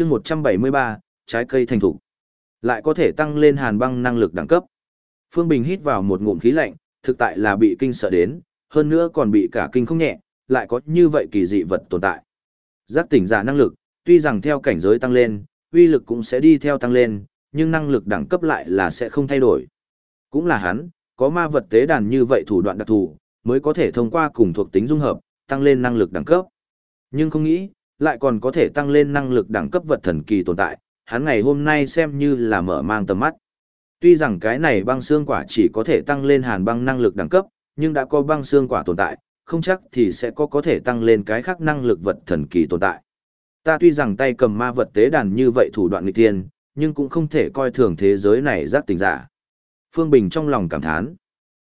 chương 173, trái cây thành thủ. Lại có thể tăng lên hàn băng năng lực đẳng cấp. Phương Bình hít vào một ngụm khí lạnh, thực tại là bị kinh sợ đến, hơn nữa còn bị cả kinh không nhẹ, lại có như vậy kỳ dị vật tồn tại. Giác tỉnh giả năng lực, tuy rằng theo cảnh giới tăng lên, uy lực cũng sẽ đi theo tăng lên, nhưng năng lực đẳng cấp lại là sẽ không thay đổi. Cũng là hắn, có ma vật tế đàn như vậy thủ đoạn đặc thù, mới có thể thông qua cùng thuộc tính dung hợp, tăng lên năng lực đẳng cấp. Nhưng không nghĩ, lại còn có thể tăng lên năng lực đẳng cấp vật thần kỳ tồn tại, hắn ngày hôm nay xem như là mở mang tầm mắt. Tuy rằng cái này băng xương quả chỉ có thể tăng lên hàn băng năng lực đẳng cấp, nhưng đã có băng xương quả tồn tại, không chắc thì sẽ có có thể tăng lên cái khác năng lực vật thần kỳ tồn tại. Ta tuy rằng tay cầm ma vật tế đàn như vậy thủ đoạn nghịch thiên, nhưng cũng không thể coi thường thế giới này giác tình giả. Phương Bình trong lòng cảm thán.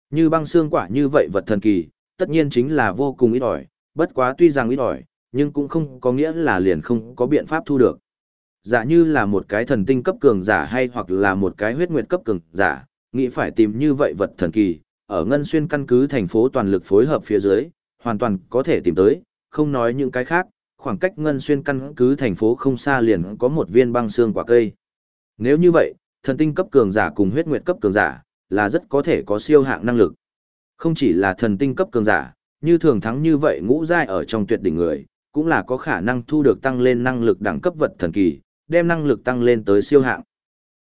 Như băng xương quả như vậy vật thần kỳ, tất nhiên chính là vô cùng ít ỏi, bất quá tuy rằng ít ỏi, nhưng cũng không có nghĩa là liền không có biện pháp thu được. Giả như là một cái thần tinh cấp cường giả hay hoặc là một cái huyết nguyệt cấp cường giả, nghĩ phải tìm như vậy vật thần kỳ, ở Ngân Xuyên căn cứ thành phố toàn lực phối hợp phía dưới, hoàn toàn có thể tìm tới, không nói những cái khác, khoảng cách Ngân Xuyên căn cứ thành phố không xa liền có một viên băng xương quả cây. Nếu như vậy, thần tinh cấp cường giả cùng huyết nguyệt cấp cường giả, là rất có thể có siêu hạng năng lực. Không chỉ là thần tinh cấp cường giả, như thường thắng như vậy ngũ giai ở trong tuyệt đỉnh người, cũng là có khả năng thu được tăng lên năng lực đẳng cấp vật thần kỳ, đem năng lực tăng lên tới siêu hạng.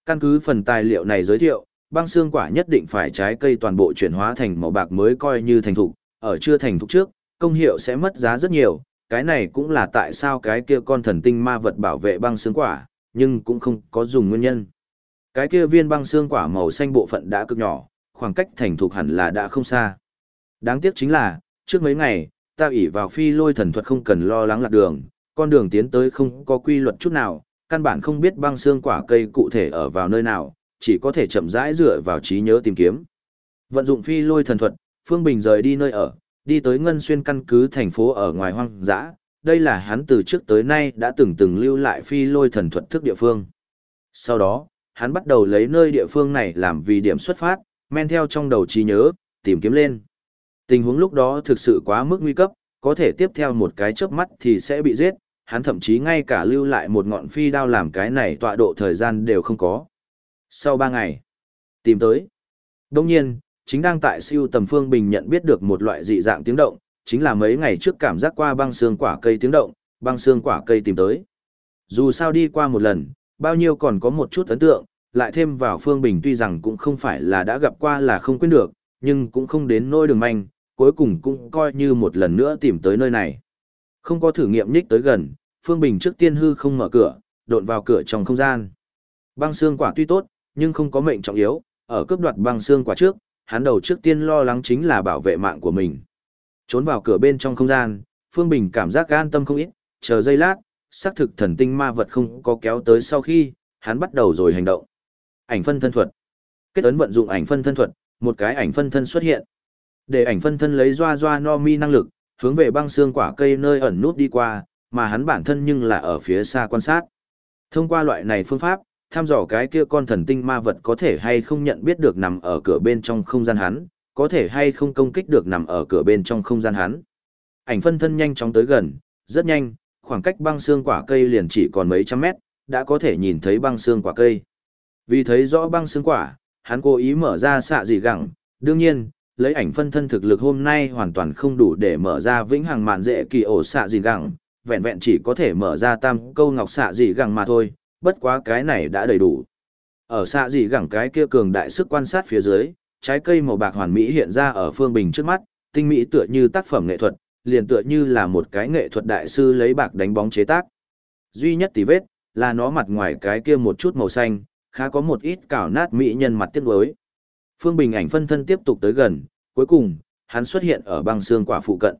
Căn cứ phần tài liệu này giới thiệu, băng xương quả nhất định phải trái cây toàn bộ chuyển hóa thành màu bạc mới coi như thành thục, ở chưa thành thục trước, công hiệu sẽ mất giá rất nhiều, cái này cũng là tại sao cái kia con thần tinh ma vật bảo vệ băng xương quả, nhưng cũng không có dùng nguyên nhân. Cái kia viên băng xương quả màu xanh bộ phận đã cực nhỏ, khoảng cách thành thục hẳn là đã không xa. Đáng tiếc chính là, trước mấy ngày, ta ỷ vào phi lôi thần thuật không cần lo lắng lạc đường, con đường tiến tới không có quy luật chút nào, căn bản không biết băng xương quả cây cụ thể ở vào nơi nào, chỉ có thể chậm rãi dựa vào trí nhớ tìm kiếm. Vận dụng phi lôi thần thuật, Phương Bình rời đi nơi ở, đi tới Ngân Xuyên căn cứ thành phố ở ngoài hoang dã. Đây là hắn từ trước tới nay đã từng từng lưu lại phi lôi thần thuật thức địa phương. Sau đó, hắn bắt đầu lấy nơi địa phương này làm vì điểm xuất phát, men theo trong đầu trí nhớ, tìm kiếm lên. Tình huống lúc đó thực sự quá mức nguy cấp, có thể tiếp theo một cái chớp mắt thì sẽ bị giết, hắn thậm chí ngay cả lưu lại một ngọn phi đao làm cái này tọa độ thời gian đều không có. Sau ba ngày, tìm tới. Đông nhiên, chính đang tại siêu tầm phương bình nhận biết được một loại dị dạng tiếng động, chính là mấy ngày trước cảm giác qua băng xương quả cây tiếng động, băng xương quả cây tìm tới. Dù sao đi qua một lần, bao nhiêu còn có một chút ấn tượng, lại thêm vào phương bình tuy rằng cũng không phải là đã gặp qua là không quên được, nhưng cũng không đến nỗi đường manh, cuối cùng cũng coi như một lần nữa tìm tới nơi này. Không có thử nghiệm nhích tới gần, Phương Bình trước tiên hư không mở cửa, đột vào cửa trong không gian. Băng xương quả tuy tốt, nhưng không có mệnh trọng yếu, ở cướp đoạt băng xương quả trước, hắn đầu trước tiên lo lắng chính là bảo vệ mạng của mình. Trốn vào cửa bên trong không gian, Phương Bình cảm giác an tâm không ít, chờ giây lát, xác thực thần tinh ma vật không có kéo tới sau khi, hắn bắt đầu rồi hành động. Ảnh phân thân thuật. Kết ấn vận dụng ảnh phân thân thuật, một cái ảnh phân thân xuất hiện. Để ảnh phân thân lấy doa doa no mi năng lực, hướng về băng xương quả cây nơi ẩn nút đi qua, mà hắn bản thân nhưng là ở phía xa quan sát. Thông qua loại này phương pháp, tham dò cái kia con thần tinh ma vật có thể hay không nhận biết được nằm ở cửa bên trong không gian hắn, có thể hay không công kích được nằm ở cửa bên trong không gian hắn. Ảnh phân thân nhanh chóng tới gần, rất nhanh, khoảng cách băng xương quả cây liền chỉ còn mấy trăm mét, đã có thể nhìn thấy băng xương quả cây. Vì thấy rõ băng xương quả, hắn cố ý mở ra xạ dị gẳng, đương nhiên, lấy ảnh phân thân thực lực hôm nay hoàn toàn không đủ để mở ra vĩnh hằng mạn dễ kỳ ổ xạ gì gẳng, vẹn vẹn chỉ có thể mở ra tam câu ngọc xạ dị gẳng mà thôi, bất quá cái này đã đầy đủ. Ở xạ dị gẳng cái kia cường đại sức quan sát phía dưới, trái cây màu bạc hoàn mỹ hiện ra ở phương bình trước mắt, tinh mỹ tựa như tác phẩm nghệ thuật, liền tựa như là một cái nghệ thuật đại sư lấy bạc đánh bóng chế tác. Duy nhất tí vết, là nó mặt ngoài cái kia một chút màu xanh, khá có một ít cào nát mỹ nhân mặt tiếc đối. Phương Bình ảnh phân thân tiếp tục tới gần, cuối cùng, hắn xuất hiện ở băng xương quả phụ cận.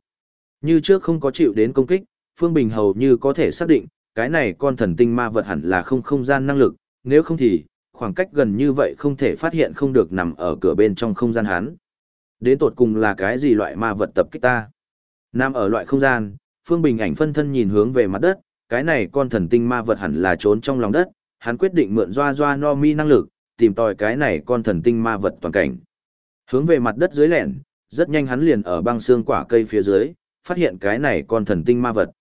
Như trước không có chịu đến công kích, Phương Bình hầu như có thể xác định, cái này con thần tinh ma vật hẳn là không không gian năng lực, nếu không thì, khoảng cách gần như vậy không thể phát hiện không được nằm ở cửa bên trong không gian hắn. Đến tột cùng là cái gì loại ma vật tập kích ta? Nằm ở loại không gian, Phương Bình ảnh phân thân nhìn hướng về mặt đất, cái này con thần tinh ma vật hẳn là trốn trong lòng đất, hắn quyết định mượn doa doa no mi năng lực, tìm tòi cái này con thần tinh ma vật toàn cảnh. Hướng về mặt đất dưới lẻn, rất nhanh hắn liền ở băng xương quả cây phía dưới, phát hiện cái này con thần tinh ma vật.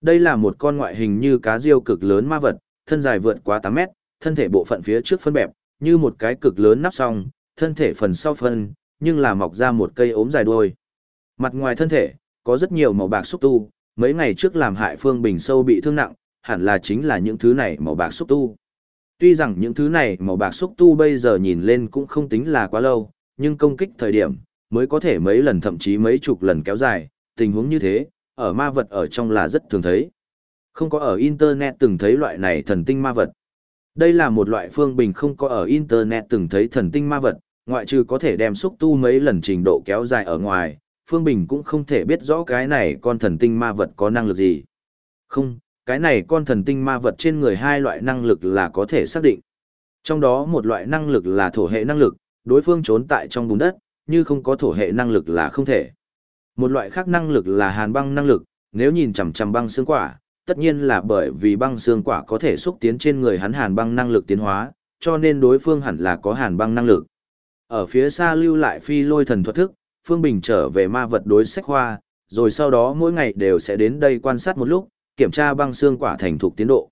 Đây là một con ngoại hình như cá diêu cực lớn ma vật, thân dài vượt quá 8 mét, thân thể bộ phận phía trước phân bẹp, như một cái cực lớn nắp song, thân thể phần sau phân, nhưng là mọc ra một cây ốm dài đuôi. Mặt ngoài thân thể, có rất nhiều màu bạc xúc tu, mấy ngày trước làm hại Phương Bình sâu bị thương nặng, hẳn là chính là những thứ này màu bạc xúc tu. Tuy rằng những thứ này màu bạc xúc tu bây giờ nhìn lên cũng không tính là quá lâu, nhưng công kích thời điểm, mới có thể mấy lần thậm chí mấy chục lần kéo dài, tình huống như thế, ở ma vật ở trong là rất thường thấy. Không có ở Internet từng thấy loại này thần tinh ma vật. Đây là một loại phương bình không có ở Internet từng thấy thần tinh ma vật, ngoại trừ có thể đem xúc tu mấy lần trình độ kéo dài ở ngoài, Phương Bình cũng không thể biết rõ cái này con thần tinh ma vật có năng lực gì. Không, cái này con thần tinh ma vật trên người hai loại năng lực là có thể xác định. Trong đó một loại năng lực là thổ hệ năng lực, đối phương trốn tại trong bùn đất, như không có thổ hệ năng lực là không thể. Một loại khác năng lực là hàn băng năng lực, nếu nhìn chằm chằm băng xương quả, tất nhiên là bởi vì băng xương quả có thể xúc tiến trên người hắn hàn băng năng lực tiến hóa, cho nên đối phương hẳn là có hàn băng năng lực. Ở phía xa lưu lại phi lôi thần thuật thức, Phương Bình trở về ma vật đối sách hoa, rồi sau đó mỗi ngày đều sẽ đến đây quan sát một lúc, kiểm tra băng xương quả thành thục tiến độ.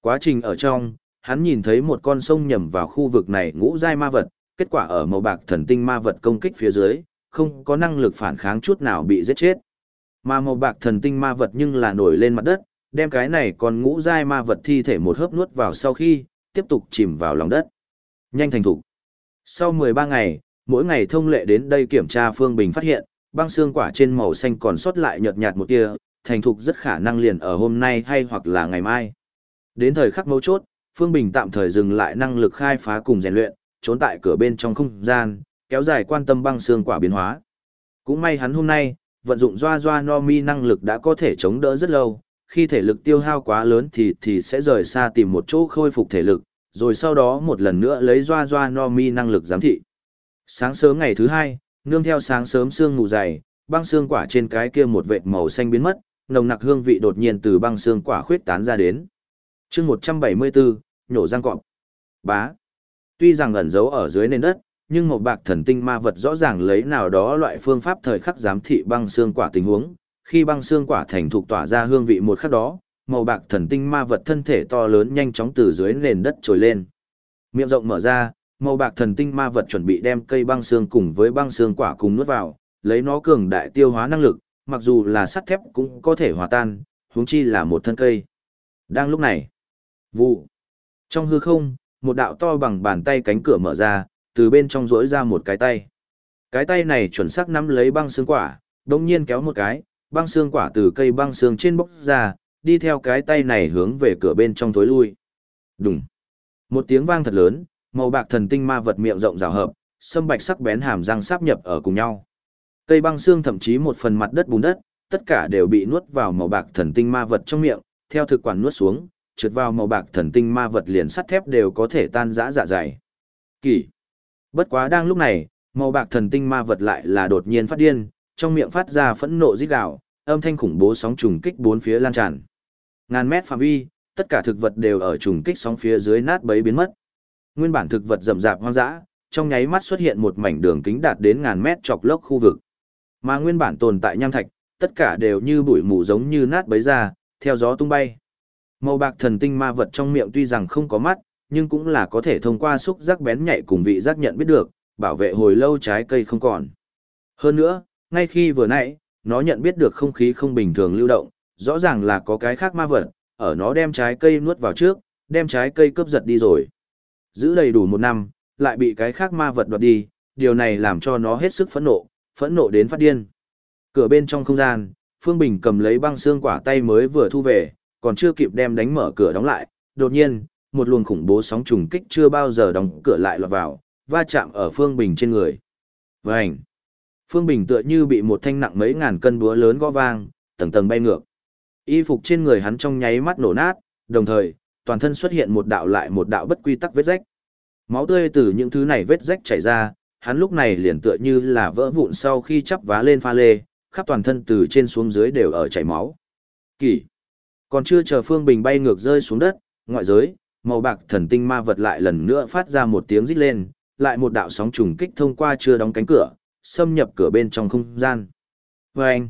Quá trình ở trong, hắn nhìn thấy một con sông nhầm vào khu vực này ngũ giai ma vật, kết quả ở màu bạc thần tinh ma vật công kích phía dưới, không có năng lực phản kháng chút nào bị giết chết. Mà màu bạc thần tinh ma vật nhưng là nổi lên mặt đất, đem cái này còn ngũ giai ma vật thi thể một hớp nuốt vào sau khi, tiếp tục chìm vào lòng đất. Nhanh thành thục. Sau 13 ngày, mỗi ngày thông lệ đến đây kiểm tra Phương Bình phát hiện, băng xương quả trên màu xanh còn sót lại nhợt nhạt một tia, thành thục rất khả năng liền ở hôm nay hay hoặc là ngày mai. Đến thời khắc mấu chốt, Phương Bình tạm thời dừng lại năng lực khai phá cùng rèn luyện, trốn tại cửa bên trong không gian, kéo dài quan tâm băng xương quả biến hóa. Cũng may hắn hôm nay, vận dụng doa doa no mi năng lực đã có thể chống đỡ rất lâu, khi thể lực tiêu hao quá lớn thì thì sẽ rời xa tìm một chỗ khôi phục thể lực, rồi sau đó một lần nữa lấy doa doa no mi năng lực giám thị. Sáng sớm ngày thứ hai, nương theo sáng sớm sương mù dày, băng xương quả trên cái kia một vệt màu xanh biến mất, nồng nặc hương vị đột nhiên từ băng xương quả khuyết tán ra đến. chương 174, nhổ răng cọp. Bá. Tuy rằng ẩn giấu ở dưới nền đất, nhưng một bạc thần tinh ma vật rõ ràng lấy nào đó loại phương pháp thời khắc giám thị băng xương quả tình huống, khi băng xương quả thành thục tỏa ra hương vị một khắc đó, màu bạc thần tinh ma vật thân thể to lớn nhanh chóng từ dưới nền đất trồi lên. Miệng rộng mở ra, màu bạc thần tinh ma vật chuẩn bị đem cây băng xương cùng với băng xương quả cùng nuốt vào, lấy nó cường đại tiêu hóa năng lực, mặc dù là sắt thép cũng có thể hòa tan, huống chi là một thân cây. Đang lúc này, vụ. Trong hư không, một đạo to bằng bàn tay cánh cửa mở ra, từ bên trong rỗi ra một cái tay. Cái tay này chuẩn xác nắm lấy băng xương quả, đồng nhiên kéo một cái, băng xương quả từ cây băng xương trên bốc ra, đi theo cái tay này hướng về cửa bên trong tối lui. Đùng. Một tiếng vang thật lớn, màu bạc thần tinh ma vật miệng rộng rào hợp, sâm bạch sắc bén hàm răng sáp nhập ở cùng nhau. Cây băng xương thậm chí một phần mặt đất bùn đất, tất cả đều bị nuốt vào màu bạc thần tinh ma vật trong miệng, theo thực quản nuốt xuống, trượt vào màu bạc thần tinh ma vật liền sắt thép đều có thể tan rã dạ dày. Kỳ. Bất quá đang lúc này, màu bạc thần tinh ma vật lại là đột nhiên phát điên, trong miệng phát ra phẫn nộ rít gào, âm thanh khủng bố sóng trùng kích bốn phía lan tràn. Ngàn mét phạm vi, tất cả thực vật đều ở trùng kích sóng phía dưới nát bấy biến mất. Nguyên bản thực vật rậm rạp hoang dã, trong nháy mắt xuất hiện một mảnh đường kính đạt đến ngàn mét chọc lốc khu vực. Mà nguyên bản tồn tại nham thạch, tất cả đều như bụi mù giống như nát bấy ra, theo gió tung bay. Màu bạc thần tinh ma vật trong miệng tuy rằng không có mắt, nhưng cũng là có thể thông qua xúc giác bén nhạy cùng vị giác nhận biết được, bảo vệ hồi lâu trái cây không còn. Hơn nữa, ngay khi vừa nãy, nó nhận biết được không khí không bình thường lưu động, rõ ràng là có cái khác ma vật, ở nó đem trái cây nuốt vào trước, đem trái cây cướp giật đi rồi. Giữ đầy đủ một năm, lại bị cái khác ma vật đoạt đi, điều này làm cho nó hết sức phẫn nộ, phẫn nộ đến phát điên. Cửa bên trong không gian, Phương Bình cầm lấy băng xương quả tay mới vừa thu về, còn chưa kịp đem đánh mở cửa đóng lại, đột nhiên, một luồng khủng bố sóng trùng kích chưa bao giờ đóng cửa lại lọt vào, va chạm ở Phương Bình trên người. Vành! Phương Bình tựa như bị một thanh nặng mấy ngàn cân búa lớn gõ vang, tầng tầng bay ngược. Y phục trên người hắn trong nháy mắt nổ nát, đồng thời, toàn thân xuất hiện một đạo lại một đạo bất quy tắc vết rách. Máu tươi từ những thứ này vết rách chảy ra, hắn lúc này liền tựa như là vỡ vụn sau khi chắp vá lên pha lê, khắp toàn thân từ trên xuống dưới đều ở chảy máu. Kỳ. Còn chưa chờ Phương Bình bay ngược rơi xuống đất, ngoại giới, màu bạc thần tinh ma vật lại lần nữa phát ra một tiếng rít lên, lại một đạo sóng trùng kích thông qua chưa đóng cánh cửa, xâm nhập cửa bên trong không gian. Và anh,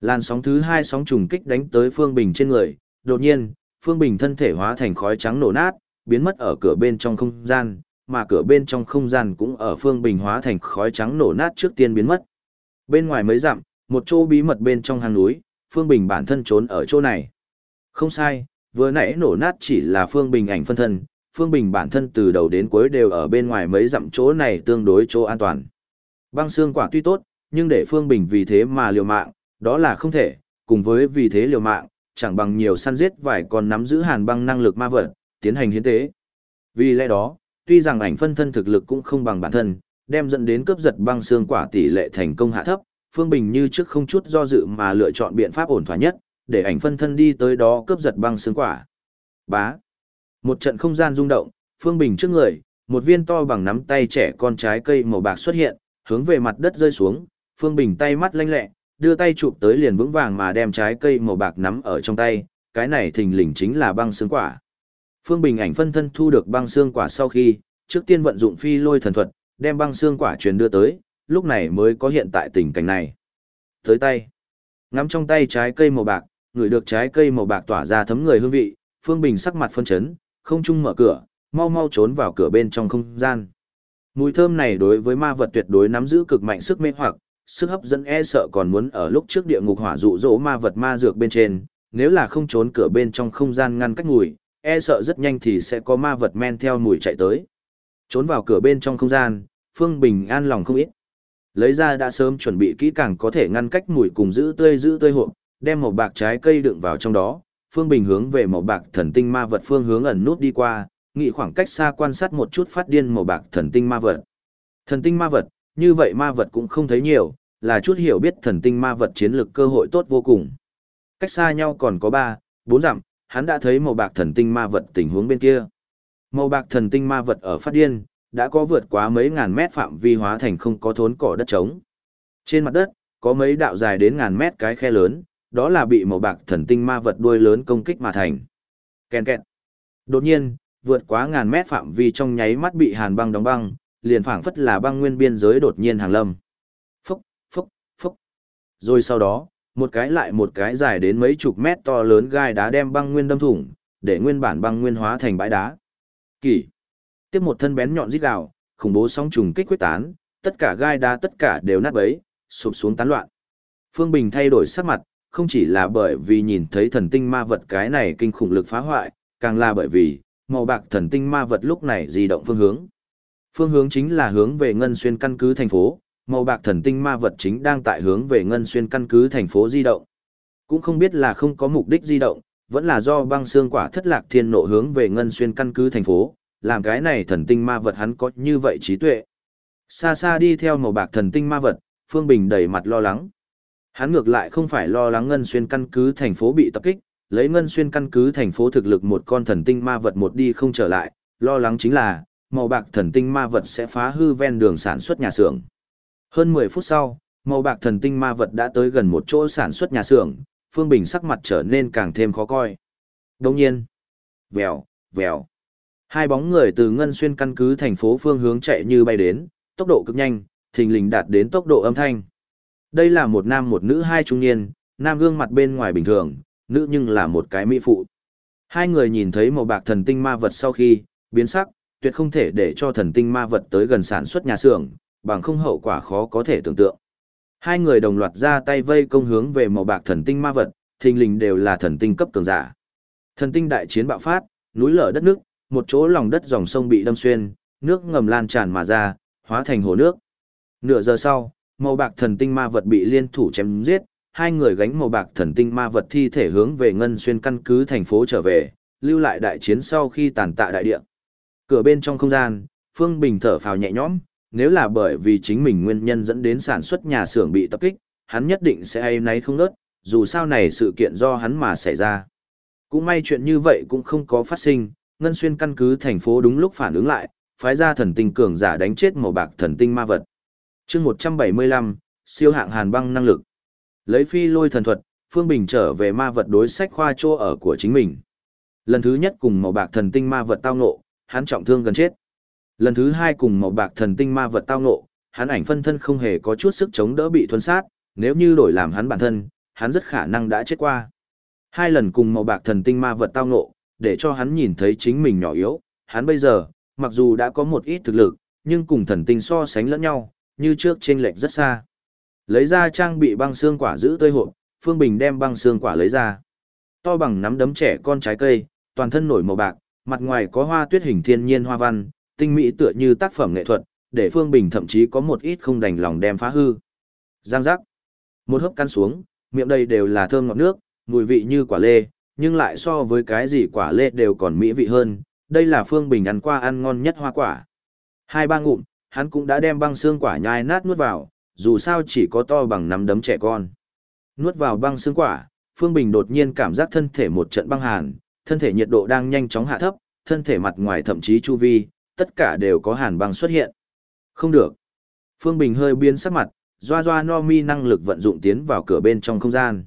làn sóng thứ hai sóng trùng kích đánh tới Phương Bình trên người, đột nhiên, Phương Bình thân thể hóa thành khói trắng nổ nát, biến mất ở cửa bên trong không gian, mà cửa bên trong không gian cũng ở Phương Bình hóa thành khói trắng nổ nát trước tiên biến mất. Bên ngoài mấy dặm, một chỗ bí mật bên trong hang núi, Phương Bình bản thân trốn ở chỗ này. Không sai, vừa nãy nổ nát chỉ là Phương Bình ảnh phân thân, Phương Bình bản thân từ đầu đến cuối đều ở bên ngoài mấy dặm chỗ này tương đối chỗ an toàn. Băng xương quả tuy tốt, nhưng để Phương Bình vì thế mà liều mạng, đó là không thể, cùng với vì thế liều mạng, chẳng bằng nhiều săn giết vài con nắm giữ hàn băng năng lực ma vật, tiến hành hiến tế. Vì lẽ đó, tuy rằng ảnh phân thân thực lực cũng không bằng bản thân, đem dẫn đến cướp giật băng xương quả tỷ lệ thành công hạ thấp, Phương Bình như trước không chút do dự mà lựa chọn biện pháp ổn thỏa nhất, để ảnh phân thân đi tới đó cướp giật băng xương quả. Bá. Một trận không gian rung động, Phương Bình trước người, một viên to bằng nắm tay trẻ con trái cây màu bạc xuất hiện, hướng về mặt đất rơi xuống, Phương Bình tay mắt lanh lẹ, đưa tay chụp tới liền vững vàng mà đem trái cây màu bạc nắm ở trong tay, cái này thình lình chính là băng xương quả. Phương Bình ảnh phân thân thu được băng xương quả sau khi, trước tiên vận dụng phi lôi thần thuật, đem băng xương quả truyền đưa tới, lúc này mới có hiện tại tình cảnh này. Tới tay, ngắm trong tay trái cây màu bạc, ngửi được trái cây màu bạc tỏa ra thấm người hương vị, Phương Bình sắc mặt phân chấn, không chung mở cửa, mau mau trốn vào cửa bên trong không gian. Mùi thơm này đối với ma vật tuyệt đối nắm giữ cực mạnh sức mê hoặc, sức hấp dẫn e sợ còn muốn ở lúc trước địa ngục hỏa dụ dỗ ma vật ma dược bên trên, nếu là không trốn cửa bên trong không gian ngăn cách mùi, e sợ rất nhanh thì sẽ có ma vật men theo mùi chạy tới. Trốn vào cửa bên trong không gian, Phương Bình an lòng không ít. Lấy ra đã sớm chuẩn bị kỹ càng có thể ngăn cách mùi cùng giữ tươi giữ tươi hộp, đem màu bạc trái cây đựng vào trong đó, Phương Bình hướng về màu bạc thần tinh ma vật phương hướng ẩn nút đi qua, nghị khoảng cách xa quan sát một chút phát điên màu bạc thần tinh ma vật. Thần tinh ma vật, như vậy ma vật cũng không thấy nhiều, là chút hiểu biết thần tinh ma vật chiến lược cơ hội tốt vô cùng. Cách xa nhau còn có 3, 4 dặm, hắn đã thấy màu bạc thần tinh ma vật tình huống bên kia. Màu bạc thần tinh ma vật ở phát điên, đã có vượt quá mấy ngàn mét phạm vi hóa thành không có thốn cỏ đất trống. Trên mặt đất, có mấy đạo dài đến ngàn mét cái khe lớn, đó là bị màu bạc thần tinh ma vật đuôi lớn công kích mà thành. Ken kẹt. Đột nhiên, vượt quá ngàn mét phạm vi trong nháy mắt bị hàn băng đóng băng, liền phảng phất là băng nguyên biên giới đột nhiên hàng lâm. Phúc, phúc, phúc. Rồi sau đó, một cái lại một cái dài đến mấy chục mét to lớn gai đá đem băng nguyên đâm thủng, để nguyên bản băng nguyên hóa thành bãi đá. Kỳ. Tiếp một thân bén nhọn rít gào, khủng bố sóng trùng kích quyết tán, tất cả gai đá tất cả đều nát bấy, sụp xuống tán loạn. Phương Bình thay đổi sắc mặt, không chỉ là bởi vì nhìn thấy thần tinh ma vật cái này kinh khủng lực phá hoại, càng là bởi vì, màu bạc thần tinh ma vật lúc này di động phương hướng. Phương hướng chính là hướng về Ngân Xuyên căn cứ thành phố, màu bạc thần tinh ma vật chính đang tại hướng về Ngân Xuyên căn cứ thành phố di động. Cũng không biết là không có mục đích di động, vẫn là do băng xương quả thất lạc thiên nộ hướng về Ngân Xuyên căn cứ thành phố, làm cái này thần tinh ma vật hắn có như vậy trí tuệ. Xa xa đi theo màu bạc thần tinh ma vật, Phương Bình đầy mặt lo lắng. Hắn ngược lại không phải lo lắng Ngân Xuyên căn cứ thành phố bị tập kích, lấy Ngân Xuyên căn cứ thành phố thực lực một con thần tinh ma vật một đi không trở lại, lo lắng chính là, màu bạc thần tinh ma vật sẽ phá hư ven đường sản xuất nhà xưởng. Hơn 10 phút sau, màu bạc thần tinh ma vật đã tới gần một chỗ sản xuất nhà xưởng, Phương Bình sắc mặt trở nên càng thêm khó coi. Đồng nhiên, vèo, vèo. Hai bóng người từ Ngân Xuyên căn cứ thành phố phương hướng chạy như bay đến, tốc độ cực nhanh, thình lình đạt đến tốc độ âm thanh. Đây là một nam một nữ hai trung niên, nam gương mặt bên ngoài bình thường, nữ nhưng là một cái mỹ phụ. Hai người nhìn thấy màu bạc thần tinh ma vật sau khi, biến sắc, tuyệt không thể để cho thần tinh ma vật tới gần sản xuất nhà xưởng, bằng không hậu quả khó có thể tưởng tượng. Hai người đồng loạt ra tay vây công hướng về màu bạc thần tinh ma vật, thình lình đều là thần tinh cấp cường giả. Thần tinh đại chiến bạo phát, núi lở đất nước, một chỗ lòng đất dòng sông bị đâm xuyên, nước ngầm lan tràn mà ra, hóa thành hồ nước. Nửa giờ sau, màu bạc thần tinh ma vật bị liên thủ chém giết, hai người gánh màu bạc thần tinh ma vật thi thể hướng về ngân xuyên căn cứ thành phố trở về, lưu lại đại chiến sau khi tàn tạ đại địa. Cửa bên trong không gian, Phương Bình thở phào nhẹ nhõm, nếu là bởi vì chính mình nguyên nhân dẫn đến sản xuất nhà xưởng bị tập kích, hắn nhất định sẽ ai nấy không nớt, dù sao này sự kiện do hắn mà xảy ra. Cũng may chuyện như vậy cũng không có phát sinh, Ngân Xuyên căn cứ thành phố đúng lúc phản ứng lại, phái ra thần tinh cường giả đánh chết màu bạc thần tinh ma vật chương 175, siêu hạng hàn băng năng lực. Lấy phi lôi thần thuật, Phương Bình trở về ma vật đối sách khoa chỗ ở của chính mình. Lần thứ nhất cùng màu bạc thần tinh ma vật tao ngộ, hắn trọng thương gần chết. Lần thứ hai cùng màu bạc thần tinh ma vật tao ngộ, hắn ảnh phân thân không hề có chút sức chống đỡ bị thuần sát, nếu như đổi làm hắn bản thân, hắn rất khả năng đã chết qua. Hai lần cùng màu bạc thần tinh ma vật tao ngộ, để cho hắn nhìn thấy chính mình nhỏ yếu, hắn bây giờ, mặc dù đã có một ít thực lực, nhưng cùng thần tinh so sánh lẫn nhau, như trước trên lệch rất xa. Lấy ra trang bị băng xương quả giữ tươi hộp, Phương Bình đem băng xương quả lấy ra. To bằng nắm đấm trẻ con trái cây, toàn thân nổi màu bạc, mặt ngoài có hoa tuyết hình thiên nhiên hoa văn, tinh mỹ tựa như tác phẩm nghệ thuật, để Phương Bình thậm chí có một ít không đành lòng đem phá hư. Giang giác. Một hớp cắn xuống, miệng đây đều là thơm ngọt nước, mùi vị như quả lê, nhưng lại so với cái gì quả lê đều còn mỹ vị hơn, đây là Phương Bình ăn qua ăn ngon nhất hoa quả. Hai ba ngụm, hắn cũng đã đem băng xương quả nhai nát nuốt vào, dù sao chỉ có to bằng nắm đấm trẻ con. Nuốt vào băng xương quả, Phương Bình đột nhiên cảm giác thân thể một trận băng hàn, thân thể nhiệt độ đang nhanh chóng hạ thấp, thân thể mặt ngoài thậm chí chu vi, tất cả đều có hàn băng xuất hiện. Không được. Phương Bình hơi biến sắc mặt, doa doa no mi năng lực vận dụng tiến vào cửa bên trong không gian.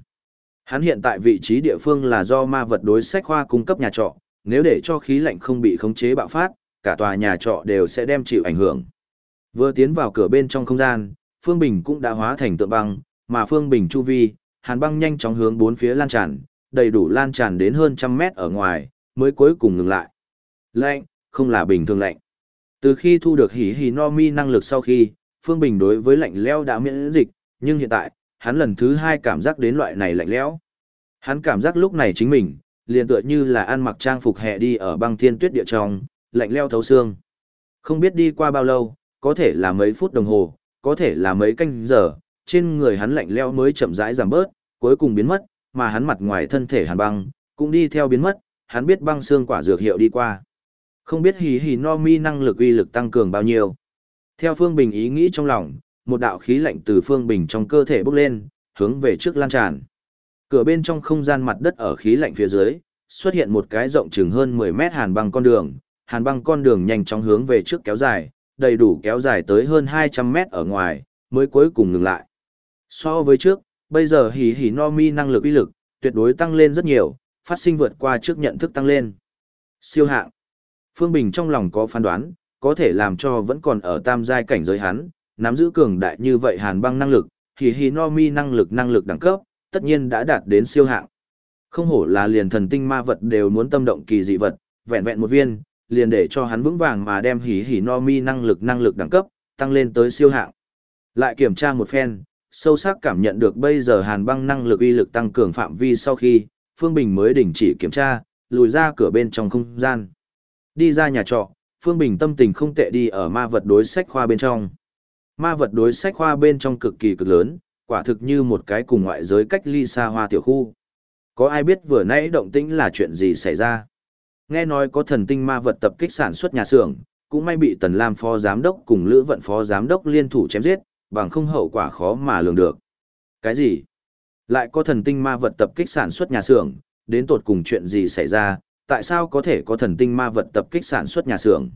Hắn hiện tại vị trí địa phương là do ma vật đối sách khoa cung cấp nhà trọ, nếu để cho khí lạnh không bị khống chế bạo phát, cả tòa nhà trọ đều sẽ đem chịu ảnh hưởng. Vừa tiến vào cửa bên trong không gian, Phương Bình cũng đã hóa thành tượng băng, mà Phương Bình chu vi, hàn băng nhanh chóng hướng bốn phía lan tràn, đầy đủ lan tràn đến hơn trăm mét ở ngoài, mới cuối cùng ngừng lại. Lạnh, không là bình thường lạnh. Từ khi thu được hỉ hỉ no mi năng lực sau khi, Phương Bình đối với lạnh leo đã miễn dịch, nhưng hiện tại, hắn lần thứ hai cảm giác đến loại này lạnh lẽo. Hắn cảm giác lúc này chính mình, liền tựa như là ăn mặc trang phục hè đi ở băng thiên tuyết địa trong, lạnh leo thấu xương. Không biết đi qua bao lâu, có thể là mấy phút đồng hồ, có thể là mấy canh giờ, trên người hắn lạnh leo mới chậm rãi giảm bớt, cuối cùng biến mất, mà hắn mặt ngoài thân thể hàn băng, cũng đi theo biến mất, hắn biết băng xương quả dược hiệu đi qua. Không biết hì hì no mi năng lực uy lực tăng cường bao nhiêu. Theo Phương Bình ý nghĩ trong lòng, một đạo khí lạnh từ Phương Bình trong cơ thể bốc lên, hướng về trước lan tràn. Cửa bên trong không gian mặt đất ở khí lạnh phía dưới, xuất hiện một cái rộng chừng hơn 10 mét hàn băng con đường, hàn băng con đường nhanh chóng hướng về trước kéo dài, đầy đủ kéo dài tới hơn 200 mét ở ngoài, mới cuối cùng ngừng lại. So với trước, bây giờ hỉ hỉ no mi năng lực uy lực, tuyệt đối tăng lên rất nhiều, phát sinh vượt qua trước nhận thức tăng lên. Siêu hạng. Phương Bình trong lòng có phán đoán, có thể làm cho vẫn còn ở tam giai cảnh giới hắn, nắm giữ cường đại như vậy hàn băng năng lực, hỉ hỉ no mi năng lực năng lực đẳng cấp, tất nhiên đã đạt đến siêu hạng. Không hổ là liền thần tinh ma vật đều muốn tâm động kỳ dị vật, vẹn vẹn một viên, liền để cho hắn vững vàng mà đem hỉ hỉ no mi năng lực năng lực đẳng cấp, tăng lên tới siêu hạng. Lại kiểm tra một phen, sâu sắc cảm nhận được bây giờ hàn băng năng lực uy lực tăng cường phạm vi sau khi, Phương Bình mới đình chỉ kiểm tra, lùi ra cửa bên trong không gian. Đi ra nhà trọ, Phương Bình tâm tình không tệ đi ở ma vật đối sách khoa bên trong. Ma vật đối sách khoa bên trong cực kỳ cực lớn, quả thực như một cái cùng ngoại giới cách ly xa hoa tiểu khu. Có ai biết vừa nãy động tĩnh là chuyện gì xảy ra? Nghe nói có thần tinh ma vật tập kích sản xuất nhà xưởng, cũng may bị Tần Lam phó giám đốc cùng Lữ Vận phó giám đốc liên thủ chém giết, bằng không hậu quả khó mà lường được. Cái gì? Lại có thần tinh ma vật tập kích sản xuất nhà xưởng, đến tột cùng chuyện gì xảy ra, tại sao có thể có thần tinh ma vật tập kích sản xuất nhà xưởng?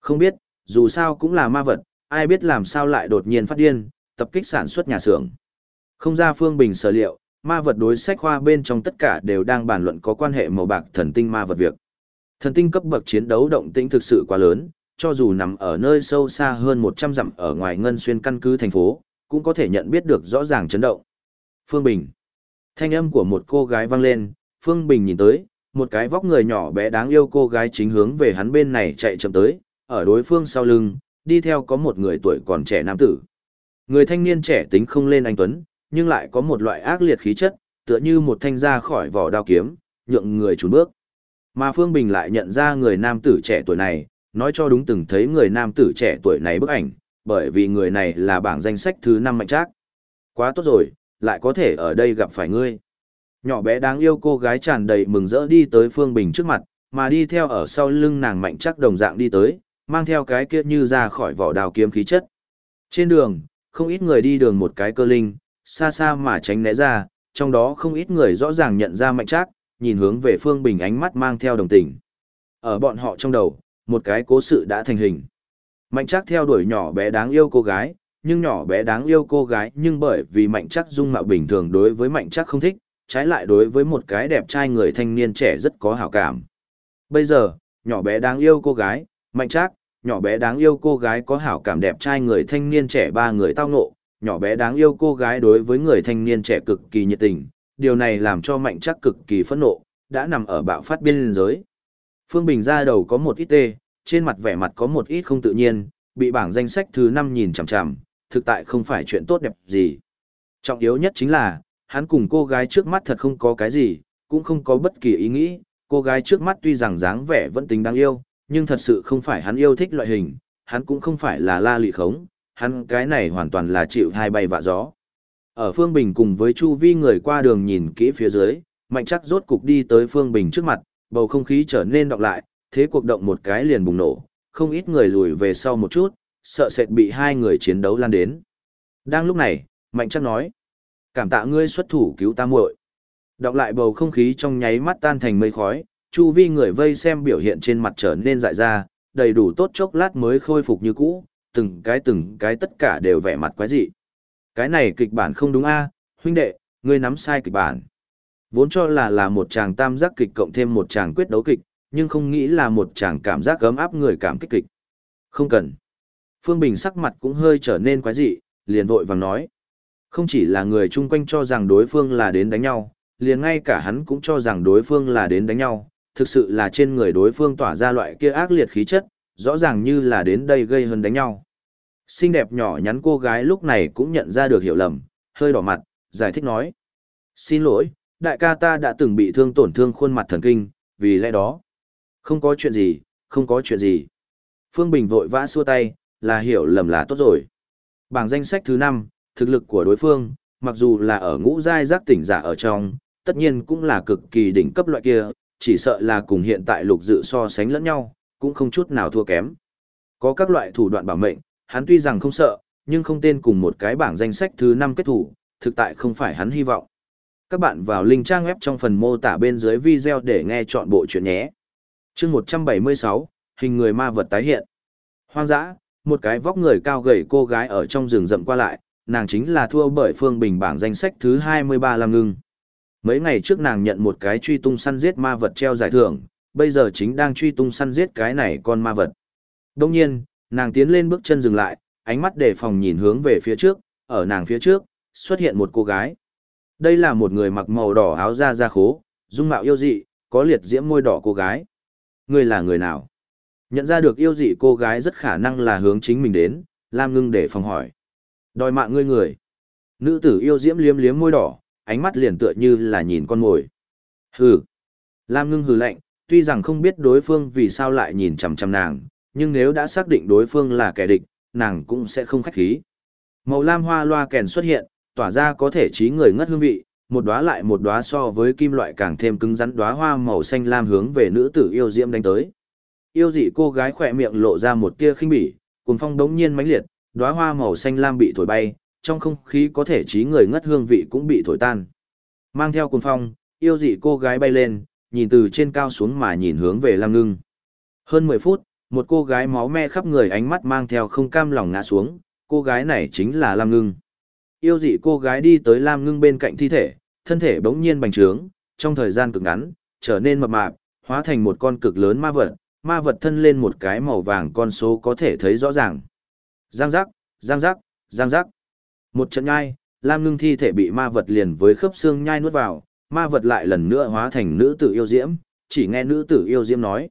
Không biết, dù sao cũng là ma vật, ai biết làm sao lại đột nhiên phát điên, tập kích sản xuất nhà xưởng. Không ra phương bình sở liệu, ma vật đối sách khoa bên trong tất cả đều đang bàn luận có quan hệ màu bạc thần tinh ma vật việc. Thần tinh cấp bậc chiến đấu động tĩnh thực sự quá lớn, cho dù nằm ở nơi sâu xa hơn 100 dặm ở ngoài ngân xuyên căn cứ thành phố, cũng có thể nhận biết được rõ ràng chấn động. Phương Bình. Thanh âm của một cô gái vang lên, Phương Bình nhìn tới, một cái vóc người nhỏ bé đáng yêu cô gái chính hướng về hắn bên này chạy chậm tới, ở đối phương sau lưng, đi theo có một người tuổi còn trẻ nam tử. Người thanh niên trẻ tính không lên anh Tuấn, nhưng lại có một loại ác liệt khí chất, tựa như một thanh ra khỏi vỏ đao kiếm, nhượng người trốn bước. Mà Phương Bình lại nhận ra người nam tử trẻ tuổi này, nói cho đúng từng thấy người nam tử trẻ tuổi này bức ảnh, bởi vì người này là bảng danh sách thứ 5 mạnh trác. Quá tốt rồi, lại có thể ở đây gặp phải ngươi. Nhỏ bé đáng yêu cô gái tràn đầy mừng rỡ đi tới Phương Bình trước mặt, mà đi theo ở sau lưng nàng mạnh chắc đồng dạng đi tới, mang theo cái kia như ra khỏi vỏ đào kiếm khí chất. Trên đường, không ít người đi đường một cái cơ linh, xa xa mà tránh né ra, trong đó không ít người rõ ràng nhận ra mạnh chắc, nhìn hướng về Phương Bình ánh mắt mang theo đồng tình. Ở bọn họ trong đầu, một cái cố sự đã thành hình. Mạnh chắc theo đuổi nhỏ bé đáng yêu cô gái, nhưng nhỏ bé đáng yêu cô gái nhưng bởi vì mạnh chắc dung mạo bình thường đối với mạnh chắc không thích, trái lại đối với một cái đẹp trai người thanh niên trẻ rất có hảo cảm. Bây giờ, nhỏ bé đáng yêu cô gái, mạnh chắc, nhỏ bé đáng yêu cô gái có hảo cảm đẹp trai người thanh niên trẻ ba người tao ngộ, nhỏ bé đáng yêu cô gái đối với người thanh niên trẻ cực kỳ nhiệt tình, điều này làm cho mạnh chắc cực kỳ phẫn nộ, đã nằm ở bạo phát biên giới. Phương Bình ra đầu có một ít tê, trên mặt vẻ mặt có một ít không tự nhiên, bị bảng danh sách thứ 5 nhìn chằm chằm, thực tại không phải chuyện tốt đẹp gì. Trọng yếu nhất chính là, hắn cùng cô gái trước mắt thật không có cái gì, cũng không có bất kỳ ý nghĩ, cô gái trước mắt tuy rằng dáng vẻ vẫn tính đáng yêu, nhưng thật sự không phải hắn yêu thích loại hình, hắn cũng không phải là la lị khống, hắn cái này hoàn toàn là chịu hai bay vạ gió. Ở Phương Bình cùng với Chu Vi người qua đường nhìn kỹ phía dưới, mạnh chắc rốt cục đi tới Phương Bình trước mặt, bầu không khí trở nên đọc lại, thế cuộc động một cái liền bùng nổ, không ít người lùi về sau một chút, sợ sệt bị hai người chiến đấu lan đến. Đang lúc này, mạnh chắc nói, cảm tạ ngươi xuất thủ cứu ta muội. Đọc lại bầu không khí trong nháy mắt tan thành mây khói, chu vi người vây xem biểu hiện trên mặt trở nên dại ra, đầy đủ tốt chốc lát mới khôi phục như cũ, từng cái từng cái tất cả đều vẻ mặt quái dị. Cái này kịch bản không đúng a, huynh đệ, ngươi nắm sai kịch bản. Vốn cho là là một chàng tam giác kịch cộng thêm một chàng quyết đấu kịch, nhưng không nghĩ là một chàng cảm giác gấm áp người cảm kích kịch. Không cần. Phương Bình sắc mặt cũng hơi trở nên quái dị, liền vội vàng nói. Không chỉ là người chung quanh cho rằng đối phương là đến đánh nhau, liền ngay cả hắn cũng cho rằng đối phương là đến đánh nhau, thực sự là trên người đối phương tỏa ra loại kia ác liệt khí chất, rõ ràng như là đến đây gây hơn đánh nhau. Xinh đẹp nhỏ nhắn cô gái lúc này cũng nhận ra được hiểu lầm, hơi đỏ mặt, giải thích nói. Xin lỗi, đại ca ta đã từng bị thương tổn thương khuôn mặt thần kinh, vì lẽ đó. Không có chuyện gì, không có chuyện gì. Phương Bình vội vã xua tay, là hiểu lầm là tốt rồi. Bảng danh sách thứ 5, thực lực của đối phương, mặc dù là ở ngũ giai giác tỉnh giả ở trong, tất nhiên cũng là cực kỳ đỉnh cấp loại kia, chỉ sợ là cùng hiện tại lục dự so sánh lẫn nhau, cũng không chút nào thua kém. Có các loại thủ đoạn bảo mệnh, hắn tuy rằng không sợ, nhưng không tên cùng một cái bảng danh sách thứ 5 kết thủ, thực tại không phải hắn hy vọng. Các bạn vào link trang web trong phần mô tả bên dưới video để nghe chọn bộ chuyện nhé. chương 176, hình người ma vật tái hiện. Hoang dã, một cái vóc người cao gầy cô gái ở trong rừng rậm qua lại, nàng chính là thua bởi Phương Bình bảng danh sách thứ 23 Lam Ngưng. Mấy ngày trước nàng nhận một cái truy tung săn giết ma vật treo giải thưởng, bây giờ chính đang truy tung săn giết cái này con ma vật. Đông nhiên, nàng tiến lên bước chân dừng lại, ánh mắt đề phòng nhìn hướng về phía trước, ở nàng phía trước, xuất hiện một cô gái. Đây là một người mặc màu đỏ áo da da khố, dung mạo yêu dị, có liệt diễm môi đỏ cô gái. Người là người nào? Nhận ra được yêu dị cô gái rất khả năng là hướng chính mình đến, Lam ngưng để phòng hỏi. Đòi mạng ngươi người. Nữ tử yêu diễm liếm liếm môi đỏ, ánh mắt liền tựa như là nhìn con mồi. Hừ. Lam ngưng hừ lạnh, tuy rằng không biết đối phương vì sao lại nhìn chằm chằm nàng, nhưng nếu đã xác định đối phương là kẻ địch, nàng cũng sẽ không khách khí. Màu lam hoa loa kèn xuất hiện, tỏa ra có thể trí người ngất hương vị, một đóa lại một đóa so với kim loại càng thêm cứng rắn đóa hoa màu xanh lam hướng về nữ tử yêu diễm đánh tới. Yêu dị cô gái khỏe miệng lộ ra một tia khinh bỉ, cuồng phong đống nhiên mãnh liệt, đóa hoa màu xanh lam bị thổi bay, trong không khí có thể trí người ngất hương vị cũng bị thổi tan. Mang theo cuồng phong, yêu dị cô gái bay lên, nhìn từ trên cao xuống mà nhìn hướng về Lam Ngưng. Hơn 10 phút, một cô gái máu me khắp người ánh mắt mang theo không cam lòng ngã xuống, cô gái này chính là Lam Ngưng. Yêu dị cô gái đi tới Lam Ngưng bên cạnh thi thể, thân thể bỗng nhiên bành trướng, trong thời gian cực ngắn, trở nên mập mạp, hóa thành một con cực lớn ma vật, ma vật thân lên một cái màu vàng con số có thể thấy rõ ràng. Giang giác, giang giác, giang giác. Một trận nhai, Lam Ngưng thi thể bị ma vật liền với khớp xương nhai nuốt vào, ma vật lại lần nữa hóa thành nữ tử yêu diễm, chỉ nghe nữ tử yêu diễm nói.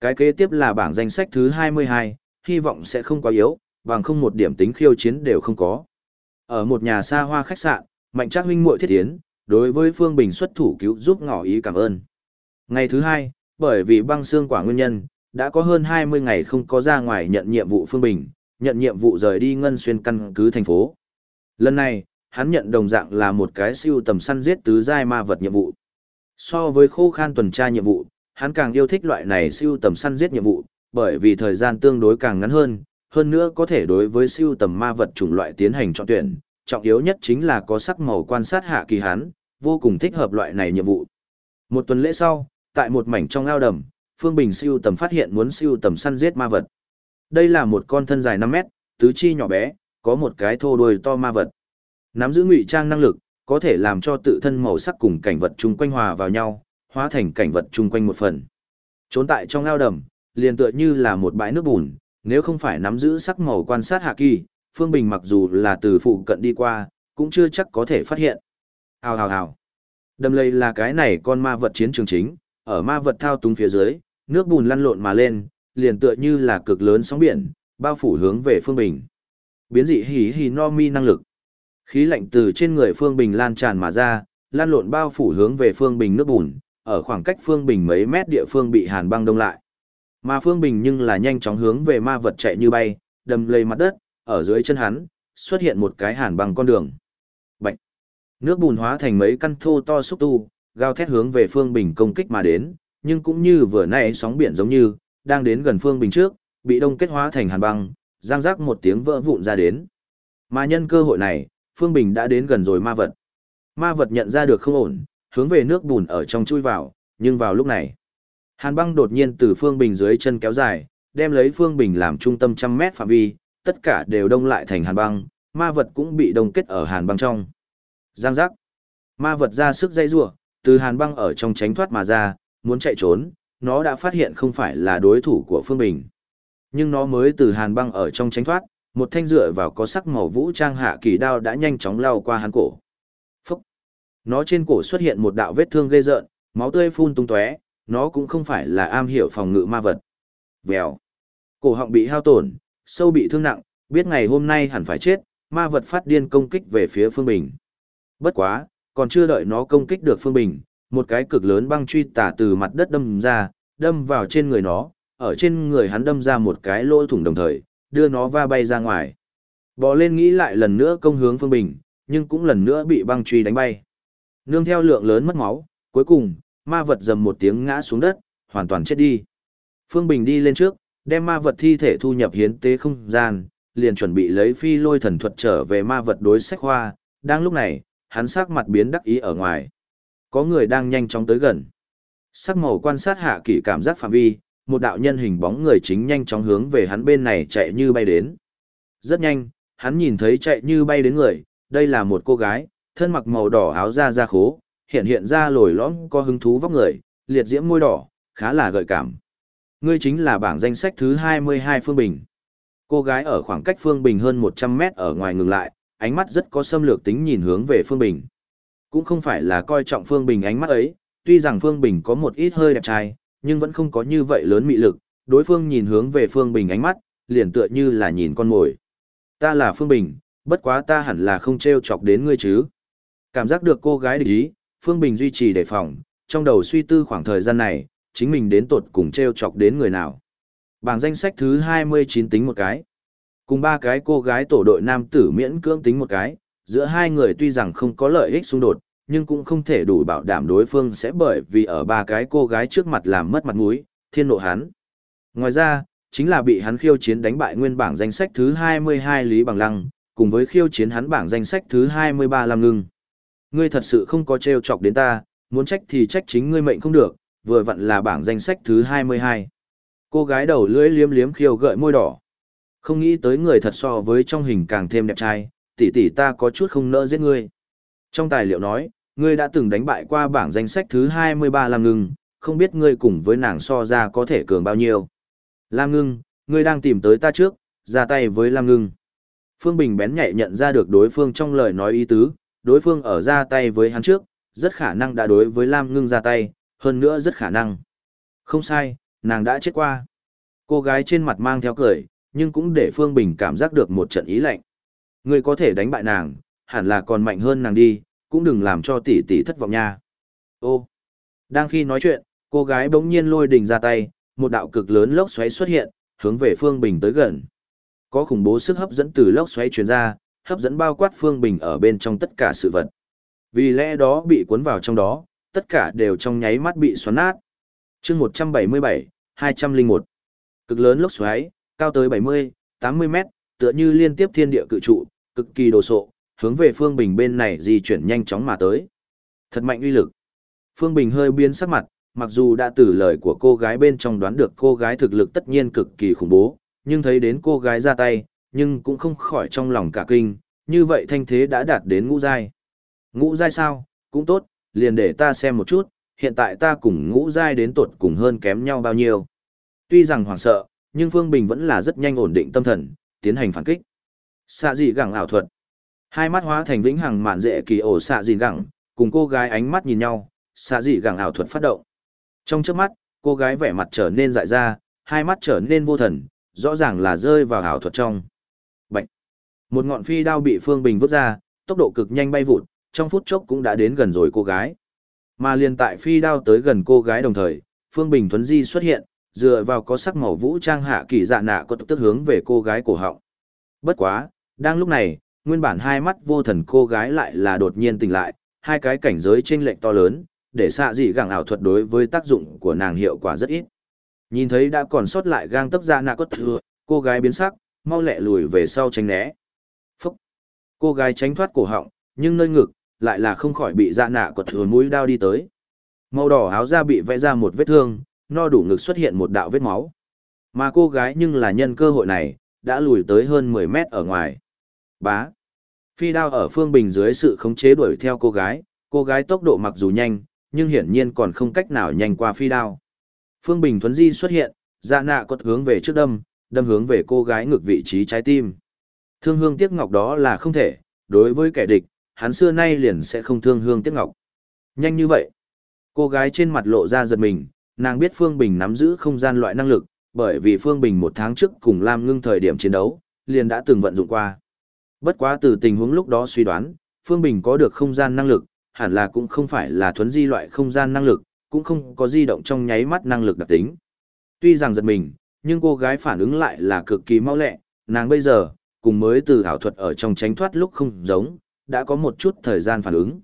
Cái kế tiếp là bảng danh sách thứ 22, hy vọng sẽ không quá yếu, bằng không một điểm tính khiêu chiến đều không có. Ở một nhà xa hoa khách sạn, Mạnh Trác huynh muội thiết tiến, đối với Phương Bình xuất thủ cứu giúp ngỏ ý cảm ơn. Ngày thứ hai, bởi vì băng xương quả nguyên nhân, đã có hơn 20 ngày không có ra ngoài nhận nhiệm vụ Phương Bình, nhận nhiệm vụ rời đi ngân xuyên căn cứ thành phố. Lần này, hắn nhận đồng dạng là một cái siêu tầm săn giết tứ giai ma vật nhiệm vụ. So với khô khan tuần tra nhiệm vụ, hắn càng yêu thích loại này siêu tầm săn giết nhiệm vụ, bởi vì thời gian tương đối càng ngắn hơn, hơn nữa có thể đối với siêu tầm ma vật chủng loại tiến hành chọn tuyển, trọng yếu nhất chính là có sắc màu quan sát hạ kỳ hắn, vô cùng thích hợp loại này nhiệm vụ. Một tuần lễ sau, tại một mảnh trong ao đầm, Phương Bình siêu tầm phát hiện muốn siêu tầm săn giết ma vật. Đây là một con thân dài 5 mét, tứ chi nhỏ bé, có một cái thô đuôi to ma vật. Nắm giữ ngụy trang năng lực, có thể làm cho tự thân màu sắc cùng cảnh vật chung quanh hòa vào nhau, hóa thành cảnh vật chung quanh một phần. Trốn tại trong ao đầm, liền tựa như là một bãi nước bùn, nếu không phải nắm giữ sắc màu quan sát hạ kỳ, Phương Bình mặc dù là từ phụ cận đi qua, cũng chưa chắc có thể phát hiện. Hào hào hào. Đầm lầy là cái này con ma vật chiến trường chính, ở ma vật thao túng phía dưới, nước bùn lăn lộn mà lên, liền tựa như là cực lớn sóng biển, bao phủ hướng về phương bình. Biến dị hỉ hỉ no mi năng lực. Khí lạnh từ trên người phương bình lan tràn mà ra, lan lộn bao phủ hướng về phương bình nước bùn, ở khoảng cách phương bình mấy mét địa phương bị hàn băng đông lại. Mà phương bình nhưng là nhanh chóng hướng về ma vật chạy như bay, đầm lầy mặt đất, ở dưới chân hắn, xuất hiện một cái hàn băng con đường. Bạch! Nước bùn hóa thành mấy căn thô to xúc tu, gào thét hướng về phương bình công kích mà đến, nhưng cũng như vừa nãy sóng biển giống như, đang đến gần phương bình trước, bị đông kết hóa thành hàn băng, giang rác một tiếng vỡ vụn ra đến. Mà nhân cơ hội này, phương bình đã đến gần rồi ma vật. Ma vật nhận ra được không ổn, hướng về nước bùn ở trong chui vào, nhưng vào lúc này, hàn băng đột nhiên từ phương bình dưới chân kéo dài, đem lấy phương bình làm trung tâm trăm mét phạm vi, tất cả đều đông lại thành hàn băng, ma vật cũng bị đông kết ở hàn băng trong. Giang giác. Ma vật ra sức dây rủa, từ hàn băng ở trong tránh thoát mà ra, muốn chạy trốn, nó đã phát hiện không phải là đối thủ của Phương Bình. Nhưng nó mới từ hàn băng ở trong tránh thoát, một thanh dựa vào có sắc màu vũ trang hạ kỳ đao đã nhanh chóng lao qua hắn cổ. Nó trên cổ xuất hiện một đạo vết thương ghê rợn, máu tươi phun tung tóe, nó cũng không phải là am hiểu phòng ngự ma vật. Vèo! Cổ họng bị hao tổn, sâu bị thương nặng, biết ngày hôm nay hẳn phải chết, ma vật phát điên công kích về phía Phương Bình. Bất quá, còn chưa đợi nó công kích được Phương Bình, một cái cực lớn băng truy tả từ mặt đất đâm ra, đâm vào trên người nó, ở trên người hắn đâm ra một cái lỗ thủng đồng thời, đưa nó va bay ra ngoài. Bò lên nghĩ lại lần nữa công hướng Phương Bình, nhưng cũng lần nữa bị băng truy đánh bay. Nương theo lượng lớn mất máu, cuối cùng, ma vật dầm một tiếng ngã xuống đất, hoàn toàn chết đi. Phương Bình đi lên trước, đem ma vật thi thể thu nhập hiến tế không gian, liền chuẩn bị lấy phi lôi thần thuật trở về ma vật đối sách hoa, đang lúc này, hắn sắc mặt biến đắc ý ở ngoài. Có người đang nhanh chóng tới gần. Sắc màu quan sát hạ kỷ cảm giác phạm vi, một đạo nhân hình bóng người chính nhanh chóng hướng về hắn bên này chạy như bay đến. Rất nhanh, hắn nhìn thấy chạy như bay đến người, đây là một cô gái, thân mặc màu đỏ áo da da khố, hiện hiện ra lồi lõm có hứng thú vóc người, liệt diễm môi đỏ, khá là gợi cảm. Ngươi chính là bảng danh sách thứ 22 Phương Bình. Cô gái ở khoảng cách Phương Bình hơn 100 mét ở ngoài ngừng lại, ánh mắt rất có xâm lược tính nhìn hướng về Phương Bình. Cũng không phải là coi trọng Phương Bình ánh mắt ấy, tuy rằng Phương Bình có một ít hơi đẹp trai, nhưng vẫn không có như vậy lớn mị lực, đối phương nhìn hướng về Phương Bình ánh mắt, liền tựa như là nhìn con mồi. Ta là Phương Bình, bất quá ta hẳn là không treo chọc đến ngươi chứ. Cảm giác được cô gái địch ý, Phương Bình duy trì đề phòng, trong đầu suy tư khoảng thời gian này, chính mình đến tột cùng treo chọc đến người nào. Bảng danh sách thứ 29 tính một cái. Cùng ba cái cô gái tổ đội nam tử miễn cưỡng tính một cái, giữa hai người tuy rằng không có lợi ích xung đột, nhưng cũng không thể đủ bảo đảm đối phương sẽ bởi vì ở ba cái cô gái trước mặt làm mất mặt mũi, thiên nộ hắn. Ngoài ra, chính là bị hắn khiêu chiến đánh bại nguyên bảng danh sách thứ 22 Lý Bằng Lăng, cùng với khiêu chiến hắn bảng danh sách thứ 23 Lam Ngưng. Ngươi thật sự không có trêu chọc đến ta, muốn trách thì trách chính ngươi mệnh không được, vừa vặn là bảng danh sách thứ 22. Cô gái đầu lưỡi liếm liếm khiêu gợi môi đỏ. Không nghĩ tới người thật so với trong hình càng thêm đẹp trai, tỷ tỷ ta có chút không nỡ giết ngươi. Trong tài liệu nói, ngươi đã từng đánh bại qua bảng danh sách thứ 23 Lam Ngưng, không biết ngươi cùng với nàng so ra có thể cường bao nhiêu. Lam Ngưng, ngươi đang tìm tới ta trước, ra tay với Lam Ngưng. Phương Bình bén nhạy nhận ra được đối phương trong lời nói ý tứ, đối phương ở ra tay với hắn trước, rất khả năng đã đối với Lam Ngưng ra tay, hơn nữa rất khả năng. Không sai, nàng đã chết qua. Cô gái trên mặt mang theo cười, nhưng cũng để Phương Bình cảm giác được một trận ý lạnh. Ngươi có thể đánh bại nàng, hẳn là còn mạnh hơn nàng đi, cũng đừng làm cho tỷ tỷ thất vọng nha. Ô. Đang khi nói chuyện, cô gái bỗng nhiên lôi đình ra tay, một đạo cực lớn lốc xoáy xuất hiện, hướng về Phương Bình tới gần. Có khủng bố sức hấp dẫn từ lốc xoáy truyền ra, hấp dẫn bao quát Phương Bình ở bên trong tất cả sự vật. Vì lẽ đó bị cuốn vào trong đó, tất cả đều trong nháy mắt bị xoắn nát. chương 177, 201. Cực lớn lốc xoáy, cao tới 70, 80 mét, tựa như liên tiếp thiên địa cự trụ, cực kỳ đồ sộ, hướng về Phương Bình bên này di chuyển nhanh chóng mà tới. Thật mạnh uy lực. Phương Bình hơi biến sắc mặt, mặc dù đã từ lời của cô gái bên trong đoán được cô gái thực lực tất nhiên cực kỳ khủng bố, nhưng thấy đến cô gái ra tay, nhưng cũng không khỏi trong lòng cả kinh, như vậy thanh thế đã đạt đến ngũ giai. Ngũ giai sao, cũng tốt, liền để ta xem một chút, hiện tại ta cùng ngũ giai đến tột cùng hơn kém nhau bao nhiêu. Tuy rằng hoảng sợ, nhưng Phương Bình vẫn là rất nhanh ổn định tâm thần, tiến hành phản kích. Xạ dị gẳng ảo thuật. Hai mắt hóa thành vĩnh hằng mạn dễ kỳ ổ xạ dị gẳng, cùng cô gái ánh mắt nhìn nhau, xạ dị gẳng ảo thuật phát động. Trong trước mắt, cô gái vẻ mặt trở nên dại ra, hai mắt trở nên vô thần, rõ ràng là rơi vào ảo thuật trong. Một ngọn phi đao bị Phương Bình vứt ra, tốc độ cực nhanh bay vụt, trong phút chốc cũng đã đến gần rồi cô gái. Mà liền tại phi đao tới gần cô gái đồng thời, Phương Bình Thuấn Di xuất hiện, dựa vào có sắc màu vũ trang hạ kỳ dạ nạ có tức hướng về cô gái cổ họng. Bất quá, đang lúc này, nguyên bản hai mắt vô thần cô gái lại là đột nhiên tỉnh lại, hai cái cảnh giới chênh lệch to lớn, để xạ dị gẳng ảo thuật đối với tác dụng của nàng hiệu quả rất ít. Nhìn thấy đã còn sót lại gang tấc dạ nạ có thừa, cô gái biến sắc, mau lẹ lùi về sau tránh né. Cô gái tránh thoát cổ họng, nhưng nơi ngực, lại là không khỏi bị dạ nạ quật thừa mũi đao đi tới. Màu đỏ áo da bị vẽ ra một vết thương, no đủ ngực xuất hiện một đạo vết máu. Mà cô gái nhưng là nhân cơ hội này, đã lùi tới hơn 10 mét ở ngoài. Bá. Phi đao ở phương bình dưới sự khống chế đuổi theo cô gái, cô gái tốc độ mặc dù nhanh, nhưng hiển nhiên còn không cách nào nhanh qua phi đao. Phương Bình Thuấn Di xuất hiện, dạ nạ quật hướng về trước đâm, đâm hướng về cô gái ngược vị trí trái tim. Thương hương tiếc ngọc đó là không thể, đối với kẻ địch, hắn xưa nay liền sẽ không thương hương tiếc ngọc. Nhanh như vậy. Cô gái trên mặt lộ ra giật mình, nàng biết Phương Bình nắm giữ không gian loại năng lực, bởi vì Phương Bình một tháng trước cùng Lam ngưng thời điểm chiến đấu, liền đã từng vận dụng qua. Bất quá từ tình huống lúc đó suy đoán, Phương Bình có được không gian năng lực, hẳn là cũng không phải là thuấn di loại không gian năng lực, cũng không có di động trong nháy mắt năng lực đặc tính. Tuy rằng giật mình, nhưng cô gái phản ứng lại là cực kỳ mau lẹ, nàng bây giờ, cùng mới từ ảo thuật ở trong tránh thoát lúc không giống, đã có một chút thời gian phản ứng.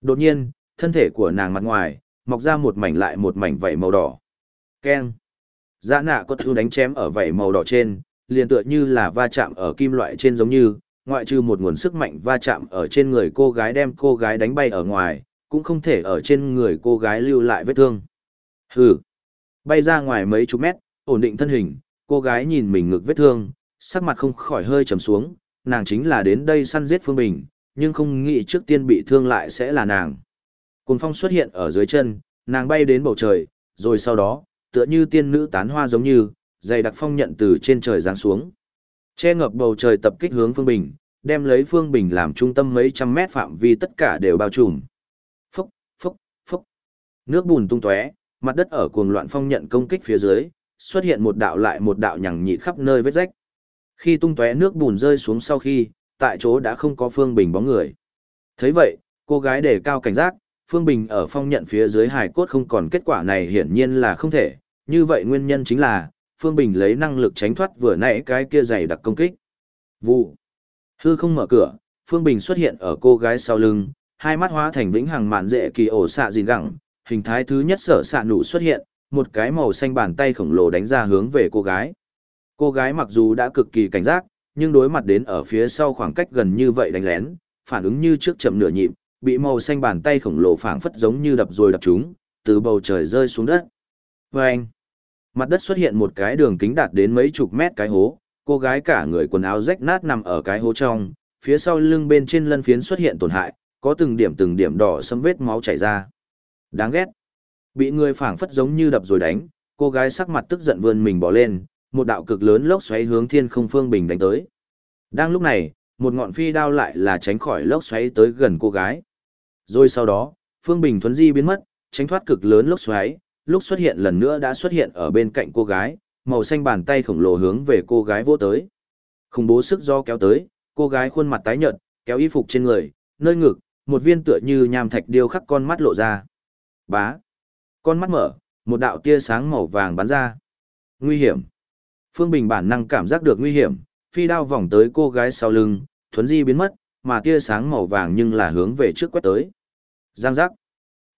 Đột nhiên, thân thể của nàng mặt ngoài, mọc ra một mảnh lại một mảnh vảy màu đỏ. Keng. dã nạ có thu đánh chém ở vảy màu đỏ trên, liền tựa như là va chạm ở kim loại trên giống như, ngoại trừ một nguồn sức mạnh va chạm ở trên người cô gái đem cô gái đánh bay ở ngoài, cũng không thể ở trên người cô gái lưu lại vết thương. Hừ. Bay ra ngoài mấy chục mét, ổn định thân hình, cô gái nhìn mình ngực vết thương, sắc mặt không khỏi hơi trầm xuống, nàng chính là đến đây săn giết Phương Bình, nhưng không nghĩ trước tiên bị thương lại sẽ là nàng. Cuồng phong xuất hiện ở dưới chân, nàng bay đến bầu trời, rồi sau đó, tựa như tiên nữ tán hoa giống như, dày đặc phong nhận từ trên trời giáng xuống. Che ngập bầu trời tập kích hướng Phương Bình, đem lấy Phương Bình làm trung tâm mấy trăm mét phạm vi tất cả đều bao trùm. Phúc, phúc, phúc. Nước bùn tung tóe, mặt đất ở cuồng loạn phong nhận công kích phía dưới, xuất hiện một đạo lại một đạo nhằng nhịt khắp nơi vết rách. Khi tung tóe nước bùn rơi xuống sau khi, tại chỗ đã không có Phương Bình bóng người. thấy vậy, cô gái đề cao cảnh giác, Phương Bình ở phong nhận phía dưới hải cốt không còn kết quả này hiển nhiên là không thể, như vậy nguyên nhân chính là, Phương Bình lấy năng lực tránh thoát vừa nãy cái kia dày đặc công kích. Vụ. Hư không mở cửa, Phương Bình xuất hiện ở cô gái sau lưng, hai mắt hóa thành vĩnh hằng mạn dễ kỳ ổ xạ gìn gẳng, hình thái thứ nhất sở xạ nụ xuất hiện, một cái màu xanh bàn tay khổng lồ đánh ra hướng về cô gái. Cô gái mặc dù đã cực kỳ cảnh giác, nhưng đối mặt đến ở phía sau khoảng cách gần như vậy đánh lén, phản ứng như trước chậm nửa nhịp, bị màu xanh bàn tay khổng lồ phảng phất giống như đập rồi đập chúng, từ bầu trời rơi xuống đất. Vâng! Mặt đất xuất hiện một cái đường kính đạt đến mấy chục mét cái hố, cô gái cả người quần áo rách nát nằm ở cái hố trong, phía sau lưng bên trên lân phiến xuất hiện tổn hại, có từng điểm từng điểm đỏ xâm vết máu chảy ra. Đáng ghét! Bị người phảng phất giống như đập rồi đánh, cô gái sắc mặt tức giận vươn mình bỏ lên, một đạo cực lớn lốc xoáy hướng thiên không phương bình đánh tới. Đang lúc này, một ngọn phi đao lại là tránh khỏi lốc xoáy tới gần cô gái. Rồi sau đó, Phương Bình thuấn di biến mất, tránh thoát cực lớn lốc xoáy, lúc xuất hiện lần nữa đã xuất hiện ở bên cạnh cô gái, màu xanh bàn tay khổng lồ hướng về cô gái vô tới. Khủng bố sức do kéo tới, cô gái khuôn mặt tái nhợt, kéo y phục trên người, nơi ngực, một viên tựa như nham thạch điêu khắc con mắt lộ ra. Bá. Con mắt mở, một đạo tia sáng màu vàng bắn ra. Nguy hiểm. Phương Bình bản năng cảm giác được nguy hiểm, phi đao vòng tới cô gái sau lưng, thuấn di biến mất, mà tia sáng màu vàng nhưng là hướng về trước quét tới. Giang giác.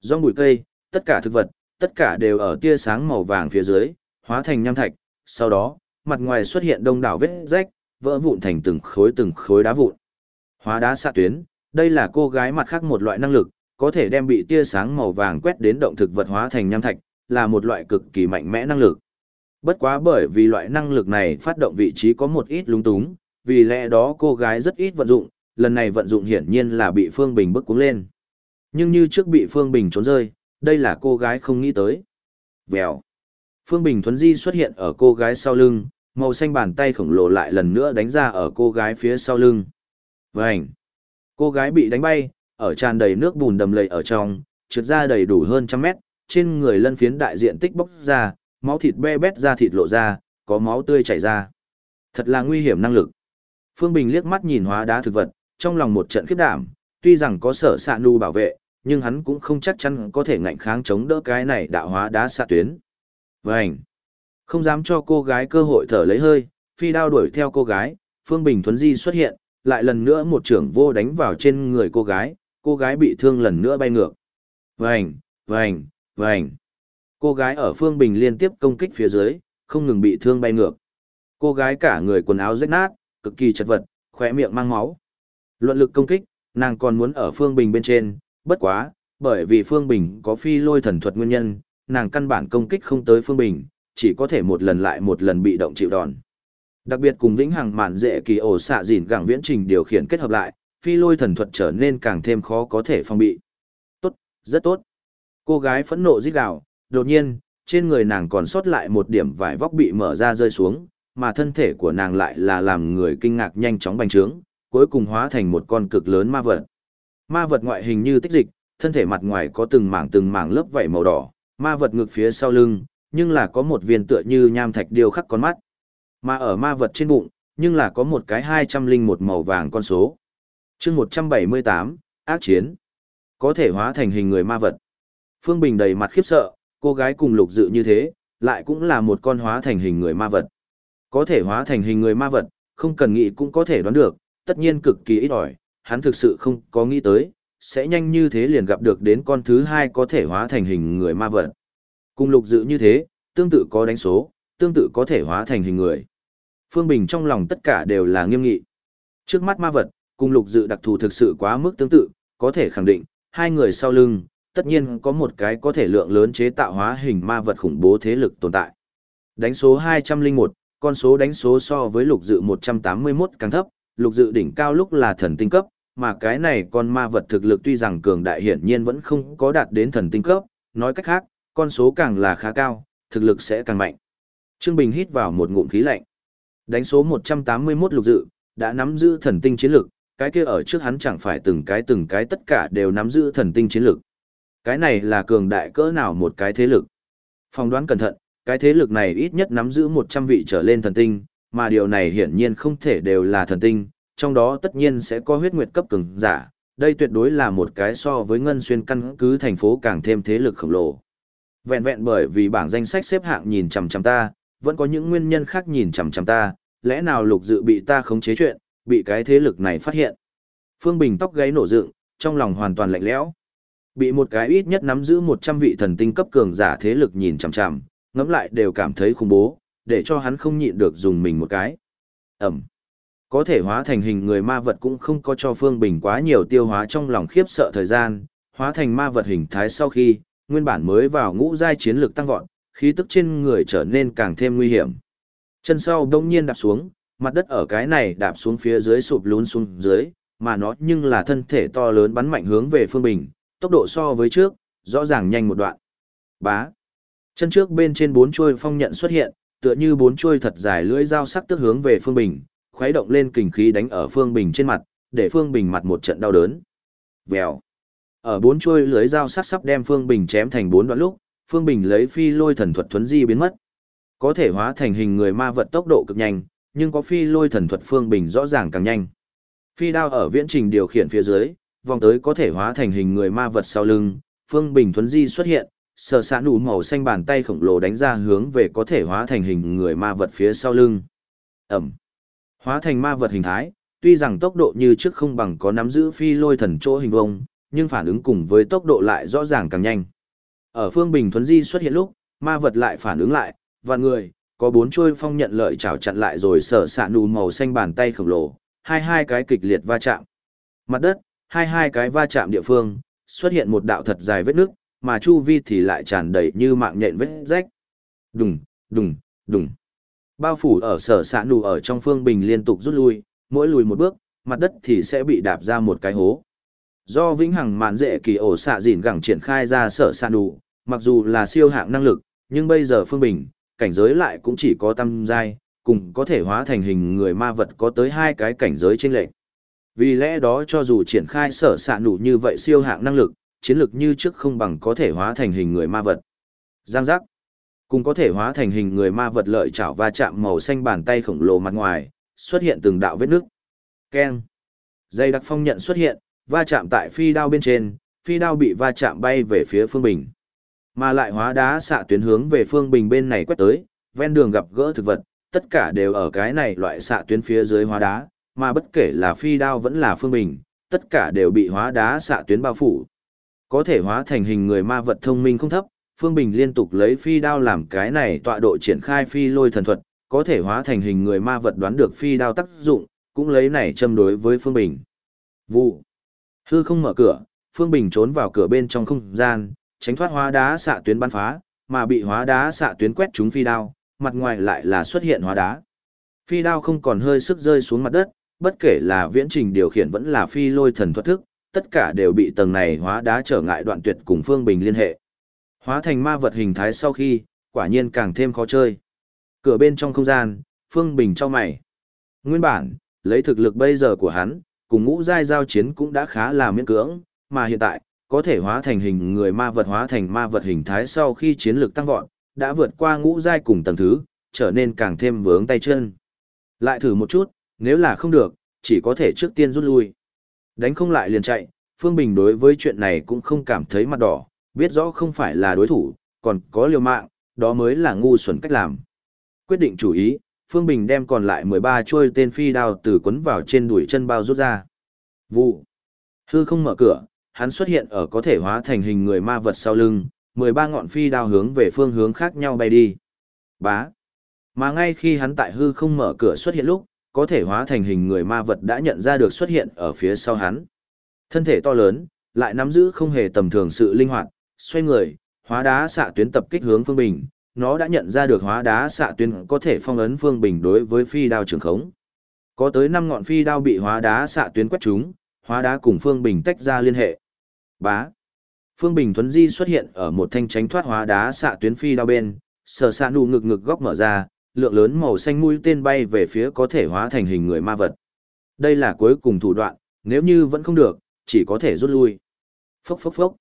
Do bụi cây, tất cả thực vật, tất cả đều ở tia sáng màu vàng phía dưới, hóa thành nham thạch, sau đó, mặt ngoài xuất hiện đông đảo vết rách, vỡ vụn thành từng khối từng khối đá vụn. Hóa đá xạ tuyến, đây là cô gái mặt khác một loại năng lực, có thể đem bị tia sáng màu vàng quét đến động thực vật hóa thành nham thạch, là một loại cực kỳ mạnh mẽ năng lực. Bất quá bởi vì loại năng lực này phát động vị trí có một ít lung túng, vì lẽ đó cô gái rất ít vận dụng, lần này vận dụng hiển nhiên là bị Phương Bình bức cuống lên. Nhưng như trước bị Phương Bình trốn rơi, đây là cô gái không nghĩ tới. Vèo. Phương Bình thuấn di xuất hiện ở cô gái sau lưng, màu xanh bàn tay khổng lồ lại lần nữa đánh ra ở cô gái phía sau lưng. Vành. Cô gái bị đánh bay, ở tràn đầy nước bùn đầm lầy ở trong, trượt ra đầy đủ hơn trăm mét, trên người lân phiến đại diện tích bốc ra, máu thịt be bét ra thịt lộ ra, có máu tươi chảy ra. Thật là nguy hiểm năng lực. Phương Bình liếc mắt nhìn hóa đá thực vật, trong lòng một trận khiếp đảm, tuy rằng có sở xạ nu bảo vệ, nhưng hắn cũng không chắc chắn có thể ngạnh kháng chống đỡ cái này đạo hóa đá xạ tuyến. Vành, Không dám cho cô gái cơ hội thở lấy hơi, phi đao đuổi theo cô gái, Phương Bình Thuấn Di xuất hiện, lại lần nữa một trưởng vô đánh vào trên người cô gái, cô gái bị thương lần nữa bay ngược. Vành, vành, vành. Cô gái ở Phương Bình liên tiếp công kích phía dưới, không ngừng bị thương bay ngược. Cô gái cả người quần áo rách nát, cực kỳ chật vật, khỏe miệng mang máu. Luận lực công kích, nàng còn muốn ở Phương Bình bên trên, bất quá, bởi vì Phương Bình có phi lôi thần thuật nguyên nhân, nàng căn bản công kích không tới Phương Bình, chỉ có thể một lần lại một lần bị động chịu đòn. Đặc biệt cùng vĩnh hằng mạn dễ kỳ ổ xạ dìn gẳng viễn trình điều khiển kết hợp lại, phi lôi thần thuật trở nên càng thêm khó có thể phòng bị. Tốt, rất tốt. Cô gái phẫn nộ rít gào, đột nhiên, trên người nàng còn sót lại một điểm vải vóc bị mở ra rơi xuống, mà thân thể của nàng lại là làm người kinh ngạc nhanh chóng bành trướng, cuối cùng hóa thành một con cực lớn ma vật. Ma vật ngoại hình như tích dịch, thân thể mặt ngoài có từng mảng từng mảng lớp vảy màu đỏ, ma vật ngược phía sau lưng, nhưng là có một viên tựa như nham thạch điêu khắc con mắt. Mà ở ma vật trên bụng, nhưng là có một cái hai trăm linh một màu vàng con số. chương một trăm bảy mươi tám ác chiến. Có thể hóa thành hình người ma vật. Phương Bình đầy mặt khiếp sợ, cô gái cùng lục dự như thế, lại cũng là một con hóa thành hình người ma vật. Có thể hóa thành hình người ma vật, không cần nghĩ cũng có thể đoán được, tất nhiên cực kỳ ít ỏi, hắn thực sự không có nghĩ tới, sẽ nhanh như thế liền gặp được đến con thứ hai có thể hóa thành hình người ma vật. Cùng lục dự như thế, tương tự có đánh số, tương tự có thể hóa thành hình người. Phương Bình trong lòng tất cả đều là nghiêm nghị. Trước mắt ma vật, cùng lục dự đặc thù thực sự quá mức tương tự, có thể khẳng định, hai người sau lưng, tất nhiên có một cái có thể lượng lớn chế tạo hóa hình ma vật khủng bố thế lực tồn tại. Đánh số 201, con số đánh số so với lục dự 181 càng thấp, lục dự đỉnh cao lúc là thần tinh cấp, mà cái này con ma vật thực lực tuy rằng cường đại hiển nhiên vẫn không có đạt đến thần tinh cấp, nói cách khác, con số càng là khá cao, thực lực sẽ càng mạnh. Trương Bình hít vào một ngụm khí lạnh. Đánh số 181 lục dự, đã nắm giữ thần tinh chiến lực, cái kia ở trước hắn chẳng phải từng cái từng cái tất cả đều nắm giữ thần tinh chiến lực. Cái này là cường đại cỡ nào một cái thế lực. Phòng đoán cẩn thận, cái thế lực này ít nhất nắm giữ 100 vị trở lên thần tinh, mà điều này hiển nhiên không thể đều là thần tinh, trong đó tất nhiên sẽ có huyết nguyệt cấp cường giả. Đây tuyệt đối là một cái so với ngân xuyên căn cứ thành phố càng thêm thế lực khổng lồ. Vẹn vẹn bởi vì bảng danh sách xếp hạng nhìn chằm chằm ta, vẫn có những nguyên nhân khác nhìn chằm chằm ta, lẽ nào lục dự bị ta khống chế chuyện, bị cái thế lực này phát hiện. Phương Bình tóc gáy nổ dựng, trong lòng hoàn toàn lạnh lẽo. Bị một cái ít nhất nắm giữ 100 vị thần tinh cấp cường giả thế lực nhìn chằm chằm, ngẫm lại đều cảm thấy khủng bố, để cho hắn không nhịn được dùng mình một cái. Ẩm. Có thể hóa thành hình người ma vật cũng không có cho Phương Bình quá nhiều tiêu hóa trong lòng khiếp sợ thời gian, hóa thành ma vật hình thái sau khi, nguyên bản mới vào ngũ giai chiến lực tăng vọt, khí tức trên người trở nên càng thêm nguy hiểm. Chân sau đông nhiên đạp xuống, mặt đất ở cái này đạp xuống phía dưới sụp lún xuống dưới, mà nó nhưng là thân thể to lớn bắn mạnh hướng về Phương Bình, tốc độ so với trước, rõ ràng nhanh một đoạn. Bá. Chân trước bên trên bốn chuôi phong nhận xuất hiện, tựa như bốn chuôi thật dài lưỡi dao sắc tức hướng về Phương Bình, khuấy động lên kình khí đánh ở Phương Bình trên mặt, để Phương Bình mặt một trận đau đớn. Vèo. Ở bốn chuôi lưỡi dao sắc sắp đem Phương Bình chém thành bốn đoạn lúc, Phương Bình lấy phi lôi thần thuật thuấn di biến mất. Có thể hóa thành hình người ma vật tốc độ cực nhanh, nhưng có phi lôi thần thuật Phương Bình rõ ràng càng nhanh. Phi đao ở viễn trình điều khiển phía dưới, vòng tới có thể hóa thành hình người ma vật sau lưng, Phương Bình thuấn di xuất hiện, sờ xạ nụ màu xanh bàn tay khổng lồ đánh ra hướng về có thể hóa thành hình người ma vật phía sau lưng. Ẩm. Hóa thành ma vật hình thái, tuy rằng tốc độ như trước không bằng có nắm giữ phi lôi thần chỗ hình vông, nhưng phản ứng cùng với tốc độ lại rõ ràng càng nhanh. Ở phương bình thuấn di xuất hiện lúc, ma vật lại phản ứng lại, và người, có bốn trôi phong nhận lợi chảo chặn lại rồi sở xạ nụ màu xanh bàn tay khổng lồ, hai hai cái kịch liệt va chạm. Mặt đất, hai hai cái va chạm địa phương, xuất hiện một đạo thật dài vết nước, mà chu vi thì lại tràn đầy như mạng nhện vết rách. Đùng, đùng, đùng. Bao phủ ở sở xã nụ ở trong phương bình liên tục rút lui, mỗi lùi một bước, mặt đất thì sẽ bị đạp ra một cái hố. Do vĩnh hằng mạn dễ kỳ ổ xạ dìn gẳng triển khai ra sở xạ nụ, mặc dù là siêu hạng năng lực, nhưng bây giờ phương bình, cảnh giới lại cũng chỉ có tam giai, cùng có thể hóa thành hình người ma vật có tới hai cái cảnh giới trên lệnh. Vì lẽ đó cho dù triển khai sở sạ nụ như vậy siêu hạng năng lực, chiến lực như trước không bằng có thể hóa thành hình người ma vật. Giang giác. Cùng có thể hóa thành hình người ma vật lợi chảo va chạm màu xanh bàn tay khổng lồ mặt ngoài, xuất hiện từng đạo vết nước. Keng. Dây đặc phong nhận xuất hiện, va chạm tại phi đao bên trên, phi đao bị va chạm bay về phía Phương Bình. Mà lại hóa đá xạ tuyến hướng về Phương Bình bên này quét tới, ven đường gặp gỡ thực vật, tất cả đều ở cái này loại xạ tuyến phía dưới hóa đá, mà bất kể là phi đao vẫn là Phương Bình, tất cả đều bị hóa đá xạ tuyến bao phủ. Có thể hóa thành hình người ma vật thông minh không thấp, Phương Bình liên tục lấy phi đao làm cái này tọa độ triển khai phi lôi thần thuật, có thể hóa thành hình người ma vật đoán được phi đao tác dụng, cũng lấy này châm đối với Phương Bình. Vụ. Hư không mở cửa, Phương Bình trốn vào cửa bên trong không gian, tránh thoát hóa đá xạ tuyến bắn phá, mà bị hóa đá xạ tuyến quét trúng phi đao, mặt ngoài lại là xuất hiện hóa đá. Phi đao không còn hơi sức rơi xuống mặt đất, bất kể là viễn trình điều khiển vẫn là phi lôi thần thuật thức, tất cả đều bị tầng này hóa đá trở ngại đoạn tuyệt cùng Phương Bình liên hệ. Hóa thành ma vật hình thái sau khi, quả nhiên càng thêm khó chơi. Cửa bên trong không gian, Phương Bình cho mày. Nguyên bản, lấy thực lực bây giờ của hắn, cùng ngũ giai giao chiến cũng đã khá là miễn cưỡng, mà hiện tại, có thể hóa thành hình người ma vật hóa thành ma vật hình thái sau khi chiến lực tăng vọt, đã vượt qua ngũ giai cùng tầng thứ, trở nên càng thêm vướng tay chân. Lại thử một chút, nếu là không được, chỉ có thể trước tiên rút lui. Đánh không lại liền chạy, Phương Bình đối với chuyện này cũng không cảm thấy mặt đỏ, biết rõ không phải là đối thủ, còn có liều mạng, đó mới là ngu xuẩn cách làm. Quyết định chủ ý, Phương Bình đem còn lại 13 chuôi tên phi đao từ quấn vào trên đuổi chân bao rút ra. Vụ. Hư không mở cửa, hắn xuất hiện ở có thể hóa thành hình người ma vật sau lưng, 13 ngọn phi đao hướng về phương hướng khác nhau bay đi. Bá. Mà ngay khi hắn tại hư không mở cửa xuất hiện lúc, có thể hóa thành hình người ma vật đã nhận ra được xuất hiện ở phía sau hắn. Thân thể to lớn, lại nắm giữ không hề tầm thường sự linh hoạt, xoay người, hóa đá xạ tuyến tập kích hướng Phương Bình, nó đã nhận ra được hóa đá xạ tuyến có thể phong ấn Phương Bình đối với phi đao trường khống. Có tới 5 ngọn phi đao bị hóa đá xạ tuyến quét trúng, hóa đá cùng Phương Bình tách ra liên hệ. Bá. Phương Bình Thuấn Di xuất hiện ở một thanh tránh thoát hóa đá xạ tuyến phi đao bên, sờ xạ nụ ngực ngực góc mở ra, lượng lớn màu xanh mũi tên bay về phía có thể hóa thành hình người ma vật. Đây là cuối cùng thủ đoạn, nếu như vẫn không được, chỉ có thể rút lui. Phốc phốc phốc.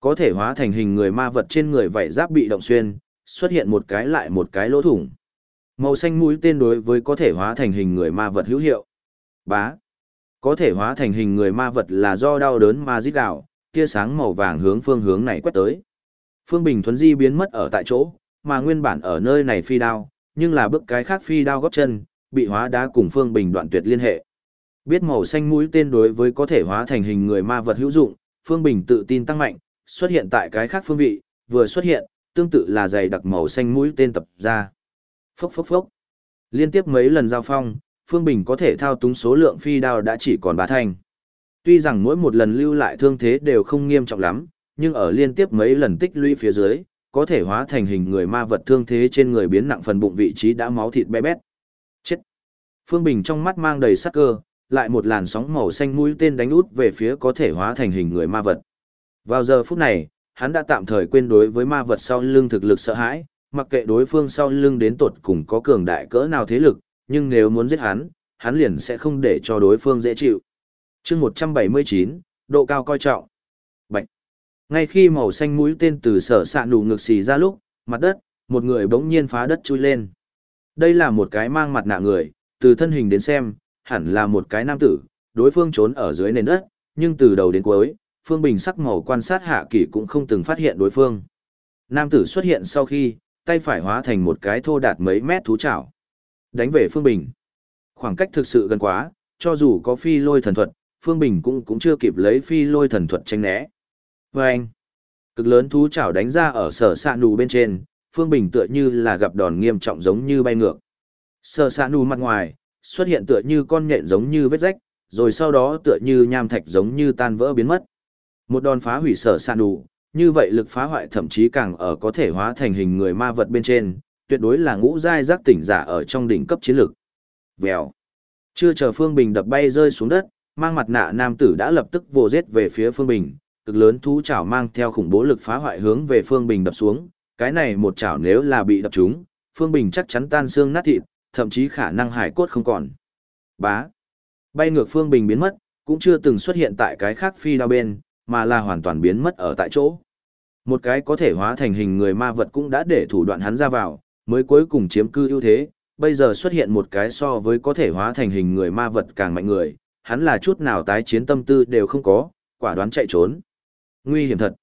Có thể hóa thành hình người ma vật trên người vảy giáp bị động xuyên, xuất hiện một cái lại một cái lỗ thủng. Màu xanh mũi tên đối với có thể hóa thành hình người ma vật hữu hiệu. Bá. Có thể hóa thành hình người ma vật là do đau đớn ma giết gạo, tia sáng màu vàng hướng phương hướng này quét tới. Phương Bình Thuấn Di biến mất ở tại chỗ, mà nguyên bản ở nơi này phi đao, nhưng là bước cái khác phi đao góp chân, bị hóa đá cùng Phương Bình đoạn tuyệt liên hệ. Biết màu xanh mũi tên đối với có thể hóa thành hình người ma vật hữu dụng, Phương Bình tự tin tăng mạnh, xuất hiện tại cái khác phương vị, vừa xuất hiện, tương tự là dày đặc màu xanh mũi tên tập ra. Phốc phốc phốc. Liên tiếp mấy lần giao phong, Phương Bình có thể thao túng số lượng phi đao đã chỉ còn bá thành Tuy rằng mỗi một lần lưu lại thương thế đều không nghiêm trọng lắm, nhưng ở liên tiếp mấy lần tích lũy phía dưới, có thể hóa thành hình người ma vật thương thế trên người biến nặng phần bụng vị trí đã máu thịt bé bét. Chết! Phương Bình trong mắt mang đầy sắc cơ, lại một làn sóng màu xanh mũi tên đánh út về phía có thể hóa thành hình người ma vật. Vào giờ phút này, hắn đã tạm thời quên đối với ma vật sau lưng thực lực sợ hãi, mặc kệ đối phương sau lưng đến tột cùng có cường đại cỡ nào thế lực, nhưng nếu muốn giết hắn, hắn liền sẽ không để cho đối phương dễ chịu. chương 179, độ cao coi trọng. Ngay khi màu xanh mũi tên từ sở xạ nụ ngực xì ra lúc, mặt đất, một người bỗng nhiên phá đất chui lên. Đây là một cái mang mặt nạ người, từ thân hình đến xem, hẳn là một cái nam tử, đối phương trốn ở dưới nền đất, nhưng từ đầu đến cuối, Phương Bình sắc màu quan sát hạ kỷ cũng không từng phát hiện đối phương. Nam tử xuất hiện sau khi, tay phải hóa thành một cái thô đạt mấy mét thú chảo. Đánh về Phương Bình. Khoảng cách thực sự gần quá, cho dù có phi lôi thần thuật, Phương Bình cũng cũng chưa kịp lấy phi lôi thần thuật tranh né. Và anh, cực lớn thú chảo đánh ra ở sở sạ nù bên trên, Phương Bình tựa như là gặp đòn nghiêm trọng giống như bay ngược. Sở sạ nù mặt ngoài, xuất hiện tựa như con nhện giống như vết rách, rồi sau đó tựa như nham thạch giống như tan vỡ biến mất. Một đòn phá hủy sở sạn nù như vậy lực phá hoại thậm chí càng ở có thể hóa thành hình người ma vật bên trên, tuyệt đối là ngũ giai giác tỉnh giả ở trong đỉnh cấp chiến lực. Vèo. Chưa chờ Phương Bình đập bay rơi xuống đất, mang mặt nạ nam tử đã lập tức vồ giết về phía Phương Bình, cực lớn thú chảo mang theo khủng bố lực phá hoại hướng về Phương Bình đập xuống, cái này một chảo nếu là bị đập trúng, Phương Bình chắc chắn tan xương nát thịt, thậm chí khả năng hải cốt không còn. Bá. Bay ngược Phương Bình biến mất, cũng chưa từng xuất hiện tại cái khác phi đao bên, mà là hoàn toàn biến mất ở tại chỗ. Một cái có thể hóa thành hình người ma vật cũng đã để thủ đoạn hắn ra vào, mới cuối cùng chiếm cư ưu thế, bây giờ xuất hiện một cái so với có thể hóa thành hình người ma vật càng mạnh người, hắn là chút nào tái chiến tâm tư đều không có, quả đoán chạy trốn. Nguy hiểm thật.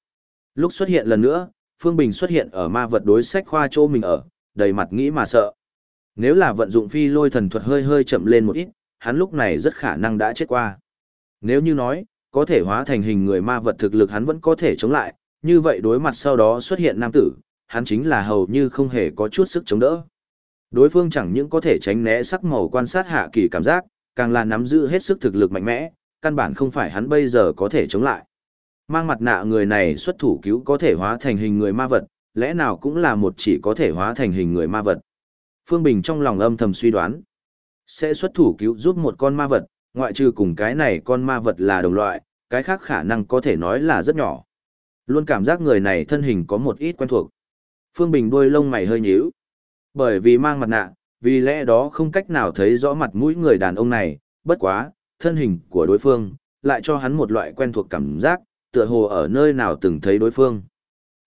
Lúc xuất hiện lần nữa, Phương Bình xuất hiện ở ma vật đối sách khoa chỗ mình ở, đầy mặt nghĩ mà sợ. Nếu là vận dụng phi lôi thần thuật hơi hơi chậm lên một ít, hắn lúc này rất khả năng đã chết qua. Nếu như nói, có thể hóa thành hình người ma vật thực lực hắn vẫn có thể chống lại, như vậy đối mặt sau đó xuất hiện nam tử, hắn chính là hầu như không hề có chút sức chống đỡ. Đối phương chẳng những có thể tránh né sắc màu quan sát hạ kỳ cảm giác, càng là nắm giữ hết sức thực lực mạnh mẽ, căn bản không phải hắn bây giờ có thể chống lại. Mang mặt nạ người này xuất thủ cứu có thể hóa thành hình người ma vật, lẽ nào cũng là một chỉ có thể hóa thành hình người ma vật. Phương Bình trong lòng âm thầm suy đoán, sẽ xuất thủ cứu giúp một con ma vật, ngoại trừ cùng cái này con ma vật là đồng loại, cái khác khả năng có thể nói là rất nhỏ. Luôn cảm giác người này thân hình có một ít quen thuộc. Phương Bình đuôi lông mày hơi nhíu. Bởi vì mang mặt nạ, vì lẽ đó không cách nào thấy rõ mặt mũi người đàn ông này, bất quá, thân hình của đối phương, lại cho hắn một loại quen thuộc cảm giác, tựa hồ ở nơi nào từng thấy đối phương.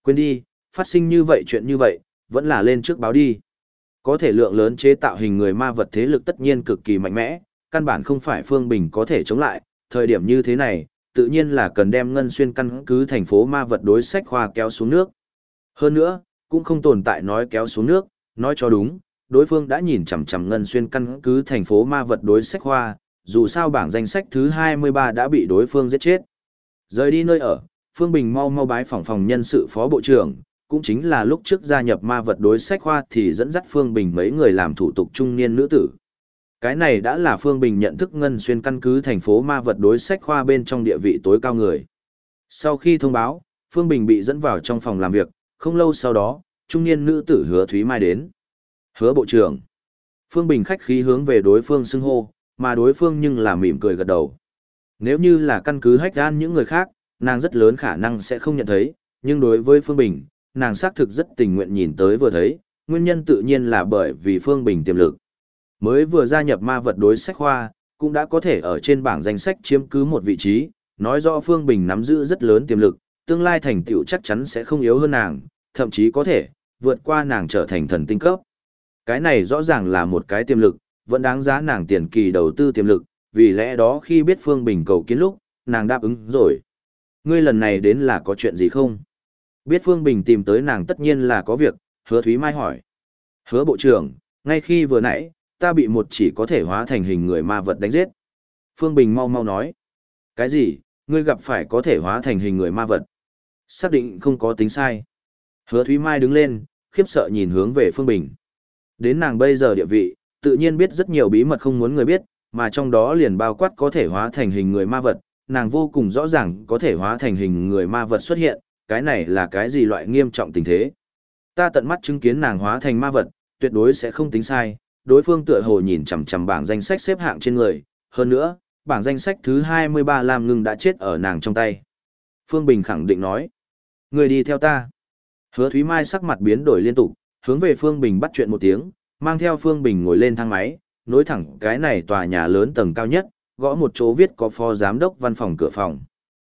Quên đi, phát sinh như vậy chuyện như vậy, vẫn là lên trước báo đi. Có thể lượng lớn chế tạo hình người ma vật thế lực tất nhiên cực kỳ mạnh mẽ, căn bản không phải Phương Bình có thể chống lại, thời điểm như thế này, tự nhiên là cần đem ngân xuyên căn cứ thành phố ma vật đối sách khoa kéo xuống nước. Hơn nữa, cũng không tồn tại nói kéo xuống nước, nói cho đúng, đối phương đã nhìn chằm chằm ngân xuyên căn cứ thành phố ma vật đối sách khoa, dù sao bảng danh sách thứ 23 đã bị đối phương giết chết. Rời đi nơi ở, Phương Bình mau mau bái phòng phòng nhân sự phó bộ trưởng, cũng chính là lúc trước gia nhập ma vật đối sách khoa thì dẫn dắt Phương Bình mấy người làm thủ tục trung niên nữ tử. Cái này đã là Phương Bình nhận thức ngân xuyên căn cứ thành phố ma vật đối sách khoa bên trong địa vị tối cao người. Sau khi thông báo, Phương Bình bị dẫn vào trong phòng làm việc, không lâu sau đó, trung niên nữ tử hứa Thúy Mai đến. Hứa bộ trưởng. Phương Bình khách khí hướng về đối phương xưng hô, mà đối phương nhưng là mỉm cười gật đầu. Nếu như là căn cứ hách gan những người khác, nàng rất lớn khả năng sẽ không nhận thấy, nhưng đối với Phương Bình, nàng xác thực rất tình nguyện nhìn tới vừa thấy, nguyên nhân tự nhiên là bởi vì Phương Bình tiềm lực. Mới vừa gia nhập ma vật đối sách khoa, cũng đã có thể ở trên bảng danh sách chiếm cứ một vị trí, nói rõ Phương Bình nắm giữ rất lớn tiềm lực, tương lai thành tựu chắc chắn sẽ không yếu hơn nàng, thậm chí có thể vượt qua nàng trở thành thần tinh cấp. Cái này rõ ràng là một cái tiềm lực, vẫn đáng giá nàng tiền kỳ đầu tư tiềm lực, vì lẽ đó khi biết Phương Bình cầu kiến lúc, nàng đáp ứng rồi. Ngươi lần này đến là có chuyện gì không? Biết Phương Bình tìm tới nàng tất nhiên là có việc, hứa Thúy Mai hỏi. Hứa bộ trưởng, ngay khi vừa nãy, ta bị một chỉ có thể hóa thành hình người ma vật đánh giết. Phương Bình mau mau nói. Cái gì, ngươi gặp phải có thể hóa thành hình người ma vật? Xác định không có tính sai. Hứa Thúy Mai đứng lên, khiếp sợ nhìn hướng về Phương Bình. Đến nàng bây giờ địa vị, tự nhiên biết rất nhiều bí mật không muốn người biết, mà trong đó liền bao quát có thể hóa thành hình người ma vật, nàng vô cùng rõ ràng có thể hóa thành hình người ma vật xuất hiện, cái này là cái gì loại nghiêm trọng tình thế. Ta tận mắt chứng kiến nàng hóa thành ma vật, tuyệt đối sẽ không tính sai, đối phương tựa hồ nhìn chằm chằm bảng danh sách xếp hạng trên người, hơn nữa, bảng danh sách thứ 23 Lam Ngưng đã chết ở nàng trong tay. Phương Bình khẳng định nói, người đi theo ta. Hứa Thúy Mai sắc mặt biến đổi liên tục, hướng về Phương Bình bắt chuyện một tiếng, mang theo Phương Bình ngồi lên thang máy, nối thẳng cái này tòa nhà lớn tầng cao nhất, gõ một chỗ viết có phó giám đốc văn phòng cửa phòng.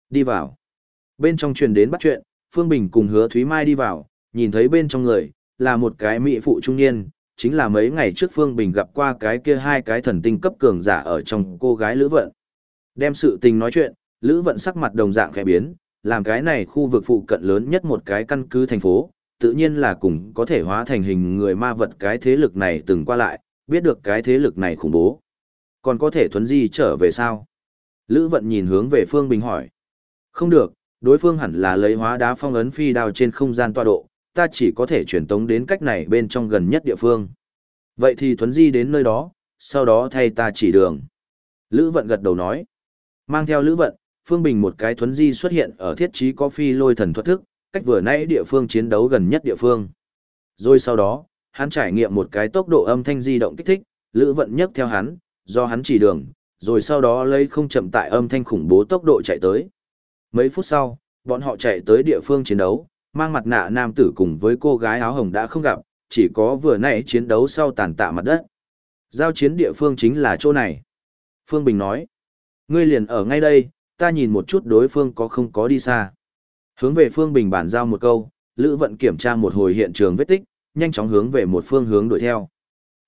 Đi vào. Bên trong truyền đến bắt chuyện, Phương Bình cùng hứa Thúy Mai đi vào, nhìn thấy bên trong người, là một cái mỹ phụ trung niên, chính là mấy ngày trước Phương Bình gặp qua cái kia hai cái thần tinh cấp cường giả ở trong cô gái Lữ Vận. Đem sự tình nói chuyện, Lữ Vận sắc mặt đồng dạng khẽ biến, làm cái này khu vực phụ cận lớn nhất một cái căn cứ thành phố, tự nhiên là cùng có thể hóa thành hình người ma vật cái thế lực này từng qua lại, biết được cái thế lực này khủng bố. Còn có thể thuấn di trở về sao? Lữ vận nhìn hướng về Phương Bình hỏi. Không được, đối phương hẳn là lấy hóa đá phong ấn phi đao trên không gian tọa độ, ta chỉ có thể chuyển tống đến cách này bên trong gần nhất địa phương. Vậy thì thuấn di đến nơi đó, sau đó thay ta chỉ đường. Lữ vận gật đầu nói. Mang theo lữ vận, Phương Bình một cái thuấn di xuất hiện ở thiết trí có phi lôi thần thuật thức, cách vừa nãy địa phương chiến đấu gần nhất địa phương. Rồi sau đó, hắn trải nghiệm một cái tốc độ âm thanh di động kích thích, lữ vận nhất theo hắn, do hắn chỉ đường, rồi sau đó lấy không chậm tại âm thanh khủng bố tốc độ chạy tới. Mấy phút sau, bọn họ chạy tới địa phương chiến đấu, mang mặt nạ nam tử cùng với cô gái áo hồng đã không gặp, chỉ có vừa nãy chiến đấu sau tàn tạ mặt đất. Giao chiến địa phương chính là chỗ này. Phương Bình nói, Ngươi liền ở ngay đây, ta nhìn một chút đối phương có không có đi xa. Hướng về Phương Bình bản giao một câu, Lữ Vận kiểm tra một hồi hiện trường vết tích, nhanh chóng hướng về một phương hướng đuổi theo.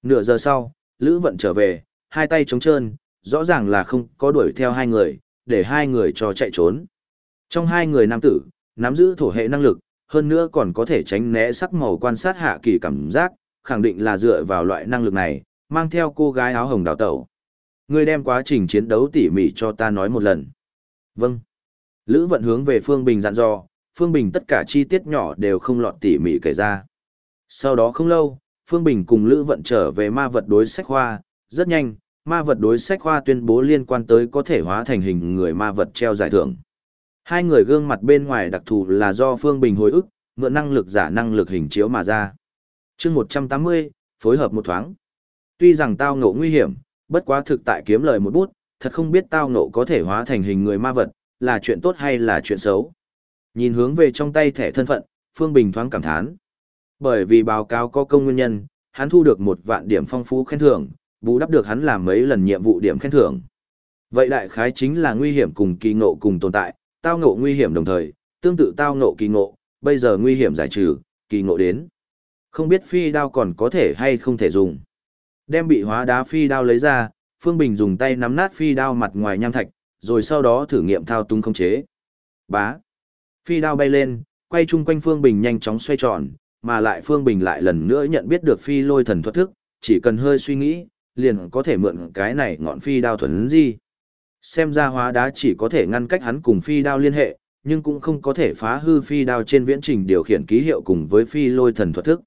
Nửa giờ sau, Lữ Vận trở về, hai tay trống trơn, rõ ràng là không có đuổi theo hai người, để hai người cho chạy trốn. Trong hai người nam tử, nắm giữ thổ hệ năng lực, hơn nữa còn có thể tránh né sắc màu quan sát hạ kỳ cảm giác, khẳng định là dựa vào loại năng lực này, mang theo cô gái áo hồng đào tẩu. Người đem quá trình chiến đấu tỉ mỉ cho ta nói một lần. Vâng. Lữ vận hướng về Phương Bình dặn dò, Phương Bình tất cả chi tiết nhỏ đều không lọt tỉ mỉ kể ra. Sau đó không lâu, Phương Bình cùng Lữ vận trở về ma vật đối sách khoa, rất nhanh, ma vật đối sách khoa tuyên bố liên quan tới có thể hóa thành hình người ma vật treo giải thưởng. Hai người gương mặt bên ngoài đặc thù là do Phương Bình hồi ức, mượn năng lực giả năng lực hình chiếu mà ra. chương 180, phối hợp một thoáng. Tuy rằng tao ngộ nguy hiểm, bất quá thực tại kiếm lời một bút, thật không biết tao ngộ có thể hóa thành hình người ma vật, là chuyện tốt hay là chuyện xấu. Nhìn hướng về trong tay thẻ thân phận, Phương Bình thoáng cảm thán. Bởi vì báo cáo có công nguyên nhân, hắn thu được một vạn điểm phong phú khen thưởng, bù đắp được hắn làm mấy lần nhiệm vụ điểm khen thưởng. Vậy đại khái chính là nguy hiểm cùng kỳ ngộ cùng tồn tại, tao ngộ nguy hiểm đồng thời, tương tự tao ngộ kỳ ngộ, bây giờ nguy hiểm giải trừ, kỳ ngộ đến. Không biết phi đao còn có thể hay không thể dùng. Đem bị hóa đá phi đao lấy ra, Phương Bình dùng tay nắm nát phi đao mặt ngoài nham thạch, rồi sau đó thử nghiệm thao túng không chế. Bá. Phi đao bay lên, quay chung quanh Phương Bình nhanh chóng xoay tròn, mà lại Phương Bình lại lần nữa nhận biết được phi lôi thần thuật thức, chỉ cần hơi suy nghĩ, liền có thể mượn cái này ngọn phi đao thuần gì. Xem ra hóa đá chỉ có thể ngăn cách hắn cùng phi đao liên hệ, nhưng cũng không có thể phá hư phi đao trên viễn trình điều khiển ký hiệu cùng với phi lôi thần thuật thức.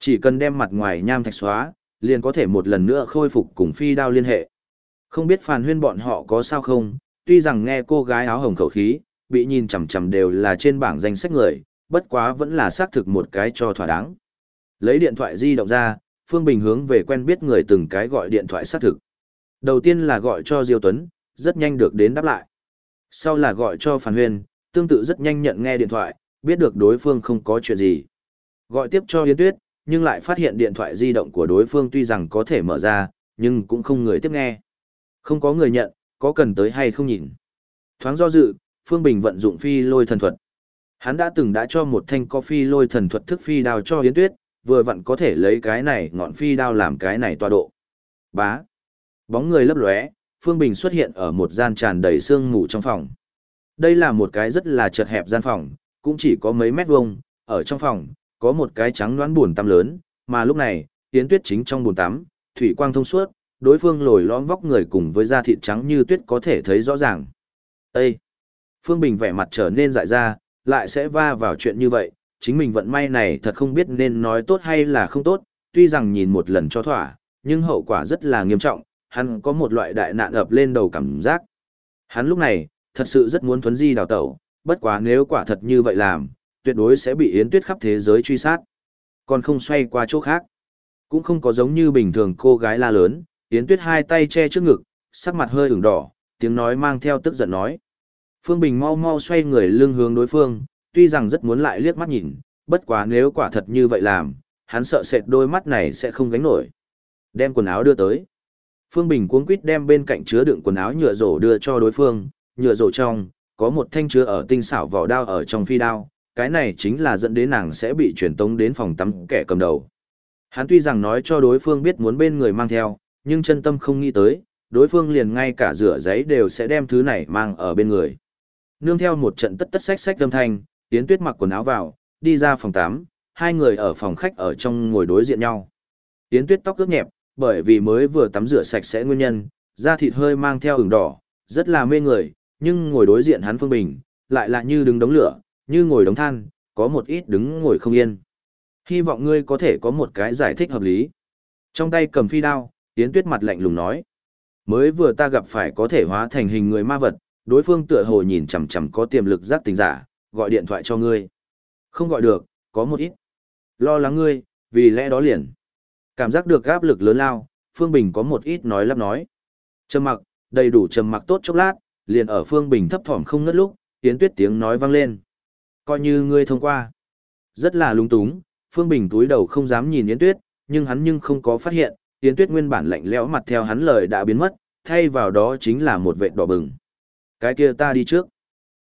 Chỉ cần đem mặt ngoài nham thạch xóa, liền có thể một lần nữa khôi phục cùng phi đao liên hệ. Không biết phàn huyên bọn họ có sao không, tuy rằng nghe cô gái áo hồng khẩu khí, bị nhìn chằm chằm đều là trên bảng danh sách người, bất quá vẫn là xác thực một cái cho thỏa đáng. Lấy điện thoại di động ra, Phương Bình hướng về quen biết người từng cái gọi điện thoại xác thực. Đầu tiên là gọi cho Diêu Tuấn, rất nhanh được đến đáp lại. Sau là gọi cho phan huyền tương tự rất nhanh nhận nghe điện thoại, biết được đối phương không có chuyện gì. Gọi tiếp cho Yến Tuyết, nhưng lại phát hiện điện thoại di động của đối phương tuy rằng có thể mở ra, nhưng cũng không người tiếp nghe. Không có người nhận, có cần tới hay không nhìn. Thoáng do dự, Phương Bình vận dụng phi lôi thần thuật. Hắn đã từng đã cho một thanh có phi lôi thần thuật thức phi đao cho Yến Tuyết, vừa vặn có thể lấy cái này ngọn phi đao làm cái này tọa độ. Bá. Bóng người lấp lóe, Phương Bình xuất hiện ở một gian tràn đầy sương mù trong phòng. Đây là một cái rất là chật hẹp gian phòng, cũng chỉ có mấy mét vuông, ở trong phòng, có một cái trắng đoán buồn tắm lớn, mà lúc này, Yến Tuyết chính trong buồn tắm, thủy quang thông suốt, đối phương lồi lõm vóc người cùng với da thịt trắng như tuyết có thể thấy rõ ràng. Ê! Phương Bình vẻ mặt trở nên dại ra, lại sẽ va vào chuyện như vậy, chính mình vận may này thật không biết nên nói tốt hay là không tốt, tuy rằng nhìn một lần cho thỏa, nhưng hậu quả rất là nghiêm trọng, hắn có một loại đại nạn ập lên đầu cảm giác. Hắn lúc này, thật sự rất muốn thuấn di đào tẩu, bất quá nếu quả thật như vậy làm, tuyệt đối sẽ bị Yến Tuyết khắp thế giới truy sát. Còn không xoay qua chỗ khác. Cũng không có giống như bình thường cô gái la lớn, Yến Tuyết hai tay che trước ngực, sắc mặt hơi ửng đỏ, tiếng nói mang theo tức giận nói. Phương Bình mau mau xoay người lưng hướng đối phương, tuy rằng rất muốn lại liếc mắt nhìn, bất quá nếu quả thật như vậy làm, hắn sợ sệt đôi mắt này sẽ không gánh nổi. Đem quần áo đưa tới. Phương Bình cuống quýt đem bên cạnh chứa đựng quần áo nhựa rổ đưa cho đối phương, nhựa rổ trong, có một thanh chứa ở tinh xảo vỏ đao ở trong phi đao, cái này chính là dẫn đến nàng sẽ bị truyền tống đến phòng tắm kẻ cầm đầu. Hắn tuy rằng nói cho đối phương biết muốn bên người mang theo, nhưng chân tâm không nghĩ tới, đối phương liền ngay cả rửa giấy đều sẽ đem thứ này mang ở bên người. Nương theo một trận tất tất sách sách âm thanh, Yến Tuyết mặc quần áo vào, đi ra phòng tắm, hai người ở phòng khách ở trong ngồi đối diện nhau. Yến Tuyết tóc ướt nhẹp, bởi vì mới vừa tắm rửa sạch sẽ nguyên nhân, da thịt hơi mang theo ửng đỏ, rất là mê người, nhưng ngồi đối diện hắn Phương Bình, lại là như đứng đống lửa, như ngồi đống than, có một ít đứng ngồi không yên. Hy vọng ngươi có thể có một cái giải thích hợp lý. Trong tay cầm phi đao, Yến Tuyết mặt lạnh lùng nói. Mới vừa ta gặp phải có thể hóa thành hình người ma vật, đối phương tựa hồ nhìn chằm chằm có tiềm lực giác tình giả, gọi điện thoại cho ngươi. Không gọi được, có một ít. Lo lắng ngươi, vì lẽ đó liền. Cảm giác được áp lực lớn lao, Phương Bình có một ít nói lắp nói. Trầm mặc, đầy đủ trầm mặc tốt chốc lát, liền ở Phương Bình thấp thỏm không ngất lúc, Yến Tuyết tiếng nói vang lên. Coi như ngươi thông qua. Rất là lung túng, Phương Bình túi đầu không dám nhìn Yến Tuyết, nhưng hắn nhưng không có phát hiện, Yến Tuyết nguyên bản lạnh lẽo mặt theo hắn lời đã biến mất, thay vào đó chính là một vệt đỏ bừng. Cái kia ta đi trước.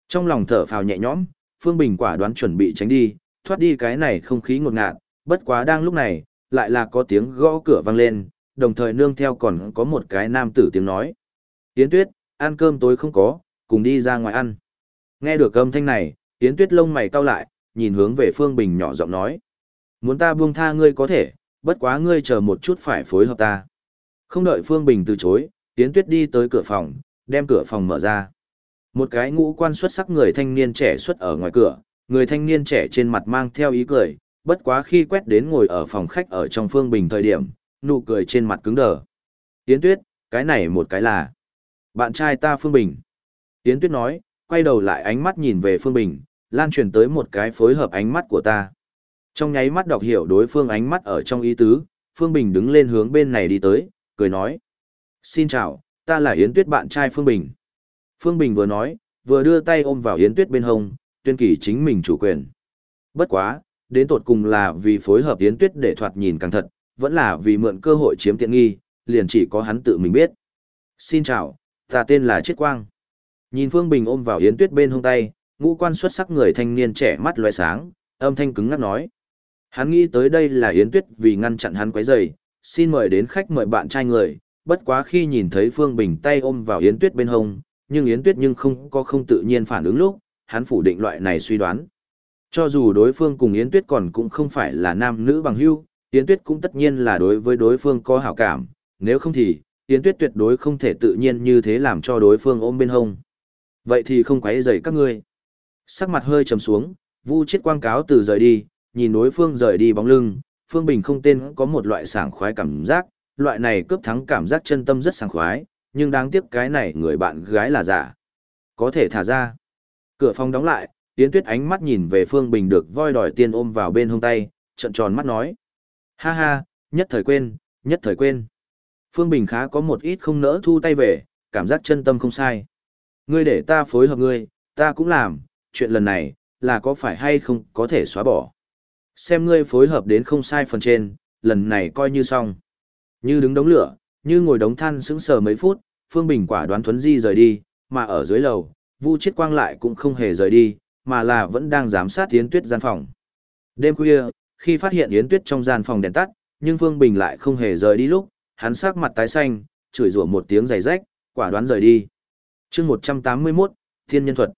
Trong lòng thở phào nhẹ nhõm, Phương Bình quả đoán chuẩn bị tránh đi, thoát đi cái này không khí ngột ngạt, bất quá đang lúc này, lại là có tiếng gõ cửa vang lên, đồng thời nương theo còn có một cái nam tử tiếng nói. Yến Tuyết, ăn cơm tối không có, cùng đi ra ngoài ăn. Nghe được âm thanh này, Yến Tuyết lông mày cau lại, nhìn hướng về Phương Bình nhỏ giọng nói. Muốn ta buông tha ngươi có thể, bất quá ngươi chờ một chút phải phối hợp ta. Không đợi Phương Bình từ chối, Yến Tuyết đi tới cửa phòng, đem cửa phòng mở ra. Một cái ngũ quan xuất sắc người thanh niên trẻ xuất ở ngoài cửa, người thanh niên trẻ trên mặt mang theo ý cười, bất quá khi quét đến ngồi ở phòng khách ở trong Phương Bình thời điểm, nụ cười trên mặt cứng đờ. Yến Tuyết, cái này một cái là bạn trai ta Phương Bình. Yến Tuyết nói, quay đầu lại ánh mắt nhìn về Phương Bình, lan truyền tới một cái phối hợp ánh mắt của ta. Trong nháy mắt đọc hiểu đối phương ánh mắt ở trong ý tứ, Phương Bình đứng lên hướng bên này đi tới, cười nói. Xin chào, ta là Yến Tuyết bạn trai Phương Bình. Phương Bình vừa nói, vừa đưa tay ôm vào Yến Tuyết bên hông, tuyên kỳ chính mình chủ quyền. Bất quá, đến tột cùng là vì phối hợp Yến Tuyết để thoạt nhìn càng thật, vẫn là vì mượn cơ hội chiếm tiện nghi, liền chỉ có hắn tự mình biết. Xin chào, ta tên là Chiết Quang. Nhìn Phương Bình ôm vào Yến Tuyết bên hông tay, ngũ quan xuất sắc người thanh niên trẻ mắt loé sáng, âm thanh cứng ngắc nói. Hắn nghĩ tới đây là Yến Tuyết vì ngăn chặn hắn quấy rầy, xin mời đến khách mời bạn trai người, bất quá khi nhìn thấy Phương Bình tay ôm vào Yến Tuyết bên hông, nhưng Yến Tuyết nhưng không có không tự nhiên phản ứng lúc, hắn phủ định loại này suy đoán. Cho dù đối phương cùng Yến Tuyết còn cũng không phải là nam nữ bằng hữu, Yến Tuyết cũng tất nhiên là đối với đối phương có hảo cảm, nếu không thì, Yến Tuyết tuyệt đối không thể tự nhiên như thế làm cho đối phương ôm bên hông. Vậy thì không quấy rầy các ngươi. Sắc mặt hơi trầm xuống, Vu chết quang cáo từ rời đi, nhìn đối phương rời đi bóng lưng, Phương Bình không tên có một loại sảng khoái cảm giác, loại này cướp thắng cảm giác chân tâm rất sảng khoái, nhưng đáng tiếc cái này người bạn gái là giả. Có thể thả ra. Cửa phòng đóng lại, Yến Tuyết ánh mắt nhìn về Phương Bình được voi đòi tiên ôm vào bên hông tay, trận tròn mắt nói. Ha ha, nhất thời quên, nhất thời quên. Phương Bình khá có một ít không nỡ thu tay về, cảm giác chân tâm không sai. Ngươi để ta phối hợp ngươi, ta cũng làm, chuyện lần này, là có phải hay không có thể xóa bỏ. Xem ngươi phối hợp đến không sai phần trên, lần này coi như xong. Như đứng đống lửa, như ngồi đống than sững sờ mấy phút, Phương Bình quả đoán thuấn di rời đi, mà ở dưới lầu, Vu Chiết Quang lại cũng không hề rời đi, mà là vẫn đang giám sát Yến Tuyết gian phòng. Đêm khuya, khi phát hiện Yến Tuyết trong gian phòng đèn tắt, nhưng Phương Bình lại không hề rời đi lúc, hắn sắc mặt tái xanh, chửi rủa một tiếng giày rách, quả đoán rời đi. chương 181, Thiên Nhân Thuật.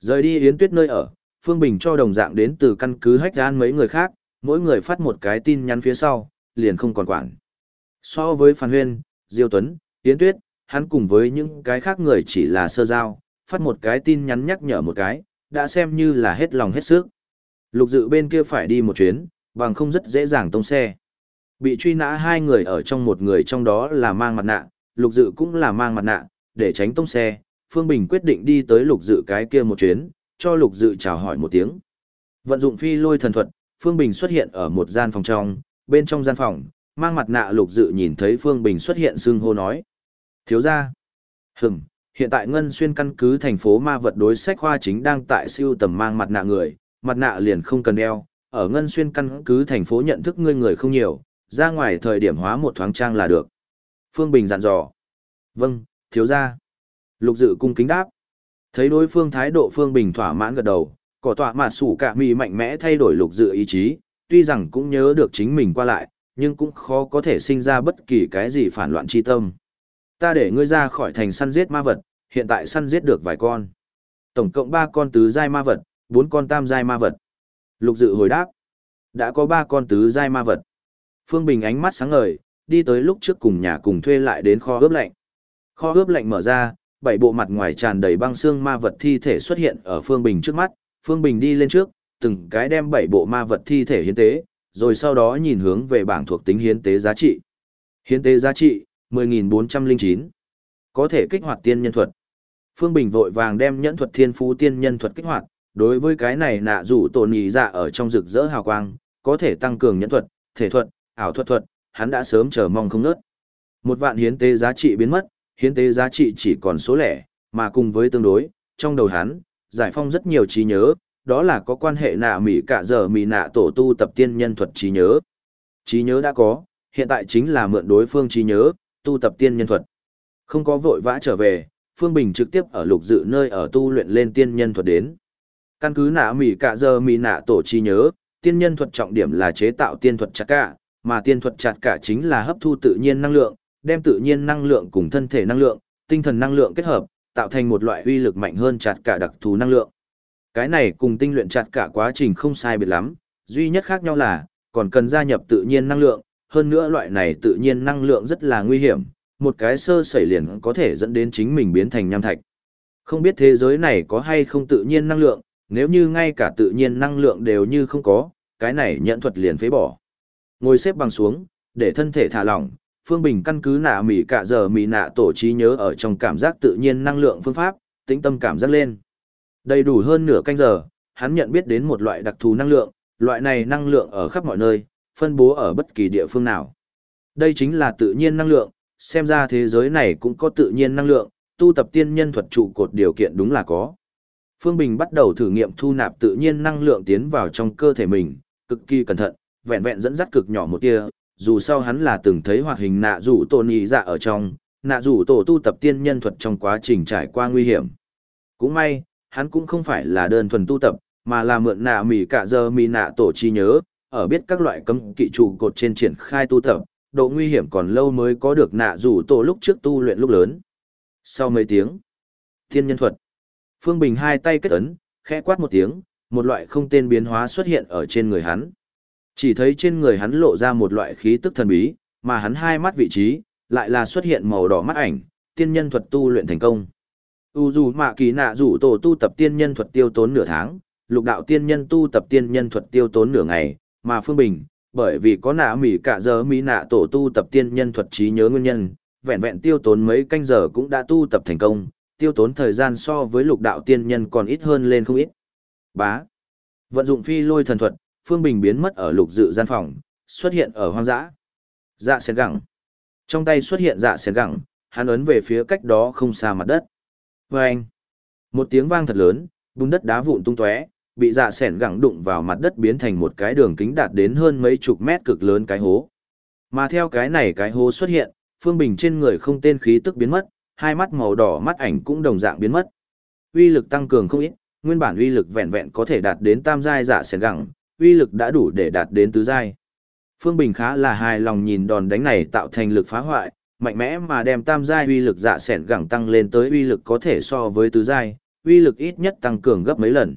Rời đi Yến Tuyết nơi ở, Phương Bình cho đồng dạng đến từ căn cứ hách gan mấy người khác, mỗi người phát một cái tin nhắn phía sau, liền không còn quản. So với Phan Huyên, Diêu Tuấn, Yến Tuyết, hắn cùng với những cái khác người chỉ là sơ giao, phát một cái tin nhắn nhắc nhở một cái, đã xem như là hết lòng hết sức. Lục dự bên kia phải đi một chuyến, bằng không rất dễ dàng tông xe. Bị truy nã hai người ở trong một người trong đó là mang mặt nạ, lục dự cũng là mang mặt nạ, để tránh tông xe, Phương Bình quyết định đi tới lục dự cái kia một chuyến, cho lục dự chào hỏi một tiếng. Vận dụng phi lôi thần thuật, Phương Bình xuất hiện ở một gian phòng trong, bên trong gian phòng, mang mặt nạ lục dự nhìn thấy Phương Bình xuất hiện xưng hô nói. Thiếu ra. Hừm, hiện tại Ngân Xuyên căn cứ thành phố ma vật đối sách khoa chính đang tại siêu tầm mang mặt nạ người, mặt nạ liền không cần đeo, ở Ngân Xuyên căn cứ thành phố nhận thức ngươi người không nhiều, ra ngoài thời điểm hóa một thoáng trang là được. Phương Bình dặn dò. Vâng, thiếu ra. Lục dự cung kính đáp. Thấy đối phương thái độ Phương Bình thỏa mãn gật đầu, cỏ tọa mà sủ cả mì mạnh mẽ thay đổi lục dự ý chí, tuy rằng cũng nhớ được chính mình qua lại, nhưng cũng khó có thể sinh ra bất kỳ cái gì phản loạn chi tâm. Ta để ngươi ra khỏi thành săn giết ma vật, hiện tại săn giết được vài con. Tổng cộng 3 con tứ giai ma vật, 4 con tam giai ma vật. Lục dự hồi đáp. Đã có 3 con tứ giai ma vật. Phương Bình ánh mắt sáng ngời, đi tới lúc trước cùng nhà cùng thuê lại đến kho ướp lạnh. Kho ướp lạnh mở ra, bảy bộ mặt ngoài tràn đầy băng xương ma vật thi thể xuất hiện ở Phương Bình trước mắt. Phương Bình đi lên trước, từng cái đem bảy bộ ma vật thi thể hiến tế, rồi sau đó nhìn hướng về bảng thuộc tính hiến tế giá trị. Hiến tế giá trị, 10.409. Có thể kích hoạt tiên nhân thuật. Phương Bình vội vàng đem nhẫn thuật thiên phú tiên nhân thuật kích hoạt, đối với cái này nạ rủ tổn nhị dạ ở trong rực rỡ hào quang, có thể tăng cường nhẫn thuật, thể thuật, ảo thuật thuật, hắn đã sớm chờ mong không nớt. Một vạn hiến tế giá trị biến mất, hiến tế giá trị chỉ còn số lẻ, mà cùng với tương đối, trong đầu hắn, giải phong rất nhiều trí nhớ, đó là có quan hệ nạ mỉ cả giờ mỉ nạ tổ tu tập tiên nhân thuật trí nhớ. Trí nhớ đã có, hiện tại chính là mượn đối phương trí nhớ, tu tập tiên nhân thuật. Không có vội vã trở về, Phương Bình trực tiếp ở lục dự nơi ở tu luyện lên tiên nhân thuật đến. Căn cứ nạ mỉ cả giờ mỉ nạ tổ trí nhớ, tiên nhân thuật trọng điểm là chế tạo tiên thuật chặt cả, mà tiên thuật chặt cả chính là hấp thu tự nhiên năng lượng, đem tự nhiên năng lượng cùng thân thể năng lượng, tinh thần năng lượng kết hợp, tạo thành một loại uy lực mạnh hơn chặt cả đặc thù năng lượng. Cái này cùng tinh luyện chặt cả quá trình không sai biệt lắm, duy nhất khác nhau là, còn cần gia nhập tự nhiên năng lượng, hơn nữa loại này tự nhiên năng lượng rất là nguy hiểm, một cái sơ sẩy liền có thể dẫn đến chính mình biến thành nham thạch. Không biết thế giới này có hay không tự nhiên năng lượng, nếu như ngay cả tự nhiên năng lượng đều như không có, cái này nhận thuật liền phế bỏ. Ngồi xếp bằng xuống, để thân thể thả lỏng, Phương Bình căn cứ nạ mỉ cả giờ mỉ nạ tổ trí nhớ ở trong cảm giác tự nhiên năng lượng phương pháp, tĩnh tâm cảm giác lên. Đầy đủ hơn nửa canh giờ, hắn nhận biết đến một loại đặc thù năng lượng, loại này năng lượng ở khắp mọi nơi, phân bố ở bất kỳ địa phương nào. Đây chính là tự nhiên năng lượng, xem ra thế giới này cũng có tự nhiên năng lượng, tu tập tiên nhân thuật trụ cột điều kiện đúng là có. Phương Bình bắt đầu thử nghiệm thu nạp tự nhiên năng lượng tiến vào trong cơ thể mình, cực kỳ cẩn thận, vẹn vẹn dẫn dắt cực nhỏ một tia, dù sao hắn là từng thấy hoạt hình nạ rủ tổ nhị dạ ở trong, nạ rủ tổ tu tập tiên nhân thuật trong quá trình trải qua nguy hiểm. Cũng may, hắn cũng không phải là đơn thuần tu tập, mà là mượn nạ mỉ cả giờ mỉ nạ tổ chi nhớ, ở biết các loại cấm kỵ trụ cột trên triển khai tu tập, độ nguy hiểm còn lâu mới có được nạ rủ tổ lúc trước tu luyện lúc lớn. Sau mấy tiếng, thiên nhân thuật, Phương Bình hai tay kết ấn, khẽ quát một tiếng, một loại không tên biến hóa xuất hiện ở trên người hắn. Chỉ thấy trên người hắn lộ ra một loại khí tức thần bí, mà hắn hai mắt vị trí, lại là xuất hiện màu đỏ mắt ảnh, tiên nhân thuật tu luyện thành công. U dù mạ kỳ nạ rủ tổ tu tập tiên nhân thuật tiêu tốn nửa tháng, lục đạo tiên nhân tu tập tiên nhân thuật tiêu tốn nửa ngày, mà Phương Bình, bởi vì có nạ mỹ cả giờ mỹ nạ tổ tu tập tiên nhân thuật trí nhớ nguyên nhân, vẹn vẹn tiêu tốn mấy canh giờ cũng đã tu tập thành công, tiêu tốn thời gian so với lục đạo tiên nhân còn ít hơn lên không ít. Bá. Vận dụng phi lôi thần thuật, Phương Bình biến mất ở lục dự gian phòng, xuất hiện ở hoang dã. Dạ xén gẳng. Trong tay xuất hiện dạ xén gẳng, hắn ấn về phía cách đó không xa mặt đất. Vâng! Một tiếng vang thật lớn, bùn đất đá vụn tung tóe, bị dạ sẻn gẳng đụng vào mặt đất biến thành một cái đường kính đạt đến hơn mấy chục mét cực lớn cái hố. Mà theo cái này cái hố xuất hiện, Phương Bình trên người không tên khí tức biến mất, hai mắt màu đỏ mắt ảnh cũng đồng dạng biến mất. Uy lực tăng cường không ít, nguyên bản uy lực vẹn vẹn có thể đạt đến tam giai dạ sẻn gẳng, uy lực đã đủ để đạt đến tứ giai. Phương Bình khá là hài lòng nhìn đòn đánh này tạo thành lực phá hoại, mạnh mẽ mà đem tam giai uy lực dạ sẻn gẳng tăng lên tới uy lực có thể so với tứ giai, uy lực ít nhất tăng cường gấp mấy lần.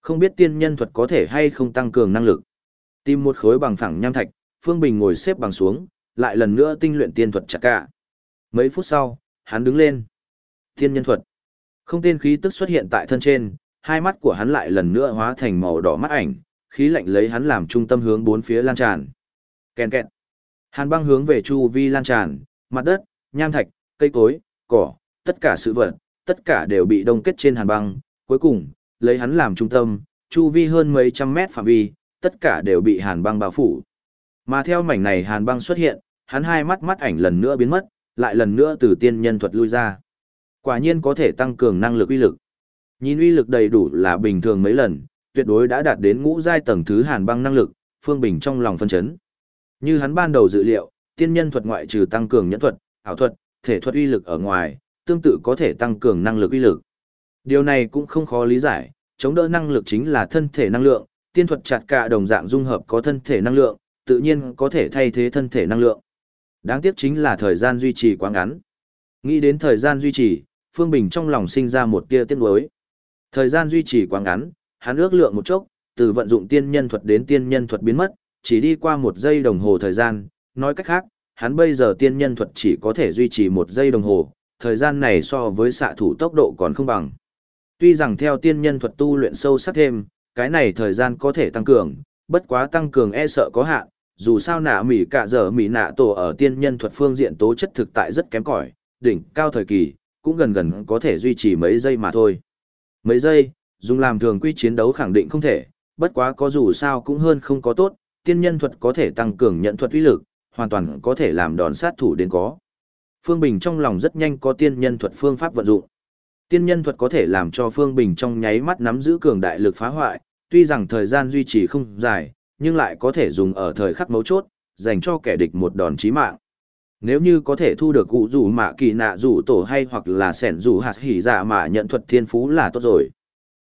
Không biết tiên nhân thuật có thể hay không tăng cường năng lực. Tìm một khối bằng phẳng nham thạch, Phương Bình ngồi xếp bằng xuống, lại lần nữa tinh luyện tiên thuật chặt cả. Mấy phút sau, hắn đứng lên. Tiên nhân thuật. Không tiên khí tức xuất hiện tại thân trên, hai mắt của hắn lại lần nữa hóa thành màu đỏ mắt ảnh, khí lạnh lấy hắn làm trung tâm hướng bốn phía lan tràn. Kèn kẹt. Hàn băng hướng về chu vi lan tràn, mặt đất, nham thạch, cây cối, cỏ, tất cả sự vật, tất cả đều bị đông kết trên hàn băng, cuối cùng, lấy hắn làm trung tâm, chu vi hơn mấy trăm mét phạm vi, tất cả đều bị hàn băng bao phủ. Mà theo mảnh này hàn băng xuất hiện, hắn hai mắt mắt ảnh lần nữa biến mất, lại lần nữa từ tiên nhân thuật lui ra. Quả nhiên có thể tăng cường năng lực uy lực. Nhìn uy lực đầy đủ là bình thường mấy lần, tuyệt đối đã đạt đến ngũ giai tầng thứ hàn băng năng lực, Phương Bình trong lòng phân chấn. Như hắn ban đầu dự liệu, tiên nhân thuật ngoại trừ tăng cường nhẫn thuật, ảo thuật, thể thuật uy lực ở ngoài, tương tự có thể tăng cường năng lực uy lực. Điều này cũng không khó lý giải, chống đỡ năng lực chính là thân thể năng lượng, tiên thuật chặt cả đồng dạng dung hợp có thân thể năng lượng, tự nhiên có thể thay thế thân thể năng lượng. Đáng tiếc chính là thời gian duy trì quá ngắn. Nghĩ đến thời gian duy trì, Phương Bình trong lòng sinh ra một tia tiếc nuối. Thời gian duy trì quá ngắn, hắn ước lượng một chốc, từ vận dụng tiên nhân thuật đến tiên nhân thuật biến mất, chỉ đi qua một giây đồng hồ thời gian, nói cách khác, hắn bây giờ tiên nhân thuật chỉ có thể duy trì một giây đồng hồ, thời gian này so với xạ thủ tốc độ còn không bằng. Tuy rằng theo tiên nhân thuật tu luyện sâu sắc thêm, cái này thời gian có thể tăng cường, bất quá tăng cường e sợ có hạn, dù sao nạ mỉ cả giờ mỉ nạ tổ ở tiên nhân thuật phương diện tố chất thực tại rất kém cỏi, đỉnh cao thời kỳ, cũng gần gần có thể duy trì mấy giây mà thôi. Mấy giây, dùng làm thường quy chiến đấu khẳng định không thể, bất quá có dù sao cũng hơn không có tốt, tiên nhân thuật có thể tăng cường nhận thuật uy lực, hoàn toàn có thể làm đòn sát thủ đến có. Phương Bình trong lòng rất nhanh có tiên nhân thuật phương pháp vận dụng. Tiên nhân thuật có thể làm cho Phương Bình trong nháy mắt nắm giữ cường đại lực phá hoại, tuy rằng thời gian duy trì không dài, nhưng lại có thể dùng ở thời khắc mấu chốt, dành cho kẻ địch một đòn chí mạng. Nếu như có thể thu được cụ rủ mạ kỳ nạ rủ tổ hay hoặc là sẻn rủ hạt hỉ dạ mạ nhận thuật thiên phú là tốt rồi.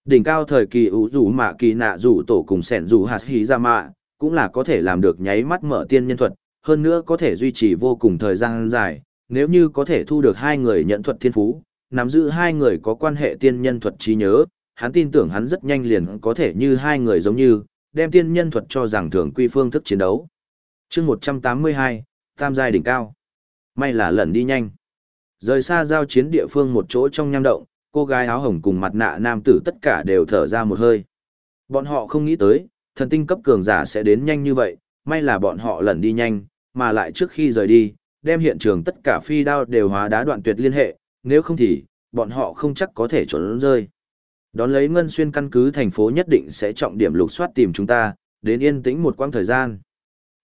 Đỉnh cao thời kỳ ủ rủ mạ kỳ nạ rủ tổ cùng sẻn rủ hạt hỉ dạ mạ, cũng là có thể làm được nháy mắt mở tiên nhân thuật, hơn nữa có thể duy trì vô cùng thời gian dài, nếu như có thể thu được hai người nhận thuật thiên phú, nắm giữ hai người có quan hệ tiên nhân thuật trí nhớ, hắn tin tưởng hắn rất nhanh liền có thể như hai người giống như, đem tiên nhân thuật cho rằng thường quy phương thức chiến đấu. chương 182, Tam giai đỉnh cao. May là lần đi nhanh. Rời xa giao chiến địa phương một chỗ trong nham động, cô gái áo hồng cùng mặt nạ nam tử tất cả đều thở ra một hơi. Bọn họ không nghĩ tới, thần tinh cấp cường giả sẽ đến nhanh như vậy, may là bọn họ lần đi nhanh, mà lại trước khi rời đi, đem hiện trường tất cả phi đao đều hóa đá đoạn tuyệt liên hệ, nếu không thì, bọn họ không chắc có thể trốn rơi. Đón lấy Ngân Xuyên căn cứ thành phố nhất định sẽ trọng điểm lục soát tìm chúng ta, đến yên tĩnh một quãng thời gian.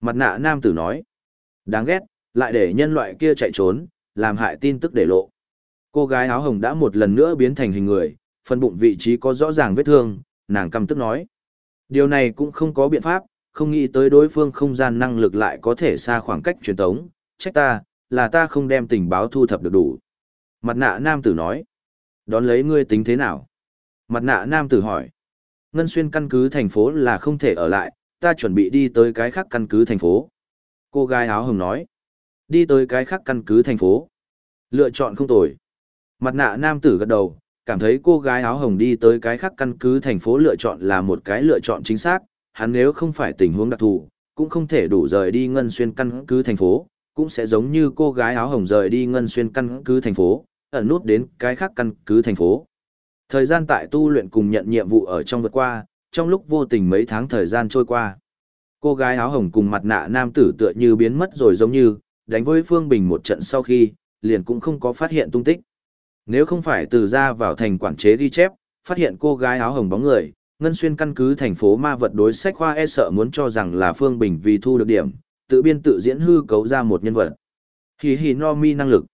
Mặt nạ nam tử nói, đáng ghét, lại để nhân loại kia chạy trốn, làm hại tin tức để lộ. Cô gái áo hồng đã một lần nữa biến thành hình người, phần bụng vị trí có rõ ràng vết thương, nàng căm tức nói. Điều này cũng không có biện pháp, không nghĩ tới đối phương không gian năng lực lại có thể xa khoảng cách truyền tống, trách ta, là ta không đem tình báo thu thập được đủ. Mặt nạ nam tử nói, đón lấy ngươi tính thế nào? Mặt nạ nam tử hỏi, ngân xuyên căn cứ thành phố là không thể ở lại, ta chuẩn bị đi tới cái khác căn cứ thành phố. Cô gái áo hồng nói, đi tới cái khác căn cứ thành phố. Lựa chọn không tồi. Mặt nạ nam tử gật đầu, cảm thấy cô gái áo hồng đi tới cái khác căn cứ thành phố lựa chọn là một cái lựa chọn chính xác, hắn nếu không phải tình huống đặc thù, cũng không thể đủ rời đi ngân xuyên căn cứ thành phố, cũng sẽ giống như cô gái áo hồng rời đi ngân xuyên căn cứ thành phố, ẩn nút đến cái khác căn cứ thành phố. Thời gian tại tu luyện cùng nhận nhiệm vụ ở trong vượt qua, trong lúc vô tình mấy tháng thời gian trôi qua. Cô gái áo hồng cùng mặt nạ nam tử tựa như biến mất rồi giống như, đánh với Phương Bình một trận sau khi, liền cũng không có phát hiện tung tích. Nếu không phải từ ra vào thành quản chế ghi chép, phát hiện cô gái áo hồng bóng người, Ngân Xuyên căn cứ thành phố ma vật đối sách khoa e sợ muốn cho rằng là Phương Bình vì thu được điểm, tự biên tự diễn hư cấu ra một nhân vật. Hì hì no mi năng lực.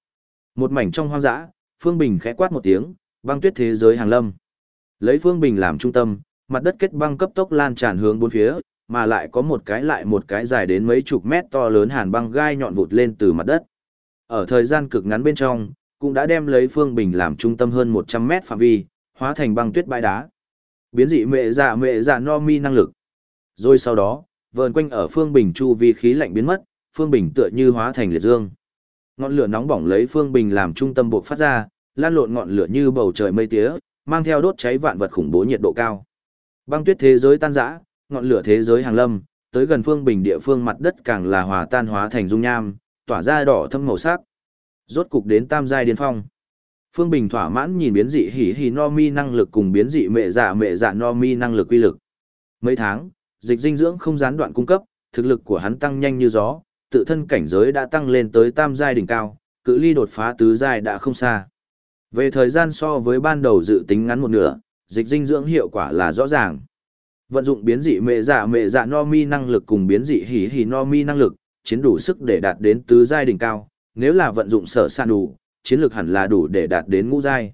Một mảnh trong hoang dã, Phương Bình khẽ quát một tiếng, băng tuyết thế giới hàng lâm. Lấy Phương Bình làm trung tâm, mặt đất kết băng cấp tốc lan tràn hướng bốn phía, mà lại có một cái lại một cái dài đến mấy chục mét to lớn hàn băng gai nhọn vụt lên từ mặt đất. Ở thời gian cực ngắn bên trong, cũng đã đem lấy Phương Bình làm trung tâm hơn 100 mét phạm vi, hóa thành băng tuyết bãi đá. Biến dị mẹ dạ mẹ dạ no mi năng lực. Rồi sau đó, vờn quanh ở Phương Bình chu vi khí lạnh biến mất, Phương Bình tựa như hóa thành liệt dương. Ngọn lửa nóng bỏng lấy Phương Bình làm trung tâm buộc phát ra, lan lộn ngọn lửa như bầu trời mây tía, mang theo đốt cháy vạn vật khủng bố nhiệt độ cao. Băng tuyết thế giới tan rã, ngọn lửa thế giới hàng lâm, tới gần Phương Bình địa phương mặt đất càng là hòa tan hóa thành dung nham, tỏa ra đỏ thâm màu sắc. Rốt cục đến tam giai điên phong. Phương Bình thỏa mãn nhìn biến dị hỉ hỉ no mi năng lực cùng biến dị mẹ dạ mẹ dạ no mi năng lực quy lực. Mấy tháng, dịch dinh dưỡng không gián đoạn cung cấp, thực lực của hắn tăng nhanh như gió, tự thân cảnh giới đã tăng lên tới tam giai đỉnh cao, cự ly đột phá tứ giai đã không xa. Về thời gian so với ban đầu dự tính ngắn một nửa, dịch dinh dưỡng hiệu quả là rõ ràng. Vận dụng biến dị mẹ dạ mẹ dạ no mi năng lực cùng biến dị hỉ hỉ no mi năng lực, chiến đủ sức để đạt đến tứ giai đỉnh cao, nếu là vận dụng sở san đủ, chiến lược hẳn là đủ để đạt đến ngũ giai.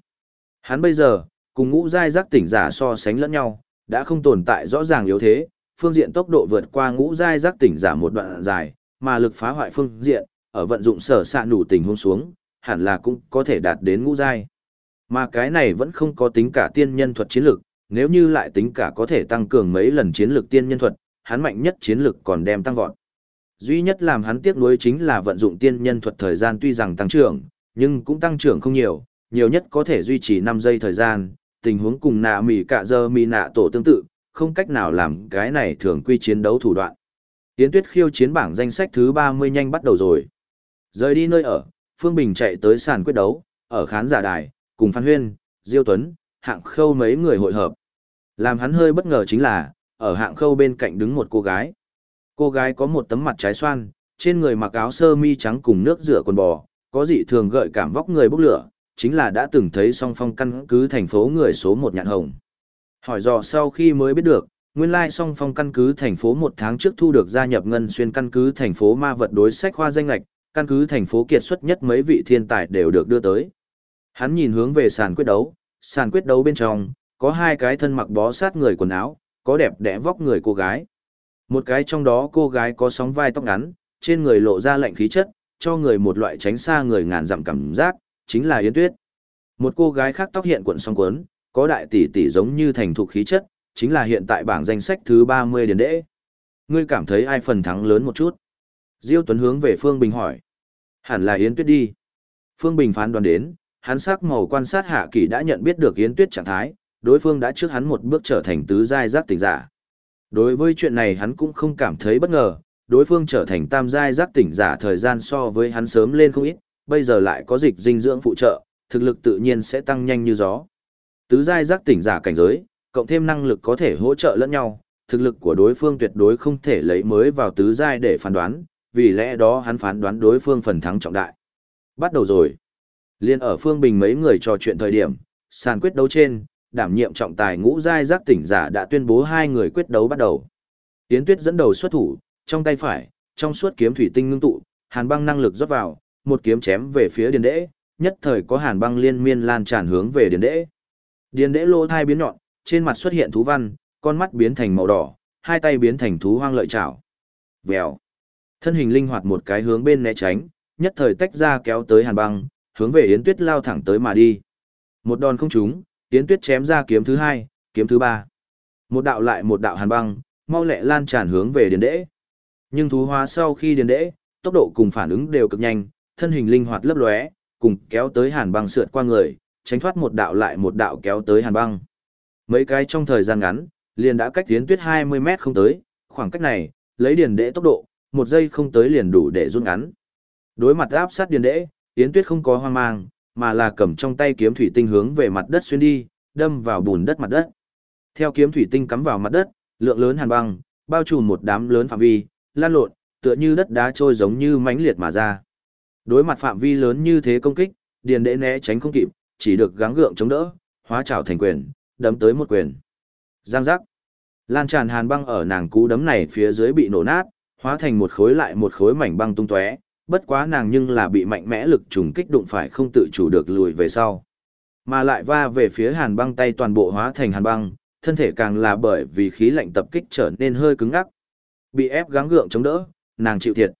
Hắn bây giờ, cùng ngũ giai giác tỉnh giả so sánh lẫn nhau, đã không tồn tại rõ ràng yếu thế, phương diện tốc độ vượt qua ngũ giai giác tỉnh giả một đoạn dài, mà lực phá hoại phương diện, ở vận dụng sở sạn đủ tình huống xuống, hẳn là cũng có thể đạt đến ngũ giai. Mà cái này vẫn không có tính cả tiên nhân thuật chiến lực, nếu như lại tính cả có thể tăng cường mấy lần chiến lực tiên nhân thuật, hắn mạnh nhất chiến lực còn đem tăng vọt. Duy nhất làm hắn tiếc nuối chính là vận dụng tiên nhân thuật thời gian tuy rằng tăng trưởng, nhưng cũng tăng trưởng không nhiều, nhiều nhất có thể duy trì 5 giây thời gian, tình huống cùng nạ mỉ cả giờ mỉ nạ tổ tương tự, không cách nào làm cái này thường quy chiến đấu thủ đoạn. Yến Tuyết khiêu chiến bảng danh sách thứ 30 nhanh bắt đầu rồi. Rời đi nơi ở, Phương Bình chạy tới sàn quyết đấu, ở khán giả đài, cùng Phan Huyên, Diêu Tuấn, hạng khâu mấy người hội hợp. Làm hắn hơi bất ngờ chính là, ở hạng khâu bên cạnh đứng một cô gái. Cô gái có một tấm mặt trái xoan, trên người mặc áo sơ mi trắng cùng nước rửa quần bò, có dị thường gợi cảm vóc người bốc lửa, chính là đã từng thấy song phong căn cứ thành phố người số một nhạn hồng. Hỏi dò sau khi mới biết được, nguyên lai song phong căn cứ thành phố một tháng trước thu được gia nhập ngân xuyên căn cứ thành phố ma vật đối sách khoa danh lạch, căn cứ thành phố kiệt xuất nhất mấy vị thiên tài đều được đưa tới. Hắn nhìn hướng về sàn quyết đấu, sàn quyết đấu bên trong, có hai cái thân mặc bó sát người quần áo, có đẹp đẽ vóc người cô gái. Một cái trong đó cô gái có sóng vai tóc ngắn, trên người lộ ra lạnh khí chất, cho người một loại tránh xa người ngàn dặm cảm giác, chính là Yến Tuyết. Một cô gái khác tóc hiện cuộn song cuốn, có đại tỷ tỷ giống như thành thục khí chất, chính là hiện tại bảng danh sách thứ 30 điền đễ. Ngươi cảm thấy ai phần thắng lớn một chút? Diêu Tuấn hướng về Phương Bình hỏi. Hẳn là Yến Tuyết đi. Phương Bình phán đoán đến, hắn sắc màu quan sát hạ kỳ đã nhận biết được Yến Tuyết trạng thái, đối phương đã trước hắn một bước trở thành tứ giai giác tỉnh giả. Đối với chuyện này hắn cũng không cảm thấy bất ngờ, đối phương trở thành tam giai giác tỉnh giả thời gian so với hắn sớm lên không ít, bây giờ lại có dịch dinh dưỡng phụ trợ, thực lực tự nhiên sẽ tăng nhanh như gió. Tứ giai giác tỉnh giả cảnh giới, cộng thêm năng lực có thể hỗ trợ lẫn nhau, thực lực của đối phương tuyệt đối không thể lấy mới vào tứ giai để phán đoán, vì lẽ đó hắn phán đoán đối phương phần thắng trọng đại. Bắt đầu rồi. Liên ở phương bình mấy người trò chuyện thời điểm, sàn quyết đấu trên, đảm nhiệm trọng tài ngũ giai giác tỉnh giả đã tuyên bố hai người quyết đấu bắt đầu. Yến Tuyết dẫn đầu xuất thủ, trong tay phải, trong suốt kiếm thủy tinh ngưng tụ, hàn băng năng lực rót vào, một kiếm chém về phía Điền Đễ, nhất thời có hàn băng liên miên lan tràn hướng về Điền Đễ. Điền Đễ lỗ thai biến nhọn, trên mặt xuất hiện thú văn, con mắt biến thành màu đỏ, hai tay biến thành thú hoang lợi chảo. Vèo. Thân hình linh hoạt một cái hướng bên né tránh, nhất thời tách ra kéo tới hàn băng, hướng về Yến Tuyết lao thẳng tới mà đi. Một đòn không trúng, Yến Tuyết chém ra kiếm thứ hai, kiếm thứ ba. Một đạo lại một đạo hàn băng, mau lẹ lan tràn hướng về điền đễ. Nhưng thú hóa sau khi điền đễ, tốc độ cùng phản ứng đều cực nhanh, thân hình linh hoạt lấp lóe, cùng kéo tới hàn băng sượt qua người, tránh thoát một đạo lại một đạo kéo tới hàn băng. Mấy cái trong thời gian ngắn, liền đã cách tiến Tuyết 20 mét không tới, khoảng cách này, lấy điền đễ tốc độ, một giây không tới liền đủ để rút ngắn. Đối mặt áp sát điền đễ, tiến Tuyết không có hoang mang, mà là cầm trong tay kiếm thủy tinh hướng về mặt đất xuyên đi, đâm vào bùn đất mặt đất. Theo kiếm thủy tinh cắm vào mặt đất, lượng lớn hàn băng, bao trùm một đám lớn phạm vi, lan lộn, tựa như đất đá trôi giống như mãnh liệt mà ra. Đối mặt phạm vi lớn như thế công kích, điền đệ né tránh không kịp, chỉ được gắng gượng chống đỡ, hóa trảo thành quyền, đấm tới một quyền. Giang giác. Lan tràn hàn băng ở nàng cú đấm này phía dưới bị nổ nát, hóa thành một khối lại một khối mảnh băng tung tóe, bất quá nàng nhưng là bị mạnh mẽ lực trùng kích đụng phải không tự chủ được lùi về sau. Mà lại va về phía hàn băng tay toàn bộ hóa thành hàn băng, thân thể càng là bởi vì khí lạnh tập kích trở nên hơi cứng ngắc. Bị ép gắng gượng chống đỡ, nàng chịu thiệt.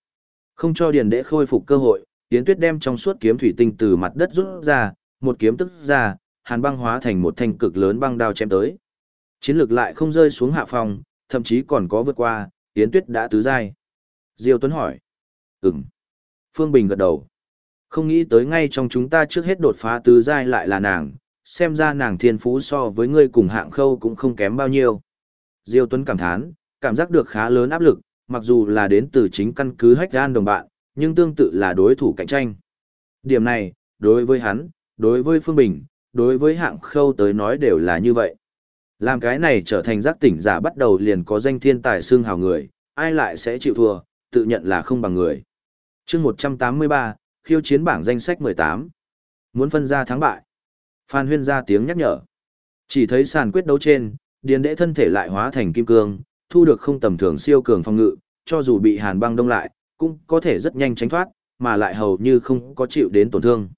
Không cho điền đệ khôi phục cơ hội, Yến Tuyết đem trong suốt kiếm thủy tinh từ mặt đất rút ra, một kiếm tức ra, hàn băng hóa thành một thanh cực lớn băng đao chém tới. Chiến lược lại không rơi xuống hạ phòng, thậm chí còn có vượt qua, Yến Tuyết đã tứ giai. Diêu Tuấn hỏi. Ừm. Phương Bình gật đầu. Không nghĩ tới ngay trong chúng ta trước hết đột phá tứ giai lại là nàng, xem ra nàng thiên phú so với ngươi cùng hạng khâu cũng không kém bao nhiêu. Diêu Tuấn cảm thán, cảm giác được khá lớn áp lực, mặc dù là đến từ chính căn cứ hách gan đồng bạn, nhưng tương tự là đối thủ cạnh tranh. Điểm này, đối với hắn, đối với Phương Bình, đối với hạng khâu tới nói đều là như vậy. Làm cái này trở thành giác tỉnh giả bắt đầu liền có danh thiên tài xương hào người, ai lại sẽ chịu thua, tự nhận là không bằng người chương 183, khiêu chiến bảng danh sách 18. Muốn phân ra thắng bại. Phan Huyên ra tiếng nhắc nhở. Chỉ thấy sàn quyết đấu trên, điền đệ thân thể lại hóa thành kim cương, thu được không tầm thường siêu cường phòng ngự, cho dù bị hàn băng đông lại, cũng có thể rất nhanh tránh thoát, mà lại hầu như không có chịu đến tổn thương.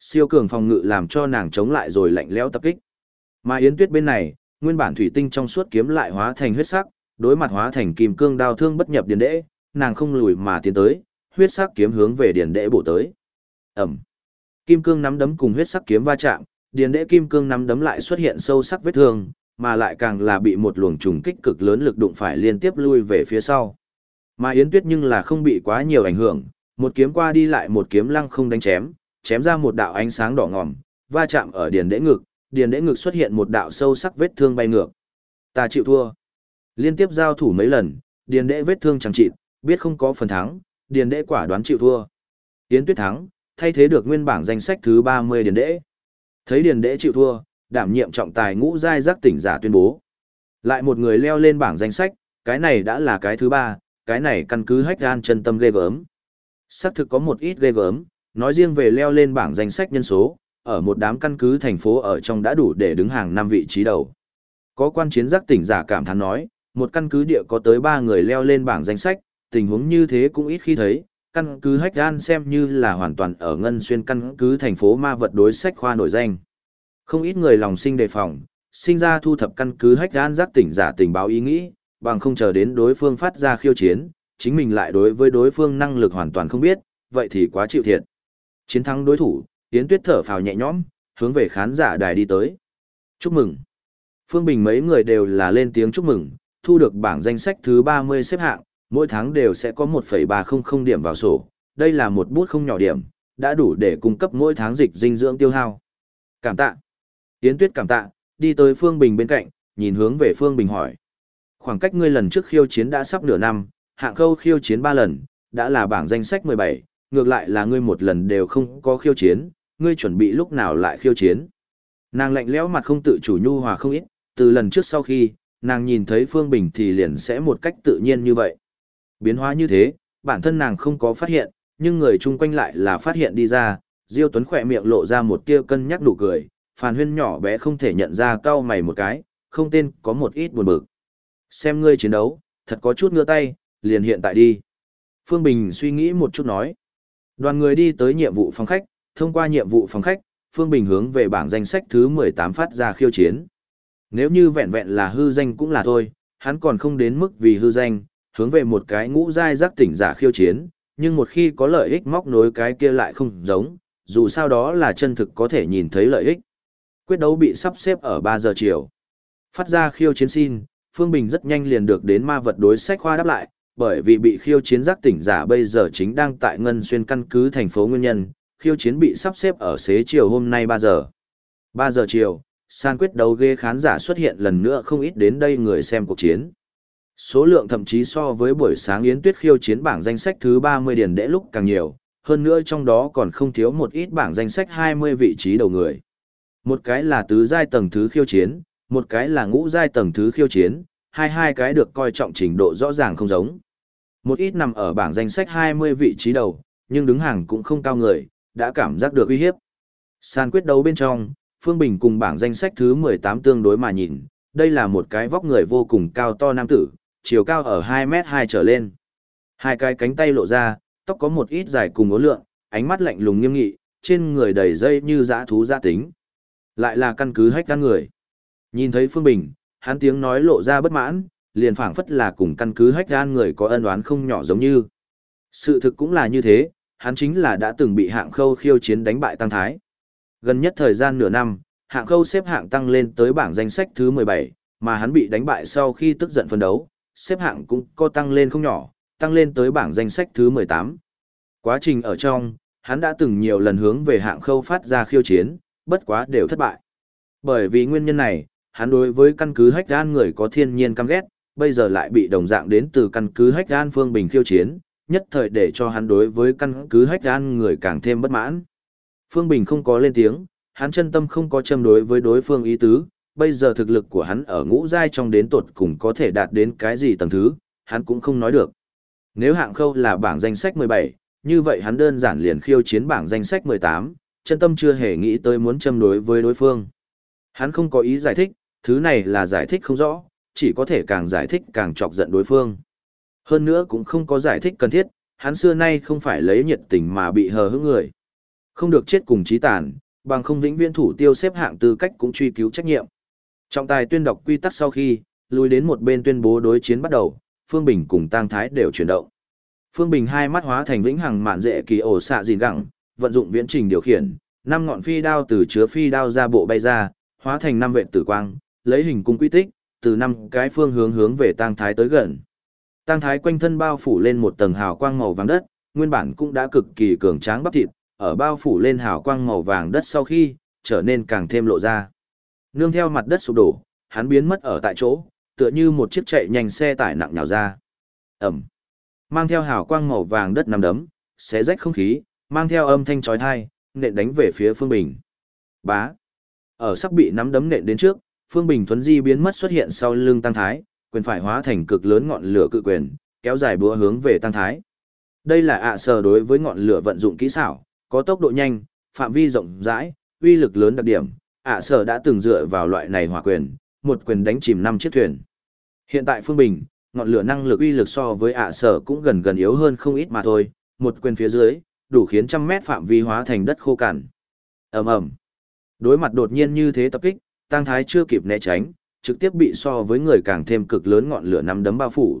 Siêu cường phòng ngự làm cho nàng chống lại rồi lạnh lẽo tập kích. Mà Yến Tuyết bên này, nguyên bản thủy tinh trong suốt kiếm lại hóa thành huyết sắc, đối mặt hóa thành kim cương đao thương bất nhập điền đệ, nàng không lùi mà tiến tới, huyết sắc kiếm hướng về điền đệ bổ tới. Ẩm. Kim cương nắm đấm cùng huyết sắc kiếm va chạm, điền đệ kim cương nắm đấm lại xuất hiện sâu sắc vết thương, mà lại càng là bị một luồng trùng kích cực lớn lực đụng phải liên tiếp lui về phía sau. Mà Yến Tuyết nhưng là không bị quá nhiều ảnh hưởng, một kiếm qua đi lại một kiếm lăng không đánh chém, chém ra một đạo ánh sáng đỏ ngòm, va chạm ở điền đệ ngực, điền đệ ngực xuất hiện một đạo sâu sắc vết thương bay ngược. Ta chịu thua. Liên tiếp giao thủ mấy lần, điền đệ vết thương chẳng chịt, biết không có phần thắng, Điền Đễ quả đoán chịu thua. Yến Tuyết thắng, thay thế được nguyên bảng danh sách thứ 30 Điền Đễ. Thấy Điền Đễ chịu thua, đảm nhiệm trọng tài ngũ giai giác tỉnh giả tuyên bố. Lại một người leo lên bảng danh sách, cái này đã là cái thứ ba, cái này căn cứ hách gan chân tâm ghê gớm. Xác thực có một ít ghê gớm, nói riêng về leo lên bảng danh sách nhân số, ở một đám căn cứ thành phố ở trong đã đủ để đứng hàng năm vị trí đầu. Có quan chiến giác tỉnh giả cảm thán nói, một căn cứ địa có tới ba người leo lên bảng danh sách, tình huống như thế cũng ít khi thấy, căn cứ Hách Gan xem như là hoàn toàn ở ngân xuyên căn cứ thành phố ma vật đối sách khoa nổi danh. Không ít người lòng sinh đề phòng, sinh ra thu thập căn cứ Hách Gan giác tỉnh giả tình báo ý nghĩ, bằng không chờ đến đối phương phát ra khiêu chiến, chính mình lại đối với đối phương năng lực hoàn toàn không biết, vậy thì quá chịu thiệt. Chiến thắng đối thủ, Yến Tuyết thở phào nhẹ nhõm, hướng về khán giả đài đi tới. Chúc mừng. Phương Bình mấy người đều là lên tiếng chúc mừng, thu được bảng danh sách thứ 30 xếp hạng, mỗi tháng đều sẽ có 1,300 điểm vào sổ. Đây là một bút không nhỏ điểm, đã đủ để cung cấp mỗi tháng dịch dinh dưỡng tiêu hao. Cảm tạ. Yến Tuyết cảm tạ, đi tới Phương Bình bên cạnh, nhìn hướng về Phương Bình hỏi. Khoảng cách ngươi lần trước khiêu chiến đã sắp nửa năm, hạng khâu khiêu chiến 3 lần, đã là bảng danh sách 17, ngược lại là ngươi một lần đều không có khiêu chiến, ngươi chuẩn bị lúc nào lại khiêu chiến. Nàng lạnh lẽo mặt không tự chủ nhu hòa không ít, từ lần trước sau khi, nàng nhìn thấy Phương Bình thì liền sẽ một cách tự nhiên như vậy. Biến hóa như thế, bản thân nàng không có phát hiện, nhưng người chung quanh lại là phát hiện đi ra, Diêu Tuấn khỏe miệng lộ ra một tia cân nhắc nụ cười, Phan Huyên nhỏ bé không thể nhận ra cao mày một cái, không tên có một ít buồn bực. Xem ngươi chiến đấu, thật có chút ngựa tay, liền hiện tại đi. Phương Bình suy nghĩ một chút nói. Đoàn người đi tới nhiệm vụ phòng khách, thông qua nhiệm vụ phòng khách, Phương Bình hướng về bảng danh sách thứ 18 phát ra khiêu chiến. Nếu như vẹn vẹn là hư danh cũng là thôi, hắn còn không đến mức vì hư danh, hướng về một cái ngũ giai giác tỉnh giả khiêu chiến, nhưng một khi có lợi ích móc nối cái kia lại không giống, dù sao đó là chân thực có thể nhìn thấy lợi ích. Quyết đấu bị sắp xếp ở 3 giờ chiều. Phát ra khiêu chiến xin, Phương Bình rất nhanh liền được đến ma vật đối sách khoa đáp lại, bởi vì bị khiêu chiến giác tỉnh giả bây giờ chính đang tại Ngân Xuyên căn cứ thành phố Nguyên Nhân, khiêu chiến bị sắp xếp ở xế chiều hôm nay 3 giờ. 3 giờ chiều, san quyết đấu ghê khán giả xuất hiện lần nữa không ít đến đây người xem cuộc chiến. Số lượng thậm chí so với buổi sáng Yến Tuyết khiêu chiến bảng danh sách thứ 30 điển đệ lúc càng nhiều, hơn nữa trong đó còn không thiếu một ít bảng danh sách 20 vị trí đầu người. Một cái là tứ giai tầng thứ khiêu chiến, một cái là ngũ giai tầng thứ khiêu chiến, hai hai cái được coi trọng trình độ rõ ràng không giống. Một ít nằm ở bảng danh sách 20 vị trí đầu, nhưng đứng hàng cũng không cao người, đã cảm giác được uy hiếp. San quyết đấu bên trong, Phương Bình cùng bảng danh sách thứ 18 tương đối mà nhìn, đây là một cái vóc người vô cùng cao to nam tử, chiều cao ở 2 mét 2 trở lên. Hai cái cánh tay lộ ra, tóc có một ít dài cùng ố lượng, ánh mắt lạnh lùng nghiêm nghị, trên người đầy dây như dã thú gia tính. Lại là căn cứ hách căn người. Nhìn thấy Phương Bình, hắn tiếng nói lộ ra bất mãn, liền phảng phất là cùng căn cứ hách gan người có ân oán không nhỏ giống như. Sự thực cũng là như thế, hắn chính là đã từng bị hạng khâu khiêu chiến đánh bại tăng thái. Gần nhất thời gian nửa năm, hạng khâu xếp hạng tăng lên tới bảng danh sách thứ 17, mà hắn bị đánh bại sau khi tức giận phân đấu, xếp hạng cũng có tăng lên không nhỏ, tăng lên tới bảng danh sách thứ 18. Quá trình ở trong, hắn đã từng nhiều lần hướng về hạng khâu phát ra khiêu chiến, bất quá đều thất bại. Bởi vì nguyên nhân này, hắn đối với căn cứ hách gan người có thiên nhiên căm ghét, bây giờ lại bị đồng dạng đến từ căn cứ hách gan phương bình khiêu chiến, nhất thời để cho hắn đối với căn cứ hách gan người càng thêm bất mãn. Phương Bình không có lên tiếng, hắn chân tâm không có châm đối với đối phương ý tứ, bây giờ thực lực của hắn ở ngũ giai trong đến tột cùng có thể đạt đến cái gì tầng thứ, hắn cũng không nói được. Nếu hạng khâu là bảng danh sách 17, như vậy hắn đơn giản liền khiêu chiến bảng danh sách 18, chân tâm chưa hề nghĩ tới muốn châm đối với đối phương. Hắn không có ý giải thích, thứ này là giải thích không rõ, chỉ có thể càng giải thích càng chọc giận đối phương. Hơn nữa cũng không có giải thích cần thiết, hắn xưa nay không phải lấy nhiệt tình mà bị hờ hững người. Không được chết cùng trí tàn, bằng không vĩnh viễn thủ tiêu xếp hạng tư cách cũng truy cứu trách nhiệm. Trọng tài tuyên đọc quy tắc sau khi, lùi đến một bên tuyên bố đối chiến bắt đầu, Phương Bình cùng Tăng Thái đều chuyển động. Phương Bình hai mắt hóa thành vĩnh hằng mạn dễ kỳ ổ xạ gìn gẳng, vận dụng viễn trình điều khiển, năm ngọn phi đao từ chứa phi đao ra bộ bay ra, hóa thành năm vệt tử quang, lấy hình cung quy tích, từ năm cái phương hướng hướng về Tăng Thái tới gần. Tăng Thái quanh thân bao phủ lên một tầng hào quang màu vàng đất, nguyên bản cũng đã cực kỳ cường tráng bắp thịt, ở bao phủ lên hào quang màu vàng đất sau khi, trở nên càng thêm lộ ra. Nương theo mặt đất sụp đổ, hắn biến mất ở tại chỗ, tựa như một chiếc chạy nhanh xe tải nặng nhào ra. Ẩm. Mang theo hào quang màu vàng đất nằm đấm, xé rách không khí, mang theo âm thanh chói tai, nện đánh về phía Phương Bình. Bá. Ở sắp bị nắm đấm nện đến trước, Phương Bình thuấn di biến mất xuất hiện sau lưng Tăng Thái, quyền phải hóa thành cực lớn ngọn lửa cự quyền, kéo dài búa hướng về Tăng Thái. Đây là ạ à sở đối với ngọn lửa vận dụng kỹ xảo, có tốc độ nhanh, phạm vi rộng rãi, uy lực lớn đặc điểm, ạ à sở đã từng dựa vào loại này hỏa quyền, một quyền đánh chìm năm chiếc thuyền. Hiện tại Phương Bình, ngọn lửa năng lực uy lực so với ạ à sở cũng gần gần yếu hơn không ít mà thôi, một quyền phía dưới, đủ khiến trăm mét phạm vi hóa thành đất khô cằn. ầm ầm Đối mặt đột nhiên như thế tập kích, Tăng Thái chưa kịp né tránh, trực tiếp bị so với người càng thêm cực lớn ngọn lửa nắm đấm bao phủ.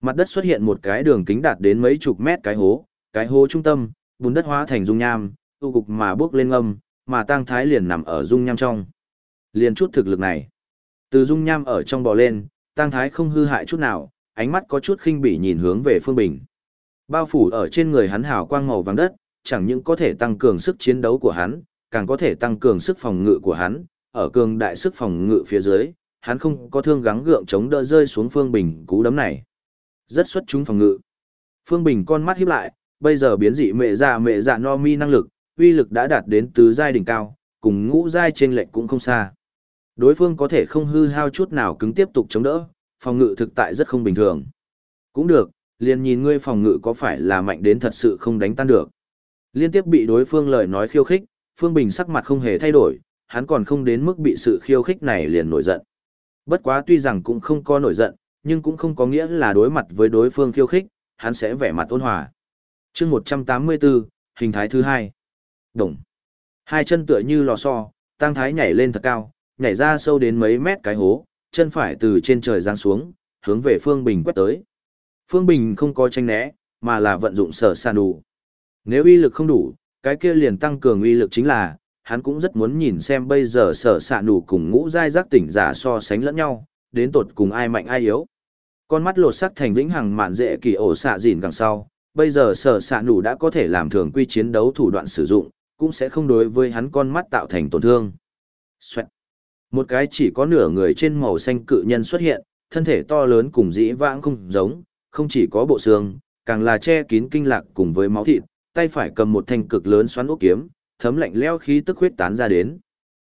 Mặt đất xuất hiện một cái đường kính đạt đến mấy chục mét cái hố, cái hố trung tâm, bùn đất hóa thành dung nham, tu cục mà bước lên ngâm, mà Tăng Thái liền nằm ở dung nham trong. Liền chút thực lực này. Từ dung nham ở trong bò lên, Tăng Thái không hư hại chút nào, ánh mắt có chút khinh bỉ nhìn hướng về Phương Bình. Bao phủ ở trên người hắn hào quang màu vàng đất, chẳng những có thể tăng cường sức chiến đấu của hắn, càng có thể tăng cường sức phòng ngự của hắn, ở cường đại sức phòng ngự phía dưới, hắn không có thương gắng gượng chống đỡ rơi xuống Phương Bình cú đấm này. Rất xuất chúng phòng ngự. Phương Bình con mắt híp lại, bây giờ biến dị mẹ dạ mẹ dạ no mi năng lực, uy lực đã đạt đến tứ giai đỉnh cao, cùng ngũ giai trên lệnh cũng không xa. Đối phương có thể không hư hao chút nào cứng tiếp tục chống đỡ, phòng ngự thực tại rất không bình thường. Cũng được, liền nhìn ngươi phòng ngự có phải là mạnh đến thật sự không đánh tan được. Liên tiếp bị đối phương lời nói khiêu khích, Phương Bình sắc mặt không hề thay đổi, hắn còn không đến mức bị sự khiêu khích này liền nổi giận. Bất quá tuy rằng cũng không có nổi giận, nhưng cũng không có nghĩa là đối mặt với đối phương khiêu khích, hắn sẽ vẻ mặt ôn hòa. chương 184, hình thái thứ hai. Đồng. Hai chân tựa như lò xo, tăng thái nhảy lên thật cao, nhảy ra sâu đến mấy mét cái hố, chân phải từ trên trời giáng xuống, hướng về Phương Bình quét tới. Phương Bình không có tranh né, mà là vận dụng sở sàn đủ. Nếu uy lực không đủ, cái kia liền tăng cường uy lực chính là, hắn cũng rất muốn nhìn xem bây giờ sở sạn đủ cùng ngũ giai giác tỉnh giả so sánh lẫn nhau, đến tột cùng ai mạnh ai yếu. Con mắt lột sắc thành vĩnh hằng mạn dễ kỳ ổ xạ dìn càng sau, bây giờ sở sạn đủ đã có thể làm thường quy chiến đấu thủ đoạn sử dụng, cũng sẽ không đối với hắn con mắt tạo thành tổn thương. Xoẹt. Một cái chỉ có nửa người trên màu xanh cự nhân xuất hiện, thân thể to lớn cùng dĩ vãng không giống, không chỉ có bộ xương, càng là che kín kinh lạc cùng với máu thịt, tay phải cầm một thanh cực lớn xoắn ốc kiếm, thấm lạnh leo khí tức huyết tán ra đến.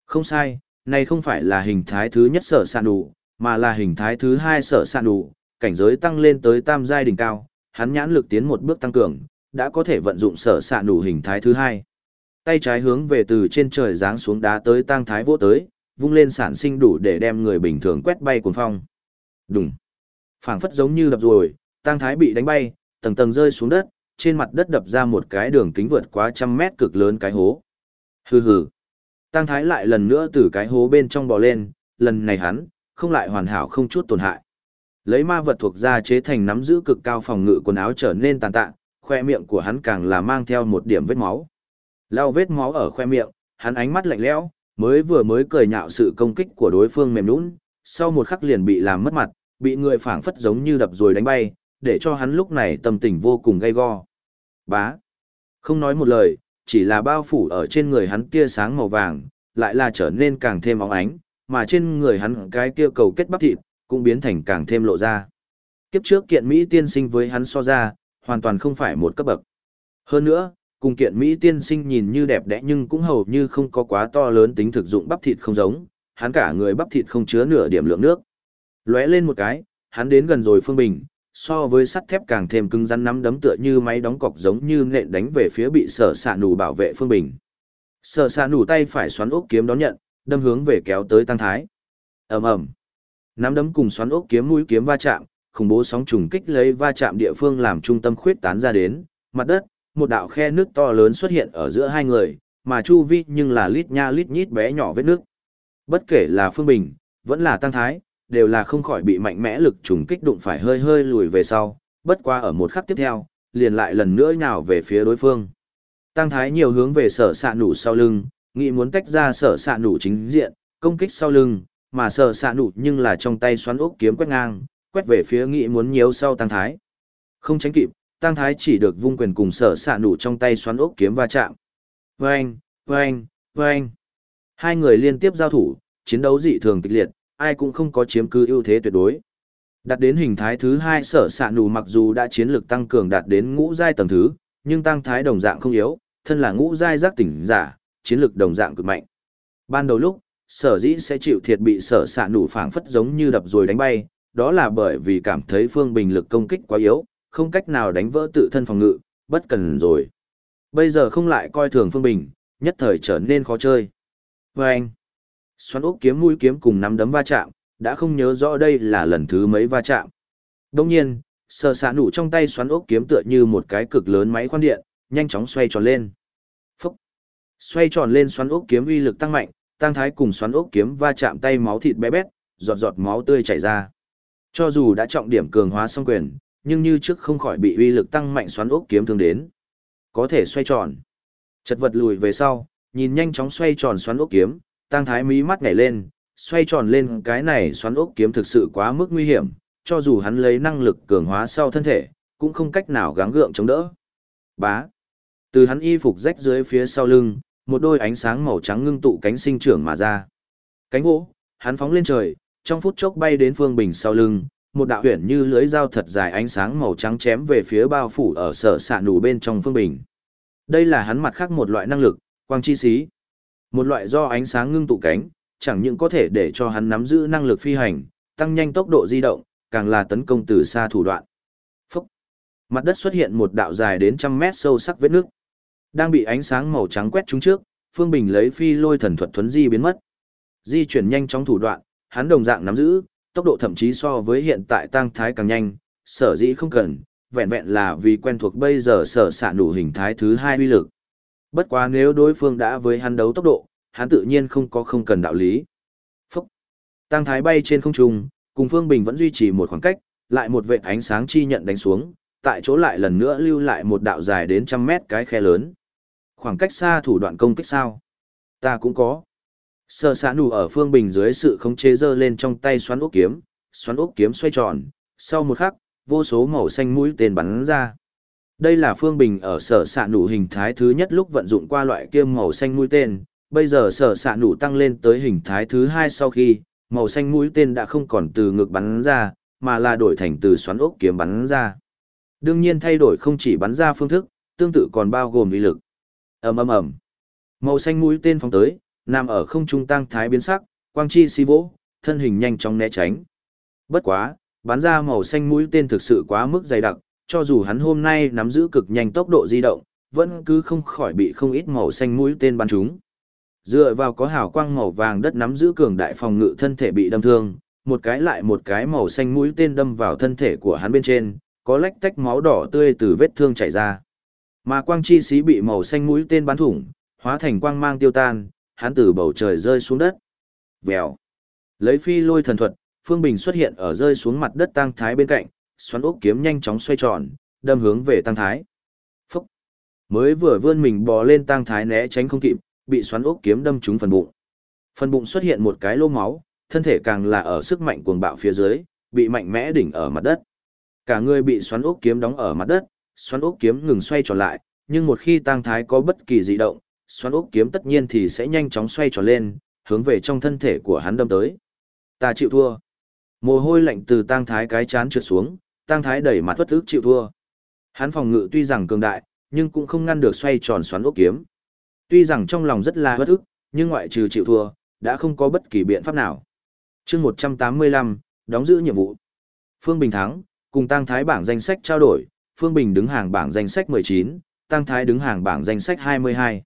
Không sai, này không phải là hình thái thứ nhất sở sạn đủ, mà là hình thái thứ hai sở sạn đủ, cảnh giới tăng lên tới tam giai đỉnh cao, hắn nhãn lực tiến một bước tăng cường, đã có thể vận dụng sở sạn đủ hình thái thứ hai. Tay trái hướng về từ trên trời giáng xuống đá tới tăng thái vô tới, vung lên sản sinh đủ để đem người bình thường quét bay cuồng phong. Đùng. phảng phất giống như đập rồi, Tang thái bị đánh bay, tầng tầng rơi xuống đất, trên mặt đất đập ra một cái đường kính vượt quá trăm mét cực lớn cái hố. Hừ hừ. Tang Thái lại lần nữa từ cái hố bên trong bò lên, lần này hắn, không lại hoàn hảo không chút tổn hại. Lấy ma vật thuộc ra chế thành nắm giữ cực cao phòng ngự quần áo trở nên tàn tạ, khoe miệng của hắn càng là mang theo một điểm vết máu. Lao vết máu ở khoe miệng, hắn ánh mắt lạnh lẽo, mới vừa mới cười nhạo sự công kích của đối phương mềm nhũn, sau một khắc liền bị làm mất mặt, bị người phảng phất giống như đập rồi đánh bay, để cho hắn lúc này tâm tình vô cùng gay go. Bá. Không nói một lời, chỉ là bao phủ ở trên người hắn tia sáng màu vàng, lại là trở nên càng thêm óng ánh, mà trên người hắn cái kia cầu kết bắp thịt, cũng biến thành càng thêm lộ ra. Kiếp trước kiện Mỹ tiên sinh với hắn so ra, hoàn toàn không phải một cấp bậc. Hơn nữa, cùng kiện Mỹ tiên sinh nhìn như đẹp đẽ nhưng cũng hầu như không có quá to lớn tính thực dụng bắp thịt không giống, hắn cả người bắp thịt không chứa nửa điểm lượng nước. Lóe lên một cái, hắn đến gần rồi Phương Bình, so với sắt thép càng thêm cứng rắn nắm đấm tựa như máy đóng cọc giống như nện đánh về phía bị sở s ạ nù bảo vệ phương bình. Sở s ạ nù tay phải xoắn ốc kiếm đón nhận, đâm hướng về kéo tới tăng thái. Ầm ầm. Nắm đấm cùng xoắn ốc kiếm mũi kiếm va chạm, khủng bố sóng trùng kích lấy va chạm địa phương làm trung tâm khuyết tán ra đến. Mặt đất, một đạo khe nước to lớn xuất hiện ở giữa hai người, mà chu vi nhưng là lít nha lít nhít bé nhỏ vết nước. Bất kể là phương bình, vẫn là tăng thái đều là không khỏi bị mạnh mẽ lực trùng kích đụng phải hơi hơi lùi về sau, bất qua ở một khắc tiếp theo, liền lại lần nữa nhào về phía đối phương. Tăng thái nhiều hướng về sở sạ nụ sau lưng, nghĩ muốn tách ra sở sạ nụ chính diện, công kích sau lưng, mà sở sạ nụ nhưng là trong tay xoắn ốc kiếm quét ngang, quét về phía nghĩ muốn nhiều sau tăng thái. Không tránh kịp, tăng thái chỉ được vung quyền cùng sở sạ nụ trong tay xoắn ốc kiếm va chạm. Vâng, vâng, vâng. Hai người liên tiếp giao thủ, chiến đấu dị thường kịch liệt, ai cũng không có chiếm cứ ưu thế tuyệt đối. Đạt đến hình thái thứ hai sở sạ nù mặc dù đã chiến lược tăng cường đạt đến ngũ giai tầng thứ, nhưng tăng thái đồng dạng không yếu, thân là ngũ giai giác tỉnh giả, chiến lược đồng dạng cực mạnh. Ban đầu lúc, sở dĩ sẽ chịu thiệt bị sở sạ nù phảng phất giống như đập rồi đánh bay, đó là bởi vì cảm thấy phương bình lực công kích quá yếu, không cách nào đánh vỡ tự thân phòng ngự, bất cần rồi. Bây giờ không lại coi thường phương bình, nhất thời trở nên khó chơi. Vâng! anh, xoắn ốc kiếm mũi kiếm cùng nắm đấm va chạm, đã không nhớ rõ đây là lần thứ mấy va chạm. Đồng nhiên, sờ xạ nụ trong tay xoắn ốc kiếm tựa như một cái cực lớn máy khoan điện, nhanh chóng xoay tròn lên. Phúc! Xoay tròn lên xoắn ốc kiếm uy lực tăng mạnh, tăng thái cùng xoắn ốc kiếm va chạm tay máu thịt bé bét, giọt giọt máu tươi chảy ra. Cho dù đã trọng điểm cường hóa xong quyền, nhưng như trước không khỏi bị uy lực tăng mạnh xoắn ốc kiếm thương đến. Có thể xoay tròn. Chật vật lùi về sau, nhìn nhanh chóng xoay tròn xoắn ốc kiếm, tăng thái mí mắt nhảy lên, xoay tròn lên cái này xoắn ốc kiếm thực sự quá mức nguy hiểm, cho dù hắn lấy năng lực cường hóa sau thân thể, cũng không cách nào gắng gượng chống đỡ. Bá. Từ hắn y phục rách dưới phía sau lưng, một đôi ánh sáng màu trắng ngưng tụ cánh sinh trưởng mà ra. Cánh vỗ, hắn phóng lên trời, trong phút chốc bay đến Phương Bình sau lưng, một đạo huyền như lưới dao thật dài ánh sáng màu trắng chém về phía bao phủ ở sở xạ nủ bên trong Phương Bình. Đây là hắn mặt khác một loại năng lực, quang chi xí. Một loại do ánh sáng ngưng tụ cánh, chẳng những có thể để cho hắn nắm giữ năng lực phi hành, tăng nhanh tốc độ di động, càng là tấn công từ xa thủ đoạn. Phúc! Mặt đất xuất hiện một đạo dài đến trăm mét sâu sắc vết nước. Đang bị ánh sáng màu trắng quét trúng trước, Phương Bình lấy phi lôi thần thuật thuấn di biến mất. Di chuyển nhanh trong thủ đoạn, hắn đồng dạng nắm giữ, tốc độ thậm chí so với hiện tại tăng thái càng nhanh, sở dĩ không cần, vẹn vẹn là vì quen thuộc bây giờ sở xạ đủ hình thái thứ hai uy lực. Bất quá nếu đối phương đã với hắn đấu tốc độ, hắn tự nhiên không có không cần đạo lý. Phúc! Tăng thái bay trên không trung, cùng Phương Bình vẫn duy trì một khoảng cách, lại một vệ ánh sáng chi nhận đánh xuống, tại chỗ lại lần nữa lưu lại một đạo dài đến trăm mét cái khe lớn. Khoảng cách xa thủ đoạn công kích sao? Ta cũng có. sơ xã nụ ở Phương Bình dưới sự khống chế dơ lên trong tay xoắn ốc kiếm, xoắn ốc kiếm xoay tròn, sau một khắc, vô số màu xanh mũi tên bắn ra. Đây là Phương Bình ở sở xạ nụ hình thái thứ nhất lúc vận dụng qua loại kiêm màu xanh mũi tên, bây giờ sở xạ nụ tăng lên tới hình thái thứ hai sau khi, màu xanh mũi tên đã không còn từ ngực bắn ra, mà là đổi thành từ xoắn ốc kiếm bắn ra. Đương nhiên thay đổi không chỉ bắn ra phương thức, tương tự còn bao gồm uy lực. ầm ầm ầm, màu xanh mũi tên phóng tới, nằm ở không trung tăng thái biến sắc, quang chi si vỗ, thân hình nhanh chóng né tránh. Bất quá, bắn ra màu xanh mũi tên thực sự quá mức dày đặc, cho dù hắn hôm nay nắm giữ cực nhanh tốc độ di động, vẫn cứ không khỏi bị không ít màu xanh mũi tên bắn trúng. Dựa vào có hào quang màu vàng đất nắm giữ cường đại phòng ngự thân thể bị đâm thương, một cái lại một cái màu xanh mũi tên đâm vào thân thể của hắn bên trên, có lách tách máu đỏ tươi từ vết thương chảy ra. Mà quang chi xí bị màu xanh mũi tên bắn thủng, hóa thành quang mang tiêu tan, hắn từ bầu trời rơi xuống đất. Vèo. Lấy phi lôi thần thuật, Phương Bình xuất hiện ở rơi xuống mặt đất tang thái bên cạnh, xoắn ốc kiếm nhanh chóng xoay tròn, đâm hướng về tăng thái. Phúc. Mới vừa vươn mình bò lên tăng thái né tránh không kịp, bị xoắn ốc kiếm đâm trúng phần bụng. Phần bụng xuất hiện một cái lỗ máu, thân thể càng là ở sức mạnh cuồng bạo phía dưới, bị mạnh mẽ đỉnh ở mặt đất. Cả người bị xoắn ốc kiếm đóng ở mặt đất, xoắn ốc kiếm ngừng xoay tròn lại, nhưng một khi tăng thái có bất kỳ dị động, xoắn ốc kiếm tất nhiên thì sẽ nhanh chóng xoay tròn lên, hướng về trong thân thể của hắn đâm tới. Ta chịu thua. Mồ hôi lạnh từ tăng thái cái chán trượt xuống, tăng thái đẩy mặt bất ức chịu thua. Hắn phòng ngự tuy rằng cường đại, nhưng cũng không ngăn được xoay tròn xoắn ốc kiếm. Tuy rằng trong lòng rất là bất ức, nhưng ngoại trừ chịu thua, đã không có bất kỳ biện pháp nào. chương 185, đóng giữ nhiệm vụ. Phương Bình thắng, cùng Tăng Thái bảng danh sách trao đổi, Phương Bình đứng hàng bảng danh sách 19, Tăng Thái đứng hàng bảng danh sách 22.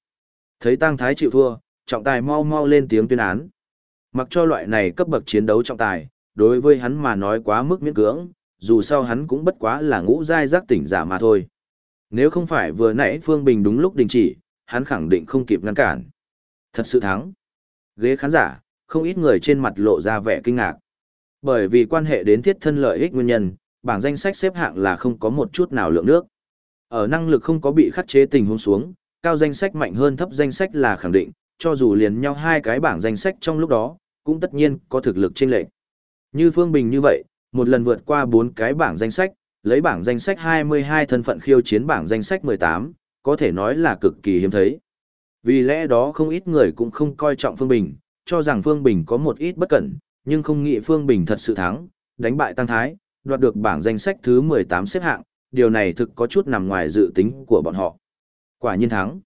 Thấy Tăng Thái chịu thua, trọng tài mau mau lên tiếng tuyên án. Mặc cho loại này cấp bậc chiến đấu trọng tài, đối với hắn mà nói quá mức miễn cưỡng, dù sao hắn cũng bất quá là ngũ giai giác tỉnh giả mà thôi. Nếu không phải vừa nãy Phương Bình đúng lúc đình chỉ, hắn khẳng định không kịp ngăn cản. Thật sự thắng. Ghế khán giả, không ít người trên mặt lộ ra vẻ kinh ngạc. Bởi vì quan hệ đến thiết thân lợi ích nguyên nhân, bảng danh sách xếp hạng là không có một chút nào lượng nước. Ở năng lực không có bị khắc chế tình huống xuống, cao danh sách mạnh hơn thấp danh sách là khẳng định, cho dù liền nhau hai cái bảng danh sách trong lúc đó, cũng tất nhiên có thực lực chênh lệch. Như Phương Bình như vậy, một lần vượt qua bốn cái bảng danh sách, lấy bảng danh sách 22 thân phận khiêu chiến bảng danh sách 18, có thể nói là cực kỳ hiếm thấy. Vì lẽ đó không ít người cũng không coi trọng Phương Bình, cho rằng Phương Bình có một ít bất cẩn, nhưng không nghĩ Phương Bình thật sự thắng, đánh bại Tăng Thái, đoạt được bảng danh sách thứ 18 xếp hạng, điều này thực có chút nằm ngoài dự tính của bọn họ. Quả nhiên thắng.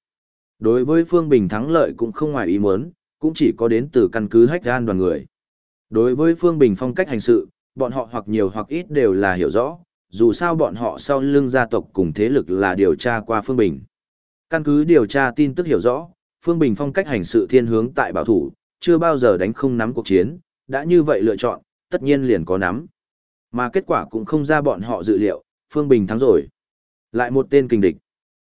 Đối với Phương Bình thắng lợi cũng không ngoài ý muốn, cũng chỉ có đến từ căn cứ hách gan đoàn người. Đối với Phương Bình phong cách hành sự, bọn họ hoặc nhiều hoặc ít đều là hiểu rõ, dù sao bọn họ sau lưng gia tộc cùng thế lực là điều tra qua Phương Bình. Căn cứ điều tra tin tức hiểu rõ, Phương Bình phong cách hành sự thiên hướng tại bảo thủ, chưa bao giờ đánh không nắm cuộc chiến, đã như vậy lựa chọn, tất nhiên liền có nắm. Mà kết quả cũng không ra bọn họ dự liệu, Phương Bình thắng rồi. Lại một tên kinh địch.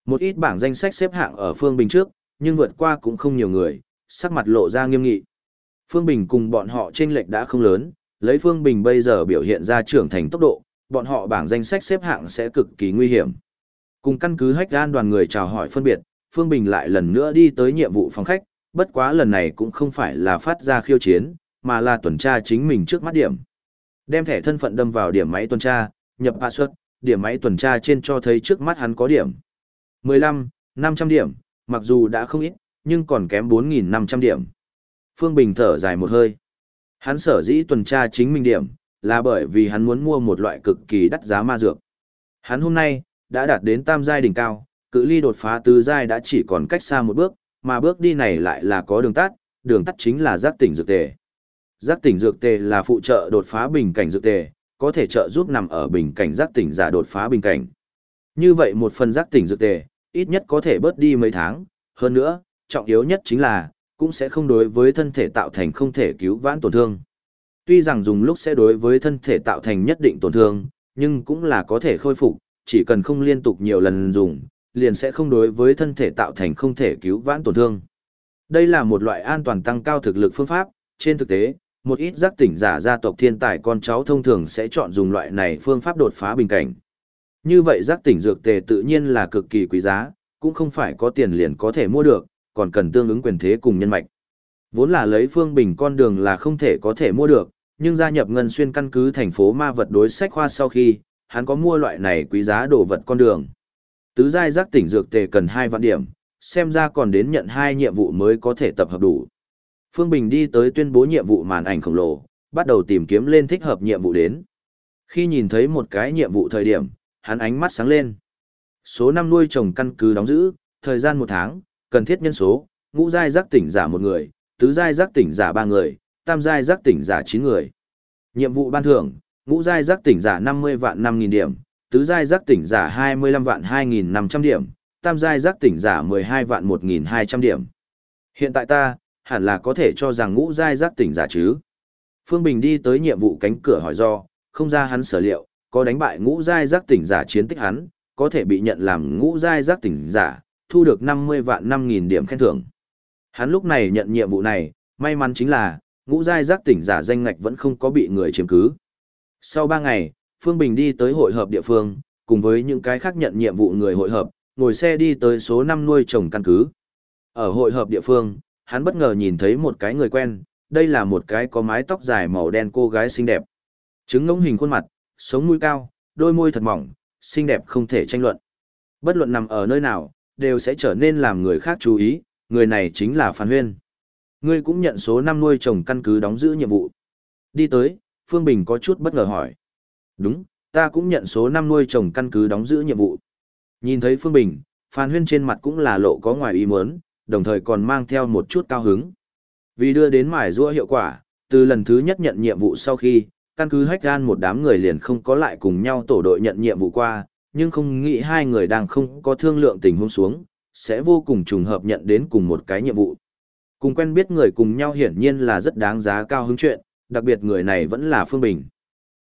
Một ít bảng danh sách xếp hạng ở Phương Bình trước, nhưng vượt qua cũng không nhiều người, sắc mặt lộ ra nghiêm nghị. Phương Bình cùng bọn họ chênh lệch đã không lớn, lấy Phương Bình bây giờ biểu hiện ra trưởng thành tốc độ, bọn họ bảng danh sách xếp hạng sẽ cực kỳ nguy hiểm. Cùng căn cứ hách gan đoàn người chào hỏi phân biệt, Phương Bình lại lần nữa đi tới nhiệm vụ phòng khách, bất quá lần này cũng không phải là phát ra khiêu chiến, mà là tuần tra chính mình trước mắt điểm. Đem thẻ thân phận đâm vào điểm máy tuần tra, nhập password, điểm máy tuần tra trên cho thấy trước mắt hắn có điểm. 15, 500 điểm, mặc dù đã không ít, nhưng còn kém 4.500 điểm. Phương Bình thở dài một hơi. Hắn sở dĩ tuần tra chính mình điểm, là bởi vì hắn muốn mua một loại cực kỳ đắt giá ma dược. Hắn hôm nay, đã đạt đến tam giai đỉnh cao, cự ly đột phá tứ giai đã chỉ còn cách xa một bước, mà bước đi này lại là có đường tắt, đường tắt chính là giác tỉnh dược tề. Giác tỉnh dược tề là phụ trợ đột phá bình cảnh dược tề, có thể trợ giúp nằm ở bình cảnh giác tỉnh giả đột phá bình cảnh. Như vậy một phần giác tỉnh dược tề, ít nhất có thể bớt đi mấy tháng, hơn nữa, trọng yếu nhất chính là, cũng sẽ không đối với thân thể tạo thành không thể cứu vãn tổn thương. Tuy rằng dùng lúc sẽ đối với thân thể tạo thành nhất định tổn thương, nhưng cũng là có thể khôi phục, chỉ cần không liên tục nhiều lần dùng, liền sẽ không đối với thân thể tạo thành không thể cứu vãn tổn thương. Đây là một loại an toàn tăng cao thực lực phương pháp, trên thực tế, một ít giác tỉnh giả gia tộc thiên tài con cháu thông thường sẽ chọn dùng loại này phương pháp đột phá bình cảnh. Như vậy giác tỉnh dược tề tự nhiên là cực kỳ quý giá, cũng không phải có tiền liền có thể mua được, còn cần tương ứng quyền thế cùng nhân mạch. Vốn là lấy phương bình con đường là không thể có thể mua được, nhưng gia nhập ngân xuyên căn cứ thành phố ma vật đối sách khoa sau khi, hắn có mua loại này quý giá đồ vật con đường. Tứ giai giác tỉnh dược tề cần 2 vạn điểm, xem ra còn đến nhận hai nhiệm vụ mới có thể tập hợp đủ. Phương Bình đi tới tuyên bố nhiệm vụ màn ảnh khổng lồ, bắt đầu tìm kiếm lên thích hợp nhiệm vụ đến. Khi nhìn thấy một cái nhiệm vụ thời điểm, hắn ánh mắt sáng lên. Số năm nuôi trồng căn cứ đóng giữ, thời gian một tháng, cần thiết nhân số, ngũ giai giác tỉnh giả một người, tứ giai giác tỉnh giả ba người, tam giai giác tỉnh giả chín người. Nhiệm vụ ban thưởng, ngũ giai giác tỉnh giả 50 vạn 5.000 điểm, tứ giai giác tỉnh giả 25 vạn 2.500 điểm, tam giai giác tỉnh giả 12 vạn 1.200 điểm. Hiện tại ta, hẳn là có thể cho rằng ngũ giai giác tỉnh giả chứ. Phương Bình đi tới nhiệm vụ cánh cửa hỏi do, không ra hắn sở liệu, có đánh bại ngũ giai giác tỉnh giả chiến tích hắn, có thể bị nhận làm ngũ giai giác tỉnh giả, thu được 50 vạn 5.000 điểm khen thưởng. Hắn lúc này nhận nhiệm vụ này, may mắn chính là, ngũ giai giác tỉnh giả danh ngạch vẫn không có bị người chiếm cứ. Sau 3 ngày, Phương Bình đi tới hội hợp địa phương, cùng với những cái khác nhận nhiệm vụ người hội hợp, ngồi xe đi tới số 5 nuôi trồng căn cứ. Ở hội hợp địa phương, hắn bất ngờ nhìn thấy một cái người quen, đây là một cái có mái tóc dài màu đen cô gái xinh đẹp. Trứng ngỗng hình khuôn mặt, sống mũi cao, đôi môi thật mỏng, xinh đẹp không thể tranh luận. Bất luận nằm ở nơi nào, đều sẽ trở nên làm người khác chú ý, người này chính là Phan Huyên. Ngươi cũng nhận số năm nuôi chồng căn cứ đóng giữ nhiệm vụ. Đi tới, Phương Bình có chút bất ngờ hỏi. Đúng, ta cũng nhận số năm nuôi chồng căn cứ đóng giữ nhiệm vụ. Nhìn thấy Phương Bình, Phan Huyên trên mặt cũng là lộ có ngoài ý muốn, đồng thời còn mang theo một chút cao hứng. Vì đưa đến mải rua hiệu quả, từ lần thứ nhất nhận nhiệm vụ sau khi, căn cứ hách gan một đám người liền không có lại cùng nhau tổ đội nhận nhiệm vụ qua, nhưng không nghĩ hai người đang không có thương lượng tình huống xuống, sẽ vô cùng trùng hợp nhận đến cùng một cái nhiệm vụ. Cùng quen biết người cùng nhau hiển nhiên là rất đáng giá cao hứng chuyện, đặc biệt người này vẫn là Phương Bình.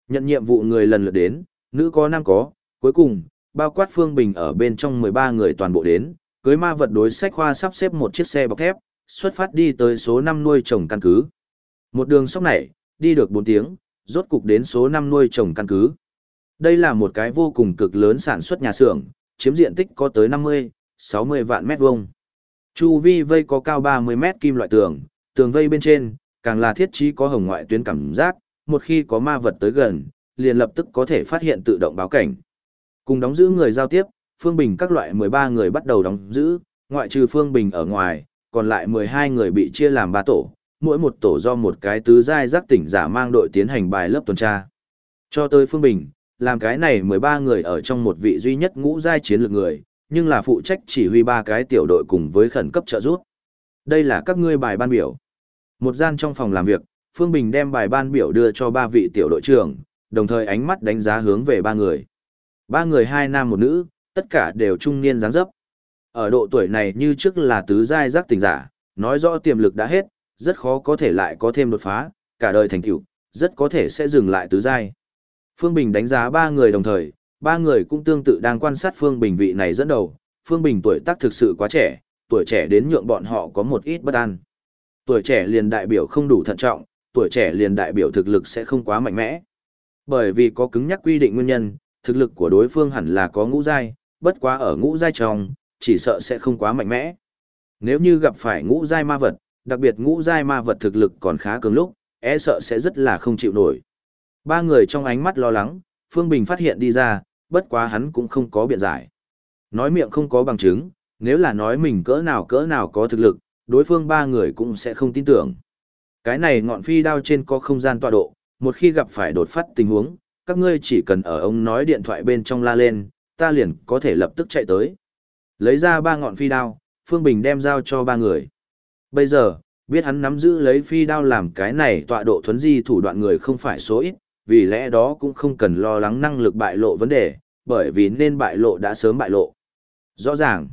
Nhận nhiệm vụ người lần lượt đến, nữ có nam có, cuối cùng, bao quát Phương Bình ở bên trong 13 người toàn bộ đến, cưới ma vật đối sách khoa sắp xếp một chiếc xe bọc thép, xuất phát đi tới số 5 nuôi trồng căn cứ. Một đường sóc này, đi được 4 tiếng, rốt cục đến số 5 nuôi trồng căn cứ. Đây là một cái vô cùng cực lớn sản xuất nhà xưởng, chiếm diện tích có tới 50, 60 vạn mét vuông. Chu vi vây có cao 30 mét kim loại tường, tường vây bên trên, càng là thiết trí có hồng ngoại tuyến cảm giác, một khi có ma vật tới gần, liền lập tức có thể phát hiện tự động báo cảnh. Cùng đóng giữ người giao tiếp, Phương Bình các loại 13 người bắt đầu đóng giữ, ngoại trừ Phương Bình ở ngoài, còn lại 12 người bị chia làm 3 tổ, mỗi một tổ do một cái tứ giai giác tỉnh giả mang đội tiến hành bài lớp tuần tra. Cho tới Phương Bình, làm cái này 13 người ở trong một vị duy nhất ngũ giai chiến lược người, nhưng là phụ trách chỉ huy ba cái tiểu đội cùng với khẩn cấp trợ giúp. Đây là các ngươi bài ban biểu. Một gian trong phòng làm việc, Phương Bình đem bài ban biểu đưa cho ba vị tiểu đội trưởng, đồng thời ánh mắt đánh giá hướng về ba người. Ba người hai nam một nữ, tất cả đều trung niên dáng dấp. Ở độ tuổi này như trước là tứ giai giác tình giả, nói rõ tiềm lực đã hết, rất khó có thể lại có thêm đột phá, cả đời thành tựu, rất có thể sẽ dừng lại tứ giai. Phương Bình đánh giá ba người đồng thời, ba người cũng tương tự đang quan sát Phương Bình vị này dẫn đầu. Phương Bình tuổi tác thực sự quá trẻ, tuổi trẻ đến nhượng bọn họ có một ít bất an. Tuổi trẻ liền đại biểu không đủ thận trọng, tuổi trẻ liền đại biểu thực lực sẽ không quá mạnh mẽ. Bởi vì có cứng nhắc quy định nguyên nhân, thực lực của đối phương hẳn là có ngũ giai, bất quá ở ngũ giai trong, chỉ sợ sẽ không quá mạnh mẽ. Nếu như gặp phải ngũ giai ma vật, đặc biệt ngũ giai ma vật thực lực còn khá cường lúc, e sợ sẽ rất là không chịu nổi. Ba người trong ánh mắt lo lắng, Phương Bình phát hiện đi ra, bất quá hắn cũng không có biện giải. Nói miệng không có bằng chứng, nếu là nói mình cỡ nào cỡ nào có thực lực, đối phương ba người cũng sẽ không tin tưởng. Cái này ngọn phi đao trên có không gian tọa độ, một khi gặp phải đột phát tình huống, các ngươi chỉ cần ở ông nói điện thoại bên trong la lên, ta liền có thể lập tức chạy tới. Lấy ra ba ngọn phi đao, Phương Bình đem giao cho ba người. Bây giờ, biết hắn nắm giữ lấy phi đao làm cái này tọa độ thuấn di thủ đoạn người không phải số ít, vì lẽ đó cũng không cần lo lắng năng lực bại lộ vấn đề, bởi vì nên bại lộ đã sớm bại lộ. Rõ ràng,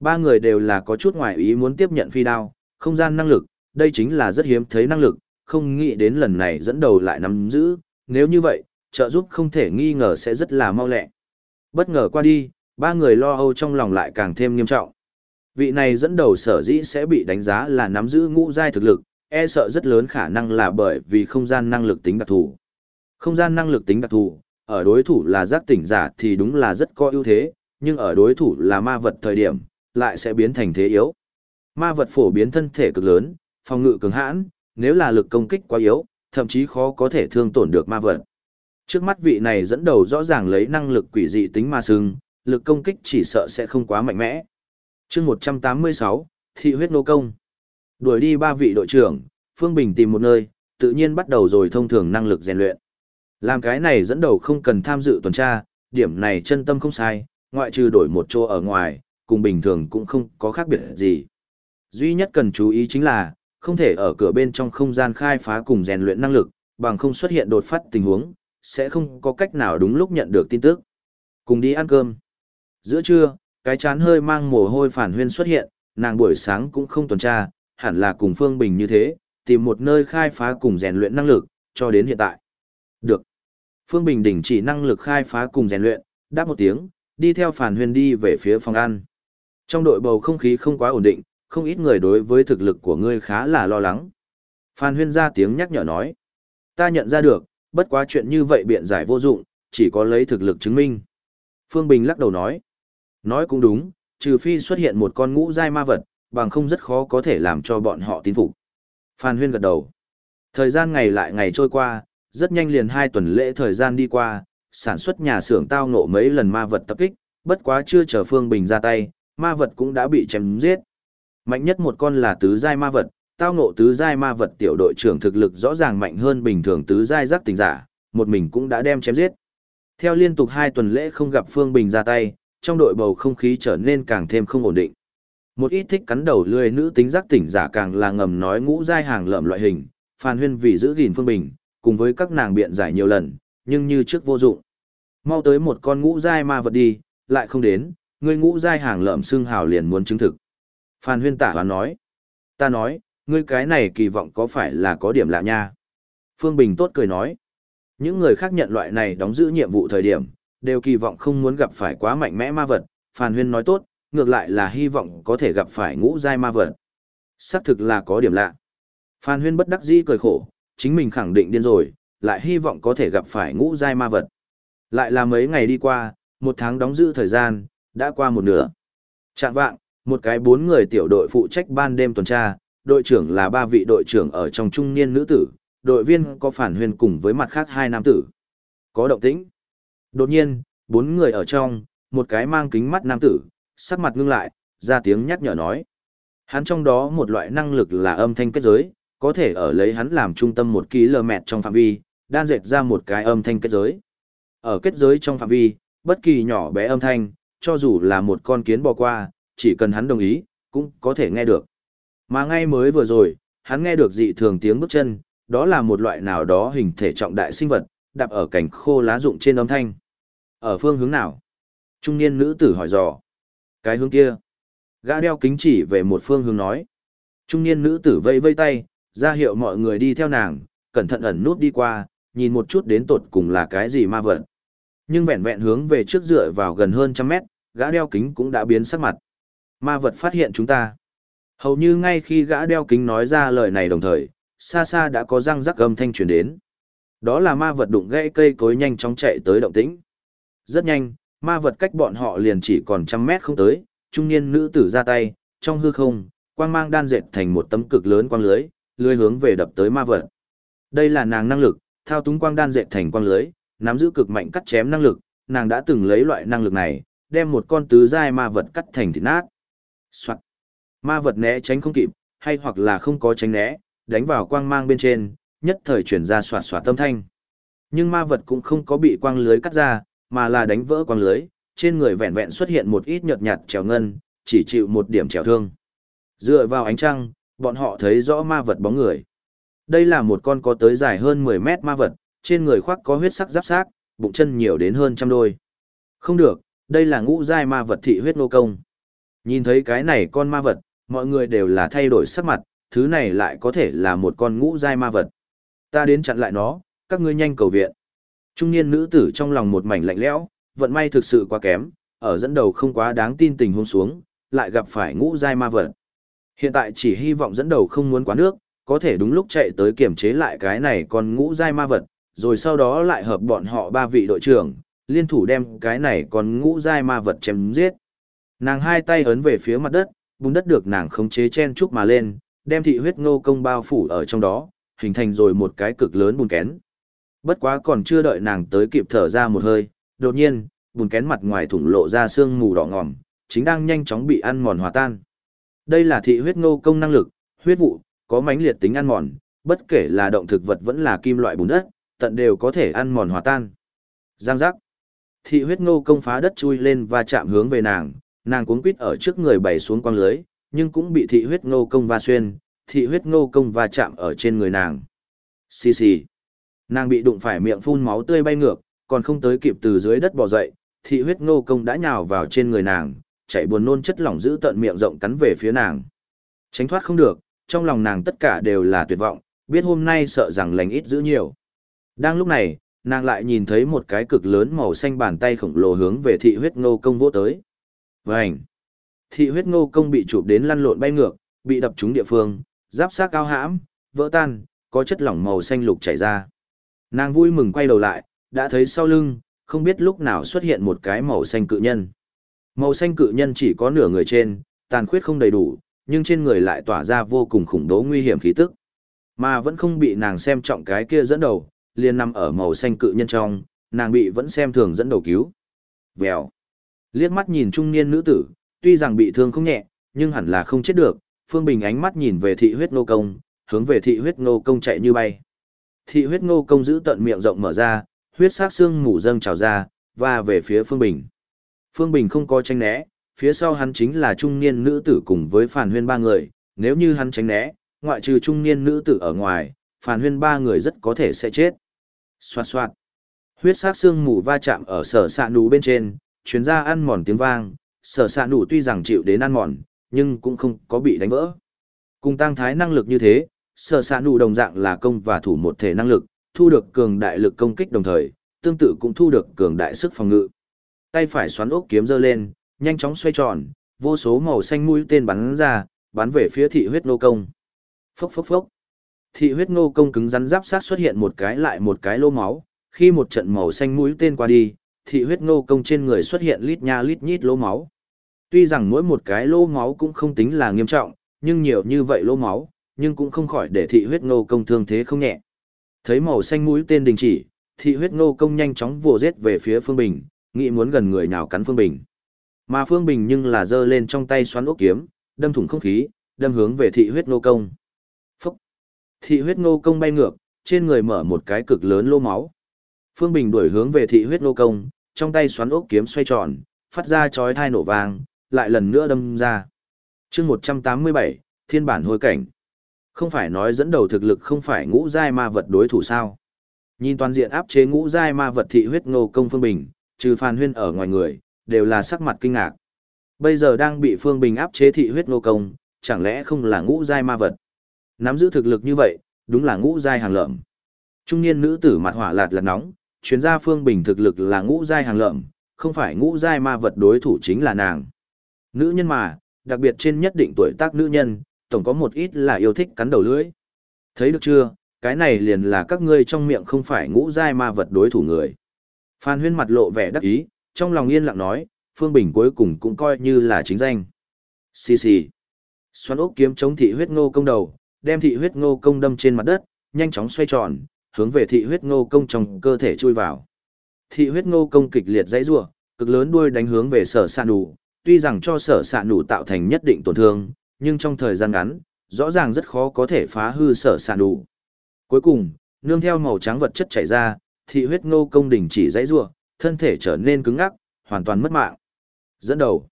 ba người đều là có chút ngoài ý muốn tiếp nhận phi đao, không gian năng lực, đây chính là rất hiếm thấy năng lực, không nghĩ đến lần này dẫn đầu lại nắm giữ, nếu như vậy, trợ giúp không thể nghi ngờ sẽ rất là mau lẹ. Bất ngờ qua đi, ba người lo âu trong lòng lại càng thêm nghiêm trọng. Vị này dẫn đầu sở dĩ sẽ bị đánh giá là nắm giữ ngũ giai thực lực, e sợ rất lớn khả năng là bởi vì không gian năng lực tính đặc thù. Không gian năng lực tính đặc thù, ở đối thủ là giác tỉnh giả thì đúng là rất có ưu thế, nhưng ở đối thủ là ma vật thời điểm, lại sẽ biến thành thế yếu. Ma vật phổ biến thân thể cực lớn, phòng ngự cứng hãn, nếu là lực công kích quá yếu, thậm chí khó có thể thương tổn được ma vật. Trước mắt vị này dẫn đầu rõ ràng lấy năng lực quỷ dị tính ma sưng, lực công kích chỉ sợ sẽ không quá mạnh mẽ. chương 186, Thị huyết nô công. Đuổi đi ba vị đội trưởng, Phương Bình tìm một nơi, tự nhiên bắt đầu rồi thông thường năng lực rèn luyện. Làm cái này dẫn đầu không cần tham dự tuần tra, điểm này chân tâm không sai, ngoại trừ đổi một chỗ ở ngoài, cùng bình thường cũng không có khác biệt gì. Duy nhất cần chú ý chính là, không thể ở cửa bên trong không gian khai phá cùng rèn luyện năng lực, bằng không xuất hiện đột phát tình huống, sẽ không có cách nào đúng lúc nhận được tin tức. Cùng đi ăn cơm. Giữa trưa, cái chán hơi mang mồ hôi phản huyên xuất hiện, nàng buổi sáng cũng không tuần tra, hẳn là cùng Phương Bình như thế, tìm một nơi khai phá cùng rèn luyện năng lực, cho đến hiện tại. Được. Phương Bình đình chỉ năng lực khai phá cùng rèn luyện, đáp một tiếng, đi theo phản huyên đi về phía phòng ăn. Trong đội bầu không khí không quá ổn định, không ít người đối với thực lực của ngươi khá là lo lắng. Phan huyên ra tiếng nhắc nhở nói. Ta nhận ra được, bất quá chuyện như vậy biện giải vô dụng, chỉ có lấy thực lực chứng minh. Phương Bình lắc đầu nói. Nói cũng đúng, trừ phi xuất hiện một con ngũ giai ma vật, bằng không rất khó có thể làm cho bọn họ tin phục. Phan Huyên gật đầu. Thời gian ngày lại ngày trôi qua, rất nhanh liền hai tuần lễ thời gian đi qua, sản xuất nhà xưởng tao ngộ mấy lần ma vật tập kích, bất quá chưa chờ Phương Bình ra tay, ma vật cũng đã bị chém giết. Mạnh nhất một con là tứ giai ma vật, tao ngộ tứ giai ma vật tiểu đội trưởng thực lực rõ ràng mạnh hơn bình thường tứ giai giác tình giả, một mình cũng đã đem chém giết. Theo liên tục hai tuần lễ không gặp Phương Bình ra tay, trong đội bầu không khí trở nên càng thêm không ổn định. Một ít thích cắn đầu lười nữ tính giác tỉnh giả càng là ngầm nói ngũ giai hàng lợm loại hình, Phan Huyên vì giữ gìn Phương Bình, cùng với các nàng biện giải nhiều lần, nhưng như trước vô dụng. Mau tới một con ngũ giai ma vật đi, lại không đến, ngươi ngũ giai hàng lợm xương hào liền muốn chứng thực. Phan Huyên tả hoán nói. Ta nói, ngươi cái này kỳ vọng có phải là có điểm lạ nha? Phương Bình tốt cười nói. Những người khác nhận loại này đóng giữ nhiệm vụ thời điểm, đều kỳ vọng không muốn gặp phải quá mạnh mẽ ma vật. Phan Huyên nói tốt, ngược lại là hy vọng có thể gặp phải ngũ giai ma vật. Xác thực là có điểm lạ. Phan Huyên bất đắc dĩ cười khổ, chính mình khẳng định điên rồi, lại hy vọng có thể gặp phải ngũ giai ma vật. Lại là mấy ngày đi qua, một tháng đóng giữ thời gian, đã qua một nửa. Trạng vạng, một cái bốn người tiểu đội phụ trách ban đêm tuần tra, đội trưởng là ba vị đội trưởng ở trong trung niên nữ tử, đội viên có phản huyền cùng với mặt khác hai nam tử. Có động tĩnh. Đột nhiên, bốn người ở trong, một cái mang kính mắt nam tử, sắc mặt ngưng lại, ra tiếng nhắc nhở nói. Hắn trong đó một loại năng lực là âm thanh kết giới, có thể ở lấy hắn làm trung tâm một km trong phạm vi, đan dệt ra một cái âm thanh kết giới. Ở kết giới trong phạm vi, bất kỳ nhỏ bé âm thanh, cho dù là một con kiến bò qua, chỉ cần hắn đồng ý, cũng có thể nghe được. Mà ngay mới vừa rồi, hắn nghe được dị thường tiếng bước chân, đó là một loại nào đó hình thể trọng đại sinh vật, đạp ở cảnh khô lá rụng trên âm thanh. Ở phương hướng nào? Trung niên nữ tử hỏi dò. Cái hướng kia. Gã đeo kính chỉ về một phương hướng nói. Trung niên nữ tử vây vây tay, ra hiệu mọi người đi theo nàng, cẩn thận ẩn nút đi qua, nhìn một chút đến tột cùng là cái gì ma vật. Nhưng vẹn vẹn hướng về trước dựa vào gần hơn trăm mét, gã đeo kính cũng đã biến sắc mặt. Ma vật phát hiện chúng ta. Hầu như ngay khi gã đeo kính nói ra lời này đồng thời, xa xa đã có răng rắc âm thanh truyền đến. Đó là ma vật đụng gãy cây cối nhanh chóng chạy tới động tĩnh. Rất nhanh, Ma vật cách bọn họ liền chỉ còn trăm mét không tới, trung niên nữ tử ra tay, trong hư không, quang mang đan dệt thành một tấm cực lớn quang lưới, lưới hướng về đập tới ma vật. Đây là nàng năng lực, thao túng quang đan dệt thành quang lưới, nắm giữ cực mạnh cắt chém năng lực, nàng đã từng lấy loại năng lực này, đem một con tứ giai ma vật cắt thành thịt nát. Soạt. Ma vật né tránh không kịp, hay hoặc là không có tránh né, đánh vào quang mang bên trên, nhất thời chuyển ra soạt soạt tâm thanh. Nhưng ma vật cũng không có bị quang lưới cắt ra, mà là đánh vỡ quang lưới, trên người vẹn vẹn xuất hiện một ít nhợt nhạt trèo ngân, chỉ chịu một điểm trèo thương. Dựa vào ánh trăng, bọn họ thấy rõ ma vật bóng người. Đây là một con có tới dài hơn 10 mét ma vật, trên người khoác có huyết sắc giáp xác, bụng chân nhiều đến hơn trăm đôi. Không được, đây là ngũ giai ma vật thị huyết nô công. Nhìn thấy cái này con ma vật, mọi người đều là thay đổi sắc mặt, thứ này lại có thể là một con ngũ giai ma vật. Ta đến chặn lại nó, các ngươi nhanh cầu viện. Trung niên nữ tử trong lòng một mảnh lạnh lẽo, vận may thực sự quá kém, ở dẫn đầu không quá đáng tin tình huống xuống, lại gặp phải ngũ giai ma vật. Hiện tại chỉ hy vọng dẫn đầu không muốn quá nước, có thể đúng lúc chạy tới kiểm chế lại cái này còn ngũ giai ma vật, rồi sau đó lại hợp bọn họ ba vị đội trưởng, liên thủ đem cái này còn ngũ giai ma vật chém giết. Nàng hai tay ấn về phía mặt đất, bùn đất được nàng khống chế chen chúc mà lên, đem thị huyết ngô công bao phủ ở trong đó, hình thành rồi một cái cực lớn bùn kén. Bất quá còn chưa đợi nàng tới kịp thở ra một hơi, đột nhiên, bùn kén mặt ngoài thủng lộ ra sương mù đỏ ngòm, chính đang nhanh chóng bị ăn mòn hòa tan. Đây là thị huyết ngô công năng lực, huyết vụ, có mãnh liệt tính ăn mòn, bất kể là động thực vật vẫn là kim loại bùn đất, tận đều có thể ăn mòn hòa tan. Giang giác. Thị huyết ngô công phá đất chui lên và chạm hướng về nàng, nàng cuống quít ở trước người bày xuống quang lưới, nhưng cũng bị thị huyết ngô công va xuyên, thị huyết ngô công va chạm ở trên người nàng. Xì xì. Nàng bị đụng phải miệng phun máu tươi bay ngược, còn không tới kịp từ dưới đất bò dậy, thị huyết ngô công đã nhào vào trên người nàng, chạy buồn nôn chất lỏng giữ tận miệng rộng cắn về phía nàng. Tránh thoát không được, trong lòng nàng tất cả đều là tuyệt vọng, biết hôm nay sợ rằng lành ít giữ nhiều. Đang lúc này, nàng lại nhìn thấy một cái cực lớn màu xanh bàn tay khổng lồ hướng về thị huyết ngô công vỗ tới. Vành! Thị huyết ngô công bị chụp đến lăn lộn bay ngược, bị đập trúng địa phương, giáp xác cao hãm, vỡ tan, có chất lỏng màu xanh lục chảy ra. Nàng vui mừng quay đầu lại, đã thấy sau lưng, không biết lúc nào xuất hiện một cái màu xanh cự nhân. Màu xanh cự nhân chỉ có nửa người trên, tàn khuyết không đầy đủ, nhưng trên người lại tỏa ra vô cùng khủng bố nguy hiểm khí tức. Mà vẫn không bị nàng xem trọng cái kia dẫn đầu, liền nằm ở màu xanh cự nhân trong, nàng bị vẫn xem thường dẫn đầu cứu. Vèo. Liếc mắt nhìn trung niên nữ tử, tuy rằng bị thương không nhẹ, nhưng hẳn là không chết được, Phương Bình ánh mắt nhìn về thị huyết nô công, hướng về thị huyết nô công chạy như bay. Thị huyết nô công giữ tận miệng rộng mở ra, huyết sắc xương mủ dâng trào ra, và về phía Phương Bình. Phương Bình không có tranh né, phía sau hắn chính là trung niên nữ tử cùng với phản huyên ba người, nếu như hắn tránh né, ngoại trừ trung niên nữ tử ở ngoài, phản huyên ba người rất có thể sẽ chết. Xoạt xoạt. Huyết sắc xương mù va chạm ở sở sạ nụ bên trên, chuyến ra ăn mòn tiếng vang, sở sạ nụ tuy rằng chịu đến ăn mòn, nhưng cũng không có bị đánh vỡ. Cùng tăng thái năng lực như thế, sở sạ nụ đồng dạng là công và thủ một thể năng lực, thu được cường đại lực công kích đồng thời, tương tự cũng thu được cường đại sức phòng ngự. Tay phải xoắn ốc kiếm giơ lên, nhanh chóng xoay tròn, vô số màu xanh mũi tên bắn ra, bắn về phía thị huyết nô công. Phốc phốc phốc. Thị huyết nô công cứng rắn giáp sát xuất hiện một cái lại một cái lô máu, khi một trận màu xanh mũi tên qua đi, thị huyết nô công trên người xuất hiện lít nha lít nhít lô máu. Tuy rằng mỗi một cái lô máu cũng không tính là nghiêm trọng, nhưng nhiều như vậy lô máu, nhưng cũng không khỏi để thị huyết nô công thương thế không nhẹ. Thấy màu xanh mũi tên đình chỉ, thị huyết nô công nhanh chóng vồ rết về phía Phương Bình, nghĩ muốn gần người nào cắn Phương Bình. Mà Phương Bình nhưng là giơ lên trong tay xoắn ốc kiếm, đâm thủng không khí, đâm hướng về thị huyết nô công. Phúc! Thị huyết nô công bay ngược, trên người mở một cái cực lớn lô máu. Phương Bình đuổi hướng về thị huyết nô công, trong tay xoắn ốc kiếm xoay tròn, phát ra chói thai nổ vang, lại lần nữa đâm ra. chương 187, thiên bản hồi cảnh. Không phải nói dẫn đầu thực lực không phải ngũ giai ma vật đối thủ sao. Nhìn toàn diện áp chế ngũ giai ma vật thị huyết nô công Phương Bình, trừ Phan Huyên ở ngoài người, đều là sắc mặt kinh ngạc. Bây giờ đang bị Phương Bình áp chế thị huyết nô công, chẳng lẽ không là ngũ giai ma vật? Nắm giữ thực lực như vậy, đúng là ngũ giai hàng lợm. Trung niên nữ tử mặt hỏa lạt lạt nóng, chuyên gia Phương Bình thực lực là ngũ giai hàng lợm, không phải ngũ giai ma vật đối thủ chính là nàng. Nữ nhân mà, đặc biệt trên nhất định tuổi tác nữ nhân, tổng có một ít là yêu thích cắn đầu lưỡi. Thấy được chưa, cái này liền là các ngươi trong miệng không phải ngũ giai ma vật đối thủ người. Phan huyên mặt lộ vẻ đắc ý, trong lòng yên lặng nói, Phương Bình cuối cùng cũng coi như là chính danh. Xì xì. Xoắn ốc kiếm chống thị huyết ngô công đầu, đem thị huyết ngô công đâm trên mặt đất, nhanh chóng xoay tròn, hướng về thị huyết ngô công trong cơ thể chui vào. Thị huyết ngô công kịch liệt dãy rủa, cực lớn đuôi đánh hướng về sở sạn đủ, tuy rằng cho sở sạn đủ tạo thành nhất định tổn thương, nhưng trong thời gian ngắn, rõ ràng rất khó có thể phá hư sở sạn đủ. Cuối cùng, nương theo màu trắng vật chất chảy ra, thị huyết ngô công đình chỉ dãy rủa, thân thể trở nên cứng ngắc, hoàn toàn mất mạng. Dẫn đầu.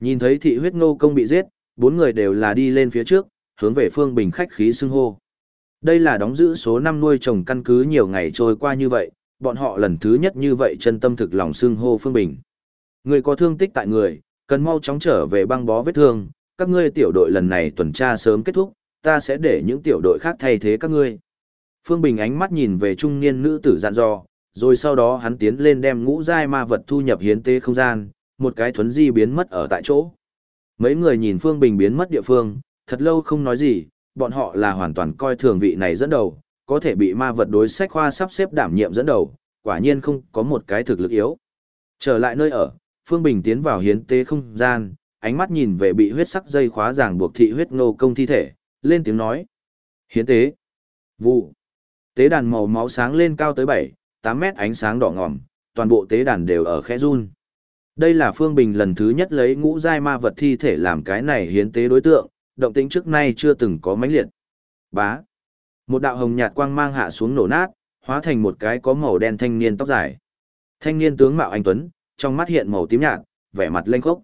Nhìn thấy thị huyết ngô công bị giết, bốn người đều là đi lên phía trước, hướng về Phương Bình khách khí xưng hô. Đây là đóng giữ số năm nuôi trồng căn cứ nhiều ngày trôi qua như vậy, bọn họ lần thứ nhất như vậy chân tâm thực lòng xưng hô Phương Bình. Người có thương tích tại người, cần mau chóng trở về băng bó vết thương, các ngươi tiểu đội lần này tuần tra sớm kết thúc, ta sẽ để những tiểu đội khác thay thế các ngươi. Phương Bình ánh mắt nhìn về trung niên nữ tử dặn dò, rồi sau đó hắn tiến lên đem ngũ giai ma vật thu nhập hiến tế không gian, một cái thuấn di biến mất ở tại chỗ. Mấy người nhìn Phương Bình biến mất địa phương, thật lâu không nói gì, bọn họ là hoàn toàn coi thường vị này dẫn đầu, có thể bị ma vật đối sách khoa sắp xếp đảm nhiệm dẫn đầu, quả nhiên không có một cái thực lực yếu. Trở lại nơi ở, Phương Bình tiến vào hiến tế không gian, ánh mắt nhìn về bị huyết sắc dây khóa ràng buộc thị huyết ngô công thi thể, lên tiếng nói. Hiến tế. Vụ. Tế đàn màu máu sáng lên cao tới 7, 8 mét ánh sáng đỏ ngòm, toàn bộ tế đàn đều ở khẽ run. Đây là Phương Bình lần thứ nhất lấy ngũ giai ma vật thi thể làm cái này hiến tế đối tượng, động tĩnh trước nay chưa từng có mãnh liệt. Bá. Một đạo hồng nhạt quang mang hạ xuống nổ nát, hóa thành một cái có màu đen thanh niên tóc dài. Thanh niên tướng mạo anh tuấn, trong mắt hiện màu tím nhạt, vẻ mặt lênh khốc.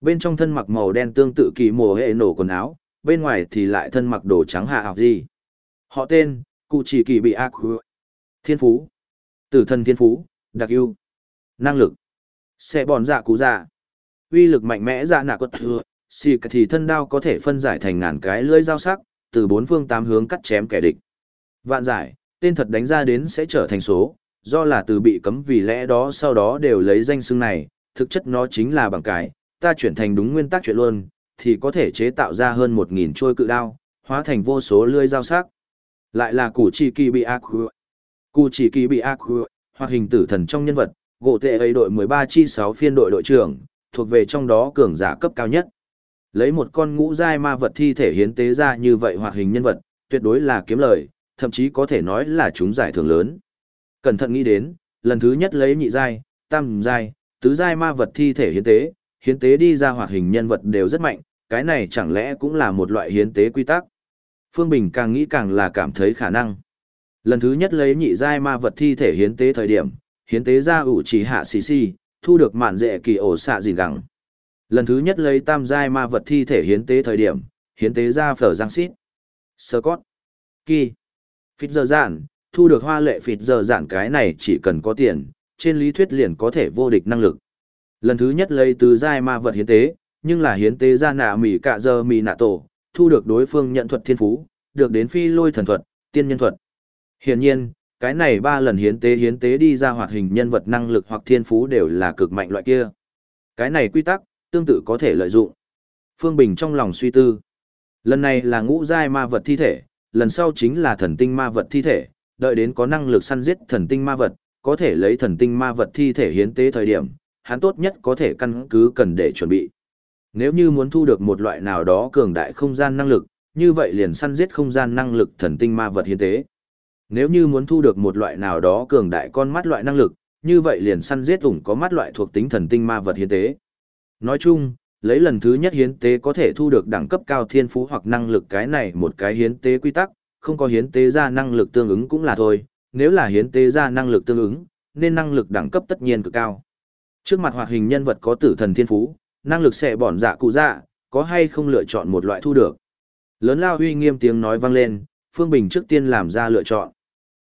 Bên trong thân mặc màu đen tương tự kỳ mồ hệ nổ quần áo, bên ngoài thì lại thân mặc đồ trắng hạ học gì. Họ tên, cụ chỉ kỳ bị ác Thiên phú. Tử thần thiên phú, đặc ưu. Năng lực. Sẽ bòn dạ cụ dạ. Uy lực mạnh mẽ dạ nạ quật thừa, xì thì thân đao có thể phân giải thành ngàn cái lưỡi dao sắc, từ bốn phương tám hướng cắt chém kẻ địch. Vạn giải, tên thật đánh ra đến sẽ trở thành số, do là từ bị cấm vì lẽ đó sau đó đều lấy danh xưng này, thực chất nó chính là bằng cái, ta chuyển thành đúng nguyên tắc chuyện luôn, thì có thể chế tạo ra hơn một nghìn trôi cự đao, hóa thành vô số lưỡi dao sắc. Lại là củ chỉ kỳ bị ác Củ chỉ kỳ bị ác hoặc hình tử thần trong nhân vật, gỗ tệ ấy đội 13 chi 6 phiên đội đội trưởng, thuộc về trong đó cường giả cấp cao nhất. Lấy một con ngũ giai ma vật thi thể hiến tế ra như vậy hoạt hình nhân vật, tuyệt đối là kiếm lời, thậm chí có thể nói là chúng giải thưởng lớn. Cẩn thận nghĩ đến, lần thứ nhất lấy nhị giai, tam giai, tứ giai ma vật thi thể hiến tế, hiến tế đi ra hoạt hình nhân vật đều rất mạnh, cái này chẳng lẽ cũng là một loại hiến tế quy tắc. Phương Bình càng nghĩ càng là cảm thấy khả năng. Lần thứ nhất lấy nhị giai ma vật thi thể hiến tế thời điểm, hiến tế ra ủ chỉ hạ xì xì, thu được mạn dệ kỳ ổ xạ gì gẳng. Lần thứ nhất lấy tam giai ma vật thi thể hiến tế thời điểm, hiến tế ra phở giang xít. Sơ cót. Kỳ. Phít giờ giản, thu được hoa lệ phít giờ giản cái này chỉ cần có tiền, trên lý thuyết liền có thể vô địch năng lực. Lần thứ nhất lấy từ giai ma vật hiến tế, nhưng là hiến tế ra nạ mỉ cạ giờ mỉ nạ tổ, thu được đối phương nhận thuật thiên phú, được đến phi lôi thần thuật, tiên nhân thuật. Hiển nhiên, cái này ba lần hiến tế hiến tế đi ra hoạt hình nhân vật năng lực hoặc thiên phú đều là cực mạnh loại kia. Cái này quy tắc, tương tự có thể lợi dụng. Phương Bình trong lòng suy tư. Lần này là ngũ giai ma vật thi thể, lần sau chính là thần tinh ma vật thi thể, đợi đến có năng lực săn giết thần tinh ma vật, có thể lấy thần tinh ma vật thi thể hiến tế thời điểm, hắn tốt nhất có thể căn cứ cần để chuẩn bị. Nếu như muốn thu được một loại nào đó cường đại không gian năng lực, như vậy liền săn giết không gian năng lực thần tinh ma vật hiến tế. Nếu như muốn thu được một loại nào đó cường đại con mắt loại năng lực, như vậy liền săn giết ủng có mắt loại thuộc tính thần tinh ma vật hiến tế. Nói chung, lấy lần thứ nhất hiến tế có thể thu được đẳng cấp cao thiên phú hoặc năng lực cái này một cái hiến tế quy tắc, không có hiến tế ra năng lực tương ứng cũng là thôi, nếu là hiến tế ra năng lực tương ứng, nên năng lực đẳng cấp tất nhiên cực cao. Trước mặt hoạt hình nhân vật có tử thần thiên phú, năng lực sẽ bỏn dạ cụ dạ, có hay không lựa chọn một loại thu được. Lớn lao uy nghiêm tiếng nói vang lên, Phương Bình trước tiên làm ra lựa chọn.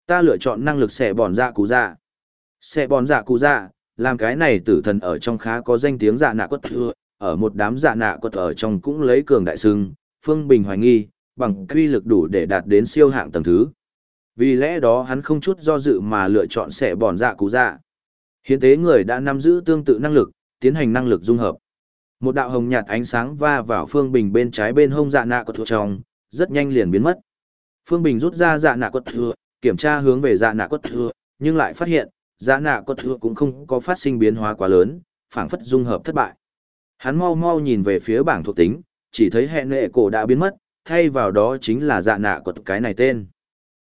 Ta lựa chọn năng lực sẽ bỏn dạ cụ dạ. Sẽ bỏn dạ cụ dạ, làm cái này tử thần ở trong khá có danh tiếng dạ nạ quất thừa, ở một đám dạ nạ quất ở trong cũng lấy cường đại sưng, Phương Bình hoài nghi, bằng quy lực đủ để đạt đến siêu hạng tầng thứ. Vì lẽ đó hắn không chút do dự mà lựa chọn sẽ bòn dạ cụ dạ. Hiến tế người đã nắm giữ tương tự năng lực, tiến hành năng lực dung hợp. Một đạo hồng nhạt ánh sáng va vào Phương Bình bên trái bên hông dạ nạ của thuộc trong, rất nhanh liền biến mất. Phương Bình rút ra dạ nạ quật thừa, kiểm tra hướng về dạ nạ quật thừa, nhưng lại phát hiện, dạ nạ quật thừa cũng không có phát sinh biến hóa quá lớn, phảng phất dung hợp thất bại. Hắn mau mau nhìn về phía bảng thuộc tính, chỉ thấy hệ nệ cổ đã biến mất, thay vào đó chính là dạ nạ quật cái này tên.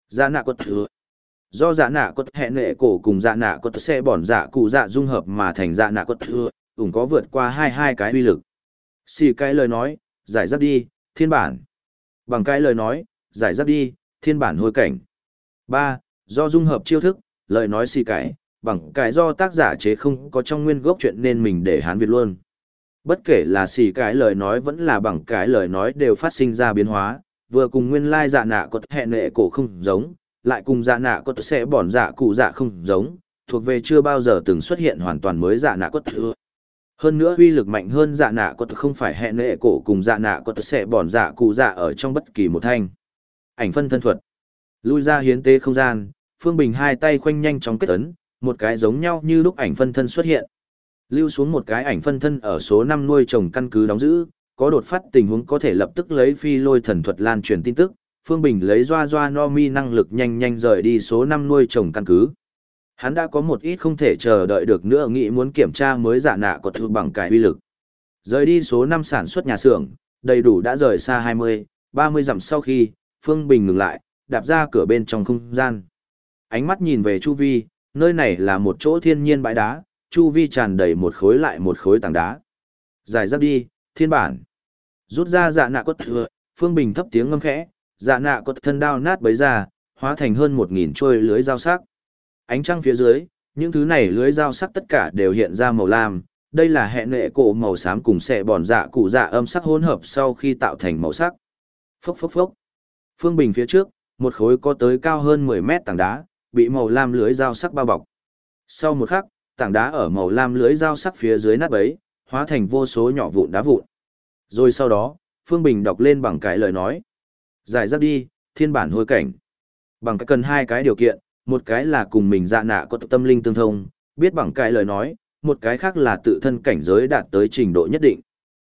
Dạ nạ quật thừa. Do dạ nạ quật hệ nệ cổ cùng dạ nạ quật xe bỏn dạ cụ dạ dung hợp mà thành dạ nạ quật thừa, ủng có vượt qua hai hai cái uy lực. Xì cái lời nói, giải giáp đi, thiên bản. Bằng cái lời nói, giải giáp đi, thiên bản hôi cảnh. ba Do dung hợp chiêu thức, lời nói xì cái, bằng cái do tác giả chế không có trong nguyên gốc chuyện nên mình để hán việt luôn. Bất kể là xì cái lời nói vẫn là bằng cái lời nói đều phát sinh ra biến hóa, vừa cùng nguyên lai dạ nạ có hệ nệ cổ không giống, lại cùng dạ nạ có sẽ bỏn dạ cụ dạ không giống, thuộc về chưa bao giờ từng xuất hiện hoàn toàn mới dạ nạ có thừa. Hơn nữa uy lực mạnh hơn dạ nạ quật không phải hệ nệ cổ cùng dạ nạ quật sẽ bòn dạ cụ dạ ở trong bất kỳ một thanh. Ảnh phân thân thuật. Lui ra hiến tế không gian, Phương Bình hai tay khoanh nhanh chóng kết ấn, một cái giống nhau như lúc ảnh phân thân xuất hiện. Lưu xuống một cái ảnh phân thân ở số năm nuôi trồng căn cứ đóng giữ, có đột phát tình huống có thể lập tức lấy phi lôi thần thuật lan truyền tin tức, Phương Bình lấy doa doa no mi năng lực nhanh nhanh rời đi số năm nuôi trồng căn cứ. Hắn đã có một ít không thể chờ đợi được nữa nghĩ muốn kiểm tra mới giả nạ có thư bằng cải uy lực. Rời đi số năm sản xuất nhà xưởng, đầy đủ đã rời xa 20, 30 dặm sau khi, Phương Bình ngừng lại, đạp ra cửa bên trong không gian. Ánh mắt nhìn về chu vi, nơi này là một chỗ thiên nhiên bãi đá, chu vi tràn đầy một khối lại một khối tảng đá. Giải giáp đi, thiên bản. Rút ra dạ nạ cốt thừa, Phương Bình thấp tiếng ngâm khẽ, dạ nạ cốt thân đao nát bấy ra, hóa thành hơn một nghìn trôi lưới dao sắc. Ánh trăng phía dưới, những thứ này lưới dao sắc tất cả đều hiện ra màu lam, đây là hệ nệ cổ màu xám cùng xẻ bòn dạ cụ dạ âm sắc hỗn hợp sau khi tạo thành màu sắc. Phốc phốc phốc. Phương Bình phía trước, một khối có tới cao hơn 10 mét tảng đá, bị màu lam lưới dao sắc bao bọc. Sau một khắc, tảng đá ở màu lam lưới dao sắc phía dưới nát bấy, hóa thành vô số nhỏ vụn đá vụn. Rồi sau đó, Phương Bình đọc lên bằng cái lời nói. Giải rác đi, thiên bản hôi cảnh. Bằng cái cần hai cái điều kiện, một cái là cùng mình dạ nạ có tâm linh tương thông, biết bằng cái lời nói, một cái khác là tự thân cảnh giới đạt tới trình độ nhất định.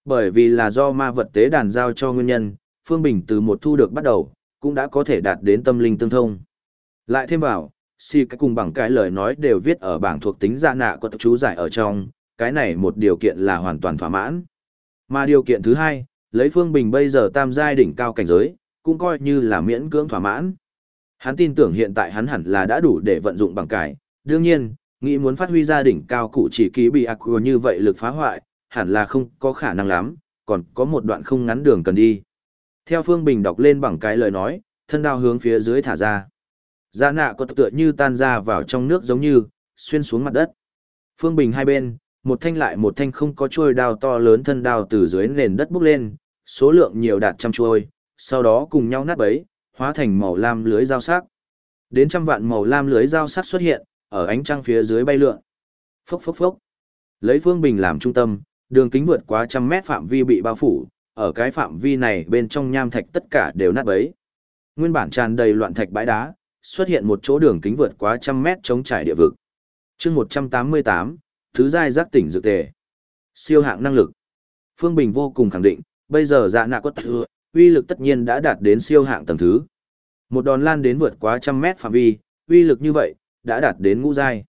Bởi vì là do ma vật tế đàn giao cho nguyên nhân, Phương Bình từ một thu được bắt đầu, cũng đã có thể đạt đến tâm linh tương thông. Lại thêm vào, si cái cùng bằng cái lời nói đều viết ở bảng thuộc tính dạ nạ có chú giải ở trong, cái này một điều kiện là hoàn toàn thỏa mãn. Mà điều kiện thứ hai, lấy Phương Bình bây giờ tam giai đỉnh cao cảnh giới, cũng coi như là miễn cưỡng thỏa mãn. Hắn tin tưởng hiện tại hắn hẳn là đã đủ để vận dụng bằng cải, đương nhiên, nghĩ muốn phát huy ra đỉnh cao cụ chỉ ký bị aqua như vậy lực phá hoại, hẳn là không có khả năng lắm, còn có một đoạn không ngắn đường cần đi. Theo Phương Bình đọc lên bằng cái lời nói, thân đao hướng phía dưới thả ra. Dạ nạ có tựa như tan ra vào trong nước giống như, xuyên xuống mặt đất. Phương Bình hai bên, một thanh lại một thanh không có chuôi đao to lớn thân đao từ dưới nền đất bốc lên, số lượng nhiều đạt trăm chuôi, sau đó cùng nhau nát bấy, hóa thành màu lam lưới dao sắc. Đến trăm vạn màu lam lưới dao sắc xuất hiện, ở ánh trăng phía dưới bay lượn. Phốc phốc phốc. Lấy Phương Bình làm trung tâm, đường kính vượt quá trăm mét phạm vi bị bao phủ, ở cái phạm vi này bên trong nham thạch tất cả đều nát bấy. Nguyên bản tràn đầy loạn thạch bãi đá, xuất hiện một chỗ đường kính vượt quá trăm mét chống trải địa vực. chương 188, thứ giai giác tỉnh dược tề. Siêu hạng năng lực. Phương Bình vô cùng khẳng định, bây giờ dạ nạ quất thừa, uy lực tất nhiên đã đạt đến siêu hạng tầng thứ. Một đòn lan đến vượt quá trăm mét phạm vi, uy lực như vậy, đã đạt đến ngũ giai.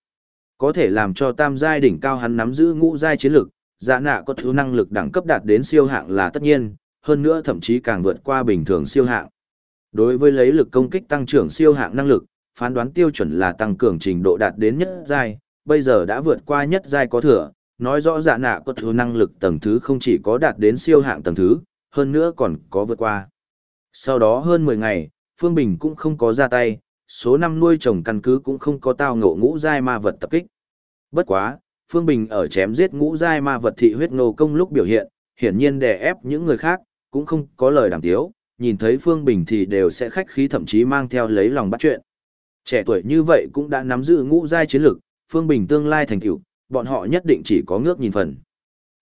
Có thể làm cho tam giai đỉnh cao hắn nắm giữ ngũ giai chiến lực, dạ nạ có thứ năng lực đẳng cấp đạt đến siêu hạng là tất nhiên, hơn nữa thậm chí càng vượt qua bình thường siêu hạng. Đối với lấy lực công kích tăng trưởng siêu hạng năng lực, phán đoán tiêu chuẩn là tăng cường trình độ đạt đến nhất giai, bây giờ đã vượt qua nhất giai có thừa, nói rõ dạ nạ có thứ năng lực tầng thứ không chỉ có đạt đến siêu hạng tầng thứ, hơn nữa còn có vượt qua. Sau đó hơn 10 ngày, Phương Bình cũng không có ra tay, số năm nuôi trồng căn cứ cũng không có tao ngộ ngũ giai ma vật tập kích. Bất quá, Phương Bình ở chém giết ngũ giai ma vật thị huyết nô công lúc biểu hiện, hiển nhiên đè ép những người khác, cũng không có lời đàm tiếu, nhìn thấy Phương Bình thì đều sẽ khách khí thậm chí mang theo lấy lòng bắt chuyện. Trẻ tuổi như vậy cũng đã nắm giữ ngũ giai chiến lực, Phương Bình tương lai thành tựu, bọn họ nhất định chỉ có ngước nhìn phần.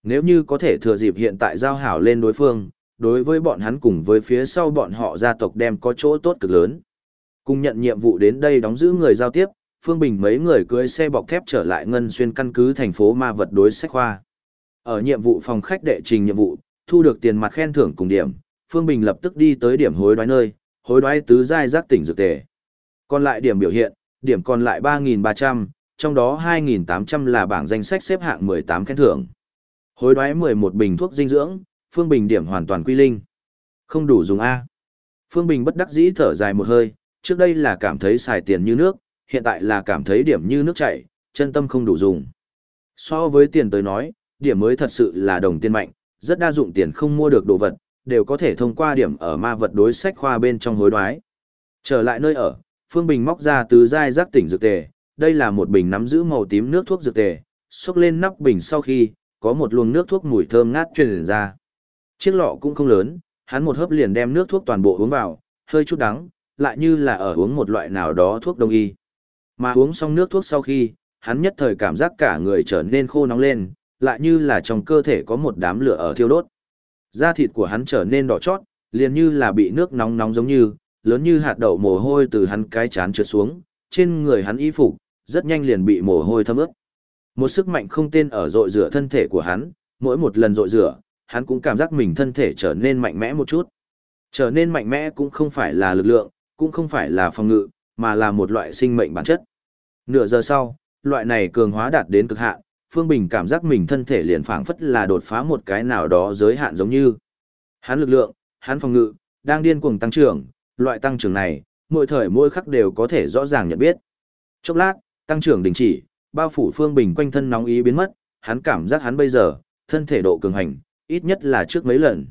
Nếu như có thể thừa dịp hiện tại giao hảo lên đối phương, đối với bọn hắn cùng với phía sau bọn họ gia tộc đem có chỗ tốt cực lớn. Cùng nhận nhiệm vụ đến đây đóng giữ người giao tiếp, Phương Bình mấy người cưới xe bọc thép trở lại ngân xuyên căn cứ thành phố ma vật đối sách khoa. Ở nhiệm vụ phòng khách đệ trình nhiệm vụ, thu được tiền mặt khen thưởng cùng điểm, Phương Bình lập tức đi tới điểm hối đoái nơi, hối đoái tứ giai giác tỉnh dược tề. Còn lại điểm biểu hiện, điểm còn lại 3.300, trong đó 2.800 là bảng danh sách xếp hạng 18 khen thưởng. Hối đoái 11 bình thuốc dinh dưỡng, Phương Bình điểm hoàn toàn quy linh. Không đủ dùng A. Phương Bình bất đắc dĩ thở dài một hơi, trước đây là cảm thấy xài tiền như nước, hiện tại là cảm thấy điểm như nước chảy, chân tâm không đủ dùng. So với tiền tới nói, điểm mới thật sự là đồng tiền mạnh, rất đa dụng tiền không mua được đồ vật, đều có thể thông qua điểm ở ma vật đối sách khoa bên trong hối đoái. Trở lại nơi ở, Phương Bình móc ra từ dai giác tỉnh dược tề, đây là một bình nắm giữ màu tím nước thuốc dược tề, xúc lên nắp bình sau khi, có một luồng nước thuốc mùi thơm ngát truyền ra. Chiếc lọ cũng không lớn, hắn một hớp liền đem nước thuốc toàn bộ uống vào, hơi chút đắng, lại như là ở uống một loại nào đó thuốc đông y. Mà uống xong nước thuốc sau khi, hắn nhất thời cảm giác cả người trở nên khô nóng lên, lại như là trong cơ thể có một đám lửa ở thiêu đốt. Da thịt của hắn trở nên đỏ chót, liền như là bị nước nóng nóng giống như, lớn như hạt đậu mồ hôi từ hắn cái chán trượt xuống, trên người hắn y phục, rất nhanh liền bị mồ hôi thấm ướt. Một sức mạnh không tên ở rội rửa thân thể của hắn, mỗi một lần rội rửa, hắn cũng cảm giác mình thân thể trở nên mạnh mẽ một chút. Trở nên mạnh mẽ cũng không phải là lực lượng, cũng không phải là phòng ngự, mà là một loại sinh mệnh bản chất. Nửa giờ sau, loại này cường hóa đạt đến cực hạn, Phương Bình cảm giác mình thân thể liền phảng phất là đột phá một cái nào đó giới hạn giống như. Hắn lực lượng, hắn phòng ngự, đang điên cuồng tăng trưởng, loại tăng trưởng này, mỗi thời mỗi khắc đều có thể rõ ràng nhận biết. Chốc lát, tăng trưởng đình chỉ, bao phủ Phương Bình quanh thân nóng ý biến mất, hắn cảm giác hắn bây giờ, thân thể độ cường hành, ít nhất là trước mấy lần.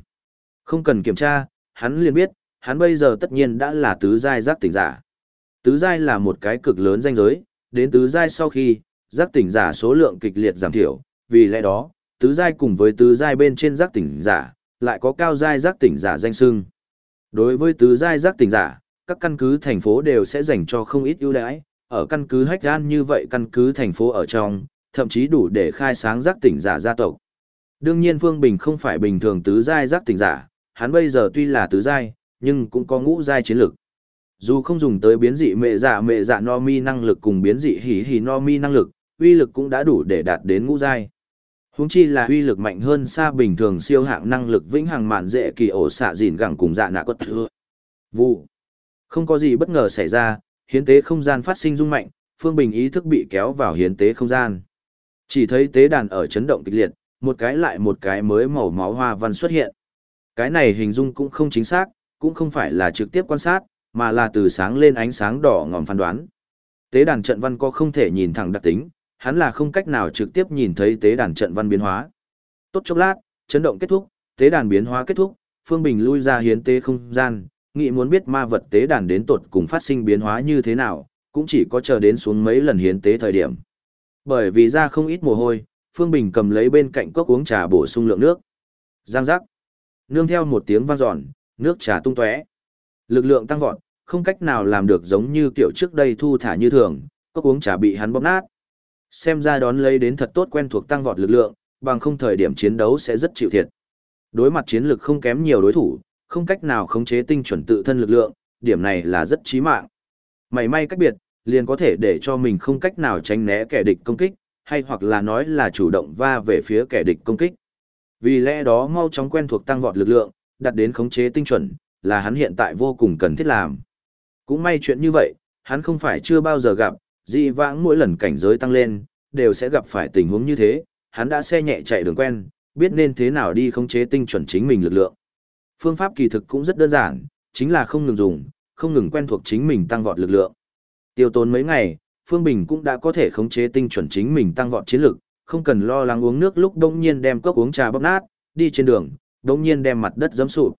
Không cần kiểm tra, hắn liền biết, hắn bây giờ tất nhiên đã là tứ giai giác tỉnh giả. Tứ giai là một cái cực lớn danh giới, đến tứ giai sau khi, giác tỉnh giả số lượng kịch liệt giảm thiểu, vì lẽ đó, tứ giai cùng với tứ giai bên trên giác tỉnh giả, lại có cao giai giác tỉnh giả danh xưng. Đối với tứ giai giác tỉnh giả, các căn cứ thành phố đều sẽ dành cho không ít ưu đãi, ở căn cứ Hách Gan như vậy căn cứ thành phố ở trong, thậm chí đủ để khai sáng giác tỉnh giả gia tộc. Đương nhiên Phương Bình không phải bình thường tứ giai giác tỉnh giả, hắn bây giờ tuy là tứ giai, nhưng cũng có ngũ giai chiến lực. Dù không dùng tới biến dị mẹ dạ mẹ dạ no mi năng lực cùng biến dị hỉ hỉ no mi năng lực, uy lực cũng đã đủ để đạt đến ngũ giai. Huống chi là uy lực mạnh hơn xa bình thường siêu hạng năng lực vĩnh hằng mạn dễ kỳ ổ xạ dìn gẳng cùng dạ nạ quất thưa. Vụ. Không có gì bất ngờ xảy ra, hiến tế không gian phát sinh rung mạnh, Phương Bình ý thức bị kéo vào hiến tế không gian. Chỉ thấy tế đàn ở chấn động kịch liệt, một cái lại một cái mới màu máu hoa văn xuất hiện. Cái này hình dung cũng không chính xác, cũng không phải là trực tiếp quan sát, mà là từ sáng lên ánh sáng đỏ ngòm phán đoán. Tế đàn trận văn có không thể nhìn thẳng đặc tính, hắn là không cách nào trực tiếp nhìn thấy tế đàn trận văn biến hóa. Tốt chốc lát, chấn động kết thúc, tế đàn biến hóa kết thúc, Phương Bình lui ra hiến tế không gian, nghĩ muốn biết ma vật tế đàn đến tột cùng phát sinh biến hóa như thế nào, cũng chỉ có chờ đến xuống mấy lần hiến tế thời điểm. Bởi vì ra không ít mồ hôi, Phương Bình cầm lấy bên cạnh cốc uống trà bổ sung lượng nước. Giang giác. Nương theo một tiếng vang dọn, nước trà tung tóe. Lực lượng tăng vọt, không cách nào làm được giống như kiểu trước đây thu thả như thường, cốc uống trà bị hắn bóp nát. Xem ra đón lấy đến thật tốt quen thuộc tăng vọt lực lượng, bằng không thời điểm chiến đấu sẽ rất chịu thiệt. Đối mặt chiến lực không kém nhiều đối thủ, không cách nào khống chế tinh chuẩn tự thân lực lượng, điểm này là rất chí mạng. May may cách biệt, liền có thể để cho mình không cách nào tránh né kẻ địch công kích, hay hoặc là nói là chủ động va về phía kẻ địch công kích. Vì lẽ đó mau chóng quen thuộc tăng vọt lực lượng, đạt đến khống chế tinh chuẩn, là hắn hiện tại vô cùng cần thiết làm. Cũng may chuyện như vậy, hắn không phải chưa bao giờ gặp, dị vãng mỗi lần cảnh giới tăng lên, đều sẽ gặp phải tình huống như thế, hắn đã xe nhẹ chạy đường quen, biết nên thế nào đi khống chế tinh chuẩn chính mình lực lượng. Phương pháp kỳ thực cũng rất đơn giản, chính là không ngừng dùng, không ngừng quen thuộc chính mình tăng vọt lực lượng. Tiêu tốn mấy ngày, Phương Bình cũng đã có thể khống chế tinh chuẩn chính mình tăng vọt chiến lực, không cần lo lắng uống nước lúc đông nhiên đem cốc uống trà bóp nát, đi trên đường, đông nhiên đem mặt đất dẫm sụp.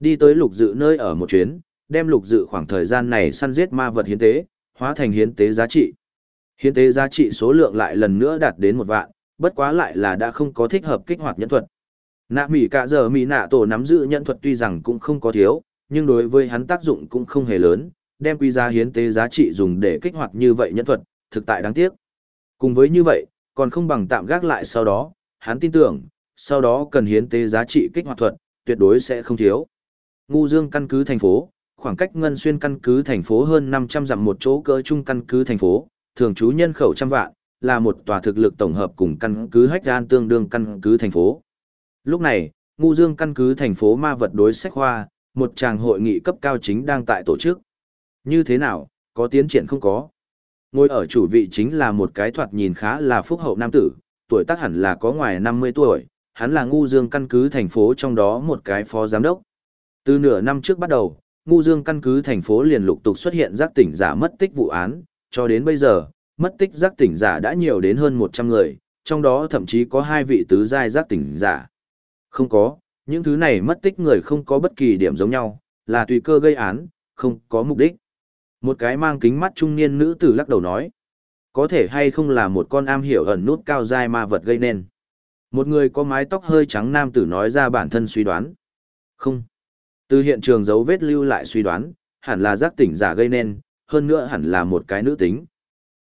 Đi tới lục dự nơi ở một chuyến, đem lục dự khoảng thời gian này săn giết ma vật hiến tế, hóa thành hiến tế giá trị. Hiến tế giá trị số lượng lại lần nữa đạt đến một vạn, bất quá lại là đã không có thích hợp kích hoạt nhẫn thuật. Nạ mỉ cả giờ mỉ nạ tổ nắm giữ nhẫn thuật tuy rằng cũng không có thiếu, nhưng đối với hắn tác dụng cũng không hề lớn, đem quy giá hiến tế giá trị dùng để kích hoạt như vậy nhân thuật, thực tại đáng tiếc. Cùng với như vậy, còn không bằng tạm gác lại sau đó, hắn tin tưởng, sau đó cần hiến tế giá trị kích hoạt thuật, tuyệt đối sẽ không thiếu. Ngu Dương căn cứ thành phố, khoảng cách Ngân Xuyên căn cứ thành phố hơn 500 dặm một chỗ cỡ trung căn cứ thành phố, thường trú nhân khẩu trăm vạn, là một tòa thực lực tổng hợp cùng căn cứ Hách Gan tương đương căn cứ thành phố. Lúc này, Ngu Dương căn cứ thành phố ma vật đối sách hoa, một tràng hội nghị cấp cao chính đang tại tổ chức. Như thế nào, có tiến triển không có? Ngồi ở chủ vị chính là một cái thoạt nhìn khá là phúc hậu nam tử, tuổi tác hẳn là có ngoài 50 tuổi, hắn là ngu dương căn cứ thành phố trong đó một cái phó giám đốc. Từ nửa năm trước bắt đầu, ngu dương căn cứ thành phố liền lục tục xuất hiện giác tỉnh giả mất tích vụ án, cho đến bây giờ, mất tích giác tỉnh giả đã nhiều đến hơn 100 người, trong đó thậm chí có hai vị tứ giai giác tỉnh giả. Không có, những thứ này mất tích người không có bất kỳ điểm giống nhau, là tùy cơ gây án, không có mục đích. Một cái mang kính mắt trung niên nữ tử lắc đầu nói, có thể hay không là một con am hiểu ẩn nút cao dai ma vật gây nên. Một người có mái tóc hơi trắng nam tử nói ra bản thân suy đoán. Không. Từ hiện trường dấu vết lưu lại suy đoán, hẳn là giác tỉnh giả gây nên, hơn nữa hẳn là một cái nữ tính.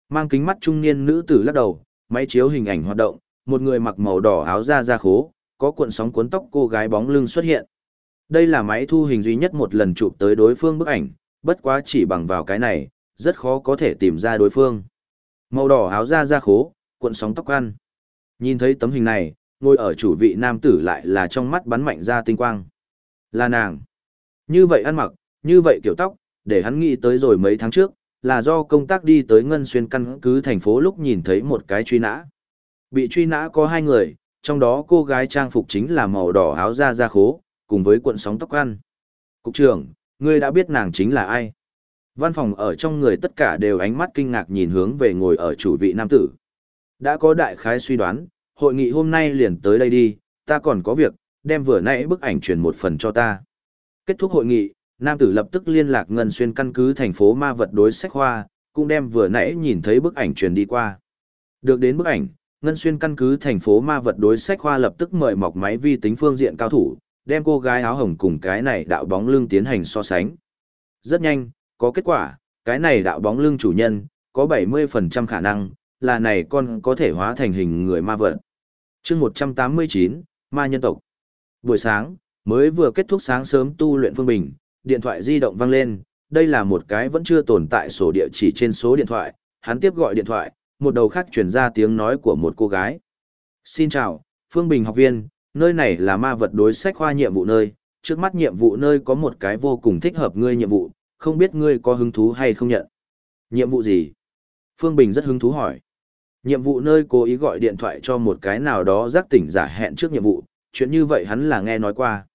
Mang kính mắt trung niên nữ tử lắc đầu, máy chiếu hình ảnh hoạt động, một người mặc màu đỏ áo da da khố, có cuộn sóng cuốn tóc cô gái bóng lưng xuất hiện. Đây là máy thu hình duy nhất một lần chụp tới đối phương bức ảnh, bất quá chỉ bằng vào cái này, rất khó có thể tìm ra đối phương. Màu đỏ áo da da khố, cuộn sóng tóc ăn. Nhìn thấy tấm hình này, ngồi ở chủ vị nam tử lại là trong mắt bắn mạnh ra tinh quang. Là nàng. Như vậy ăn mặc, như vậy kiểu tóc, để hắn nghĩ tới rồi mấy tháng trước, là do công tác đi tới Ngân Xuyên căn cứ thành phố lúc nhìn thấy một cái truy nã. Bị truy nã có hai người, trong đó cô gái trang phục chính là màu đỏ áo da da khố, cùng với cuộn sóng tóc ăn. Cục trưởng, ngươi đã biết nàng chính là ai? Văn phòng ở trong người tất cả đều ánh mắt kinh ngạc nhìn hướng về ngồi ở chủ vị nam tử. Đã có đại khái suy đoán, hội nghị hôm nay liền tới đây đi, ta còn có việc, đem vừa nãy bức ảnh truyền một phần cho ta. Kết thúc hội nghị, nam tử lập tức liên lạc ngân xuyên căn cứ thành phố ma vật đối sách hoa, cũng đem vừa nãy nhìn thấy bức ảnh truyền đi qua. Được đến bức ảnh, ngân xuyên căn cứ thành phố ma vật đối sách hoa lập tức mời mọc máy vi tính phương diện cao thủ, đem cô gái áo hồng cùng cái này đạo bóng lưng tiến hành so sánh. Rất nhanh, có kết quả, cái này đạo bóng lưng chủ nhân, có 70% khả năng, là này con có thể hóa thành hình người ma vật. chương 189, Ma nhân tộc. Buổi sáng, mới vừa kết thúc sáng sớm tu luyện phương bình, điện thoại di động vang lên, đây là một cái vẫn chưa tồn tại sổ địa chỉ trên số điện thoại, hắn tiếp gọi điện thoại, một đầu khác truyền ra tiếng nói của một cô gái. Xin chào, Phương Bình học viên, nơi này là ma vật đối sách khoa nhiệm vụ nơi, trước mắt nhiệm vụ nơi có một cái vô cùng thích hợp ngươi nhiệm vụ, không biết ngươi có hứng thú hay không nhận. Nhiệm vụ gì? Phương Bình rất hứng thú hỏi. Nhiệm vụ nơi cố ý gọi điện thoại cho một cái nào đó giác tỉnh giả hẹn trước nhiệm vụ, chuyện như vậy hắn là nghe nói qua.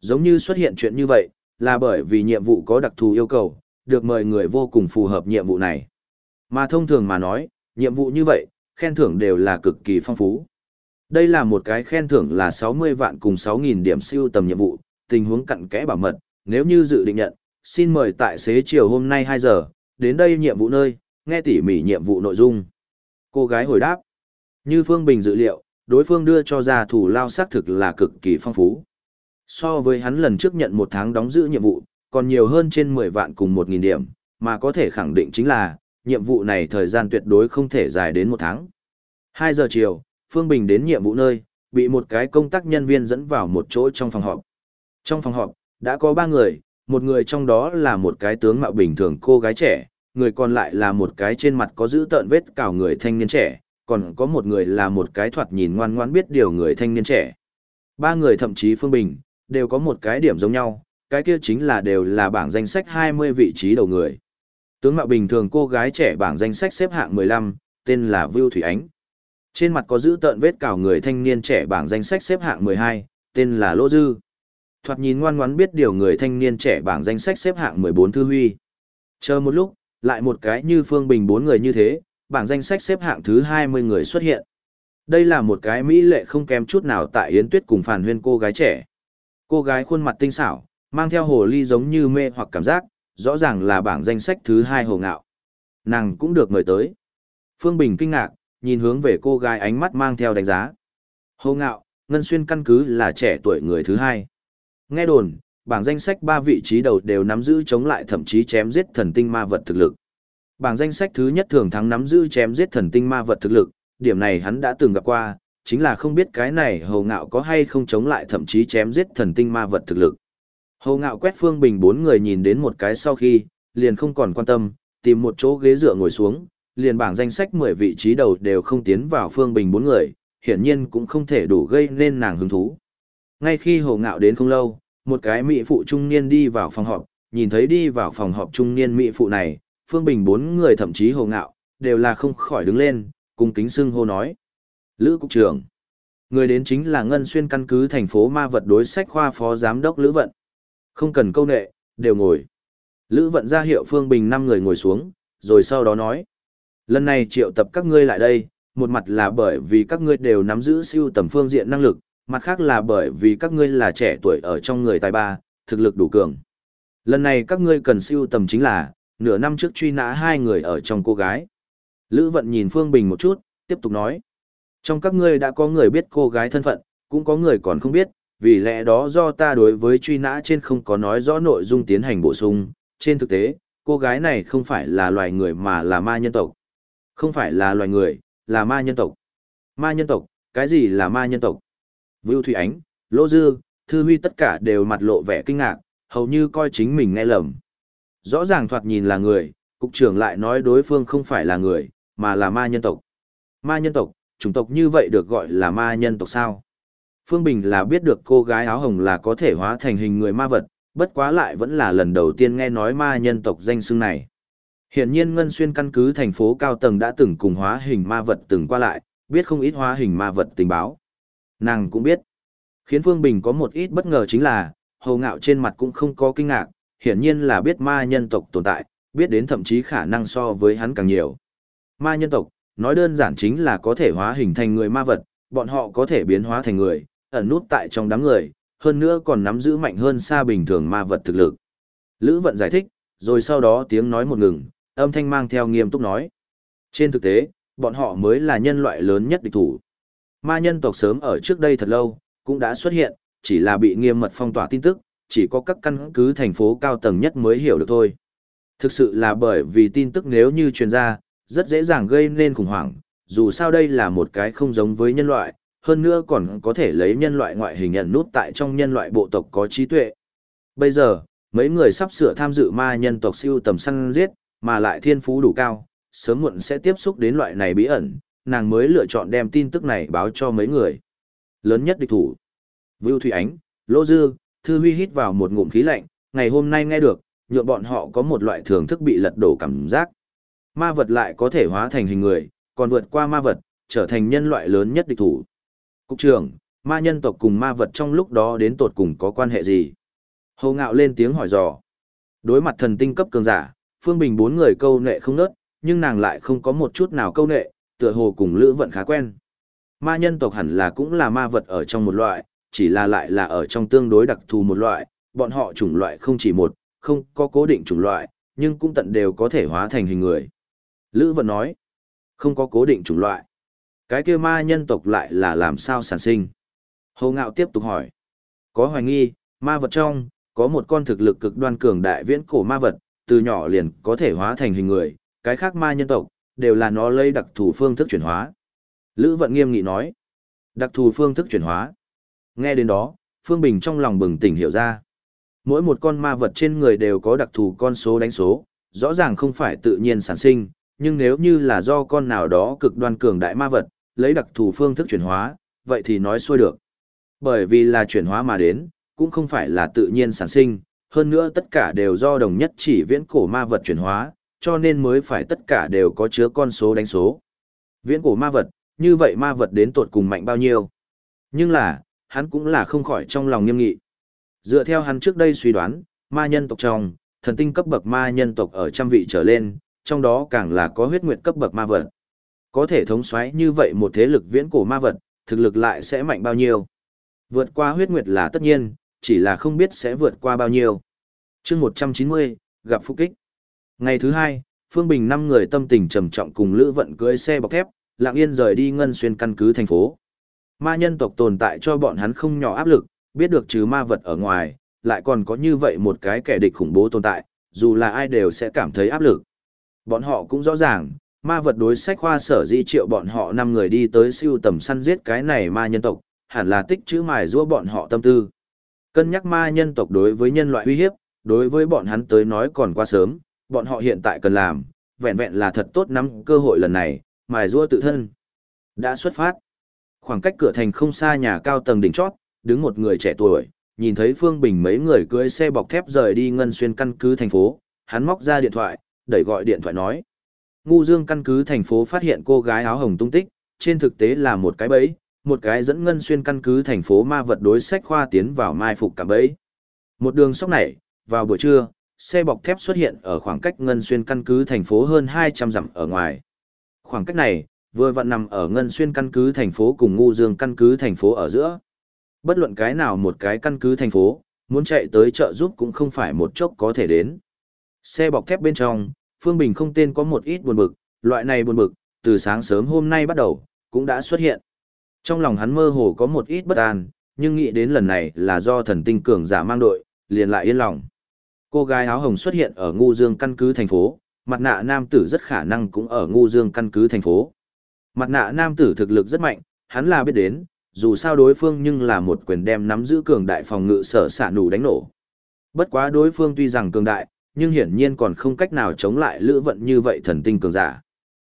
Giống như xuất hiện chuyện như vậy, là bởi vì nhiệm vụ có đặc thù yêu cầu, được mời người vô cùng phù hợp nhiệm vụ này. Mà thông thường mà nói, nhiệm vụ như vậy, khen thưởng đều là cực kỳ phong phú. Đây là một cái khen thưởng là 60 vạn cùng 6.000 điểm siêu tầm nhiệm vụ, tình huống cặn kẽ bảo mật, nếu như dự định nhận, xin mời tại xế chiều hôm nay 2 giờ, đến đây nhiệm vụ nơi, nghe tỉ mỉ nhiệm vụ nội dung. Cô gái hồi đáp, như Phương Bình dự liệu, đối phương đưa cho ra thủ lao xác thực là cực kỳ phong phú. So với hắn lần trước nhận một tháng đóng giữ nhiệm vụ, còn nhiều hơn trên 10 vạn cùng 1.000 điểm, mà có thể khẳng định chính là, nhiệm vụ này thời gian tuyệt đối không thể dài đến một tháng. 2 giờ chiều, Phương Bình đến nhiệm vụ nơi, bị một cái công tác nhân viên dẫn vào một chỗ trong phòng họp. Trong phòng họp, đã có ba người, một người trong đó là một cái tướng mạo bình thường cô gái trẻ, người còn lại là một cái trên mặt có giữ tợn vết cào người thanh niên trẻ, còn có một người là một cái thoạt nhìn ngoan ngoãn biết điều người thanh niên trẻ. Ba người thậm chí Phương Bình, đều có một cái điểm giống nhau, cái kia chính là đều là bảng danh sách 20 vị trí đầu người. Tướng mạo bình thường cô gái trẻ bảng danh sách xếp hạng 15, tên là Vưu Thủy Ánh. Trên mặt có giữ tợn vết cào người thanh niên trẻ bảng danh sách xếp hạng 12, tên là Lô Dư. Thoạt nhìn ngoan ngoãn biết điều người thanh niên trẻ bảng danh sách xếp hạng 14 Thư Huy. Chờ một lúc, lại một cái như Phương Bình bốn người như thế, bảng danh sách xếp hạng thứ 20 người xuất hiện. Đây là một cái mỹ lệ không kém chút nào tại Yến Tuyết cùng Phản Huyên cô gái trẻ. Cô gái khuôn mặt tinh xảo, mang theo hồ ly giống như mê hoặc cảm giác, rõ ràng là bảng danh sách thứ hai hồ ngạo. Nàng cũng được mời tới. Phương Bình kinh ngạc, nhìn hướng về cô gái ánh mắt mang theo đánh giá. Hồ ngạo, Ngân Xuyên căn cứ là trẻ tuổi người thứ hai. Nghe đồn, bảng danh sách ba vị trí đầu đều nắm giữ chống lại thậm chí chém giết thần tinh ma vật thực lực. Bảng danh sách thứ nhất thường thắng nắm giữ chém giết thần tinh ma vật thực lực, điểm này hắn đã từng gặp qua, chính là không biết cái này hầu ngạo có hay không chống lại thậm chí chém giết thần tinh ma vật thực lực. Hầu ngạo quét phương bình bốn người nhìn đến một cái sau khi, liền không còn quan tâm, tìm một chỗ ghế dựa ngồi xuống, liền bảng danh sách 10 vị trí đầu đều không tiến vào phương bình bốn người, hiển nhiên cũng không thể đủ gây nên nàng hứng thú. Ngay khi hồ ngạo đến không lâu, một cái mỹ phụ trung niên đi vào phòng họp, nhìn thấy đi vào phòng họp trung niên mỹ phụ này, phương bình bốn người thậm chí hồ ngạo, đều là không khỏi đứng lên, cùng kính xưng hô nói. Lữ Cục trưởng. Người đến chính là Ngân Xuyên căn cứ thành phố ma vật đối sách khoa phó giám đốc Lữ Vận. Không cần câu nệ, đều ngồi. Lữ Vận ra hiệu Phương Bình năm người ngồi xuống, rồi sau đó nói. Lần này triệu tập các ngươi lại đây, một mặt là bởi vì các ngươi đều nắm giữ siêu tầm phương diện năng lực, mặt khác là bởi vì các ngươi là trẻ tuổi ở trong người tài ba, thực lực đủ cường. Lần này các ngươi cần siêu tầm chính là, nửa năm trước truy nã hai người ở trong cô gái. Lữ Vận nhìn Phương Bình một chút, tiếp tục nói. Trong các ngươi đã có người biết cô gái thân phận, cũng có người còn không biết, vì lẽ đó do ta đối với truy nã trên không có nói rõ nội dung tiến hành bổ sung. Trên thực tế, cô gái này không phải là loài người mà là ma nhân tộc. Không phải là loài người, là ma nhân tộc. Ma nhân tộc, cái gì là ma nhân tộc? Vưu Thủy Ánh, Lỗ Dư, Thư Huy tất cả đều mặt lộ vẻ kinh ngạc, hầu như coi chính mình nghe lầm. Rõ ràng thoạt nhìn là người, cục trưởng lại nói đối phương không phải là người, mà là ma nhân tộc. Ma nhân tộc, chủng tộc như vậy được gọi là ma nhân tộc sao? Phương Bình là biết được cô gái áo hồng là có thể hóa thành hình người ma vật, bất quá lại vẫn là lần đầu tiên nghe nói ma nhân tộc danh xưng này. Hiện nhiên Ngân Xuyên căn cứ thành phố cao tầng đã từng cùng hóa hình ma vật từng qua lại, biết không ít hóa hình ma vật tình báo. Nàng cũng biết. Khiến Phương Bình có một ít bất ngờ chính là, hầu ngạo trên mặt cũng không có kinh ngạc, hiển nhiên là biết ma nhân tộc tồn tại, biết đến thậm chí khả năng so với hắn càng nhiều. Ma nhân tộc, nói đơn giản chính là có thể hóa hình thành người ma vật, bọn họ có thể biến hóa thành người, ẩn nút tại trong đám người, hơn nữa còn nắm giữ mạnh hơn xa bình thường ma vật thực lực. Lữ vận giải thích, rồi sau đó tiếng nói một ngừng, âm thanh mang theo nghiêm túc nói. Trên thực tế, bọn họ mới là nhân loại lớn nhất địch thủ. Ma nhân tộc sớm ở trước đây thật lâu, cũng đã xuất hiện, chỉ là bị nghiêm mật phong tỏa tin tức, chỉ có các căn cứ thành phố cao tầng nhất mới hiểu được thôi. Thực sự là bởi vì tin tức nếu như truyền ra, rất dễ dàng gây nên khủng hoảng, dù sao đây là một cái không giống với nhân loại, hơn nữa còn có thể lấy nhân loại ngoại hình nhận nút tại trong nhân loại bộ tộc có trí tuệ. Bây giờ, mấy người sắp sửa tham dự ma nhân tộc siêu tầm săn giết, mà lại thiên phú đủ cao, sớm muộn sẽ tiếp xúc đến loại này bí ẩn, nàng mới lựa chọn đem tin tức này báo cho mấy người. Lớn nhất địch thủ. Vưu Thủy Ánh, Lô Dư, Thư Huy hít vào một ngụm khí lạnh, ngày hôm nay nghe được, nhượng bọn họ có một loại thưởng thức bị lật đổ cảm giác. Ma vật lại có thể hóa thành hình người, còn vượt qua ma vật, trở thành nhân loại lớn nhất địch thủ. Cục trưởng, ma nhân tộc cùng ma vật trong lúc đó đến tột cùng có quan hệ gì? Hồ ngạo lên tiếng hỏi dò. Đối mặt thần tinh cấp cường giả, Phương Bình bốn người câu nệ không nớt, nhưng nàng lại không có một chút nào câu nệ, tựa hồ cùng Lữ Vận khá quen. Ma nhân tộc hẳn là cũng là ma vật ở trong một loại, chỉ là lại là ở trong tương đối đặc thù một loại, bọn họ chủng loại không chỉ một, không có cố định chủng loại, nhưng cũng tận đều có thể hóa thành hình người. Lữ Vận nói, không có cố định chủng loại. Cái kia ma nhân tộc lại là làm sao sản sinh? Hồ Ngạo tiếp tục hỏi. Có hoài nghi, ma vật trong, có một con thực lực cực đoan cường đại viễn cổ ma vật, từ nhỏ liền có thể hóa thành hình người, cái khác ma nhân tộc, đều là nó lấy đặc thù phương thức chuyển hóa. Lữ Vận nghiêm nghị nói. Đặc thù phương thức chuyển hóa. Nghe đến đó, Phương Bình trong lòng bừng tỉnh hiểu ra. Mỗi một con ma vật trên người đều có đặc thù con số đánh số, rõ ràng không phải tự nhiên sản sinh, nhưng nếu như là do con nào đó cực đoan cường đại ma vật, lấy đặc thù phương thức chuyển hóa, vậy thì nói xuôi được. Bởi vì là chuyển hóa mà đến, cũng không phải là tự nhiên sản sinh, hơn nữa tất cả đều do đồng nhất chỉ viễn cổ ma vật chuyển hóa, cho nên mới phải tất cả đều có chứa con số đánh số. Viễn cổ ma vật, như vậy ma vật đến tột cùng mạnh bao nhiêu? Nhưng là, hắn cũng là không khỏi trong lòng nghiêm nghị. Dựa theo hắn trước đây suy đoán, ma nhân tộc trong, thần tinh cấp bậc ma nhân tộc ở trăm vị trở lên, trong đó càng là có huyết nguyệt cấp bậc ma vật. Có thể thống xoáy như vậy một thế lực viễn cổ ma vật, thực lực lại sẽ mạnh bao nhiêu? Vượt qua huyết nguyệt là tất nhiên, chỉ là không biết sẽ vượt qua bao nhiêu. chương 190, gặp phục kích. Ngày thứ hai, Phương Bình năm người tâm tình trầm trọng cùng Lữ Vận cưỡi xe bọc thép, lạng yên rời đi ngân xuyên căn cứ thành phố. Ma nhân tộc tồn tại cho bọn hắn không nhỏ áp lực, biết được trừ ma vật ở ngoài, lại còn có như vậy một cái kẻ địch khủng bố tồn tại, dù là ai đều sẽ cảm thấy áp lực. Bọn họ cũng rõ ràng, ma vật đối sách khoa sở di triệu bọn họ năm người đi tới siêu tầm săn giết cái này ma nhân tộc, hẳn là tích chữ mài giũa bọn họ tâm tư. Cân nhắc ma nhân tộc đối với nhân loại uy hiếp, đối với bọn hắn tới nói còn quá sớm, bọn họ hiện tại cần làm, vẹn vẹn là thật tốt nắm cơ hội lần này, mài rua tự thân. Đã xuất phát. Khoảng cách cửa thành không xa nhà cao tầng đỉnh chót, đứng một người trẻ tuổi, nhìn thấy Phương Bình mấy người cưỡi xe bọc thép rời đi ngân xuyên căn cứ thành phố, hắn móc ra điện thoại, đẩy gọi điện thoại nói. Ngu Dương căn cứ thành phố phát hiện cô gái áo hồng tung tích, trên thực tế là một cái bẫy, một cái dẫn ngân xuyên căn cứ thành phố ma vật đối sách khoa tiến vào mai phục cả bẫy. Một đường sóc này, vào buổi trưa, xe bọc thép xuất hiện ở khoảng cách ngân xuyên căn cứ thành phố hơn 200 dặm ở ngoài. Khoảng cách này, vừa vặn nằm ở ngân xuyên căn cứ thành phố cùng ngu dương căn cứ thành phố ở giữa. Bất luận cái nào một cái căn cứ thành phố, muốn chạy tới chợ giúp cũng không phải một chốc có thể đến. Xe bọc thép bên trong, Phương Bình không tên có một ít buồn bực, loại này buồn bực, từ sáng sớm hôm nay bắt đầu, cũng đã xuất hiện. Trong lòng hắn mơ hồ có một ít bất an, nhưng nghĩ đến lần này là do thần tinh cường giả mang đội, liền lại yên lòng. Cô gái áo hồng xuất hiện ở ngu dương căn cứ thành phố, mặt nạ nam tử rất khả năng cũng ở ngu dương căn cứ thành phố. Mặt nạ nam tử thực lực rất mạnh, hắn là biết đến, dù sao đối phương nhưng là một quyền đem nắm giữ cường đại phòng ngự sở xạ nủ đánh nổ. Bất quá đối phương tuy rằng cường đại, nhưng hiển nhiên còn không cách nào chống lại lữ vận như vậy thần tinh cường giả.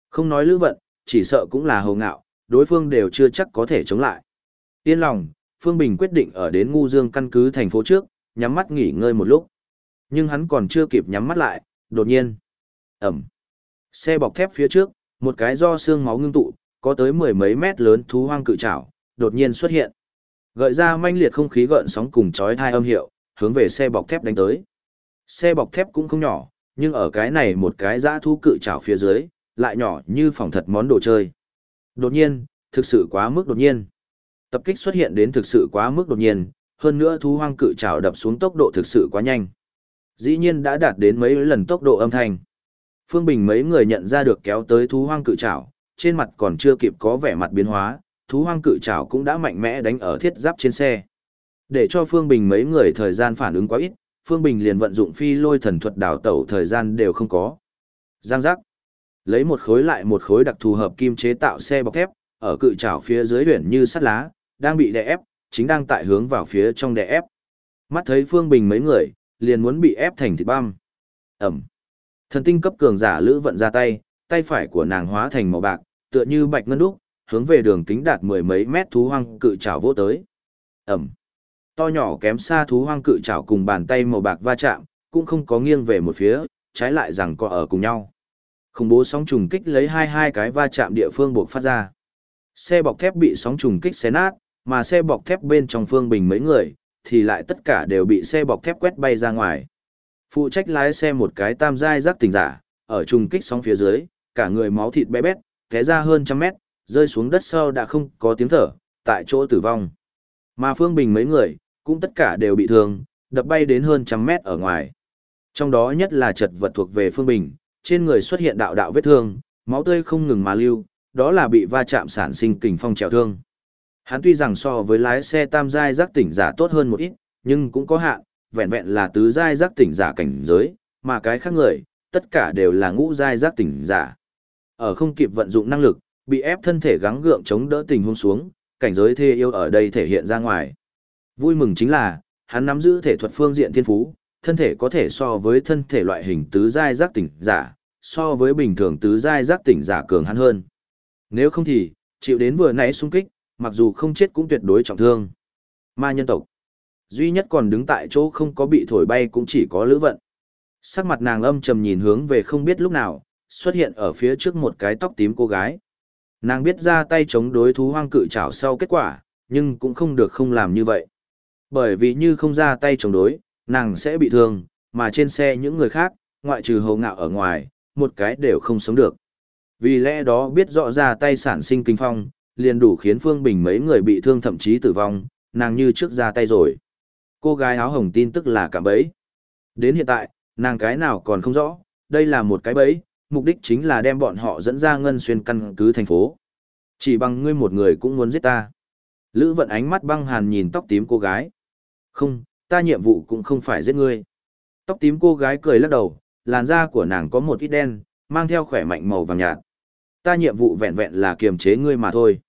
Không nói lữ vận, chỉ sợ cũng là hồ ngạo, đối phương đều chưa chắc có thể chống lại. Yên lòng, Phương Bình quyết định ở đến Ngu Dương căn cứ thành phố trước, nhắm mắt nghỉ ngơi một lúc. Nhưng hắn còn chưa kịp nhắm mắt lại, đột nhiên. Ẩm. Xe bọc thép phía trước, một cái do xương máu ngưng tụ, có tới mười mấy mét lớn thú hoang cự trảo, đột nhiên xuất hiện. Gợi ra manh liệt không khí gợn sóng cùng chói thai âm hiệu, hướng về xe bọc thép đánh tới. Xe bọc thép cũng không nhỏ, nhưng ở cái này một cái dã thú cự trảo phía dưới, lại nhỏ như phòng thật món đồ chơi. Đột nhiên, thực sự quá mức đột nhiên. Tập kích xuất hiện đến thực sự quá mức đột nhiên, hơn nữa thú hoang cự trảo đập xuống tốc độ thực sự quá nhanh. Dĩ nhiên đã đạt đến mấy lần tốc độ âm thanh. Phương Bình mấy người nhận ra được kéo tới thú hoang cự trảo, trên mặt còn chưa kịp có vẻ mặt biến hóa, thú hoang cự trảo cũng đã mạnh mẽ đánh ở thiết giáp trên xe. Để cho Phương Bình mấy người thời gian phản ứng quá ít, Phương Bình liền vận dụng phi lôi thần thuật đảo tẩu thời gian đều không có. Giang giác. Lấy một khối lại một khối đặc thù hợp kim chế tạo xe bọc thép, ở cự trảo phía dưới huyền như sắt lá, đang bị đè ép, chính đang tại hướng vào phía trong đè ép. Mắt thấy Phương Bình mấy người, liền muốn bị ép thành thịt băm. Ẩm. Thần tinh cấp cường giả lữ vận ra tay, tay phải của nàng hóa thành màu bạc, tựa như bạch ngân đúc, hướng về đường kính đạt mười mấy mét thú hoang cự trảo vô tới. Ẩm. To nhỏ kém xa thú hoang cự trảo cùng bàn tay màu bạc va chạm, cũng không có nghiêng về một phía, trái lại rằng có ở cùng nhau. Khủng bố sóng trùng kích lấy hai hai cái va chạm địa phương buộc phát ra. Xe bọc thép bị sóng trùng kích xé nát, mà xe bọc thép bên trong phương bình mấy người, thì lại tất cả đều bị xe bọc thép quét bay ra ngoài. Phụ trách lái xe một cái tam giai giác tình giả, ở trùng kích sóng phía dưới, cả người máu thịt bé bét, té ra hơn trăm mét, rơi xuống đất sâu đã không có tiếng thở, tại chỗ tử vong. Mà Phương Bình mấy người, cũng tất cả đều bị thương, đập bay đến hơn trăm mét ở ngoài. Trong đó nhất là chật vật thuộc về Phương Bình, trên người xuất hiện đạo đạo vết thương, máu tươi không ngừng mà lưu, đó là bị va chạm sản sinh kình phong trèo thương. Hắn tuy rằng so với lái xe tam giai giác tỉnh giả tốt hơn một ít, nhưng cũng có hạn, vẹn vẹn là tứ giai giác tỉnh giả cảnh giới, mà cái khác người, tất cả đều là ngũ giai giác tỉnh giả. Ở không kịp vận dụng năng lực, bị ép thân thể gắng gượng chống đỡ tình huống xuống, cảnh giới thê yêu ở đây thể hiện ra ngoài. Vui mừng chính là, hắn nắm giữ thể thuật phương diện thiên phú, thân thể có thể so với thân thể loại hình tứ giai giác tỉnh giả, so với bình thường tứ giai giác tỉnh giả cường hắn hơn. Nếu không thì, chịu đến vừa nãy xung kích, mặc dù không chết cũng tuyệt đối trọng thương. Ma nhân tộc. Duy nhất còn đứng tại chỗ không có bị thổi bay cũng chỉ có lữ vận. Sắc mặt nàng âm trầm nhìn hướng về không biết lúc nào, xuất hiện ở phía trước một cái tóc tím cô gái. Nàng biết ra tay chống đối thú hoang cự trảo sau kết quả, nhưng cũng không được không làm như vậy. Bởi vì như không ra tay chống đối, nàng sẽ bị thương, mà trên xe những người khác, ngoại trừ hầu ngạo ở ngoài, một cái đều không sống được. Vì lẽ đó biết rõ ra tay sản sinh kinh phong, liền đủ khiến Phương Bình mấy người bị thương thậm chí tử vong, nàng như trước ra tay rồi. Cô gái áo hồng tin tức là cả bẫy. Đến hiện tại, nàng cái nào còn không rõ, đây là một cái bẫy, mục đích chính là đem bọn họ dẫn ra ngân xuyên căn cứ thành phố. Chỉ bằng ngươi một người cũng muốn giết ta. Lữ vận ánh mắt băng hàn nhìn tóc tím cô gái. Không, ta nhiệm vụ cũng không phải giết ngươi. Tóc tím cô gái cười lắc đầu, làn da của nàng có một ít đen, mang theo khỏe mạnh màu vàng nhạt. Ta nhiệm vụ vẹn vẹn là kiềm chế ngươi mà thôi.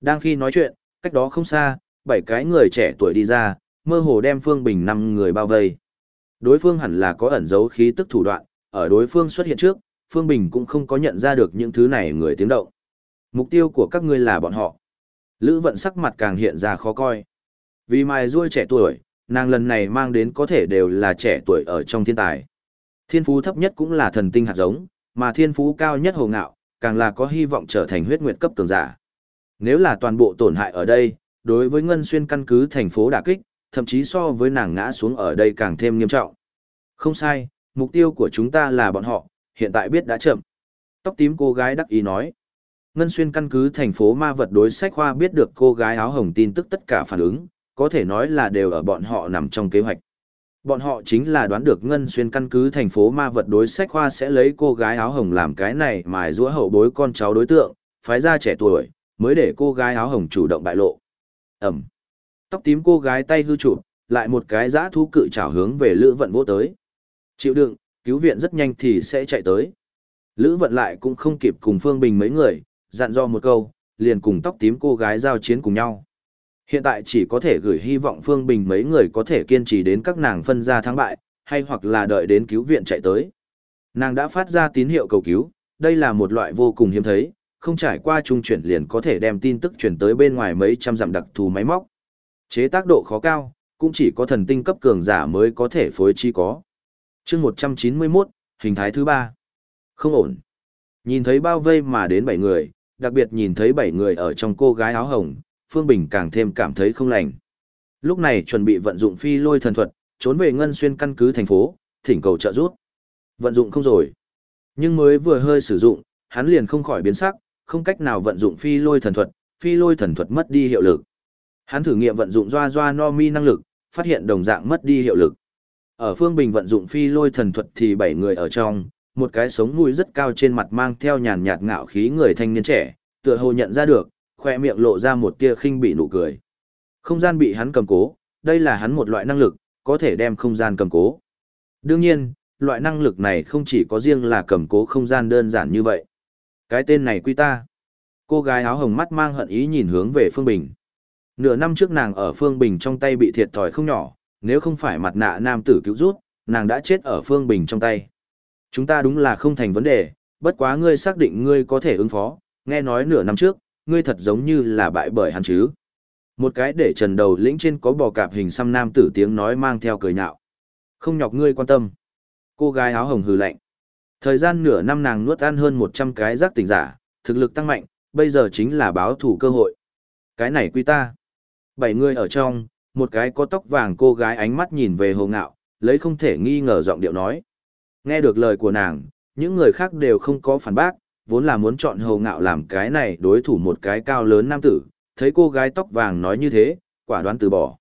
Đang khi nói chuyện, cách đó không xa, bảy cái người trẻ tuổi đi ra, mơ hồ đem Phương Bình năm người bao vây. Đối phương hẳn là có ẩn giấu khí tức thủ đoạn, ở đối phương xuất hiện trước, Phương Bình cũng không có nhận ra được những thứ này người tiếng động. Mục tiêu của các ngươi là bọn họ. Lữ vận sắc mặt càng hiện ra khó coi. Vì mài ruôi trẻ tuổi, nàng lần này mang đến có thể đều là trẻ tuổi ở trong thiên tài. Thiên phú thấp nhất cũng là thần tinh hạt giống, mà thiên phú cao nhất hồ ngạo, càng là có hy vọng trở thành huyết nguyệt cấp cường giả. Nếu là toàn bộ tổn hại ở đây, đối với Ngân Xuyên căn cứ thành phố đả kích, thậm chí so với nàng ngã xuống ở đây càng thêm nghiêm trọng. Không sai, mục tiêu của chúng ta là bọn họ, hiện tại biết đã chậm. Tóc tím cô gái đắc ý nói. Ngân Xuyên căn cứ thành phố ma vật đối sách khoa biết được cô gái áo hồng tin tức tất cả phản ứng, có thể nói là đều ở bọn họ nằm trong kế hoạch. Bọn họ chính là đoán được Ngân Xuyên căn cứ thành phố ma vật đối sách khoa sẽ lấy cô gái áo hồng làm cái này mài rũa hậu bối con cháu đối tượng, phái ra trẻ tuổi, mới để cô gái áo hồng chủ động bại lộ. Ẩm. Tóc tím cô gái tay hư chụp, lại một cái giã thú cự trảo hướng về Lữ Vận vô tới. Chịu đựng, cứu viện rất nhanh thì sẽ chạy tới. Lữ Vận lại cũng không kịp cùng Phương Bình mấy người, dặn dò một câu, liền cùng tóc tím cô gái giao chiến cùng nhau. Hiện tại chỉ có thể gửi hy vọng Phương Bình mấy người có thể kiên trì đến các nàng phân ra thắng bại, hay hoặc là đợi đến cứu viện chạy tới. Nàng đã phát ra tín hiệu cầu cứu, đây là một loại vô cùng hiếm thấy, không trải qua trung chuyển liền có thể đem tin tức chuyển tới bên ngoài mấy trăm dặm đặc thù máy móc. Chế tác độ khó cao, cũng chỉ có thần tinh cấp cường giả mới có thể phối chi có. chương 191, hình thái thứ ba Không ổn. Nhìn thấy bao vây mà đến bảy người, đặc biệt nhìn thấy bảy người ở trong cô gái áo hồng, Phương Bình càng thêm cảm thấy không lành. Lúc này chuẩn bị vận dụng phi lôi thần thuật, trốn về ngân xuyên căn cứ thành phố, thỉnh cầu trợ giúp. Vận dụng không rồi. Nhưng mới vừa hơi sử dụng, hắn liền không khỏi biến sắc, không cách nào vận dụng phi lôi thần thuật, phi lôi thần thuật mất đi hiệu lực. Hắn thử nghiệm vận dụng doa doa no mi năng lực, phát hiện đồng dạng mất đi hiệu lực. Ở Phương Bình vận dụng phi lôi thần thuật thì bảy người ở trong, một cái sống mũi rất cao trên mặt mang theo nhàn nhạt ngạo khí người thanh niên trẻ, tựa hồ nhận ra được, khoe miệng lộ ra một tia khinh bị nụ cười. Không gian bị hắn cầm cố, đây là hắn một loại năng lực, có thể đem không gian cầm cố. Đương nhiên, loại năng lực này không chỉ có riêng là cầm cố không gian đơn giản như vậy. Cái tên này quy ta. Cô gái áo hồng mắt mang hận ý nhìn hướng về Phương Bình. Nửa năm trước nàng ở Phương Bình trong tay bị thiệt thòi không nhỏ, nếu không phải mặt nạ nam tử cứu rút, nàng đã chết ở Phương Bình trong tay. Chúng ta đúng là không thành vấn đề, bất quá ngươi xác định ngươi có thể ứng phó, nghe nói nửa năm trước, ngươi thật giống như là bại bởi hắn chứ. Một cái để trần đầu lĩnh trên có bò cạp hình xăm nam tử tiếng nói mang theo cười nhạo. Không nhọc ngươi quan tâm. Cô gái áo hồng hừ lạnh. Thời gian nửa năm nàng nuốt ăn hơn 100 cái giác tỉnh giả, thực lực tăng mạnh, bây giờ chính là báo thủ cơ hội. Cái này quy ta. Bảy người ở trong, một cái có tóc vàng cô gái ánh mắt nhìn về hồ ngạo, lấy không thể nghi ngờ giọng điệu nói. Nghe được lời của nàng, những người khác đều không có phản bác, vốn là muốn chọn hầu ngạo làm cái này đối thủ một cái cao lớn nam tử, thấy cô gái tóc vàng nói như thế, quả đoán từ bỏ.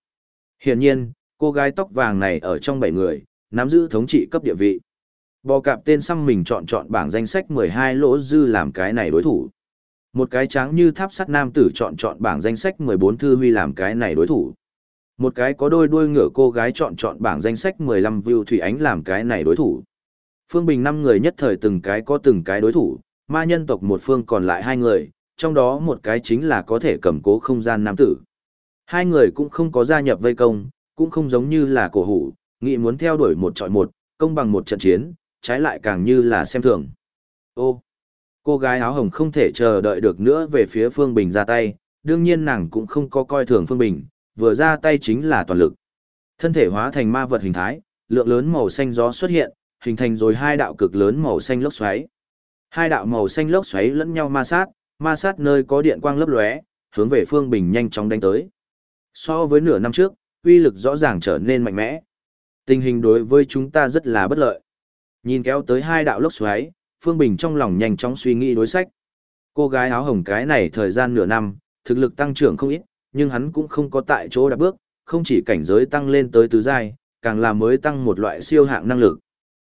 Hiển nhiên, cô gái tóc vàng này ở trong bảy người, nắm giữ thống trị cấp địa vị. Bò cạp tên xăm mình chọn chọn bảng danh sách 12 lỗ dư làm cái này đối thủ. Một cái trắng như tháp sắt nam tử chọn chọn bảng danh sách 14 thư huy làm cái này đối thủ. Một cái có đôi đuôi ngựa cô gái chọn chọn bảng danh sách 15 view thủy ánh làm cái này đối thủ. Phương Bình năm người nhất thời từng cái có từng cái đối thủ, ma nhân tộc một phương còn lại hai người, trong đó một cái chính là có thể cầm cố không gian nam tử. Hai người cũng không có gia nhập vây công, cũng không giống như là cổ hủ, nghĩ muốn theo đuổi một trọi một, công bằng một trận chiến, trái lại càng như là xem thường. Ô, cô gái áo hồng không thể chờ đợi được nữa về phía Phương Bình ra tay, đương nhiên nàng cũng không có coi thường Phương Bình, vừa ra tay chính là toàn lực. Thân thể hóa thành ma vật hình thái, lượng lớn màu xanh gió xuất hiện, hình thành rồi hai đạo cực lớn màu xanh lốc xoáy. Hai đạo màu xanh lốc xoáy lẫn nhau ma sát, ma sát nơi có điện quang lấp lóe, hướng về Phương Bình nhanh chóng đánh tới. So với nửa năm trước, uy lực rõ ràng trở nên mạnh mẽ. Tình hình đối với chúng ta rất là bất lợi. Nhìn kéo tới hai đạo lốc xoáy, Phương Bình trong lòng nhanh chóng suy nghĩ đối sách. Cô gái áo hồng cái này thời gian nửa năm, thực lực tăng trưởng không ít, nhưng hắn cũng không có tại chỗ đạp bước, không chỉ cảnh giới tăng lên tới tứ giai, càng là mới tăng một loại siêu hạng năng lực.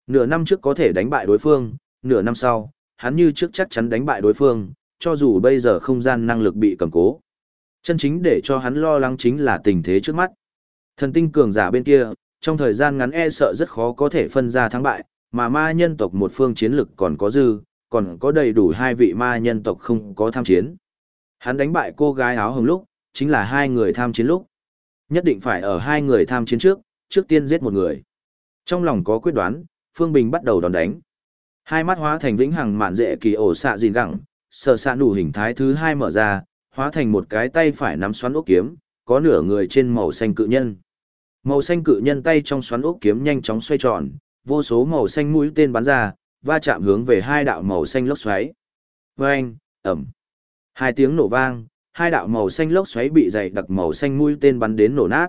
Nửa năm trước có thể đánh bại đối phương, nửa năm sau, hắn như trước chắc chắn đánh bại đối phương, cho dù bây giờ không gian năng lực bị cầm cố. Chân chính để cho hắn lo lắng chính là tình thế trước mắt. Thần tinh cường giả bên kia, trong thời gian ngắn e sợ rất khó có thể phân ra thắng bại, mà ma nhân tộc một phương chiến lực còn có dư, còn có đầy đủ hai vị ma nhân tộc không có tham chiến. Hắn đánh bại cô gái áo hồng lúc, chính là hai người tham chiến lúc. Nhất định phải ở hai người tham chiến trước, trước tiên giết một người. Trong lòng có quyết đoán, Phương Bình bắt đầu đòn đánh. Hai mắt hóa thành vĩnh hằng mạn dễ kỳ ổ xạ dìn gẳng, sợ xạ nụ hình thái thứ hai mở ra, hóa thành một cái tay phải nắm xoắn ốc kiếm, có nửa người trên màu xanh cự nhân. Màu xanh cự nhân tay trong xoắn ốc kiếm nhanh chóng xoay tròn, vô số màu xanh mũi tên bắn ra, va chạm hướng về hai đạo màu xanh lốc xoáy. vang, ẩm. Hai tiếng nổ vang, hai đạo màu xanh lốc xoáy bị dày đặc màu xanh mũi tên bắn đến nổ nát.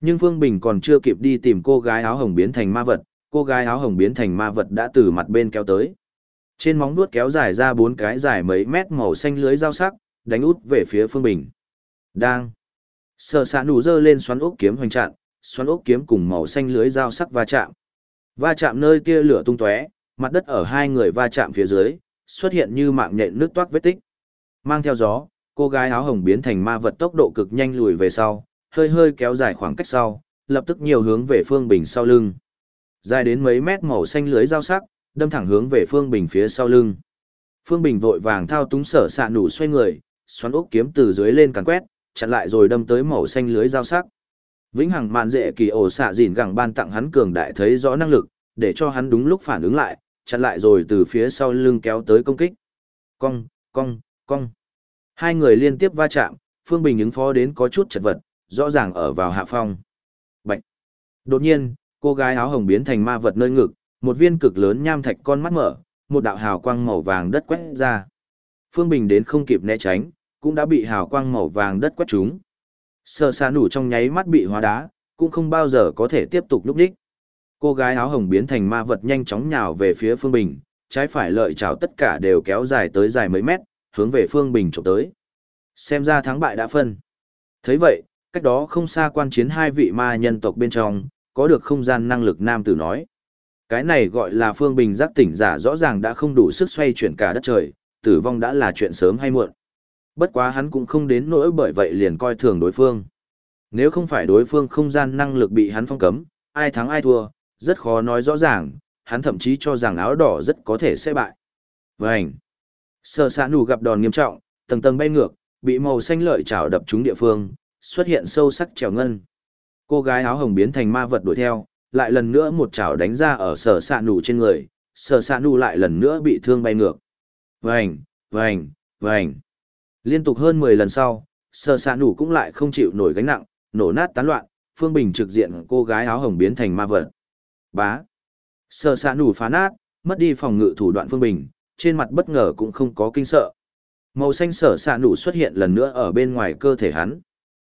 Nhưng Phương Bình còn chưa kịp đi tìm cô gái áo hồng biến thành ma vật, cô gái áo hồng biến thành ma vật đã từ mặt bên kéo tới. Trên móng vuốt kéo dài ra bốn cái dài mấy mét màu xanh lưới dao sắc, đánh út về phía Phương Bình. Đang. Sở sạ nụ dơ lên xoắn ốc kiếm hoành chặn, xoắn ốc kiếm cùng màu xanh lưới dao sắc va chạm. Va chạm nơi tia lửa tung tóe, mặt đất ở hai người va chạm phía dưới, xuất hiện như mạng nhện nước toát vết tích. Mang theo gió, cô gái áo hồng biến thành ma vật tốc độ cực nhanh lùi về sau, hơi hơi kéo dài khoảng cách sau, lập tức nhiều hướng về Phương Bình sau lưng. Dài đến mấy mét màu xanh lưới dao sắc, đâm thẳng hướng về Phương Bình phía sau lưng. Phương Bình vội vàng thao túng sở xạ nủ xoay người, xoắn ốc kiếm từ dưới lên càn quét, chặn lại rồi đâm tới màu xanh lưới dao sắc. Vĩnh Hằng mạn Dệ kỳ ổ xạ dìn gẳng ban tặng hắn cường đại thấy rõ năng lực, để cho hắn đúng lúc phản ứng lại, chặn lại rồi từ phía sau lưng kéo tới công kích. Cong, cong, cong. Hai người liên tiếp va chạm, Phương Bình ứng phó đến có chút chật vật, rõ ràng ở vào hạ phong. Bạch. Đột nhiên, cô gái áo hồng biến thành ma vật nơi ngực, một viên cực lớn nham thạch con mắt mở, một đạo hào quang màu vàng đất quét ra. Phương Bình đến không kịp né tránh, cũng đã bị hào quang màu vàng đất quét trúng. Sợ xa nủ trong nháy mắt bị hóa đá, cũng không bao giờ có thể tiếp tục lúc đích. Cô gái áo hồng biến thành ma vật nhanh chóng nhào về phía Phương Bình, trái phải lợi chảo tất cả đều kéo dài tới dài mấy mét, hướng về Phương Bình chụp tới. Xem ra thắng bại đã phân. thấy vậy, cách đó không xa quan chiến hai vị ma nhân tộc bên trong, có được không gian năng lực nam tử nói. Cái này gọi là Phương Bình giác tỉnh giả rõ ràng đã không đủ sức xoay chuyển cả đất trời, tử vong đã là chuyện sớm hay muộn. Bất quá hắn cũng không đến nỗi bởi vậy liền coi thường đối phương. Nếu không phải đối phương không gian năng lực bị hắn phong cấm, ai thắng ai thua, rất khó nói rõ ràng, hắn thậm chí cho rằng áo đỏ rất có thể sẽ bại. Vânh! Sở xã nụ gặp đòn nghiêm trọng, tầng tầng bay ngược, bị màu xanh lợi chảo đập trúng địa phương, xuất hiện sâu sắc trèo ngân. Cô gái áo hồng biến thành ma vật đuổi theo, lại lần nữa một chảo đánh ra ở sở xạ nụ trên người, sở xạ nụ lại lần nữa bị thương bay ngược. Vành, vành, vành. Liên tục hơn 10 lần sau, sở xạ nụ cũng lại không chịu nổi gánh nặng, nổ nát tán loạn, phương bình trực diện cô gái áo hồng biến thành ma vật. Bá. Sở xạ nụ phá nát, mất đi phòng ngự thủ đoạn phương bình, trên mặt bất ngờ cũng không có kinh sợ. Màu xanh sở xạ nụ xuất hiện lần nữa ở bên ngoài cơ thể hắn.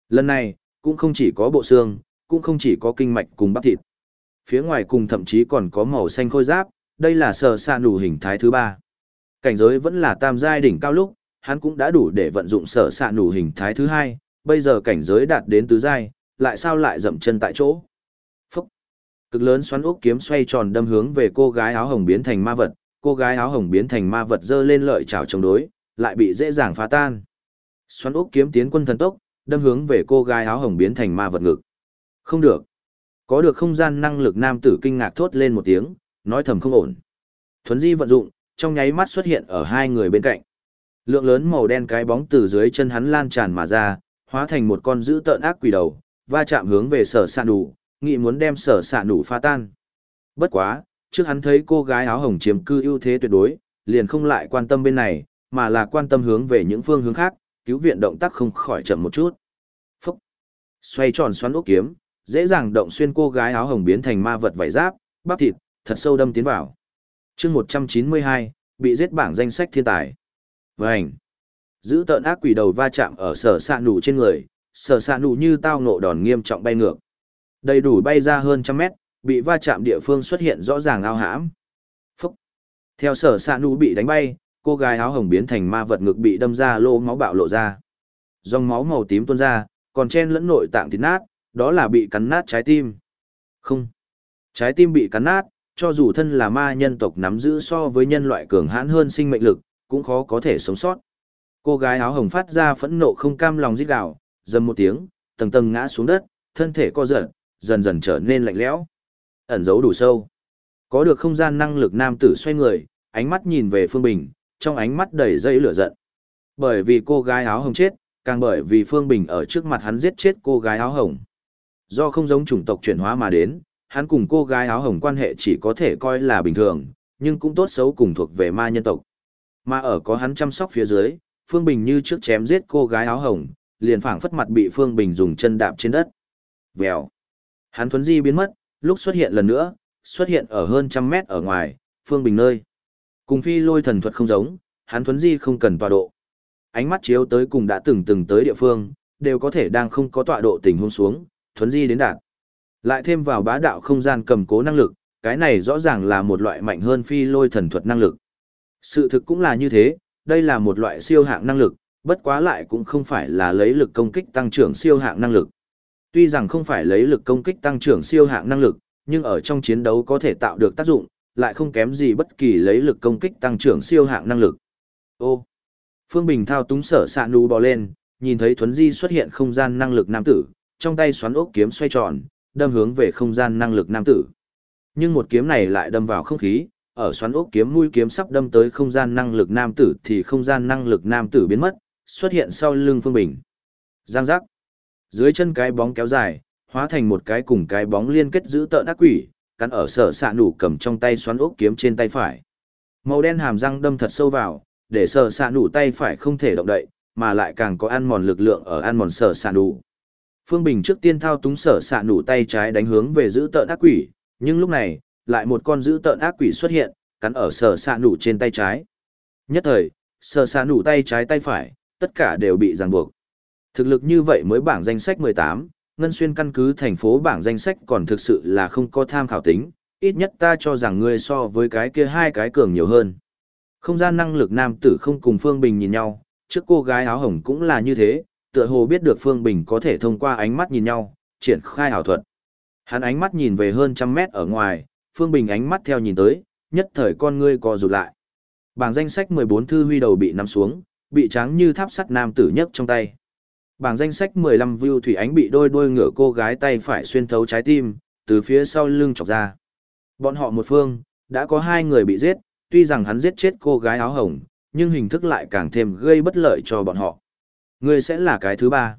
Lần này, cũng không chỉ có bộ xương, cũng không chỉ có kinh mạch cùng bắp thịt. Phía ngoài cùng thậm chí còn có màu xanh khôi giáp, đây là sở xạ nụ hình thái thứ ba. Cảnh giới vẫn là tam giai đỉnh cao lúc, hắn cũng đã đủ để vận dụng sở xạ nụ hình thái thứ hai, bây giờ cảnh giới đạt đến tứ giai, lại sao lại dậm chân tại chỗ. Phúc! Cực lớn xoắn ốc kiếm xoay tròn đâm hướng về cô gái áo hồng biến thành ma vật, cô gái áo hồng biến thành ma vật dơ lên lợi chảo chống đối, lại bị dễ dàng phá tan. Xoắn ốc kiếm tiến quân thần tốc, đâm hướng về cô gái áo hồng biến thành ma vật ngực. Không được. Có được không gian năng lực nam tử kinh ngạc thốt lên một tiếng, nói thầm không ổn. Thuấn di vận dụng, trong nháy mắt xuất hiện ở hai người bên cạnh. Lượng lớn màu đen cái bóng từ dưới chân hắn lan tràn mà ra, hóa thành một con dữ tợn ác quỷ đầu, va chạm hướng về sở sạ nụ, nghị muốn đem sở sạ nụ phá tan. Bất quá, trước hắn thấy cô gái áo hồng chiếm cư ưu thế tuyệt đối, liền không lại quan tâm bên này, mà là quan tâm hướng về những phương hướng khác, cứu viện động tác không khỏi chậm một chút. Phúc! Xoay tròn xoắn ốc kiếm, dễ dàng động xuyên cô gái áo hồng biến thành ma vật vảy giáp, bắp thịt, thật sâu đâm tiến vào. chương 192, bị giết bảng danh sách thiên tài. Vành! Giữ tợn ác quỷ đầu va chạm ở sở sạ nụ trên người, sở sạ nụ như tao nộ đòn nghiêm trọng bay ngược. Đầy đủ bay ra hơn trăm mét, bị va chạm địa phương xuất hiện rõ ràng ao hãm. Phúc! Theo sở sạ nụ bị đánh bay, cô gái áo hồng biến thành ma vật ngực bị đâm ra lô máu bạo lộ ra. Dòng máu màu tím tuôn ra, còn chen lẫn nội tạng thịt nát, đó là bị cắn nát trái tim. Không. Trái tim bị cắn nát, cho dù thân là ma nhân tộc nắm giữ so với nhân loại cường hãn hơn sinh mệnh lực, cũng khó có thể sống sót. Cô gái áo hồng phát ra phẫn nộ không cam lòng rít gào, dầm một tiếng, tầng tầng ngã xuống đất, thân thể co giật, dần dần trở nên lạnh lẽo. Ẩn giấu đủ sâu. Có được không gian năng lực nam tử xoay người, ánh mắt nhìn về Phương Bình, trong ánh mắt đầy dây lửa giận. Bởi vì cô gái áo hồng chết, càng bởi vì Phương Bình ở trước mặt hắn giết chết cô gái áo hồng. Do không giống chủng tộc chuyển hóa mà đến, hắn cùng cô gái áo hồng quan hệ chỉ có thể coi là bình thường, nhưng cũng tốt xấu cùng thuộc về ma nhân tộc. Mà ở có hắn chăm sóc phía dưới, Phương Bình như trước chém giết cô gái áo hồng, liền phảng phất mặt bị Phương Bình dùng chân đạp trên đất. Vèo. Hắn thuấn di biến mất, lúc xuất hiện lần nữa, xuất hiện ở hơn trăm mét ở ngoài, Phương Bình nơi. Cùng phi lôi thần thuật không giống, hắn thuấn di không cần tọa độ. Ánh mắt chiếu tới cùng đã từng từng tới địa phương, đều có thể đang không có tọa độ tình huống xuống, thuấn di đến đạt. Lại thêm vào bá đạo không gian cầm cố năng lực, cái này rõ ràng là một loại mạnh hơn phi lôi thần thuật năng lực. Sự thực cũng là như thế, đây là một loại siêu hạng năng lực, bất quá lại cũng không phải là lấy lực công kích tăng trưởng siêu hạng năng lực. Tuy rằng không phải lấy lực công kích tăng trưởng siêu hạng năng lực, nhưng ở trong chiến đấu có thể tạo được tác dụng, lại không kém gì bất kỳ lấy lực công kích tăng trưởng siêu hạng năng lực. Ô! Phương Bình thao túng sở sạ nú bò lên, nhìn thấy Thuấn Di xuất hiện không gian năng lực nam tử, trong tay xoắn ốc kiếm xoay tròn, đâm hướng về không gian năng lực nam tử. Nhưng một kiếm này lại đâm vào không khí, ở xoắn ốc kiếm mũi kiếm sắp đâm tới không gian năng lực nam tử thì không gian năng lực nam tử biến mất, xuất hiện sau lưng Phương Bình. Giang giác. Dưới chân cái bóng kéo dài, hóa thành một cái cùng cái bóng liên kết giữ tợn ác quỷ, cắn ở sở xạ nủ cầm trong tay xoắn ốc kiếm trên tay phải. Màu đen hàm răng đâm thật sâu vào, để sở xạ nủ tay phải không thể động đậy, mà lại càng có ăn mòn lực lượng ở ăn mòn sở xạ nủ. Phương Bình trước tiên thao túng sở xạ nủ tay trái đánh hướng về giữ tợn ác quỷ, nhưng lúc này, lại một con giữ tợn ác quỷ xuất hiện, cắn ở sở xạ nủ trên tay trái. Nhất thời, sở xạ nủ tay trái tay phải, tất cả đều bị ràng buộc. Thực lực như vậy mới bảng danh sách 18, Ngân Xuyên căn cứ thành phố bảng danh sách còn thực sự là không có tham khảo tính, ít nhất ta cho rằng ngươi so với cái kia hai cái cường nhiều hơn. Không gian năng lực nam tử không cùng Phương Bình nhìn nhau, trước cô gái áo hồng cũng là như thế, tựa hồ biết được Phương Bình có thể thông qua ánh mắt nhìn nhau, triển khai ảo thuật. Hắn ánh mắt nhìn về hơn trăm mét ở ngoài, Phương Bình ánh mắt theo nhìn tới, nhất thời con ngươi co rụt lại. Bảng danh sách 14 thư huy đầu bị nắm xuống, bị trắng như tháp sắt nam tử nhấc trong tay. Bảng danh sách 15 view thủy ánh bị đôi đôi ngựa cô gái tay phải xuyên thấu trái tim, từ phía sau lưng chọc ra. Bọn họ một phương, đã có hai người bị giết, tuy rằng hắn giết chết cô gái áo hồng, nhưng hình thức lại càng thêm gây bất lợi cho bọn họ. Người sẽ là cái thứ ba.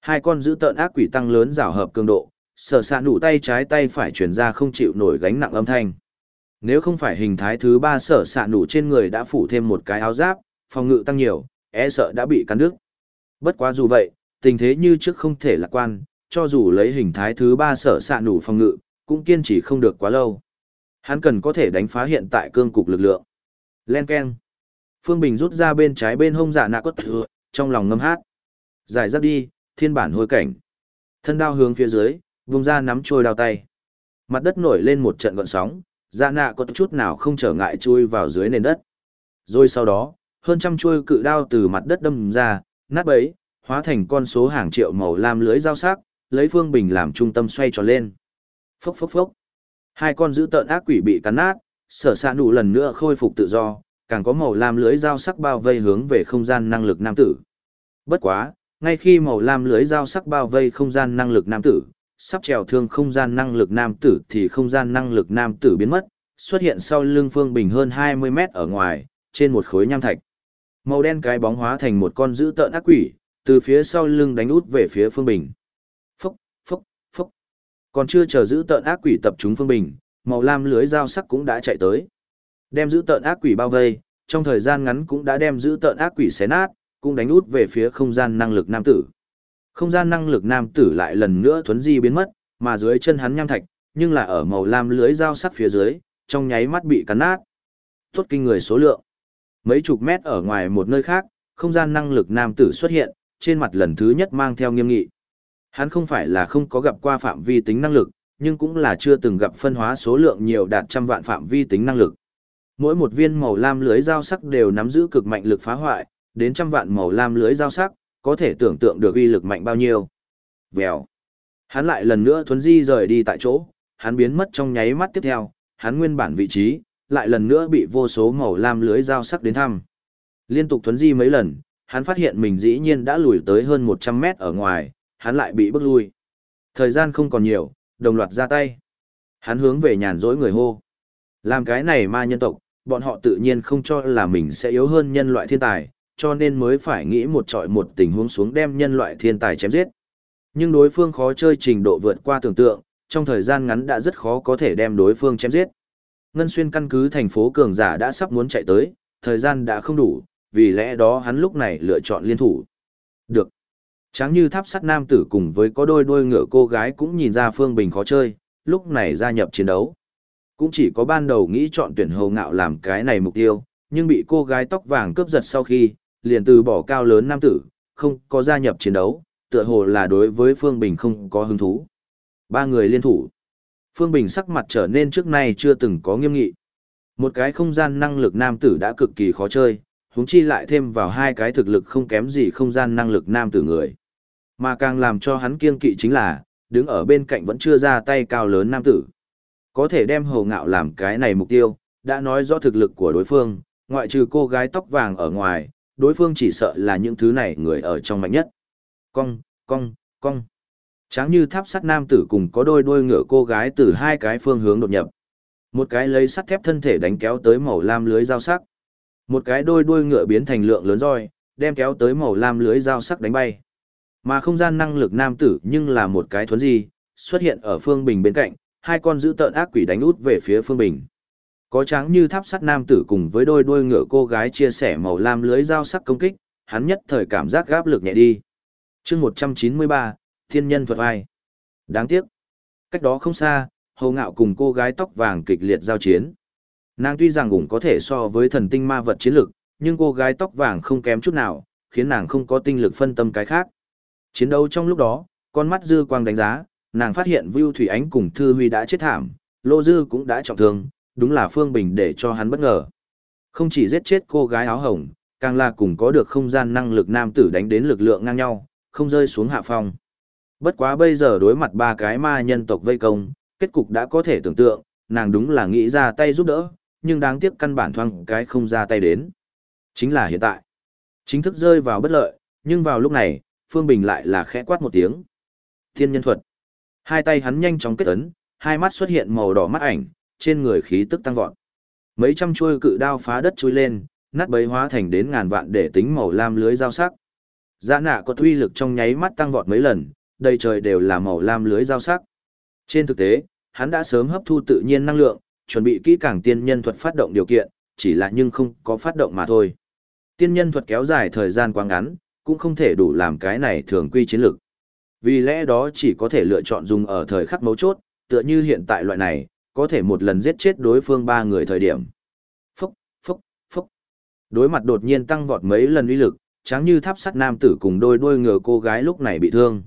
Hai con giữ tợn ác quỷ tăng lớn rào hợp cường độ, sở sạ nụ tay trái tay phải chuyển ra không chịu nổi gánh nặng âm thanh. Nếu không phải hình thái thứ ba sở sạ nụ trên người đã phủ thêm một cái áo giáp, phòng ngự tăng nhiều, e sợ đã bị cắn đứt. Bất quá dù vậy, tình thế như trước không thể lạc quan, cho dù lấy hình thái thứ ba sở sạ nủ phòng ngự, cũng kiên trì không được quá lâu. Hắn cần có thể đánh phá hiện tại cương cục lực lượng. Len Ken. Phương Bình rút ra bên trái bên hông dạ nạ quất thừa, trong lòng ngâm hát. Giải giáp đi, thiên bản hôi cảnh. Thân đao hướng phía dưới, vùng ra nắm trôi đao tay. Mặt đất nổi lên một trận gọn sóng, dạ nạ có chút nào không trở ngại chui vào dưới nền đất. Rồi sau đó, hơn trăm chuôi cự đao từ mặt đất đâm ra, nát bấy, hóa thành con số hàng triệu màu lam lưới dao sắc, lấy Phương Bình làm trung tâm xoay tròn lên. Phốc phốc phốc. Hai con giữ tợn ác quỷ bị cắn nát, sở xạ nụ lần nữa khôi phục tự do, càng có màu lam lưới dao sắc bao vây hướng về không gian năng lực nam tử. Bất quá, ngay khi màu lam lưới dao sắc bao vây không gian năng lực nam tử, sắp trèo thương không gian năng lực nam tử thì không gian năng lực nam tử biến mất, xuất hiện sau lưng Phương Bình hơn 20 mét ở ngoài, trên một khối nham thạch. Màu đen cái bóng hóa thành một con dữ tợn ác quỷ, từ phía sau lưng đánh út về phía Phương Bình. Phốc, phốc, phốc. Còn chưa chờ dữ tợn ác quỷ tập trung Phương Bình, màu lam lưới dao sắc cũng đã chạy tới. Đem dữ tợn ác quỷ bao vây, trong thời gian ngắn cũng đã đem dữ tợn ác quỷ xé nát, cũng đánh út về phía không gian năng lực nam tử. Không gian năng lực nam tử lại lần nữa thuấn di biến mất, mà dưới chân hắn nham thạch, nhưng là ở màu lam lưới dao sắc phía dưới, trong nháy mắt bị cắn nát. Tốt kinh người số lượng. Mấy chục mét ở ngoài một nơi khác, không gian năng lực nam tử xuất hiện, trên mặt lần thứ nhất mang theo nghiêm nghị. Hắn không phải là không có gặp qua phạm vi tính năng lực, nhưng cũng là chưa từng gặp phân hóa số lượng nhiều đạt trăm vạn phạm vi tính năng lực. Mỗi một viên màu lam lưới dao sắc đều nắm giữ cực mạnh lực phá hoại, đến trăm vạn màu lam lưới dao sắc, có thể tưởng tượng được uy lực mạnh bao nhiêu. Vèo. Hắn lại lần nữa thuấn di rời đi tại chỗ, hắn biến mất trong nháy mắt tiếp theo, hắn nguyên bản vị trí, lại lần nữa bị vô số màu lam lưới dao sắc đến thăm. Liên tục thuấn di mấy lần, hắn phát hiện mình dĩ nhiên đã lùi tới hơn 100 mét ở ngoài, hắn lại bị bước lui. Thời gian không còn nhiều, đồng loạt ra tay. Hắn hướng về nhàn rỗi người hô. Làm cái này ma nhân tộc, bọn họ tự nhiên không cho là mình sẽ yếu hơn nhân loại thiên tài, cho nên mới phải nghĩ một trọi một tình huống xuống đem nhân loại thiên tài chém giết. Nhưng đối phương khó chơi trình độ vượt qua tưởng tượng, trong thời gian ngắn đã rất khó có thể đem đối phương chém giết. Ngân Xuyên căn cứ thành phố cường giả đã sắp muốn chạy tới, thời gian đã không đủ, vì lẽ đó hắn lúc này lựa chọn liên thủ. Được. Tráng như tháp sắt nam tử cùng với có đôi đôi ngựa cô gái cũng nhìn ra Phương Bình khó chơi, lúc này gia nhập chiến đấu. Cũng chỉ có ban đầu nghĩ chọn tuyển hầu ngạo làm cái này mục tiêu, nhưng bị cô gái tóc vàng cướp giật sau khi, liền từ bỏ cao lớn nam tử, không có gia nhập chiến đấu, tựa hồ là đối với Phương Bình không có hứng thú. Ba người liên thủ. Phương Bình sắc mặt trở nên trước nay chưa từng có nghiêm nghị. Một cái không gian năng lực nam tử đã cực kỳ khó chơi, huống chi lại thêm vào hai cái thực lực không kém gì không gian năng lực nam tử người. Mà càng làm cho hắn kiên kỵ chính là, đứng ở bên cạnh vẫn chưa ra tay cao lớn nam tử. Có thể đem hầu ngạo làm cái này mục tiêu, đã nói rõ thực lực của đối phương, ngoại trừ cô gái tóc vàng ở ngoài, đối phương chỉ sợ là những thứ này người ở trong mạnh nhất. Cong, cong, cong. Tráng như tháp sắt nam tử cùng có đôi đuôi ngựa cô gái từ hai cái phương hướng đột nhập. Một cái lấy sắt thép thân thể đánh kéo tới màu lam lưới dao sắc. Một cái đôi đuôi ngựa biến thành lượng lớn roi, đem kéo tới màu lam lưới dao sắc đánh bay. Mà không gian năng lực nam tử nhưng là một cái thuấn di, xuất hiện ở phương bình bên cạnh, hai con giữ tợn ác quỷ đánh út về phía phương bình. Có tráng như tháp sắt nam tử cùng với đôi đuôi ngựa cô gái chia sẻ màu lam lưới dao sắc công kích, hắn nhất thời cảm giác gáp lực nhẹ đi. chương 193, thiên nhân thuật ai. Đáng tiếc. Cách đó không xa, hầu ngạo cùng cô gái tóc vàng kịch liệt giao chiến. Nàng tuy rằng cũng có thể so với thần tinh ma vật chiến lực, nhưng cô gái tóc vàng không kém chút nào, khiến nàng không có tinh lực phân tâm cái khác. Chiến đấu trong lúc đó, con mắt dư quang đánh giá, nàng phát hiện Vưu Thủy Ánh cùng Thư Huy đã chết thảm, Lô Dư cũng đã trọng thương, đúng là Phương Bình để cho hắn bất ngờ. Không chỉ giết chết cô gái áo hồng, càng là cùng có được không gian năng lực nam tử đánh đến lực lượng ngang nhau, không rơi xuống hạ phong. Bất quá bây giờ đối mặt ba cái ma nhân tộc vây công, kết cục đã có thể tưởng tượng, nàng đúng là nghĩ ra tay giúp đỡ, nhưng đáng tiếc căn bản thoang cái không ra tay đến. Chính là hiện tại. Chính thức rơi vào bất lợi, nhưng vào lúc này, Phương Bình lại là khẽ quát một tiếng. Thiên nhân thuật. Hai tay hắn nhanh chóng kết ấn, hai mắt xuất hiện màu đỏ mắt ảnh, trên người khí tức tăng vọt. Mấy trăm chuôi cự đao phá đất chui lên, nát bấy hóa thành đến ngàn vạn để tính màu lam lưới dao sắc. Dạ nạ có uy lực trong nháy mắt tăng vọt mấy lần, đầy trời đều là màu lam lưới giao sắc. Trên thực tế, hắn đã sớm hấp thu tự nhiên năng lượng, chuẩn bị kỹ càng tiên nhân thuật phát động điều kiện, chỉ là nhưng không có phát động mà thôi. Tiên nhân thuật kéo dài thời gian quá ngắn, cũng không thể đủ làm cái này thường quy chiến lược. Vì lẽ đó chỉ có thể lựa chọn dùng ở thời khắc mấu chốt, tựa như hiện tại loại này, có thể một lần giết chết đối phương ba người thời điểm. Phúc, phúc, phúc. Đối mặt đột nhiên tăng vọt mấy lần uy lực, tráng như tháp sắt nam tử cùng đôi đuôi ngựa cô gái lúc này bị thương.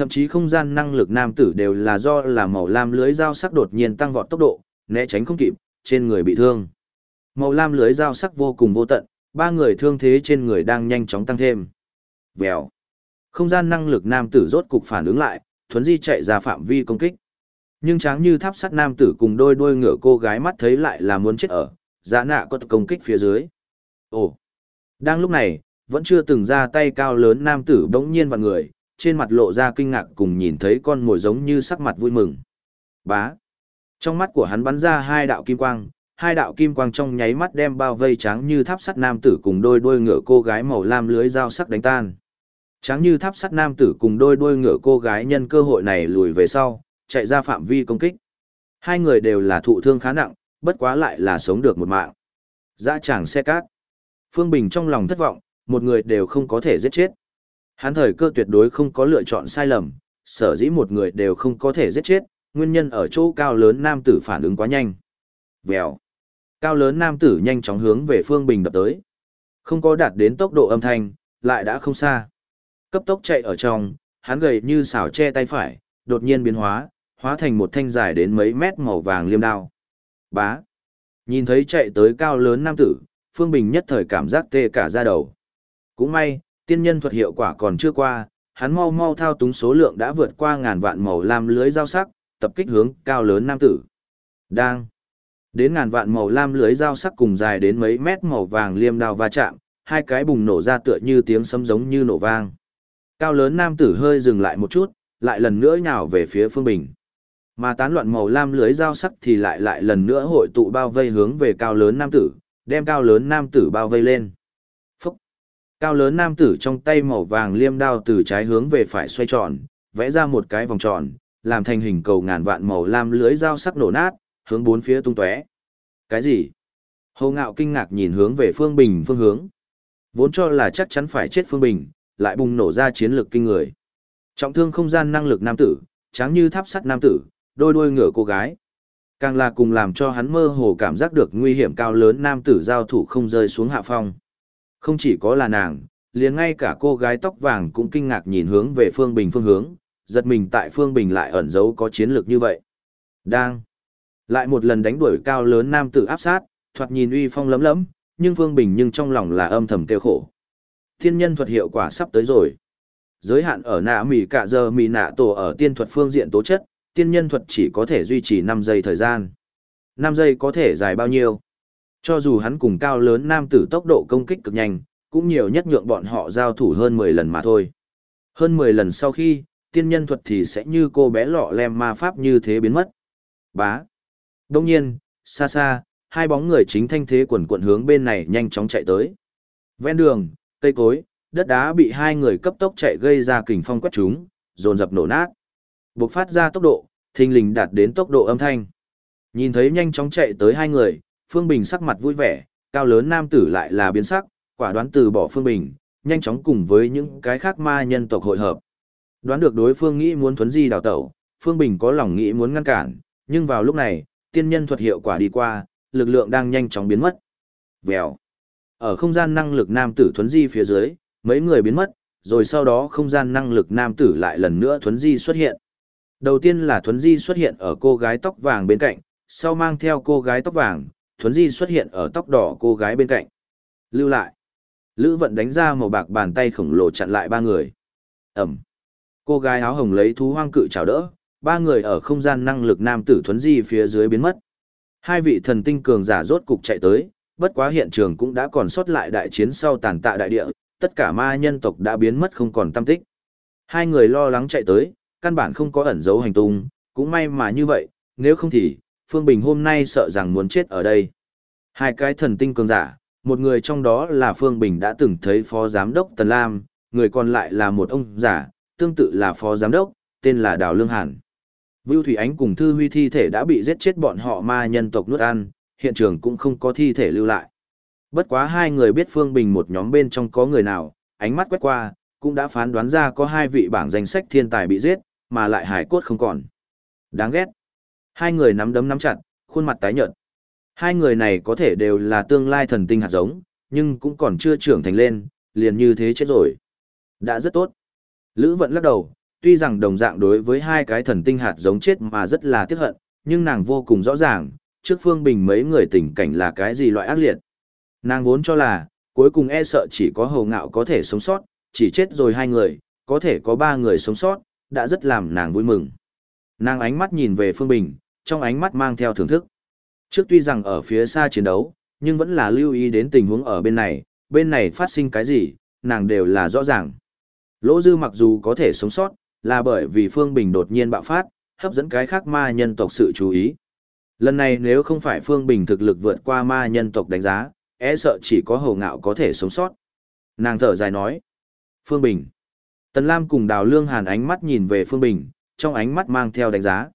Thậm chí không gian năng lực nam tử đều là do là màu lam lưới dao sắc đột nhiên tăng vọt tốc độ, né tránh không kịp, trên người bị thương. Màu lam lưới dao sắc vô cùng vô tận, ba người thương thế trên người đang nhanh chóng tăng thêm. Vèo. Không gian năng lực nam tử rốt cục phản ứng lại, thuấn di chạy ra phạm vi công kích. Nhưng tráng như tháp sắt nam tử cùng đôi đuôi ngựa cô gái mắt thấy lại là muốn chết ở, giá nạ có công kích phía dưới. Ồ! Đang lúc này, vẫn chưa từng ra tay cao lớn nam tử bỗng nhiên vào người, trên mặt lộ ra kinh ngạc cùng nhìn thấy con mồi giống như sắc mặt vui mừng. Bá! Trong mắt của hắn bắn ra hai đạo kim quang, hai đạo kim quang trong nháy mắt đem bao vây trắng như tháp sắt nam tử cùng đôi đuôi ngựa cô gái màu lam lưới dao sắc đánh tan. Trắng như tháp sắt nam tử cùng đôi đuôi ngựa cô gái nhân cơ hội này lùi về sau, chạy ra phạm vi công kích. Hai người đều là thụ thương khá nặng, bất quá lại là sống được một mạng. Dã tràng xe cát. Phương Bình trong lòng thất vọng, một người đều không có thể giết chết. Hắn thời cơ tuyệt đối không có lựa chọn sai lầm, sở dĩ một người đều không có thể giết chết, nguyên nhân ở chỗ cao lớn nam tử phản ứng quá nhanh. Vèo. Cao lớn nam tử nhanh chóng hướng về Phương Bình đập tới. Không có đạt đến tốc độ âm thanh, lại đã không xa. Cấp tốc chạy ở trong, hắn gầy như xảo che tay phải, đột nhiên biến hóa, hóa thành một thanh dài đến mấy mét màu vàng liêm đao. Bá. Nhìn thấy chạy tới cao lớn nam tử, Phương Bình nhất thời cảm giác tê cả da đầu. Cũng may, tiên nhân thuật hiệu quả còn chưa qua, hắn mau mau thao túng số lượng đã vượt qua ngàn vạn màu lam lưới dao sắc, tập kích hướng cao lớn nam tử. Đang. Đến ngàn vạn màu lam lưới dao sắc cùng dài đến mấy mét màu vàng liêm đao va chạm, hai cái bùng nổ ra tựa như tiếng sấm giống như nổ vang. Cao lớn nam tử hơi dừng lại một chút, lại lần nữa nhào về phía Phương Bình. Mà tán loạn màu lam lưới dao sắc thì lại lại lần nữa hội tụ bao vây hướng về cao lớn nam tử, đem cao lớn nam tử bao vây lên. Cao lớn nam tử trong tay màu vàng liêm đao từ trái hướng về phải xoay tròn, vẽ ra một cái vòng tròn, làm thành hình cầu ngàn vạn màu lam lưới dao sắc nổ nát, hướng bốn phía tung tóe. Cái gì? Hồ Ngạo kinh ngạc nhìn hướng về Phương Bình phương hướng. Vốn cho là chắc chắn phải chết Phương Bình, lại bùng nổ ra chiến lược kinh người. Trọng thương không gian năng lực nam tử, tráng như tháp sắt nam tử, đôi đuôi ngựa cô gái. Càng là cùng làm cho hắn mơ hồ cảm giác được nguy hiểm cao lớn nam tử giao thủ không rơi xuống hạ phong. Không chỉ có là nàng, liền ngay cả cô gái tóc vàng cũng kinh ngạc nhìn hướng về Phương Bình phương hướng, giật mình tại Phương Bình lại ẩn giấu có chiến lược như vậy. Đang lại một lần đánh đuổi cao lớn nam tử áp sát, thoạt nhìn uy phong lấm lấm, nhưng Phương Bình nhưng trong lòng là âm thầm kêu khổ. Thiên nhân thuật hiệu quả sắp tới rồi. Giới hạn ở nạ mỉ cả giờ mỉ nạ tổ ở tiên thuật phương diện tố chất, tiên nhân thuật chỉ có thể duy trì 5 giây thời gian. 5 giây có thể dài bao nhiêu? Cho dù hắn cùng cao lớn nam tử tốc độ công kích cực nhanh, cũng nhiều nhất nhượng bọn họ giao thủ hơn 10 lần mà thôi. Hơn 10 lần sau khi, tiên nhân thuật thì sẽ như cô bé lọ lem ma pháp như thế biến mất. Bá. Đông nhiên, xa xa, hai bóng người chính thanh thế quần quận hướng bên này nhanh chóng chạy tới. Ven đường, cây cối, đất đá bị hai người cấp tốc chạy gây ra kình phong quét chúng, dồn dập nổ nát. Bộc phát ra tốc độ, thình lình đạt đến tốc độ âm thanh. Nhìn thấy nhanh chóng chạy tới hai người, Phương Bình sắc mặt vui vẻ, cao lớn nam tử lại là biến sắc, quả đoán từ bỏ Phương Bình, nhanh chóng cùng với những cái khác ma nhân tộc hội hợp. Đoán được đối phương nghĩ muốn thuấn di đào tẩu, Phương Bình có lòng nghĩ muốn ngăn cản, nhưng vào lúc này, tiên nhân thuật hiệu quả đi qua, lực lượng đang nhanh chóng biến mất. Vèo. Ở không gian năng lực nam tử thuấn di phía dưới, mấy người biến mất, rồi sau đó không gian năng lực nam tử lại lần nữa thuấn di xuất hiện. Đầu tiên là thuấn di xuất hiện ở cô gái tóc vàng bên cạnh, sau mang theo cô gái tóc vàng, thuấn di xuất hiện ở tóc đỏ cô gái bên cạnh. Lưu lại. Lữ vận đánh ra màu bạc bàn tay khổng lồ chặn lại ba người. Ẩm. Cô gái áo hồng lấy thú hoang cự chào đỡ, ba người ở không gian năng lực nam tử thuấn di phía dưới biến mất. Hai vị thần tinh cường giả rốt cục chạy tới, bất quá hiện trường cũng đã còn sót lại đại chiến sau tàn tạ đại địa, tất cả ma nhân tộc đã biến mất không còn tâm tích. Hai người lo lắng chạy tới, căn bản không có ẩn dấu hành tung, cũng may mà như vậy, nếu không thì, Phương Bình hôm nay sợ rằng muốn chết ở đây. Hai cái thần tinh cường giả, một người trong đó là Phương Bình đã từng thấy phó giám đốc Tần Lam, người còn lại là một ông giả, tương tự là phó giám đốc, tên là Đào Lương Hàn. Vưu Thủy Ánh cùng Thư Huy thi thể đã bị giết chết bọn họ ma nhân tộc nuốt ăn, hiện trường cũng không có thi thể lưu lại. Bất quá hai người biết Phương Bình một nhóm bên trong có người nào, ánh mắt quét qua, cũng đã phán đoán ra có hai vị bảng danh sách thiên tài bị giết, mà lại hải cốt không còn. Đáng ghét. Hai người nắm đấm nắm chặt, khuôn mặt tái nhợt. Hai người này có thể đều là tương lai thần tinh hạt giống, nhưng cũng còn chưa trưởng thành lên, liền như thế chết rồi. Đã rất tốt. Lữ vận lắc đầu, tuy rằng đồng dạng đối với hai cái thần tinh hạt giống chết mà rất là tiếc hận, nhưng nàng vô cùng rõ ràng, trước Phương Bình mấy người tình cảnh là cái gì loại ác liệt. Nàng vốn cho là, cuối cùng e sợ chỉ có hầu ngạo có thể sống sót, chỉ chết rồi hai người, có thể có ba người sống sót, đã rất làm nàng vui mừng. Nàng ánh mắt nhìn về Phương Bình, trong ánh mắt mang theo thưởng thức. Trước tuy rằng ở phía xa chiến đấu, nhưng vẫn là lưu ý đến tình huống ở bên này, bên này phát sinh cái gì, nàng đều là rõ ràng. Lỗ Dư mặc dù có thể sống sót, là bởi vì Phương Bình đột nhiên bạo phát, hấp dẫn cái khác ma nhân tộc sự chú ý. Lần này nếu không phải Phương Bình thực lực vượt qua ma nhân tộc đánh giá, e sợ chỉ có hầu ngạo có thể sống sót. Nàng thở dài nói. Phương Bình. Tần Lam cùng Đào Lương Hàn ánh mắt nhìn về Phương Bình, trong ánh mắt mang theo đánh giá.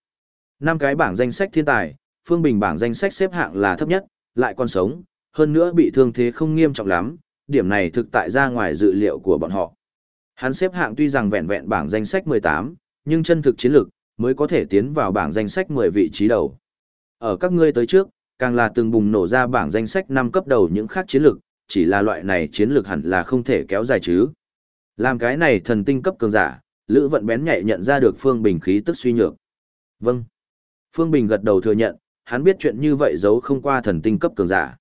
Năm cái bảng danh sách thiên tài, Phương Bình bảng danh sách xếp hạng là thấp nhất, lại còn sống, hơn nữa bị thương thế không nghiêm trọng lắm, điểm này thực tại ra ngoài dự liệu của bọn họ. Hắn xếp hạng tuy rằng vẹn vẹn bảng danh sách 18, nhưng chân thực chiến lực mới có thể tiến vào bảng danh sách 10 vị trí đầu. Ở các ngươi tới trước, càng là từng bùng nổ ra bảng danh sách 5 cấp đầu những khác chiến lực, chỉ là loại này chiến lược hẳn là không thể kéo dài chứ. Làm cái này thần tinh cấp cường giả, Lữ Vận bén nhạy nhận ra được Phương Bình khí tức suy nhược. Vâng. Phương Bình gật đầu thừa nhận, hắn biết chuyện như vậy giấu không qua thần tinh cấp cường giả.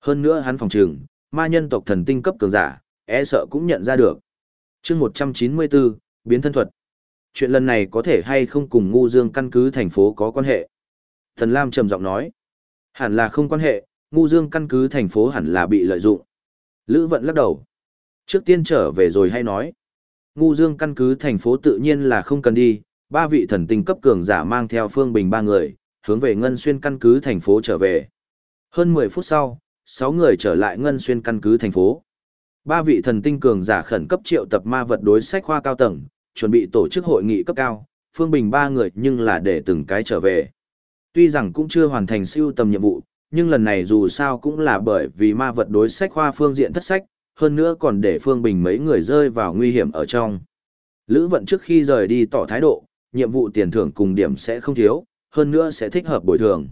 Hơn nữa hắn phòng trường, ma nhân tộc thần tinh cấp cường giả, e sợ cũng nhận ra được. chương 194, biến thân thuật. Chuyện lần này có thể hay không cùng ngu dương căn cứ thành phố có quan hệ. Thần Lam trầm giọng nói. Hẳn là không quan hệ, ngu dương căn cứ thành phố hẳn là bị lợi dụng. Lữ vận lắc đầu. Trước tiên trở về rồi hay nói. Ngu dương căn cứ thành phố tự nhiên là không cần đi, ba vị thần tinh cấp cường giả mang theo phương bình ba người, hướng về Ngân Xuyên căn cứ thành phố trở về. Hơn 10 phút sau, 6 người trở lại Ngân Xuyên căn cứ thành phố. Ba vị thần tinh cường giả khẩn cấp triệu tập ma vật đối sách khoa cao tầng, chuẩn bị tổ chức hội nghị cấp cao, phương bình ba người nhưng là để từng cái trở về. Tuy rằng cũng chưa hoàn thành siêu tầm nhiệm vụ, nhưng lần này dù sao cũng là bởi vì ma vật đối sách khoa phương diện thất sách, hơn nữa còn để Phương Bình mấy người rơi vào nguy hiểm ở trong. Lữ vận trước khi rời đi tỏ thái độ, nhiệm vụ tiền thưởng cùng điểm sẽ không thiếu, hơn nữa sẽ thích hợp bồi thường.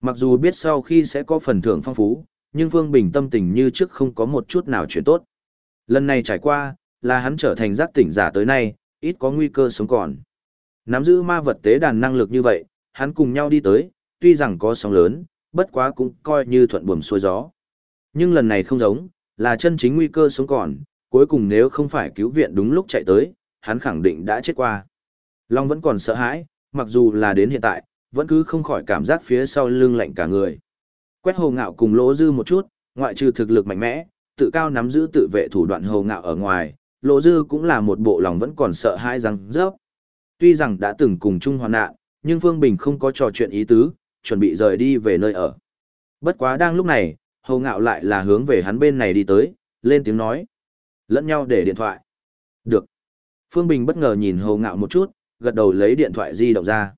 Mặc dù biết sau khi sẽ có phần thưởng phong phú, nhưng Phương Bình tâm tình như trước không có một chút nào chuyện tốt. Lần này trải qua, là hắn trở thành giác tỉnh giả tới nay, ít có nguy cơ sống còn. Nắm giữ ma vật tế đàn năng lực như vậy, hắn cùng nhau đi tới, tuy rằng có sóng lớn, bất quá cũng coi như thuận buồm xuôi gió. Nhưng lần này không giống, là chân chính nguy cơ sống còn, cuối cùng nếu không phải cứu viện đúng lúc chạy tới, hắn khẳng định đã chết qua. Long vẫn còn sợ hãi, mặc dù là đến hiện tại, vẫn cứ không khỏi cảm giác phía sau lưng lạnh cả người. Quét hồ ngạo cùng lỗ dư một chút, ngoại trừ thực lực mạnh mẽ, tự cao nắm giữ tự vệ thủ đoạn hồ ngạo ở ngoài, lỗ dư cũng là một bộ lòng vẫn còn sợ hãi rằng rớp. Tuy rằng đã từng cùng chung hoàn nạn, nhưng Phương Bình không có trò chuyện ý tứ, chuẩn bị rời đi về nơi ở. Bất quá đang lúc này, hồ ngạo lại là hướng về hắn bên này đi tới, lên tiếng nói. Lẫn nhau để điện thoại. Được. Phương Bình bất ngờ nhìn hồ ngạo một chút, gật đầu lấy điện thoại di động ra.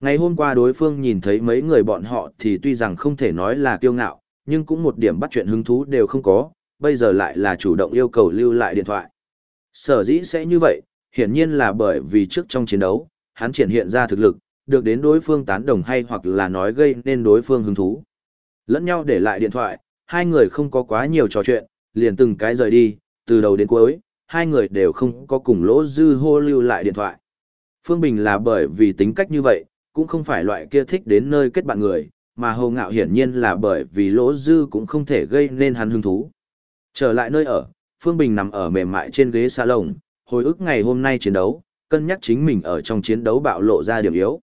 Ngày hôm qua đối phương nhìn thấy mấy người bọn họ thì tuy rằng không thể nói là kiêu ngạo, nhưng cũng một điểm bắt chuyện hứng thú đều không có, bây giờ lại là chủ động yêu cầu lưu lại điện thoại. Sở dĩ sẽ như vậy, hiển nhiên là bởi vì trước trong chiến đấu, hắn triển hiện ra thực lực, được đến đối phương tán đồng hay hoặc là nói gây nên đối phương hứng thú. Lẫn nhau để lại điện thoại, hai người không có quá nhiều trò chuyện, liền từng cái rời đi, từ đầu đến cuối, hai người đều không có cùng lỗ dư hô lưu lại điện thoại. Phương Bình là bởi vì tính cách như vậy, cũng không phải loại kia thích đến nơi kết bạn người, mà Hồ Ngạo hiển nhiên là bởi vì lỗ dư cũng không thể gây nên hắn hứng thú. Trở lại nơi ở, Phương Bình nằm ở mềm mại trên ghế salon, hồi ức ngày hôm nay chiến đấu, cân nhắc chính mình ở trong chiến đấu bạo lộ ra điểm yếu.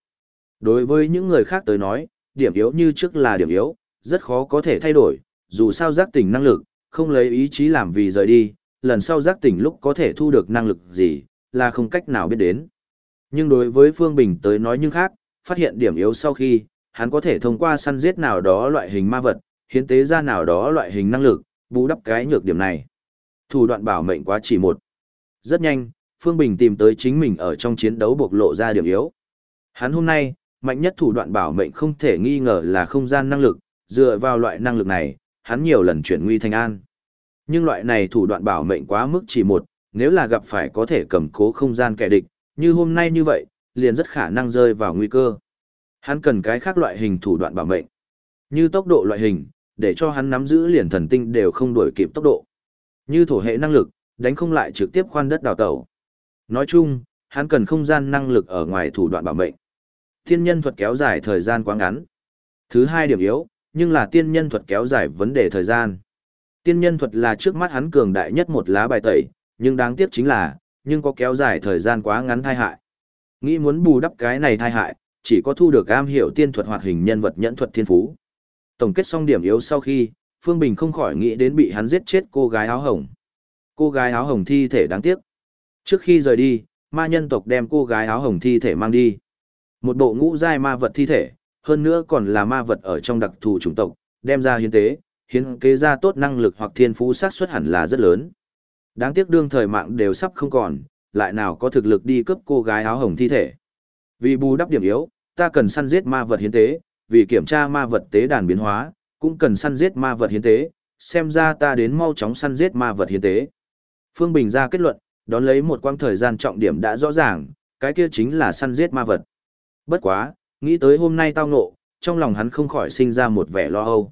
Đối với những người khác tới nói, điểm yếu như trước là điểm yếu, rất khó có thể thay đổi, dù sao giác tỉnh năng lực, không lấy ý chí làm vì rời đi, lần sau giác tỉnh lúc có thể thu được năng lực gì, là không cách nào biết đến. Nhưng đối với Phương Bình tới nói như khác, phát hiện điểm yếu sau khi, hắn có thể thông qua săn giết nào đó loại hình ma vật, hiến tế ra nào đó loại hình năng lực, bù đắp cái nhược điểm này. Thủ đoạn bảo mệnh quá chỉ một. Rất nhanh, Phương Bình tìm tới chính mình ở trong chiến đấu bộc lộ ra điểm yếu. Hắn hôm nay, mạnh nhất thủ đoạn bảo mệnh không thể nghi ngờ là không gian năng lực, dựa vào loại năng lực này, hắn nhiều lần chuyển nguy thành an. Nhưng loại này thủ đoạn bảo mệnh quá mức chỉ một, nếu là gặp phải có thể cầm cố không gian kẻ địch, như hôm nay như vậy, liền rất khả năng rơi vào nguy cơ. Hắn cần cái khác loại hình thủ đoạn bảo mệnh, như tốc độ loại hình, để cho hắn nắm giữ liền thần tinh đều không đuổi kịp tốc độ. Như thổ hệ năng lực, đánh không lại trực tiếp khoan đất đào tẩu. Nói chung, hắn cần không gian năng lực ở ngoài thủ đoạn bảo mệnh. Thiên nhân thuật kéo dài thời gian quá ngắn. Thứ hai điểm yếu, nhưng là tiên nhân thuật kéo dài vấn đề thời gian. Tiên nhân thuật là trước mắt hắn cường đại nhất một lá bài tẩy, nhưng đáng tiếc chính là, nhưng có kéo dài thời gian quá ngắn thai hại. Nghĩ muốn bù đắp cái này thai hại, chỉ có thu được am hiểu tiên thuật hoạt hình nhân vật nhẫn thuật thiên phú. Tổng kết xong điểm yếu sau khi, Phương Bình không khỏi nghĩ đến bị hắn giết chết cô gái áo hồng. Cô gái áo hồng thi thể đáng tiếc. Trước khi rời đi, ma nhân tộc đem cô gái áo hồng thi thể mang đi. Một bộ ngũ giai ma vật thi thể, hơn nữa còn là ma vật ở trong đặc thù chủng tộc, đem ra hiến tế, hiến kế ra tốt năng lực hoặc thiên phú xác suất hẳn là rất lớn. Đáng tiếc đương thời mạng đều sắp không còn, lại nào có thực lực đi cướp cô gái áo hồng thi thể. Vì bù đắp điểm yếu, ta cần săn giết ma vật hiến tế, vì kiểm tra ma vật tế đàn biến hóa, cũng cần săn giết ma vật hiến tế, xem ra ta đến mau chóng săn giết ma vật hiến tế. Phương Bình ra kết luận, đón lấy một quãng thời gian trọng điểm đã rõ ràng, cái kia chính là săn giết ma vật. Bất quá, nghĩ tới hôm nay tao ngộ, trong lòng hắn không khỏi sinh ra một vẻ lo âu.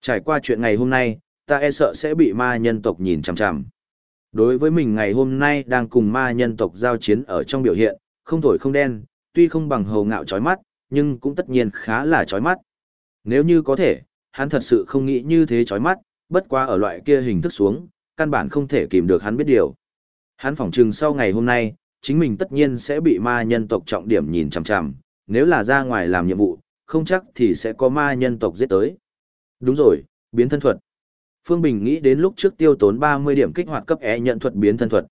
Trải qua chuyện ngày hôm nay, ta e sợ sẽ bị ma nhân tộc nhìn chằm chằm. Đối với mình ngày hôm nay đang cùng ma nhân tộc giao chiến ở trong biểu hiện, không thổi không đen, tuy không bằng hầu ngạo chói mắt, nhưng cũng tất nhiên khá là chói mắt. Nếu như có thể, hắn thật sự không nghĩ như thế chói mắt, bất quá ở loại kia hình thức xuống, căn bản không thể kìm được hắn biết điều. Hắn phỏng chừng sau ngày hôm nay, chính mình tất nhiên sẽ bị ma nhân tộc trọng điểm nhìn chằm chằm, nếu là ra ngoài làm nhiệm vụ, không chắc thì sẽ có ma nhân tộc giết tới. Đúng rồi, biến thân thuật. Phương Bình nghĩ đến lúc trước tiêu tốn 30 điểm kích hoạt cấp E nhận thuật biến thân thuật.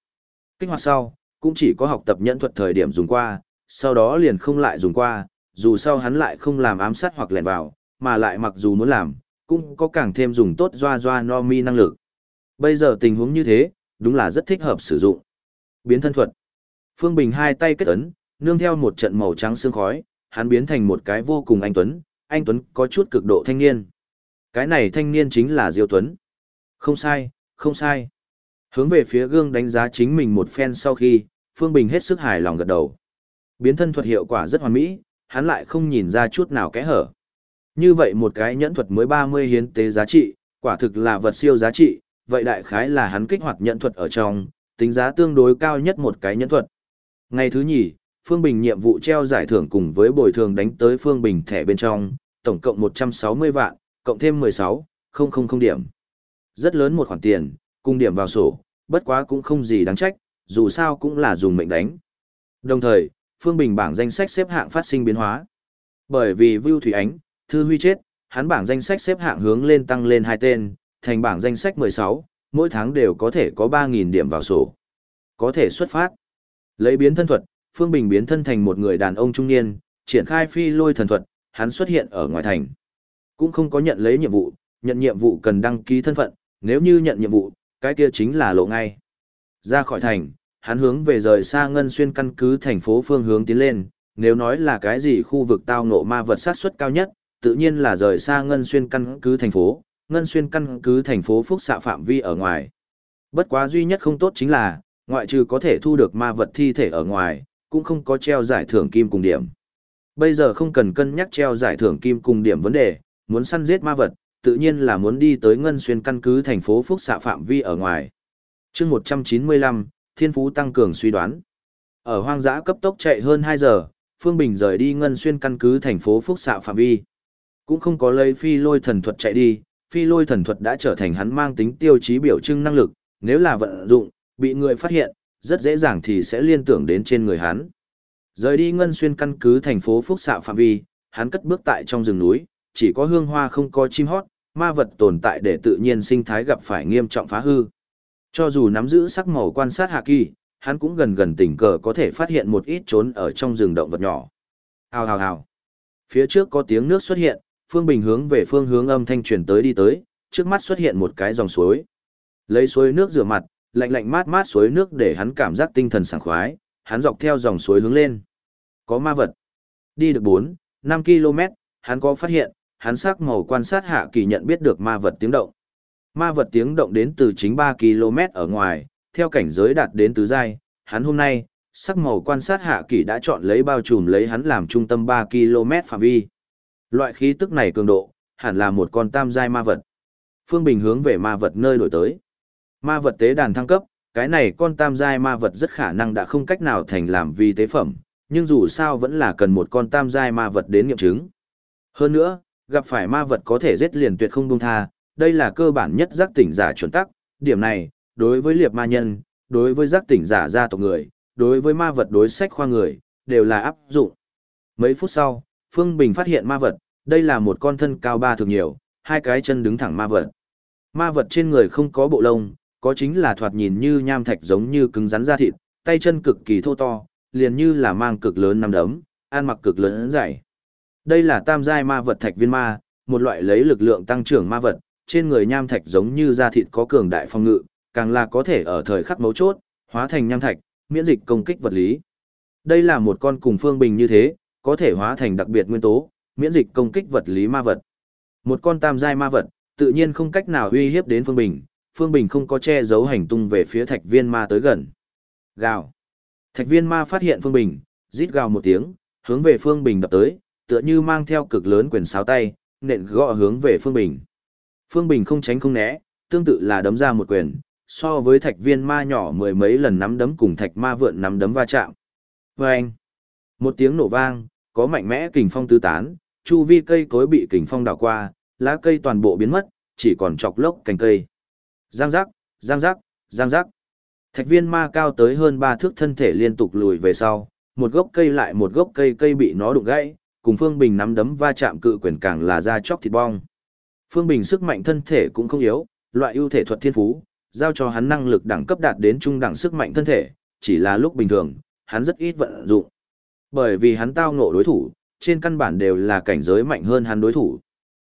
Kích hoạt sau, cũng chỉ có học tập nhận thuật thời điểm dùng qua, sau đó liền không lại dùng qua, dù sau hắn lại không làm ám sát hoặc lẻn vào, mà lại mặc dù muốn làm, cũng có càng thêm dùng tốt doa doa no mi năng lực. Bây giờ tình huống như thế, đúng là rất thích hợp sử dụng. Biến thân thuật. Phương Bình hai tay kết ấn, nương theo một trận màu trắng sương khói, hắn biến thành một cái vô cùng anh tuấn, anh tuấn có chút cực độ thanh niên. Cái này thanh niên chính là Diêu Tuấn. Không sai, không sai. Hướng về phía gương đánh giá chính mình một phen sau khi, Phương Bình hết sức hài lòng gật đầu. Biến thân thuật hiệu quả rất hoàn mỹ, hắn lại không nhìn ra chút nào kẽ hở. Như vậy một cái nhẫn thuật mới 30 hiến tế giá trị, quả thực là vật siêu giá trị, vậy đại khái là hắn kích hoạt nhẫn thuật ở trong, tính giá tương đối cao nhất một cái nhẫn thuật. Ngày thứ nhì, Phương Bình nhiệm vụ treo giải thưởng cùng với bồi thường đánh tới Phương Bình thẻ bên trong, tổng cộng 160 vạn, cộng thêm 16, 000 điểm. Rất lớn một khoản tiền, cùng điểm vào sổ, bất quá cũng không gì đáng trách, dù sao cũng là dùng mệnh đánh. Đồng thời, Phương Bình bảng danh sách xếp hạng phát sinh biến hóa. Bởi vì Vưu Thủy Ánh, Thư Huy chết, hắn bảng danh sách xếp hạng hướng lên tăng lên hai tên, thành bảng danh sách 16, mỗi tháng đều có thể có 3.000 điểm vào sổ. Có thể xuất phát. Lấy biến thân thuật, Phương Bình biến thân thành một người đàn ông trung niên, triển khai phi lôi thần thuật, hắn xuất hiện ở ngoài thành. Cũng không có nhận lấy nhiệm vụ, nhận nhiệm vụ cần đăng ký thân phận, nếu như nhận nhiệm vụ, cái kia chính là lộ ngay. Ra khỏi thành, hắn hướng về rời xa ngân xuyên căn cứ thành phố phương hướng tiến lên, nếu nói là cái gì khu vực tao ngộ ma vật sát suất cao nhất, tự nhiên là rời xa ngân xuyên căn cứ thành phố, ngân xuyên căn cứ thành phố phúc xạ phạm vi ở ngoài. Bất quá duy nhất không tốt chính là, ngoại trừ có thể thu được ma vật thi thể ở ngoài, cũng không có treo giải thưởng kim cùng điểm. Bây giờ không cần cân nhắc treo giải thưởng kim cùng điểm vấn đề, muốn săn giết ma vật, tự nhiên là muốn đi tới ngân xuyên căn cứ thành phố phúc xạ phạm vi ở ngoài. chương 195, Thiên Phú tăng cường suy đoán. Ở hoang dã cấp tốc chạy hơn 2 giờ, Phương Bình rời đi ngân xuyên căn cứ thành phố phúc xạ phạm vi. Cũng không có lấy phi lôi thần thuật chạy đi, phi lôi thần thuật đã trở thành hắn mang tính tiêu chí biểu trưng năng lực, nếu là vận dụng, bị người phát hiện, rất dễ dàng thì sẽ liên tưởng đến trên người hắn. Rời đi ngân xuyên căn cứ thành phố Phúc Xạ phạm vi, hắn cất bước tại trong rừng núi, chỉ có hương hoa không có chim hót, ma vật tồn tại để tự nhiên sinh thái gặp phải nghiêm trọng phá hư. Cho dù nắm giữ sắc màu quan sát hạ kỳ, hắn cũng gần gần tình cờ có thể phát hiện một ít trốn ở trong rừng động vật nhỏ. Hào hào hào. Phía trước có tiếng nước xuất hiện, Phương Bình hướng về phương hướng âm thanh truyền tới đi tới, trước mắt xuất hiện một cái dòng suối. Lấy suối nước rửa mặt, lạnh lạnh mát mát suối nước để hắn cảm giác tinh thần sảng khoái, hắn dọc theo dòng suối hướng lên. Có ma vật. Đi được 4, 5 km, hắn có phát hiện, hắn sắc màu quan sát hạ kỳ nhận biết được ma vật tiếng động. Ma vật tiếng động đến từ chính 3 km ở ngoài, theo cảnh giới đạt đến tứ giai, hắn hôm nay, sắc màu quan sát hạ kỳ đã chọn lấy bao trùm lấy hắn làm trung tâm 3 km phạm vi. Loại khí tức này cường độ, hẳn là một con tam giai ma vật. Phương Bình hướng về ma vật nơi đổi tới. Ma vật tế đàn thăng cấp, cái này con tam giai ma vật rất khả năng đã không cách nào thành làm vi tế phẩm, nhưng dù sao vẫn là cần một con tam giai ma vật đến nghiệm chứng. Hơn nữa, gặp phải ma vật có thể giết liền tuyệt không buông tha, đây là cơ bản nhất giác tỉnh giả chuẩn tắc, điểm này, đối với liệp ma nhân, đối với giác tỉnh giả gia tộc người, đối với ma vật đối sách khoa người, đều là áp dụng. Mấy phút sau, Phương Bình phát hiện ma vật, đây là một con thân cao ba thường nhiều, hai cái chân đứng thẳng ma vật. Ma vật trên người không có bộ lông, có chính là thoạt nhìn như nham thạch giống như cứng rắn da thịt, tay chân cực kỳ thô to, liền như là mang cực lớn năm đấm, ăn mặc cực lớn dày. Đây là tam giai ma vật thạch viên ma, một loại lấy lực lượng tăng trưởng ma vật, trên người nham thạch giống như da thịt có cường đại phong ngự, càng là có thể ở thời khắc mấu chốt, hóa thành nham thạch, miễn dịch công kích vật lý. Đây là một con cùng phương bình như thế, có thể hóa thành đặc biệt nguyên tố, miễn dịch công kích vật lý ma vật. Một con tam giai ma vật, tự nhiên không cách nào uy hiếp đến Phương Bình, Phương Bình không có che giấu hành tung về phía Thạch Viên Ma tới gần. Gào. Thạch Viên Ma phát hiện Phương Bình, rít gào một tiếng, hướng về Phương Bình đập tới, tựa như mang theo cực lớn quyền sáo tay, nện gõ hướng về Phương Bình. Phương Bình không tránh không né, tương tự là đấm ra một quyền, so với Thạch Viên Ma nhỏ mười mấy lần nắm đấm cùng Thạch Ma vượn nắm đấm va chạm. Vâng! Một tiếng nổ vang, có mạnh mẽ kình phong tứ tán, chu vi cây cối bị kình phong đảo qua, lá cây toàn bộ biến mất, chỉ còn chọc lốc cành cây. Giang giác, giang giác, giang giác. Thạch viên ma cao tới hơn ba thước thân thể liên tục lùi về sau, một gốc cây lại một gốc cây cây bị nó đụng gãy, cùng Phương Bình nắm đấm va chạm cự quyền càng là ra chóc thịt bong. Phương Bình sức mạnh thân thể cũng không yếu, loại ưu thể thuật thiên phú, giao cho hắn năng lực đẳng cấp đạt đến trung đẳng sức mạnh thân thể, chỉ là lúc bình thường, hắn rất ít vận dụng. Bởi vì hắn tao ngộ đối thủ, trên căn bản đều là cảnh giới mạnh hơn hắn đối thủ.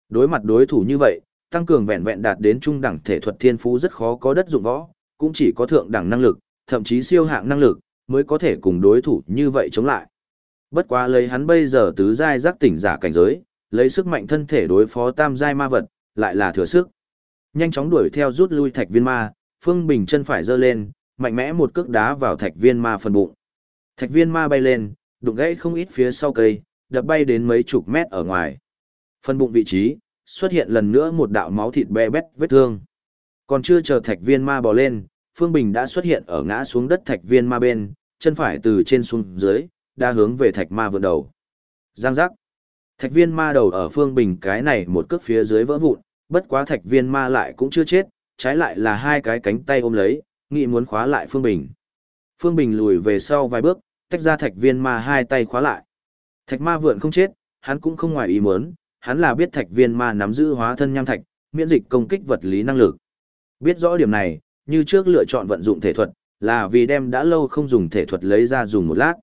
Đối mặt đối thủ như vậy, tăng cường vẹn vẹn đạt đến trung đẳng thể thuật thiên phú rất khó có đất dụng võ, cũng chỉ có thượng đẳng năng lực, thậm chí siêu hạng năng lực, mới có thể cùng đối thủ như vậy chống lại. Bất quá lấy hắn bây giờ tứ giai giác tỉnh giả cảnh giới, lấy sức mạnh thân thể đối phó tam giai ma vật, lại là thừa sức. Nhanh chóng đuổi theo rút lui thạch viên ma, Phương Bình chân phải giơ lên, mạnh mẽ một cước đá vào thạch viên ma phần bụng. Thạch viên ma bay lên, đụng gãy không ít phía sau cây, đập bay đến mấy chục mét ở ngoài. phần bụng vị trí, xuất hiện lần nữa một đạo máu thịt be bét vết thương. Còn chưa chờ thạch viên ma bò lên, Phương Bình đã xuất hiện ở ngã xuống đất thạch viên ma bên, chân phải từ trên xuống dưới, đa hướng về thạch ma vượn đầu. Giang giác. Thạch viên ma đầu ở Phương Bình cái này một cước phía dưới vỡ vụn, bất quá thạch viên ma lại cũng chưa chết, trái lại là hai cái cánh tay ôm lấy, nghĩ muốn khóa lại Phương Bình. Phương Bình lùi về sau vài bước, tách ra thạch viên ma hai tay khóa lại. Thạch ma vượn không chết, hắn cũng không ngoài ý muốn, hắn là biết thạch viên ma nắm giữ hóa thân nham thạch, miễn dịch công kích vật lý năng lực. Biết rõ điểm này, như trước lựa chọn vận dụng thể thuật, là vì đem đã lâu không dùng thể thuật lấy ra dùng một lát.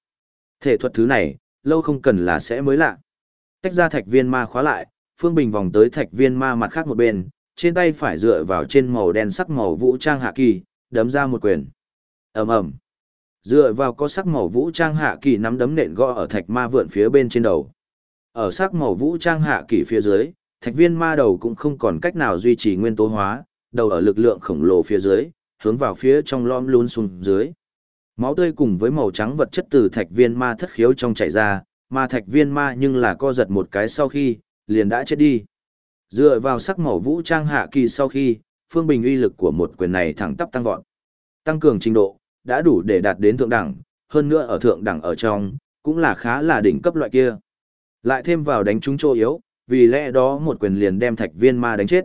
Thể thuật thứ này, lâu không cần là sẽ mới lạ. Tách ra thạch viên ma khóa lại, Phương Bình vòng tới thạch viên ma mặt khác một bên, trên tay phải dựa vào trên màu đen sắc màu vũ trang hạ kỳ, đấm ra một quyền. ầm ầm Dựa vào có sắc màu vũ trang hạ kỳ nắm đấm nện gõ ở thạch ma vượn phía bên trên đầu. Ở sắc màu vũ trang hạ kỳ phía dưới, thạch viên ma đầu cũng không còn cách nào duy trì nguyên tố hóa, đầu ở lực lượng khổng lồ phía dưới, hướng vào phía trong lõm luôn xuống dưới. Máu tươi cùng với màu trắng vật chất từ thạch viên ma thất khiếu trong chảy ra, mà thạch viên ma nhưng là co giật một cái sau khi, liền đã chết đi. Dựa vào sắc màu vũ trang hạ kỳ sau khi, phương bình uy lực của một quyền này thẳng tắp tăng vọt. Tăng cường trình độ, đã đủ để đạt đến thượng đẳng, hơn nữa ở thượng đẳng ở trong, cũng là khá là đỉnh cấp loại kia. Lại thêm vào đánh trúng chỗ yếu, vì lẽ đó một quyền liền đem thạch viên ma đánh chết.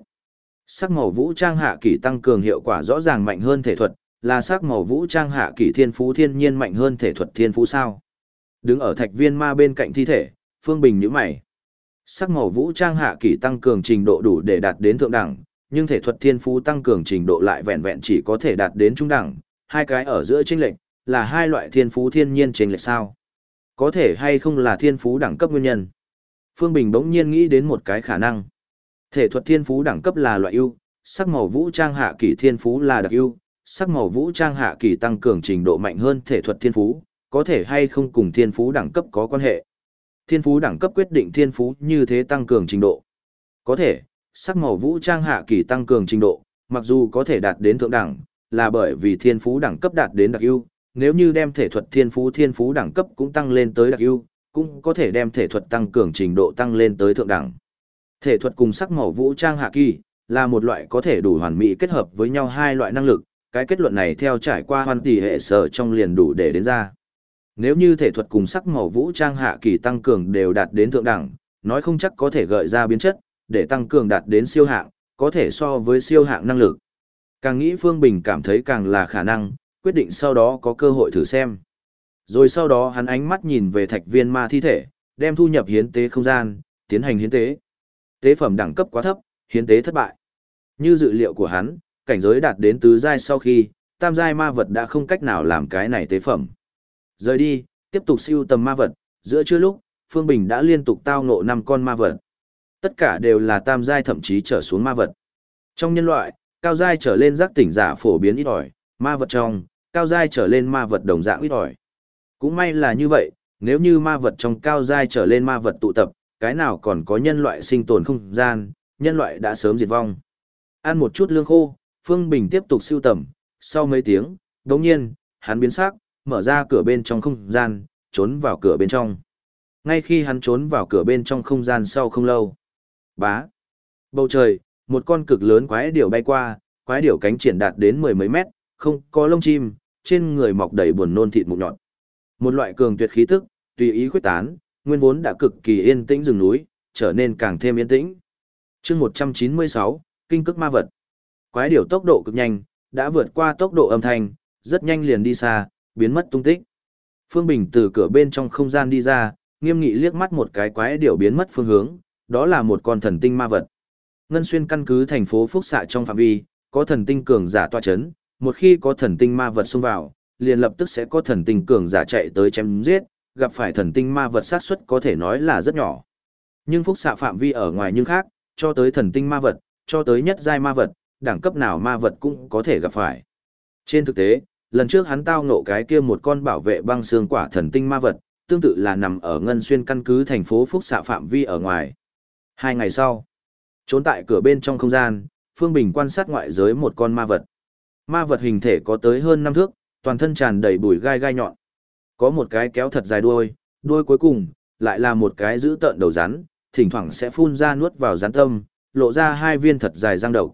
Sắc màu vũ trang hạ kỳ tăng cường hiệu quả rõ ràng mạnh hơn thể thuật, là sắc màu vũ trang hạ kỳ thiên phú thiên nhiên mạnh hơn thể thuật thiên phú sao. Đứng ở thạch viên ma bên cạnh thi thể, Phương Bình nhíu mày. Sắc màu vũ trang hạ kỳ tăng cường trình độ đủ để đạt đến thượng đẳng, nhưng thể thuật thiên phú tăng cường trình độ lại vẹn vẹn chỉ có thể đạt đến trung đẳng, hai cái ở giữa chênh lệch là hai loại thiên phú thiên nhiên chênh lệch sao? Có thể hay không là thiên phú đẳng cấp nguyên nhân? Phương Bình bỗng nhiên nghĩ đến một cái khả năng. Thể thuật thiên phú đẳng cấp là loại ưu, sắc màu vũ trang hạ kỳ thiên phú là đặc ưu, sắc màu vũ trang hạ kỳ tăng cường trình độ mạnh hơn thể thuật thiên phú, có thể hay không cùng thiên phú đẳng cấp có quan hệ. Thiên phú đẳng cấp quyết định thiên phú như thế tăng cường trình độ. Có thể, sắc màu vũ trang hạ kỳ tăng cường trình độ, mặc dù có thể đạt đến thượng đẳng, là bởi vì thiên phú đẳng cấp đạt đến đặc ưu, nếu như đem thể thuật thiên phú thiên phú đẳng cấp cũng tăng lên tới đặc ưu, cũng có thể đem thể thuật tăng cường trình độ tăng lên tới thượng đẳng. Thể thuật cùng sắc màu vũ trang hạ kỳ, là một loại có thể đủ hoàn mỹ kết hợp với nhau hai loại năng lực, cái kết luận này theo trải qua hoàn tỷ hệ sở trong liền đủ để đến ra. Nếu như thể thuật cùng sắc màu vũ trang hạ kỳ tăng cường đều đạt đến thượng đẳng, nói không chắc có thể gợi ra biến chất, để tăng cường đạt đến siêu hạng, có thể so với siêu hạng năng lực. Càng nghĩ Phương Bình cảm thấy càng là khả năng, quyết định sau đó có cơ hội thử xem. Rồi sau đó hắn ánh mắt nhìn về thạch viên ma thi thể, đem thu nhập hiến tế không gian, tiến hành hiến tế. Tế phẩm đẳng cấp quá thấp, hiến tế thất bại. Như dự liệu của hắn, cảnh giới đạt đến tứ giai sau khi, tam giai ma vật đã không cách nào làm cái này tế phẩm. Rời đi, tiếp tục siêu tầm ma vật, giữa trưa lúc, Phương Bình đã liên tục tao ngộ năm con ma vật. Tất cả đều là tam giai thậm chí trở xuống ma vật. Trong nhân loại, cao giai trở lên giác tỉnh giả phổ biến ít ỏi, ma vật trong, cao giai trở lên ma vật đồng dạng ít ỏi. Cũng may là như vậy, nếu như ma vật trong cao giai trở lên ma vật tụ tập, cái nào còn có nhân loại sinh tồn không gian, nhân loại đã sớm diệt vong. Ăn một chút lương khô, Phương Bình tiếp tục siêu tầm, sau mấy tiếng, đồng nhiên, hắn biến sắc, mở ra cửa bên trong không gian, trốn vào cửa bên trong. Ngay khi hắn trốn vào cửa bên trong không gian sau không lâu. Bá. Bầu trời, một con cực lớn quái điểu bay qua, quái điểu cánh triển đạt đến mười mấy mét, không có lông chim, trên người mọc đầy buồn nôn thịt mụn nhọn. Một loại cường tuyệt khí tức, tùy ý khuếch tán, nguyên vốn đã cực kỳ yên tĩnh rừng núi, trở nên càng thêm yên tĩnh. chương 196, Kinh cức ma vật. Quái điểu tốc độ cực nhanh, đã vượt qua tốc độ âm thanh, rất nhanh liền đi xa, biến mất tung tích. Phương Bình từ cửa bên trong không gian đi ra, nghiêm nghị liếc mắt một cái quái điểu biến mất phương hướng, đó là một con thần tinh ma vật. Ngân xuyên căn cứ thành phố Phúc Xạ trong phạm vi, có thần tinh cường giả tọa chấn, một khi có thần tinh ma vật xông vào, liền lập tức sẽ có thần tinh cường giả chạy tới chém giết, gặp phải thần tinh ma vật xác suất có thể nói là rất nhỏ. Nhưng Phúc Xạ phạm vi ở ngoài nhưng khác, cho tới thần tinh ma vật, cho tới nhất giai ma vật, đẳng cấp nào ma vật cũng có thể gặp phải. Trên thực tế, lần trước hắn tao ngộ cái kia một con bảo vệ băng xương quả thần tinh ma vật, tương tự là nằm ở ngân xuyên căn cứ thành phố Phúc Xạ phạm vi ở ngoài. Hai ngày sau, trốn tại cửa bên trong không gian, Phương Bình quan sát ngoại giới một con ma vật. Ma vật hình thể có tới hơn năm thước, toàn thân tràn đầy bùi gai gai nhọn. Có một cái kéo thật dài đuôi, đuôi cuối cùng, lại là một cái giữ tợn đầu rắn, thỉnh thoảng sẽ phun ra nuốt vào rắn tâm, lộ ra hai viên thật dài răng độc.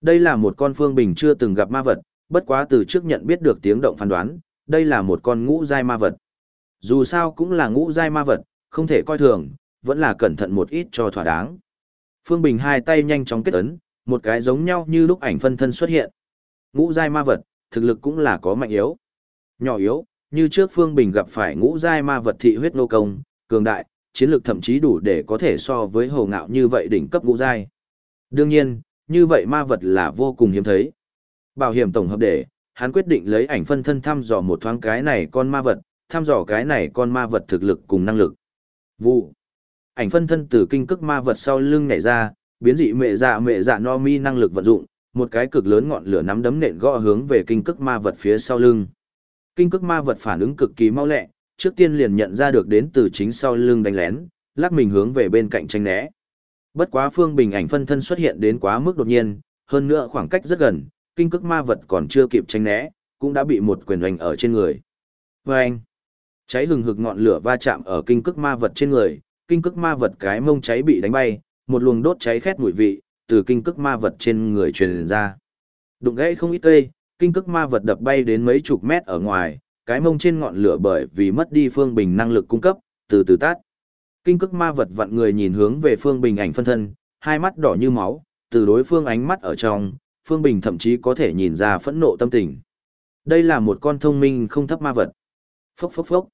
Đây là một con phương bình chưa từng gặp ma vật, bất quá từ trước nhận biết được tiếng động phán đoán, đây là một con ngũ giai ma vật. Dù sao cũng là ngũ giai ma vật, không thể coi thường, vẫn là cẩn thận một ít cho thỏa đáng. Phương Bình hai tay nhanh chóng kết ấn, một cái giống nhau như lúc ảnh phân thân xuất hiện. Ngũ giai ma vật, thực lực cũng là có mạnh yếu. Nhỏ yếu, như trước Phương Bình gặp phải ngũ giai ma vật thị huyết nô công, cường đại, chiến lược thậm chí đủ để có thể so với hồ ngạo như vậy đỉnh cấp ngũ giai. Đương nhiên, như vậy ma vật là vô cùng hiếm thấy. Bảo hiểm tổng hợp để, hắn quyết định lấy ảnh phân thân thăm dò một thoáng cái này con ma vật, thăm dò cái này con ma vật thực lực cùng năng lực. Vụ. Ảnh phân thân từ kinh cức ma vật sau lưng nhảy ra, biến dị mẹ dạ mẹ dạ no mi năng lực vận dụng, một cái cực lớn ngọn lửa nắm đấm nện gõ hướng về kinh cức ma vật phía sau lưng. Kinh cức ma vật phản ứng cực kỳ mau lẹ, trước tiên liền nhận ra được đến từ chính sau lưng đánh lén, lắc mình hướng về bên cạnh tranh né. Bất quá Phương Bình ảnh phân thân xuất hiện đến quá mức đột nhiên, hơn nữa khoảng cách rất gần, kinh cức ma vật còn chưa kịp tranh né, cũng đã bị một quyền hoành ở trên người. Và anh, cháy hừng hực ngọn lửa va chạm ở kinh cức ma vật trên người, kinh cức ma vật cái mông cháy bị đánh bay, một luồng đốt cháy khét mùi vị, từ kinh cức ma vật trên người truyền ra. Đụng gãy không ít cây, kinh cức ma vật đập bay đến mấy chục mét ở ngoài, cái mông trên ngọn lửa bởi vì mất đi phương bình năng lực cung cấp, từ từ tát. Kinh cức ma vật vặn người nhìn hướng về phương bình ảnh phân thân, hai mắt đỏ như máu, từ đối phương ánh mắt ở trong, phương bình thậm chí có thể nhìn ra phẫn nộ tâm tình. Đây là một con thông minh không thấp ma vật. Phốc phốc phốc.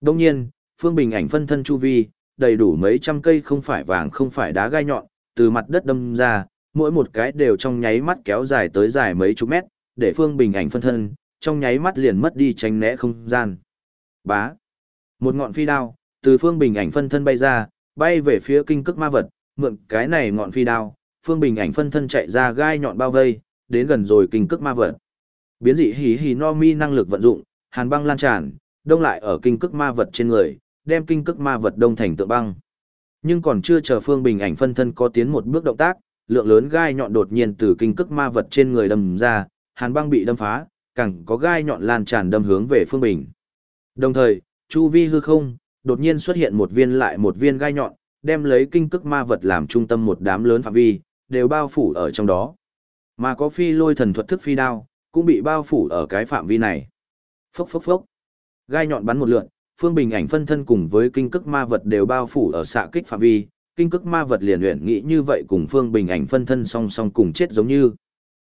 Đông nhiên, phương bình ảnh phân thân chu vi, đầy đủ mấy trăm cây không phải vàng không phải đá gai nhọn, từ mặt đất đâm ra, mỗi một cái đều trong nháy mắt kéo dài tới dài mấy chục mét, để phương bình ảnh phân thân, trong nháy mắt liền mất đi tránh né không gian. Bá. Một ngọn phi đao, từ phương bình ảnh phân thân bay ra, bay về phía kinh cức ma vật, mượn cái này ngọn phi đao, phương bình ảnh phân thân chạy ra gai nhọn bao vây, đến gần rồi kinh cức ma vật. Biến dị hí hí no mi năng lực vận dụng, hàn băng lan tràn, đông lại ở kinh cức ma vật trên người, đem kinh cức ma vật đông thành tượng băng. Nhưng còn chưa chờ phương bình ảnh phân thân có tiến một bước động tác, lượng lớn gai nhọn đột nhiên từ kinh cức ma vật trên người đâm ra, hàn băng bị đâm phá, càng có gai nhọn lan tràn đâm hướng về phương bình. Đồng thời, chu vi hư không, đột nhiên xuất hiện một viên lại một viên gai nhọn, đem lấy kinh cức ma vật làm trung tâm một đám lớn phạm vi, đều bao phủ ở trong đó. Mà có phi lôi thần thuật thức phi đao, cũng bị bao phủ ở cái phạm vi này. Phốc phốc phốc. Gai nhọn bắn một lượn, phương bình ảnh phân thân cùng với kinh cức ma vật đều bao phủ ở xạ kích phạm vi, kinh cức ma vật liền luyện nghĩ như vậy cùng phương bình ảnh phân thân song song cùng chết giống như.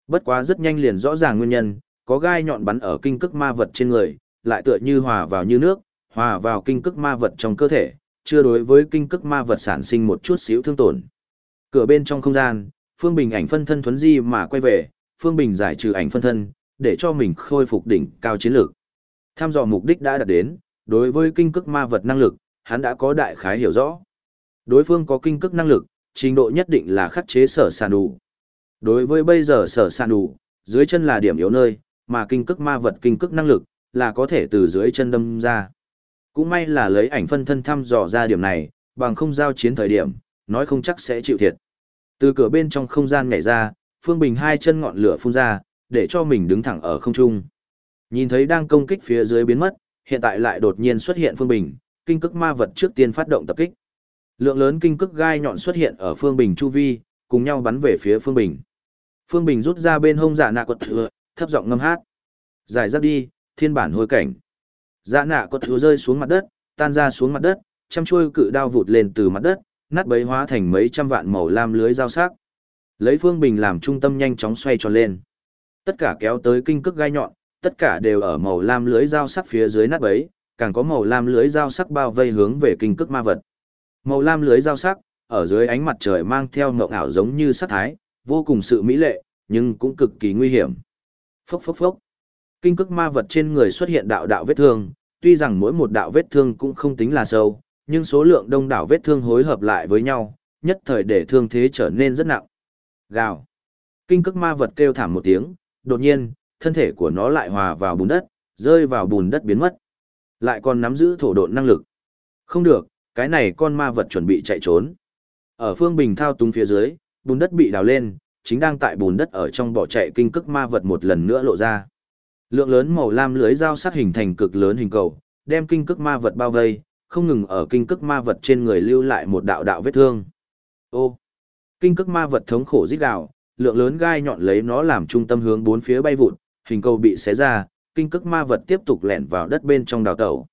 Bất quá rất nhanh liền rõ ràng nguyên nhân, có gai nhọn bắn ở kinh cức ma vật trên người, lại tựa như hòa vào như nước, hòa vào kinh cức ma vật trong cơ thể, chưa đối với kinh cức ma vật sản sinh một chút xíu thương tổn. Cửa bên trong không gian, Phương Bình ảnh phân thân thuấn di mà quay về, Phương Bình giải trừ ảnh phân thân, để cho mình khôi phục đỉnh cao chiến lược. Tham dò mục đích đã đạt đến, đối với kinh cức ma vật năng lực, hắn đã có đại khái hiểu rõ. Đối phương có kinh cức năng lực, trình độ nhất định là khắc chế sở sàn đủ. Đối với bây giờ sở sàn đủ, dưới chân là điểm yếu nơi, mà kinh cức ma vật kinh cức năng lực, là có thể từ dưới chân đâm ra. Cũng may là lấy ảnh phân thân thăm dò ra điểm này, bằng không giao chiến thời điểm, nói không chắc sẽ chịu thiệt. Từ cửa bên trong không gian nhảy ra, Phương Bình hai chân ngọn lửa phun ra, để cho mình đứng thẳng ở không trung. Nhìn thấy đang công kích phía dưới biến mất, hiện tại lại đột nhiên xuất hiện Phương Bình, kinh cức ma vật trước tiên phát động tập kích. Lượng lớn kinh cức gai nhọn xuất hiện ở Phương Bình chu vi, cùng nhau bắn về phía Phương Bình. Phương Bình rút ra bên hông giả nạ quật thừa, thấp giọng ngâm hát. Giải giáp đi, thiên bản hôi cảnh. Giả nạ quật thừa rơi xuống mặt đất, tan ra xuống mặt đất, trăm chuôi cự đao vụt lên từ mặt đất, nát bấy hóa thành mấy trăm vạn màu lam lưới dao sắc. Lấy Phương Bình làm trung tâm nhanh chóng xoay tròn lên. Tất cả kéo tới kinh cức gai nhọn, tất cả đều ở màu lam lưới dao sắc phía dưới nát bấy, càng có màu lam lưới dao sắc bao vây hướng về kinh cức ma vật. Màu lam lưới dao sắc, ở dưới ánh mặt trời mang theo ngộng ảo giống như sắc thái, vô cùng sự mỹ lệ, nhưng cũng cực kỳ nguy hiểm. Phốc phốc phốc. Kinh cức ma vật trên người xuất hiện đạo đạo vết thương, tuy rằng mỗi một đạo vết thương cũng không tính là sâu, nhưng số lượng đông đảo vết thương hối hợp lại với nhau, nhất thời để thương thế trở nên rất nặng. Gào. Kinh cức ma vật kêu thảm một tiếng, đột nhiên, thân thể của nó lại hòa vào bùn đất, rơi vào bùn đất biến mất. Lại còn nắm giữ thổ độn năng lực. Không được, cái này con ma vật chuẩn bị chạy trốn. Ở phương bình thao túng phía dưới, bùn đất bị đào lên, chính đang tại bùn đất ở trong bỏ chạy kinh cức ma vật một lần nữa lộ ra. Lượng lớn màu lam lưới dao sắc hình thành cực lớn hình cầu, đem kinh cức ma vật bao vây, không ngừng ở kinh cức ma vật trên người lưu lại một đạo đạo vết thương. Ô! Kinh cức ma vật thống khổ rít gào, lượng lớn gai nhọn lấy nó làm trung tâm hướng bốn phía bay vụt, hình cầu bị xé ra, kinh cức ma vật tiếp tục lẻn vào đất bên trong đào tẩu.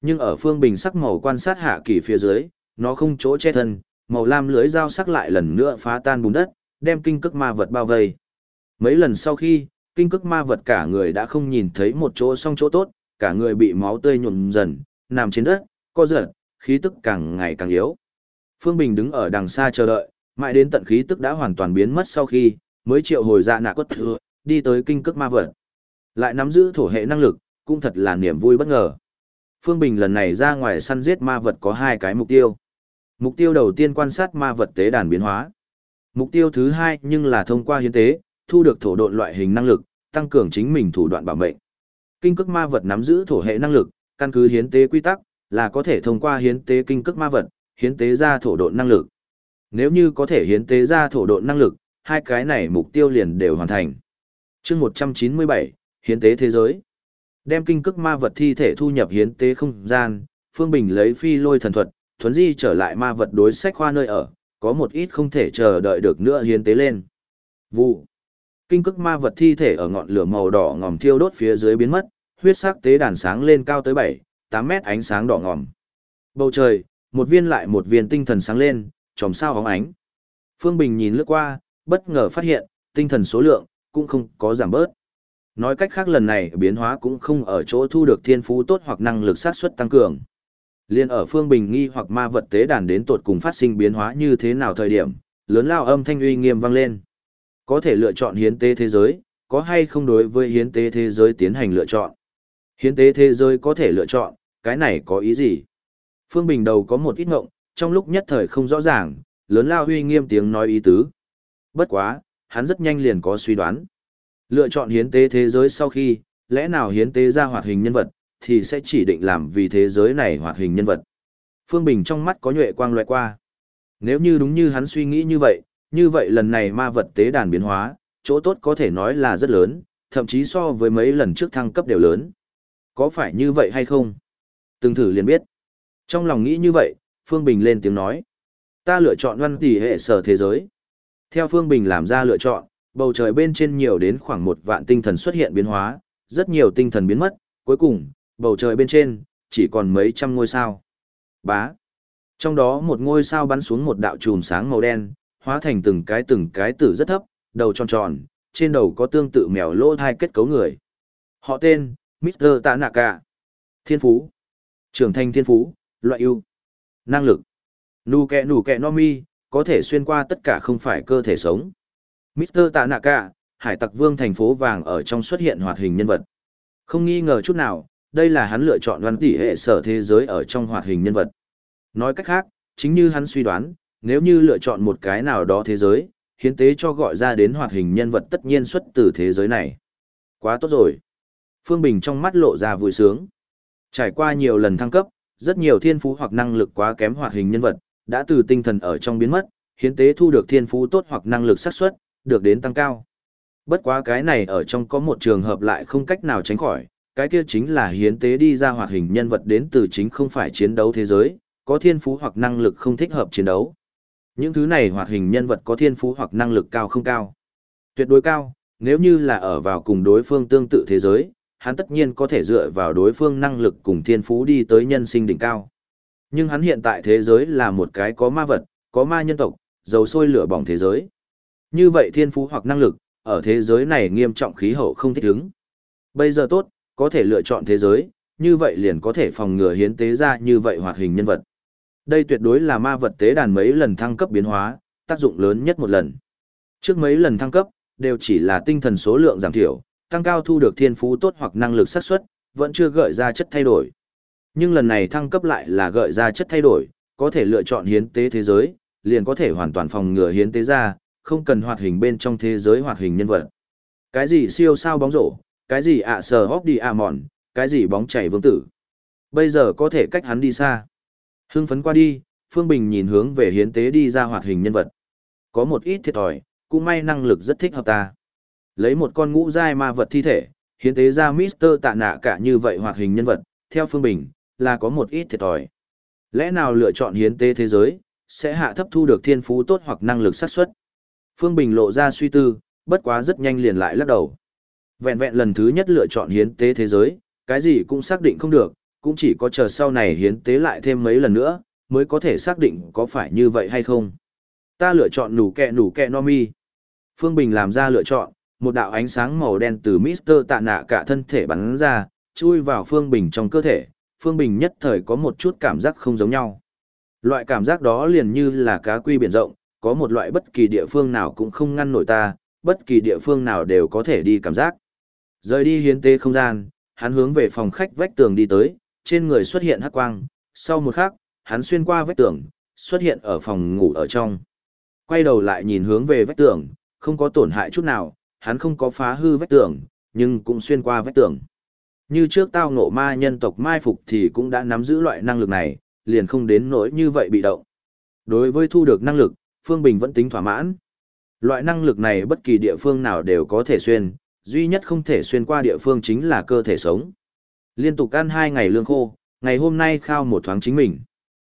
Nhưng ở phương bình sắc màu quan sát hạ kỳ phía dưới, nó không chỗ che thân, màu lam lưới dao sắc lại lần nữa phá tan bùn đất, đem kinh cức ma vật bao vây. Mấy lần sau khi, kinh cức ma vật cả người đã không nhìn thấy một chỗ song chỗ tốt, cả người bị máu tươi nhuộm dần, nằm trên đất, co giật, khí tức càng ngày càng yếu. Phương Bình đứng ở đằng xa chờ đợi, mãi đến tận khí tức đã hoàn toàn biến mất sau khi, mới triệu hồi ra nạ quất thừa, đi tới kinh cước ma vật. Lại nắm giữ thổ hệ năng lực, cũng thật là niềm vui bất ngờ. Phương Bình lần này ra ngoài săn giết ma vật có hai cái mục tiêu. Mục tiêu đầu tiên quan sát ma vật tế đàn biến hóa. Mục tiêu thứ hai nhưng là thông qua hiến tế, thu được thổ độn loại hình năng lực, tăng cường chính mình thủ đoạn bảo mệnh. Kinh cước ma vật nắm giữ thổ hệ năng lực, căn cứ hiến tế quy tắc, là có thể thông qua hiến tế kinh cước ma vật, hiến tế ra thổ độn năng lực. Nếu như có thể hiến tế ra thổ độn năng lực, hai cái này mục tiêu liền đều hoàn thành chương 197, hiến tế thế giới. Đem kinh cức ma vật thi thể thu nhập hiến tế không gian, Phương Bình lấy phi lôi thần thuật, thuấn di trở lại ma vật đối sách khoa nơi ở, có một ít không thể chờ đợi được nữa hiến tế lên. Vụ. Kinh cức ma vật thi thể ở ngọn lửa màu đỏ ngòm thiêu đốt phía dưới biến mất, huyết sắc tế đàn sáng lên cao tới 7, 8 mét ánh sáng đỏ ngòm. Bầu trời, một viên lại một viên tinh thần sáng lên, chòm sao hóng ánh. Phương Bình nhìn lướt qua, bất ngờ phát hiện, tinh thần số lượng, cũng không có giảm bớt. Nói cách khác lần này biến hóa cũng không ở chỗ thu được thiên phú tốt hoặc năng lực sát suất tăng cường. Liên ở Phương Bình nghi hoặc ma vật tế đàn đến tột cùng phát sinh biến hóa như thế nào thời điểm, lớn lao âm thanh uy nghiêm vang lên. Có thể lựa chọn hiến tế thế giới, có hay không đối với hiến tế thế giới tiến hành lựa chọn. Hiến tế thế giới có thể lựa chọn, cái này có ý gì? Phương Bình đầu có một ít ngộng, trong lúc nhất thời không rõ ràng, lớn lao huy nghiêm tiếng nói ý tứ. Bất quá, hắn rất nhanh liền có suy đoán. Lựa chọn hiến tế thế giới sau khi, lẽ nào hiến tế ra hoạt hình nhân vật, thì sẽ chỉ định làm vì thế giới này hoạt hình nhân vật. Phương Bình trong mắt có nhuệ quang loại qua. Nếu như đúng như hắn suy nghĩ như vậy, như vậy lần này ma vật tế đàn biến hóa, chỗ tốt có thể nói là rất lớn, thậm chí so với mấy lần trước thăng cấp đều lớn. Có phải như vậy hay không? Từng thử liền biết. Trong lòng nghĩ như vậy, Phương Bình lên tiếng nói. Ta lựa chọn văn tỷ hệ sở thế giới. Theo Phương Bình làm ra lựa chọn, bầu trời bên trên nhiều đến khoảng một vạn tinh thần xuất hiện biến hóa, rất nhiều tinh thần biến mất, cuối cùng, bầu trời bên trên, chỉ còn mấy trăm ngôi sao. Bá. Trong đó một ngôi sao bắn xuống một đạo chùm sáng màu đen, hóa thành từng cái từng cái tử rất thấp, đầu tròn tròn, trên đầu có tương tự mèo lỗ thai kết cấu người. Họ tên, Mr. Tanaka. Thiên Phú. Trưởng thành Thiên Phú, loại ưu. Năng lực. Nù kẹ nù kẹ no mi, có thể xuyên qua tất cả không phải cơ thể sống. Mr. Tanaka, hải tặc vương thành phố vàng ở trong xuất hiện hoạt hình nhân vật. Không nghi ngờ chút nào, đây là hắn lựa chọn văn tỷ hệ sở thế giới ở trong hoạt hình nhân vật. Nói cách khác, chính như hắn suy đoán, nếu như lựa chọn một cái nào đó thế giới, hiến tế cho gọi ra đến hoạt hình nhân vật tất nhiên xuất từ thế giới này. Quá tốt rồi. Phương Bình trong mắt lộ ra vui sướng. Trải qua nhiều lần thăng cấp, rất nhiều thiên phú hoặc năng lực quá kém hoạt hình nhân vật, đã từ tinh thần ở trong biến mất, hiến tế thu được thiên phú tốt hoặc năng lực xác suất, được đến tăng cao. Bất quá cái này ở trong có một trường hợp lại không cách nào tránh khỏi, cái kia chính là hiến tế đi ra hoạt hình nhân vật đến từ chính không phải chiến đấu thế giới, có thiên phú hoặc năng lực không thích hợp chiến đấu. Những thứ này hoạt hình nhân vật có thiên phú hoặc năng lực cao không cao. Tuyệt đối cao, nếu như là ở vào cùng đối phương tương tự thế giới, hắn tất nhiên có thể dựa vào đối phương năng lực cùng thiên phú đi tới nhân sinh đỉnh cao. Nhưng hắn hiện tại thế giới là một cái có ma vật, có ma nhân tộc, dầu sôi lửa bỏng thế giới. Như vậy thiên phú hoặc năng lực, ở thế giới này nghiêm trọng khí hậu không thích ứng. Bây giờ tốt, có thể lựa chọn thế giới, như vậy liền có thể phòng ngừa hiến tế ra như vậy hoạt hình nhân vật. Đây tuyệt đối là ma vật tế đàn mấy lần thăng cấp biến hóa, tác dụng lớn nhất một lần. Trước mấy lần thăng cấp, đều chỉ là tinh thần số lượng giảm thiểu, tăng cao thu được thiên phú tốt hoặc năng lực xác suất, vẫn chưa gợi ra chất thay đổi. Nhưng lần này thăng cấp lại là gợi ra chất thay đổi, có thể lựa chọn hiến tế thế giới, liền có thể hoàn toàn phòng ngừa hiến tế ra, không cần hoạt hình bên trong thế giới hoạt hình nhân vật. Cái gì siêu sao bóng rổ, cái gì ạ sờ hóc đi ạ mòn, cái gì bóng chảy vương tử. Bây giờ có thể cách hắn đi xa. Hưng phấn qua đi, Phương Bình nhìn hướng về hiến tế đi ra hoạt hình nhân vật. Có một ít thiệt thòi, cũng may năng lực rất thích hợp ta. Lấy một con ngũ giai ma vật thi thể, hiến tế ra Mister tạ nạ cả như vậy hoạt hình nhân vật, theo Phương Bình, là có một ít thiệt thòi. Lẽ nào lựa chọn hiến tế thế giới, sẽ hạ thấp thu được thiên phú tốt hoặc năng lực sát xuất? Phương Bình lộ ra suy tư, bất quá rất nhanh liền lại lắc đầu. Vẹn vẹn lần thứ nhất lựa chọn hiến tế thế giới, cái gì cũng xác định không được, cũng chỉ có chờ sau này hiến tế lại thêm mấy lần nữa, mới có thể xác định có phải như vậy hay không. Ta lựa chọn nủ kẹ nủ kẹ no mi. Phương Bình làm ra lựa chọn, một đạo ánh sáng màu đen từ Mister tạ nạ cả thân thể bắn ra, chui vào Phương Bình trong cơ thể, Phương Bình nhất thời có một chút cảm giác không giống nhau. Loại cảm giác đó liền như là cá quy biển rộng, có một loại bất kỳ địa phương nào cũng không ngăn nổi ta, bất kỳ địa phương nào đều có thể đi cảm giác. Rời đi hiến tế không gian, hắn hướng về phòng khách vách tường đi tới, trên người xuất hiện hắc quang, sau một khắc, hắn xuyên qua vách tường, xuất hiện ở phòng ngủ ở trong. Quay đầu lại nhìn hướng về vách tường, không có tổn hại chút nào, hắn không có phá hư vách tường, nhưng cũng xuyên qua vách tường. Như trước tao ngộ ma nhân tộc mai phục thì cũng đã nắm giữ loại năng lực này, liền không đến nỗi như vậy bị động. Đối với thu được năng lực, Phương Bình vẫn tính thỏa mãn. Loại năng lực này bất kỳ địa phương nào đều có thể xuyên, duy nhất không thể xuyên qua địa phương chính là cơ thể sống. Liên tục ăn hai ngày lương khô, ngày hôm nay khao một thoáng chính mình.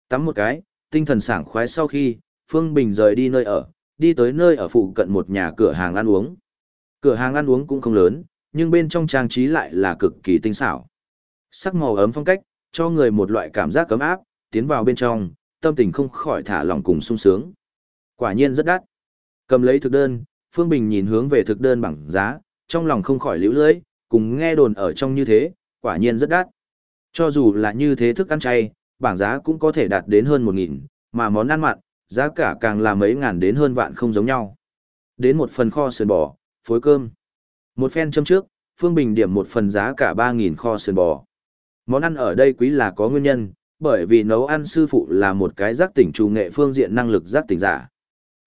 Tắm một cái, tinh thần sảng khoái sau khi, Phương Bình rời đi nơi ở, đi tới nơi ở phụ cận một nhà cửa hàng ăn uống. Cửa hàng ăn uống cũng không lớn, nhưng bên trong trang trí lại là cực kỳ tinh xảo. Sắc màu ấm phong cách, cho người một loại cảm giác cấm áp, tiến vào bên trong, tâm tình không khỏi thả lỏng cùng sung sướng. Quả nhiên rất đắt. Cầm lấy thực đơn, Phương Bình nhìn hướng về thực đơn bảng giá, trong lòng không khỏi liễu lưỡi, cùng nghe đồn ở trong như thế, quả nhiên rất đắt. Cho dù là như thế thức ăn chay, bảng giá cũng có thể đạt đến hơn 1.000, mà món ăn mặn, giá cả càng là mấy ngàn đến hơn vạn không giống nhau. Đến một phần kho sườn bò, phối cơm. Một phen châm trước, Phương Bình điểm một phần giá cả 3.000 kho sườn bò. Món ăn ở đây quý là có nguyên nhân, bởi vì nấu ăn sư phụ là một cái giác tỉnh trù nghệ phương diện năng lực giác tỉnh giả.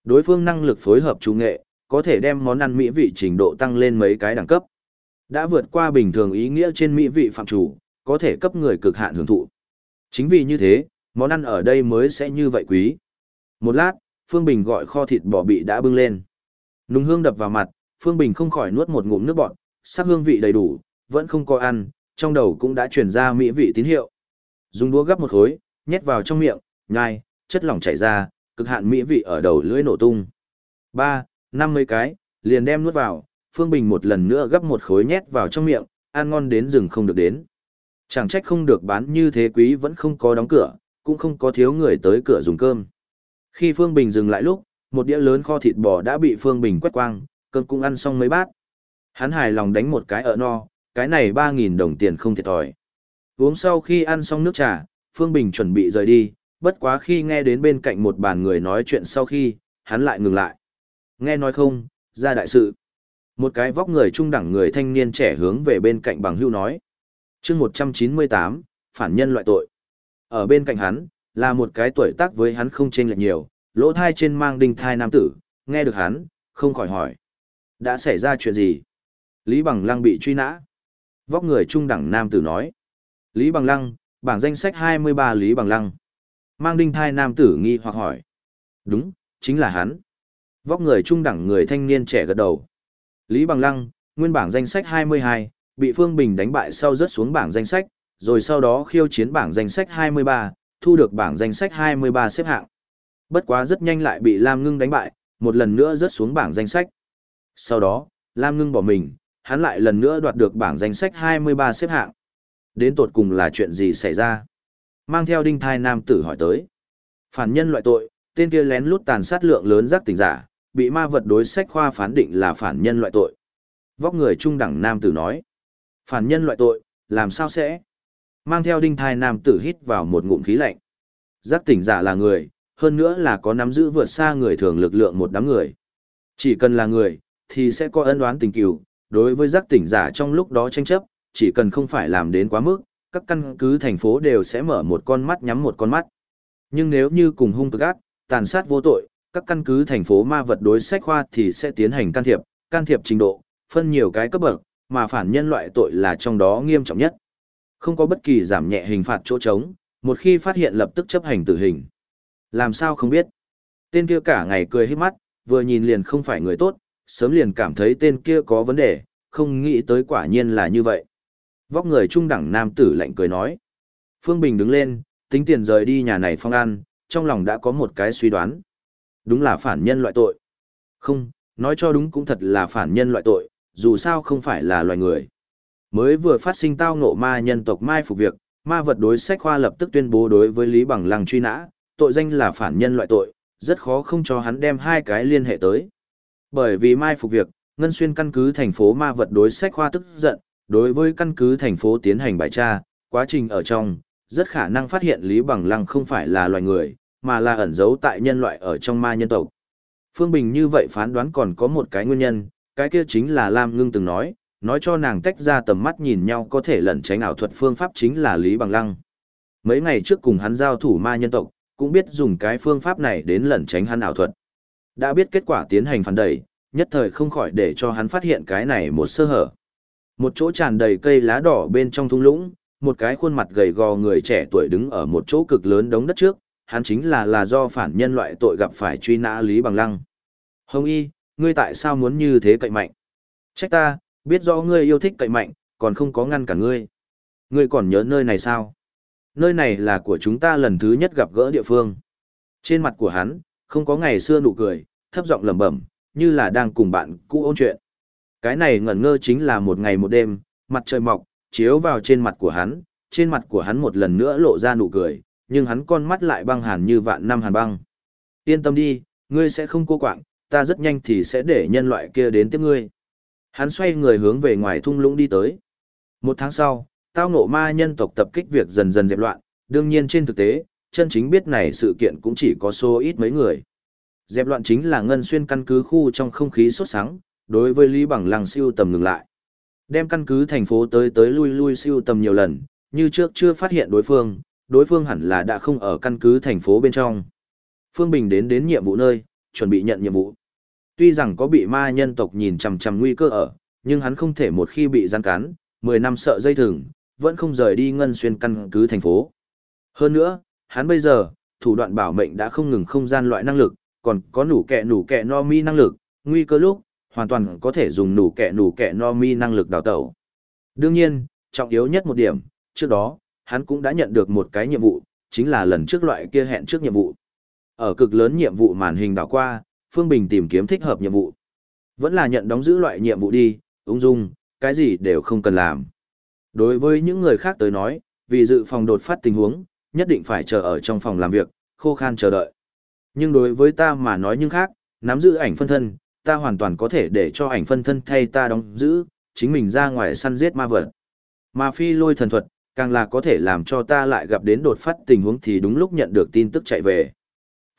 Đối phương năng lực phối hợp trù nghệ, có thể đem món ăn mỹ vị trình độ tăng lên mấy cái đẳng cấp. Đã vượt qua bình thường ý nghĩa trên mỹ vị phạm chủ, có thể cấp người cực hạn hưởng thụ. Chính vì như thế, món ăn ở đây mới sẽ như vậy quý. Một lát, Phương Bình gọi kho thịt bò bị đã bưng lên. Nùng hương đập vào mặt, Phương Bình không khỏi nuốt một ngụm nước bọt, sắc hương vị đầy đủ, vẫn không có ăn, trong đầu cũng đã truyền ra mỹ vị tín hiệu. Dùng đũa gắp một khối, nhét vào trong miệng, nhai, chất lỏng chảy ra, cực hạn mỹ vị ở đầu lưỡi nổ tung. Ba, năm mươi cái, liền đem nuốt vào, Phương Bình một lần nữa gắp một khối nhét vào trong miệng, ăn ngon đến rừng không được đến. Chẳng trách không được bán như thế quý vẫn không có đóng cửa, cũng không có thiếu người tới cửa dùng cơm. Khi Phương Bình dừng lại lúc, một đĩa lớn kho thịt bò đã bị Phương Bình quét quang, cơm cũng ăn xong mấy bát. Hắn hài lòng đánh một cái ở no, cái này 3.000 đồng tiền không thiệt thòi. Uống sau khi ăn xong nước trà, Phương Bình chuẩn bị rời đi, bất quá khi nghe đến bên cạnh một bàn người nói chuyện sau khi, hắn lại ngừng lại. Nghe nói không, ra đại sự. Một cái vóc người trung đẳng người thanh niên trẻ hướng về bên cạnh bằng hưu nói. chương 198, phản nhân loại tội. Ở bên cạnh hắn, là một cái tuổi tác với hắn không chênh lệch nhiều, lỗ thai trên mang đinh thai nam tử, nghe được hắn, không khỏi hỏi. Đã xảy ra chuyện gì? Lý Bằng Lăng bị truy nã. Vóc người trung đẳng nam tử nói. Lý Bằng Lăng, bảng danh sách 23 Lý Bằng Lăng. Mang đinh thai nam tử nghi hoặc hỏi. Đúng, chính là hắn. Vóc người trung đẳng người thanh niên trẻ gật đầu. Lý Bằng Lăng, nguyên bảng danh sách 22, bị Phương Bình đánh bại sau rớt xuống bảng danh sách, rồi sau đó khiêu chiến bảng danh sách 23, thu được bảng danh sách 23 xếp hạng. Bất quá rất nhanh lại bị Lam Ngưng đánh bại, một lần nữa rớt xuống bảng danh sách. Sau đó, Lam Ngưng bỏ mình, hắn lại lần nữa đoạt được bảng danh sách 23 xếp hạng. Đến tột cùng là chuyện gì xảy ra? Mang theo đinh thai nam tử hỏi tới. Phản nhân loại tội, tên kia lén lút tàn sát lượng lớn giác tỉnh giả, bị ma vật đối sách khoa phán định là phản nhân loại tội. Vóc người trung đẳng nam tử nói. Phản nhân loại tội, làm sao sẽ? Mang theo đinh thai nam tử hít vào một ngụm khí lạnh. Giác tỉnh giả là người, hơn nữa là có nắm giữ vượt xa người thường lực lượng một đám người. Chỉ cần là người, thì sẽ có ân oán tình cừu, đối với giác tỉnh giả trong lúc đó tranh chấp, chỉ cần không phải làm đến quá mức, các căn cứ thành phố đều sẽ mở một con mắt nhắm một con mắt. Nhưng nếu như cùng hung cực ác, tàn sát vô tội, các căn cứ thành phố ma vật đối sách khoa thì sẽ tiến hành can thiệp, can thiệp trình độ, phân nhiều cái cấp bậc, mà phản nhân loại tội là trong đó nghiêm trọng nhất. Không có bất kỳ giảm nhẹ hình phạt chỗ trống, một khi phát hiện lập tức chấp hành tử hình. Làm sao không biết? Tên kia cả ngày cười hết mắt, vừa nhìn liền không phải người tốt, sớm liền cảm thấy tên kia có vấn đề, không nghĩ tới quả nhiên là như vậy. Vóc người trung đẳng nam tử lạnh cười nói. Phương Bình đứng lên, tính tiền rời đi nhà này phong ăn, trong lòng đã có một cái suy đoán. Đúng là phản nhân loại tội. Không, nói cho đúng cũng thật là phản nhân loại tội, dù sao không phải là loài người. Mới vừa phát sinh tao ngộ ma nhân tộc mai phục việc, ma vật đối sách khoa lập tức tuyên bố đối với Lý Bằng Lăng truy nã, tội danh là phản nhân loại tội, rất khó không cho hắn đem hai cái liên hệ tới. Bởi vì mai phục việc, Ngân Xuyên căn cứ thành phố ma vật đối sách khoa tức giận, đối với căn cứ thành phố tiến hành bài tra, quá trình ở trong, rất khả năng phát hiện Lý Bằng Lăng không phải là loài người, mà là ẩn giấu tại nhân loại ở trong ma nhân tộc. Phương Bình như vậy phán đoán còn có một cái nguyên nhân, cái kia chính là Lam Ngưng từng nói, nói cho nàng tách ra tầm mắt nhìn nhau có thể lẩn tránh ảo thuật phương pháp chính là Lý Bằng Lăng. Mấy ngày trước cùng hắn giao thủ ma nhân tộc, cũng biết dùng cái phương pháp này đến lẩn tránh hắn ảo thuật. Đã biết kết quả tiến hành phản đẩy, nhất thời không khỏi để cho hắn phát hiện cái này một sơ hở. Một chỗ tràn đầy cây lá đỏ bên trong thung lũng, một cái khuôn mặt gầy gò người trẻ tuổi đứng ở một chỗ cực lớn đống đất trước, hắn chính là là do phản nhân loại tội gặp phải truy nã Lý Bằng Lăng. Hồng Y, ngươi tại sao muốn như thế cậy mạnh? Trách ta, biết rõ ngươi yêu thích cậy mạnh, còn không có ngăn cả ngươi. Ngươi còn nhớ nơi này sao? Nơi này là của chúng ta lần thứ nhất gặp gỡ địa phương. Trên mặt của hắn, không có ngày xưa nụ cười, thấp giọng lẩm bẩm, như là đang cùng bạn cũ ôn chuyện. Cái này ngẩn ngơ chính là một ngày một đêm, mặt trời mọc, chiếu vào trên mặt của hắn, trên mặt của hắn một lần nữa lộ ra nụ cười, nhưng hắn con mắt lại băng hàn như vạn năm hàn băng. Yên tâm đi, ngươi sẽ không cô quạng, ta rất nhanh thì sẽ để nhân loại kia đến tiếp ngươi. Hắn xoay người hướng về ngoài thung lũng đi tới. Một tháng sau, tao ngộ ma nhân tộc tập kích việc dần dần dẹp loạn, đương nhiên trên thực tế, chân chính biết này sự kiện cũng chỉ có số ít mấy người. Dẹp loạn chính là ngân xuyên căn cứ khu trong không khí sốt sáng đối với Lý Bằng Lăng siêu tầm ngừng lại. Đem căn cứ thành phố tới tới lui lui siêu tầm nhiều lần, như trước chưa phát hiện đối phương, đối phương hẳn là đã không ở căn cứ thành phố bên trong. Phương Bình đến đến nhiệm vụ nơi, chuẩn bị nhận nhiệm vụ. Tuy rằng có bị ma nhân tộc nhìn chằm chằm nguy cơ ở, nhưng hắn không thể một khi bị gian cán, 10 năm sợ dây thừng, vẫn không rời đi ngân xuyên căn cứ thành phố. Hơn nữa, hắn bây giờ, thủ đoạn bảo mệnh đã không ngừng không gian loại năng lực, còn có nủ kẹ nủ kẹ no mi năng lực, nguy cơ lúc, hoàn toàn có thể dùng nủ kẹ nủ kẹ no mi năng lực đào tẩu. Đương nhiên, trọng yếu nhất một điểm, trước đó, hắn cũng đã nhận được một cái nhiệm vụ, chính là lần trước loại kia hẹn trước nhiệm vụ. Ở cực lớn nhiệm vụ màn hình đảo qua, Phương Bình tìm kiếm thích hợp nhiệm vụ. Vẫn là nhận đóng giữ loại nhiệm vụ đi, ung dung, cái gì đều không cần làm. Đối với những người khác tới nói, vì dự phòng đột phát tình huống, nhất định phải chờ ở trong phòng làm việc, khô khan chờ đợi. Nhưng đối với ta mà nói nhưng khác, nắm giữ ảnh phân thân, ta hoàn toàn có thể để cho ảnh phân thân thay ta đóng giữ, chính mình ra ngoài săn giết ma vật. Mà phi lôi thần thuật, càng là có thể làm cho ta lại gặp đến đột phát tình huống thì đúng lúc nhận được tin tức chạy về.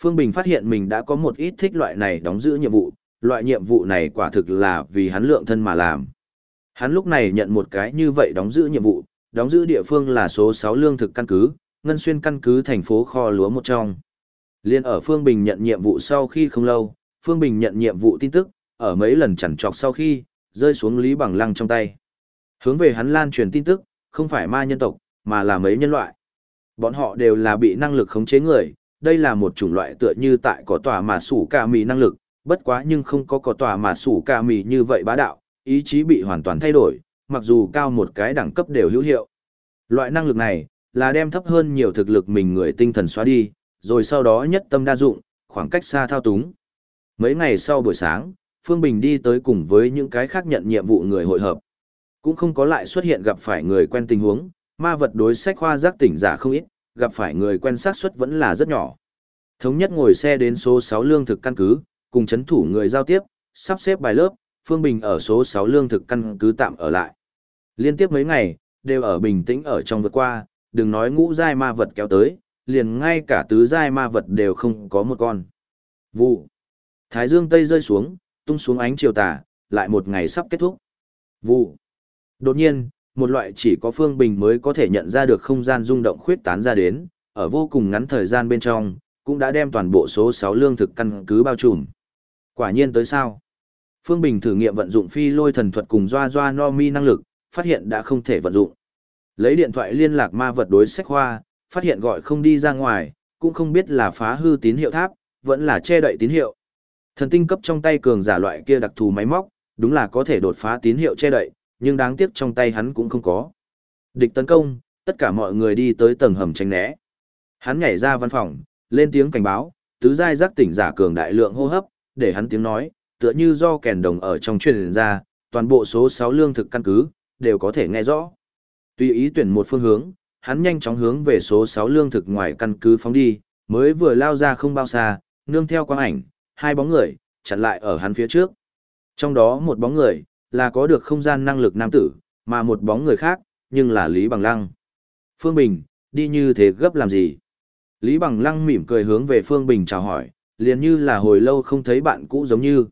Phương Bình phát hiện mình đã có một ít thích loại này đóng giữ nhiệm vụ, loại nhiệm vụ này quả thực là vì hắn lượng thân mà làm. Hắn lúc này nhận một cái như vậy đóng giữ nhiệm vụ, đóng giữ địa phương là số 6 lương thực căn cứ, ngân xuyên căn cứ thành phố kho lúa một trong. Liên ở Phương Bình nhận nhiệm vụ sau khi không lâu, Phương Bình nhận nhiệm vụ tin tức, ở mấy lần chẳng trọc sau khi, rơi xuống Lý Bằng Lăng trong tay. Hướng về hắn lan truyền tin tức, không phải ma nhân tộc, mà là mấy nhân loại. Bọn họ đều là bị năng lực khống chế người, đây là một chủng loại tựa như tại có tòa mà sủ ca mì năng lực, bất quá nhưng không có có tòa mà sủ ca mì như vậy bá đạo, ý chí bị hoàn toàn thay đổi, mặc dù cao một cái đẳng cấp đều hữu hiệu. Loại năng lực này, là đem thấp hơn nhiều thực lực mình người tinh thần xóa đi, rồi sau đó nhất tâm đa dụng, khoảng cách xa thao túng. Mấy ngày sau buổi sáng, Phương Bình đi tới cùng với những cái khác nhận nhiệm vụ người hội hợp. Cũng không có lại xuất hiện gặp phải người quen tình huống, ma vật đối sách khoa giác tỉnh giả không ít, gặp phải người quen xác suất vẫn là rất nhỏ. Thống nhất ngồi xe đến số 6 lương thực căn cứ, cùng chấn thủ người giao tiếp, sắp xếp bài lớp, Phương Bình ở số 6 lương thực căn cứ tạm ở lại. Liên tiếp mấy ngày, đều ở bình tĩnh ở trong vượt qua, đừng nói ngũ giai ma vật kéo tới, liền ngay cả tứ giai ma vật đều không có một con. Vụ. Thái dương tây rơi xuống, tung xuống ánh chiều tà, lại một ngày sắp kết thúc. Vụ. Đột nhiên, một loại chỉ có Phương Bình mới có thể nhận ra được không gian rung động khuyết tán ra đến, ở vô cùng ngắn thời gian bên trong, cũng đã đem toàn bộ số 6 lương thực căn cứ bao trùm. Quả nhiên tới sao? Phương Bình thử nghiệm vận dụng phi lôi thần thuật cùng doa doa no mi năng lực, phát hiện đã không thể vận dụng. Lấy điện thoại liên lạc ma vật đối sách hoa, phát hiện gọi không đi ra ngoài, cũng không biết là phá hư tín hiệu tháp, vẫn là che đậy tín hiệu. Thần tinh cấp trong tay cường giả loại kia đặc thù máy móc, đúng là có thể đột phá tín hiệu che đậy, nhưng đáng tiếc trong tay hắn cũng không có. Địch tấn công, tất cả mọi người đi tới tầng hầm tránh né. Hắn nhảy ra văn phòng, lên tiếng cảnh báo, tứ giai giác tỉnh giả cường đại lượng hô hấp, để hắn tiếng nói, tựa như do kèn đồng ở trong truyền ra, toàn bộ số 6 lương thực căn cứ, đều có thể nghe rõ. Tùy ý tuyển một phương hướng, hắn nhanh chóng hướng về số 6 lương thực ngoài căn cứ phóng đi, mới vừa lao ra không bao xa, nương theo quang ảnh, hai bóng người, chặn lại ở hắn phía trước. Trong đó một bóng người, là có được không gian năng lực nam tử, mà một bóng người khác, nhưng là Lý Bằng Lăng. Phương Bình, đi như thế gấp làm gì? Lý Bằng Lăng mỉm cười hướng về Phương Bình chào hỏi, liền như là hồi lâu không thấy bạn cũ giống như.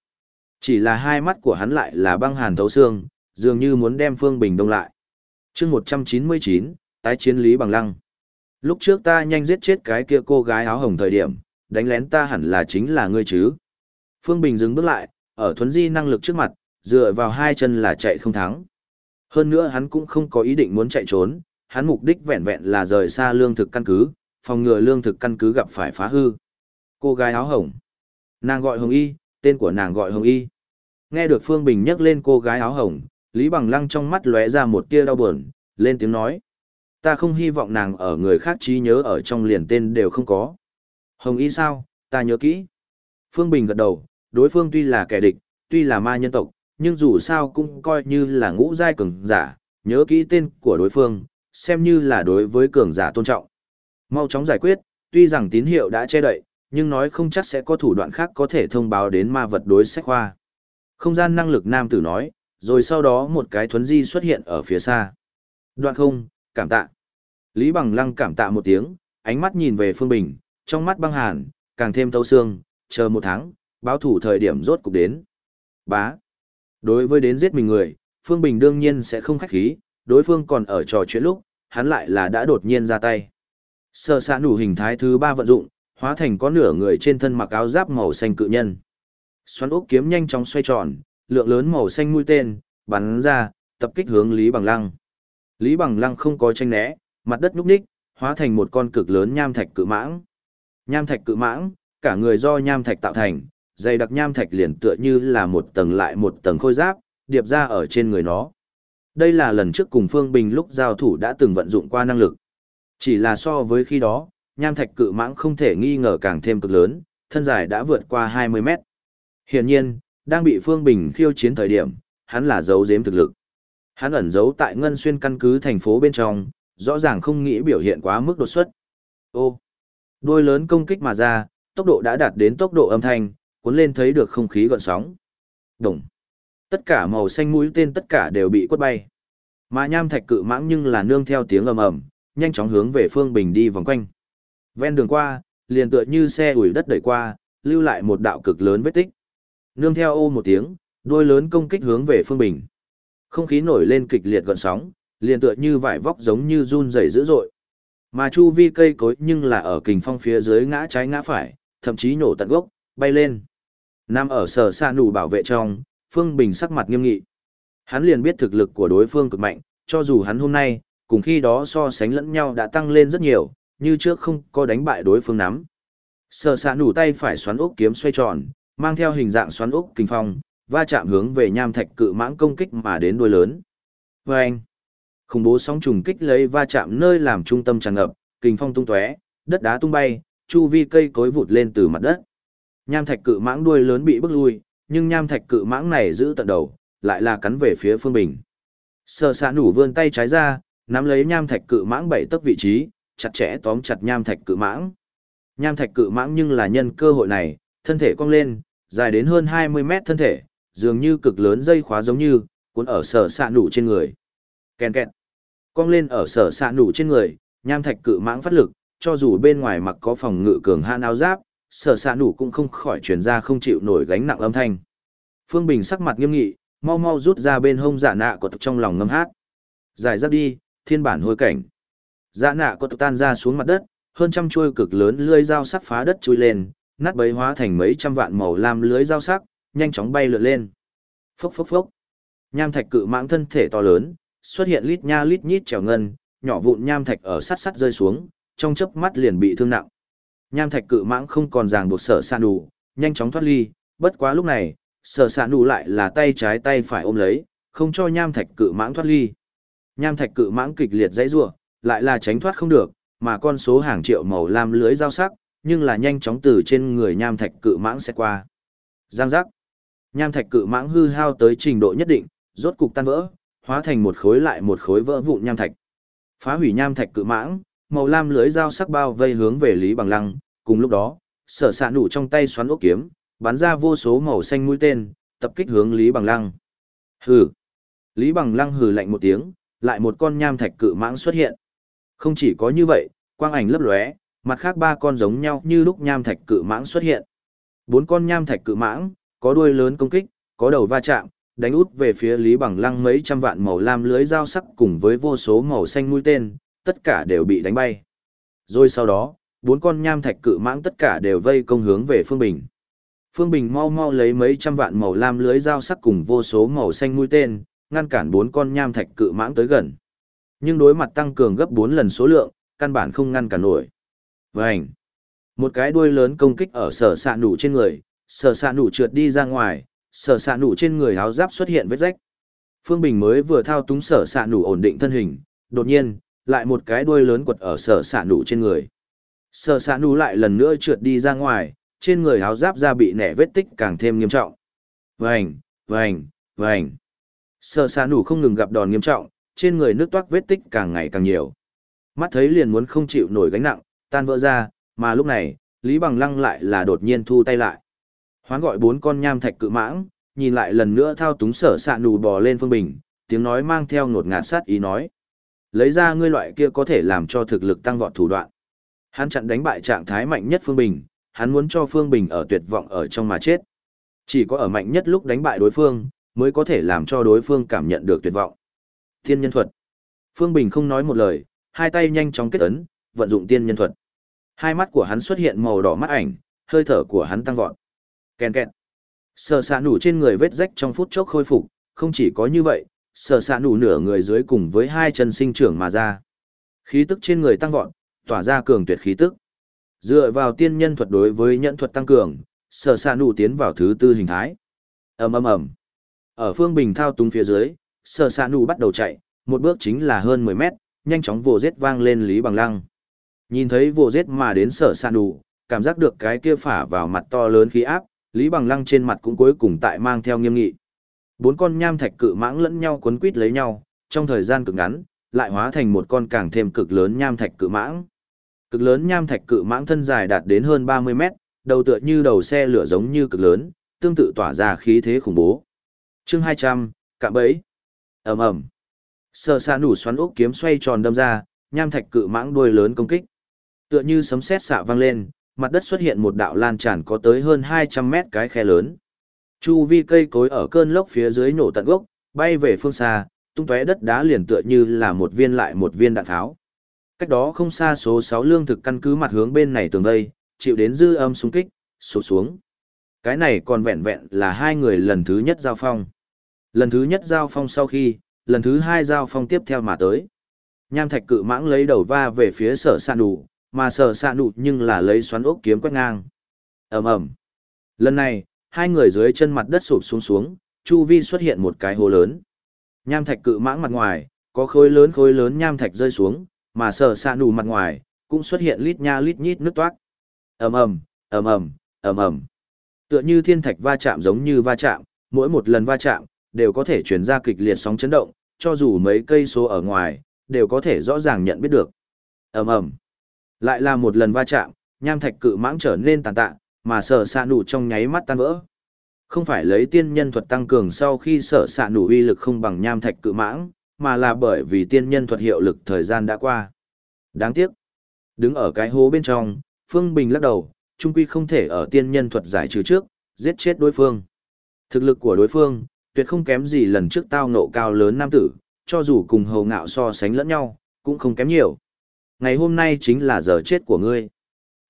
Chỉ là hai mắt của hắn lại là băng hàn thấu xương, dường như muốn đem Phương Bình đông lại. chương 199, tái chiến Lý Bằng Lăng. Lúc trước ta nhanh giết chết cái kia cô gái áo hồng thời điểm, đánh lén ta hẳn là chính là ngươi chứ. Phương Bình dừng bước lại, ở thuấn di năng lực trước mặt, dựa vào hai chân là chạy không thắng. Hơn nữa hắn cũng không có ý định muốn chạy trốn, hắn mục đích vẹn vẹn là rời xa lương thực căn cứ, phòng ngừa lương thực căn cứ gặp phải phá hư. Cô gái áo hồng. Nàng gọi Hồng Y, tên của nàng gọi Hồng Y. Nghe được Phương Bình nhắc lên cô gái áo hồng, Lý Bằng Lăng trong mắt lóe ra một tia đau buồn, lên tiếng nói. Ta không hy vọng nàng ở người khác trí nhớ ở trong liền tên đều không có. Hồng Y sao, ta nhớ kỹ. Phương Bình gật đầu, đối phương tuy là kẻ địch, tuy là ma nhân tộc, nhưng dù sao cũng coi như là ngũ giai cường giả, nhớ kỹ tên của đối phương, xem như là đối với cường giả tôn trọng. Mau chóng giải quyết, tuy rằng tín hiệu đã che đậy, nhưng nói không chắc sẽ có thủ đoạn khác có thể thông báo đến ma vật đối sách khoa. Không gian năng lực nam tử nói, rồi sau đó một cái thuấn di xuất hiện ở phía xa. Đoạn không, cảm tạ. Lý Bằng Lăng cảm tạ một tiếng, ánh mắt nhìn về Phương Bình, trong mắt băng hàn, càng thêm thấu xương, chờ một tháng, báo thủ thời điểm rốt cục đến. Bá. Đối với đến giết mình người, Phương Bình đương nhiên sẽ không khách khí, đối phương còn ở trò chuyện lúc, hắn lại là đã đột nhiên ra tay. Sơ xạ nủ hình thái thứ ba vận dụng, hóa thành có nửa người trên thân mặc áo giáp màu xanh cự nhân. Xoắn ốc kiếm nhanh chóng xoay tròn, lượng lớn màu xanh mũi tên, bắn ra, tập kích hướng Lý Bằng Lăng. Lý Bằng Lăng không có tranh né, mặt đất nhúc nhích, hóa thành một con cực lớn nham thạch cự mãng. Nham thạch cự mãng, cả người do nham thạch tạo thành, dày đặc nham thạch liền tựa như là một tầng lại một tầng khôi giáp, điệp ra ở trên người nó. Đây là lần trước cùng Phương Bình lúc giao thủ đã từng vận dụng qua năng lực. Chỉ là so với khi đó, nham thạch cự mãng không thể nghi ngờ càng thêm cực lớn, thân dài đã vượt qua 20 mét. Hiển nhiên, đang bị Phương Bình khiêu chiến thời điểm, hắn là giấu giếm thực lực. Hắn ẩn giấu tại Ngân Xuyên căn cứ thành phố bên trong, rõ ràng không nghĩ biểu hiện quá mức đột xuất. Ô, đôi lớn công kích mà ra, tốc độ đã đạt đến tốc độ âm thanh, cuốn lên thấy được không khí gợn sóng. Đồng. Tất cả màu xanh mũi tên tất cả đều bị quất bay. Mà nham thạch cự mãng nhưng là nương theo tiếng ầm ầm, nhanh chóng hướng về Phương Bình đi vòng quanh. Ven đường qua, liền tựa như xe ủi đất đẩy qua, lưu lại một đạo cực lớn vết tích. Nương theo ô một tiếng, đuôi lớn công kích hướng về Phương Bình. Không khí nổi lên kịch liệt gợn sóng, liền tựa như vải vóc giống như run rẩy dữ dội. Mà chu vi cây cối nhưng là ở kình phong phía dưới ngã trái ngã phải, thậm chí nổ tận gốc, bay lên. Nam ở sở xa nụ bảo vệ trong, Phương Bình sắc mặt nghiêm nghị. Hắn liền biết thực lực của đối phương cực mạnh, cho dù hắn hôm nay, cùng khi đó so sánh lẫn nhau đã tăng lên rất nhiều, như trước không có đánh bại đối phương nắm. Sở xa nụ tay phải xoắn ốc kiếm xoay tròn, mang theo hình dạng xoắn ốc kình phong, va chạm hướng về nham thạch cự mãng công kích mà đến đuôi lớn. Và anh, khủng bố sóng trùng kích lấy va chạm nơi làm trung tâm tràn ngập, kinh phong tung tóe, đất đá tung bay, chu vi cây cối vụt lên từ mặt đất. Nham thạch cự mãng đuôi lớn bị bức lui, nhưng nham thạch cự mãng này giữ tận đầu, lại là cắn về phía Phương Bình. Sở xạ nủ vươn tay trái ra, nắm lấy nham thạch cự mãng bảy tấc vị trí, chặt chẽ tóm chặt nham thạch cự mãng. Nham thạch cự mãng nhưng là nhân cơ hội này, thân thể cong lên, dài đến hơn 20 mét thân thể, dường như cực lớn dây khóa giống như, cuốn ở sở xạ nủ trên người. Kèn kẹt. Cong lên ở sở xạ nủ trên người, nham thạch cự mãng phát lực, cho dù bên ngoài mặc có phòng ngự cường han áo giáp, sở xạ nủ cũng không khỏi truyền ra không chịu nổi gánh nặng âm thanh. Phương Bình sắc mặt nghiêm nghị, mau mau rút ra bên hông giả nạ của trong lòng ngâm hát. Giải giáp đi, thiên bản hôi cảnh. Giả nạ có tan ra xuống mặt đất, hơn trăm chuôi cực lớn lưới dao sắc phá đất chui lên, nát bấy hóa thành mấy trăm vạn màu lam lưới dao sắc, nhanh chóng bay lượn lên. Phốc phốc phốc. Nham thạch cự mãng thân thể to lớn, xuất hiện lít nha lít nhít trèo ngân, nhỏ vụn nham thạch ở sát sát rơi xuống, trong chớp mắt liền bị thương nặng. Nham thạch cự mãng không còn ràng buộc sở sạn đủ, nhanh chóng thoát ly, bất quá lúc này, sở sạn đủ lại là tay trái tay phải ôm lấy, không cho nham thạch cự mãng thoát ly. Nham thạch cự mãng kịch liệt dãy rủa, lại là tránh thoát không được, mà con số hàng triệu màu lam lưới giao sắc, nhưng là nhanh chóng từ trên người nham thạch cự mãng sẽ qua. Giang giác. Nham thạch cự mãng hư hao tới trình độ nhất định, rốt cục tan vỡ, hóa thành một khối lại một khối vỡ vụn nham thạch. Phá hủy nham thạch cự mãng, màu lam lưới dao sắc bao vây hướng về Lý Bằng Lăng, cùng lúc đó, sở sạ nụ trong tay xoắn ốc kiếm, bắn ra vô số màu xanh mũi tên, tập kích hướng Lý Bằng Lăng. Hừ. Lý Bằng Lăng hừ lạnh một tiếng, lại một con nham thạch cự mãng xuất hiện. Không chỉ có như vậy, quang ảnh lấp lóe, mặt khác ba con giống nhau như lúc nham thạch cự mãng xuất hiện. Bốn con nham thạch cự mãng, có đuôi lớn công kích, có đầu va chạm, đánh út về phía Lý Bằng Lăng mấy trăm vạn màu lam lưới dao sắc cùng với vô số màu xanh mũi tên, tất cả đều bị đánh bay. Rồi sau đó, bốn con nham thạch cự mãng tất cả đều vây công hướng về Phương Bình. Phương Bình mau mau lấy mấy trăm vạn màu lam lưới dao sắc cùng vô số màu xanh mũi tên, ngăn cản bốn con nham thạch cự mãng tới gần. Nhưng đối mặt tăng cường gấp 4 lần số lượng, căn bản không ngăn cản nổi. Vành! Một cái đuôi lớn công kích ở sở sạ nụ trên người, sở sạ nụ trượt đi ra ngoài, sở sạ nụ trên người áo giáp xuất hiện vết rách. Phương Bình mới vừa thao túng sở sạ nụ ổn định thân hình, đột nhiên, lại một cái đuôi lớn quật ở sở sạ nụ trên người. Sở sạ nụ lại lần nữa trượt đi ra ngoài, trên người áo giáp ra bị nẻ vết tích càng thêm nghiêm trọng. Vành, vành, vành. Sở sạ nụ không ngừng gặp đòn nghiêm trọng, trên người nước toát vết tích càng ngày càng nhiều. Mắt thấy liền muốn không chịu nổi gánh nặng, tan vỡ ra, mà lúc này, Lý Bằng Lăng lại là đột nhiên thu tay lại. Hoán gọi bốn con nham thạch cự mãng, nhìn lại lần nữa thao túng sở sạ nù bò lên phương bình, tiếng nói mang theo ngột ngạt sát ý nói. Lấy ra ngươi loại kia có thể làm cho thực lực tăng vọt thủ đoạn. Hắn chặn đánh bại trạng thái mạnh nhất Phương Bình, hắn muốn cho Phương Bình ở tuyệt vọng ở trong mà chết. Chỉ có ở mạnh nhất lúc đánh bại đối phương, mới có thể làm cho đối phương cảm nhận được tuyệt vọng. Thiên nhân thuật. Phương Bình không nói một lời, hai tay nhanh chóng kết ấn, vận dụng tiên nhân thuật. Hai mắt của hắn xuất hiện màu đỏ mắt ảnh, hơi thở của hắn tăng vọt. Kèn kẹt. Sở xạ nủ trên người vết rách trong phút chốc khôi phục, không chỉ có như vậy, sở xạ nủ nửa người dưới cùng với hai chân sinh trưởng mà ra. Khí tức trên người tăng vọt, tỏa ra cường tuyệt khí tức. Dựa vào tiên nhân thuật đối với nhẫn thuật tăng cường, sở xạ nủ tiến vào thứ tư hình thái. ầm ầm ầm. Ở phương bình thao túng phía dưới, sở xạ nủ bắt đầu chạy, một bước chính là hơn mười mét, nhanh chóng vồ rết vang lên Lý Bằng Lăng. Nhìn thấy vồ rết mà đến sở xạ nủ, cảm giác được cái kia phả vào mặt to lớn khí áp, Lý Bằng Lăng trên mặt cũng cuối cùng tại mang theo nghiêm nghị. Bốn con nham thạch cự mãng lẫn nhau quấn quít lấy nhau, trong thời gian cực ngắn, lại hóa thành một con càng thêm cực lớn nham thạch cự mãng. Cực lớn nham thạch cự mãng thân dài đạt đến hơn 30 mét, đầu tựa như đầu xe lửa giống như cực lớn, tương tự tỏa ra khí thế khủng bố. Chương 200, cạm bẫy. Ầm ầm. Sơ xa nủ xoắn ốc kiếm xoay tròn đâm ra, nham thạch cự mãng đuôi lớn công kích. Tựa như sấm sét xạ vang lên, mặt đất xuất hiện một đạo lan tràn có tới hơn 200 mét cái khe lớn. Chu vi cây cối ở cơn lốc phía dưới nổ tận gốc, bay về phương xa, tung tóe đất đá liền tựa như là một viên lại một viên đạn tháo. Cách đó không xa số 6 lương thực căn cứ mặt hướng bên này tường vây, chịu đến dư âm xung kích, sụp xuống. Cái này còn vẹn vẹn là hai người lần thứ nhất giao phong. Lần thứ nhất giao phong sau khi, lần thứ hai giao phong tiếp theo mà tới. Nham thạch cự mãng lấy đầu va về phía sở sạn đủ, mà sở sạn đủ nhưng là lấy xoắn ốc kiếm quét ngang. ầm ầm Lần này, hai người dưới chân mặt đất sụp xuống xuống, chu vi xuất hiện một cái hố lớn. Nham thạch cự mãng mặt ngoài, có khối lớn khối lớn nham thạch rơi xuống, mà sở xạ nụ mặt ngoài, cũng xuất hiện lít nha lít nhít nước toát. ầm ầm, ầm ầm, ầm ầm. Tựa như thiên thạch va chạm giống như va chạm, mỗi một lần va chạm, đều có thể truyền ra kịch liệt sóng chấn động, cho dù mấy cây số ở ngoài, đều có thể rõ ràng nhận biết được. ầm ầm. Lại là một lần va chạm, nham thạch cự mãng trở nên tàn tạ, mà sở xạ nụ trong nháy mắt tan vỡ. Không phải lấy tiên nhân thuật tăng cường sau khi sở xạ nụ uy lực không bằng nham thạch cự mãng, mà là bởi vì tiên nhân thuật hiệu lực thời gian đã qua. Đáng tiếc. Đứng ở cái hố bên trong, Phương Bình lắc đầu, trung quy không thể ở tiên nhân thuật giải trừ trước, giết chết đối phương. Thực lực của đối phương, tuyệt không kém gì lần trước tao ngộ cao lớn nam tử, cho dù cùng hầu ngạo so sánh lẫn nhau, cũng không kém nhiều. Ngày hôm nay chính là giờ chết của ngươi.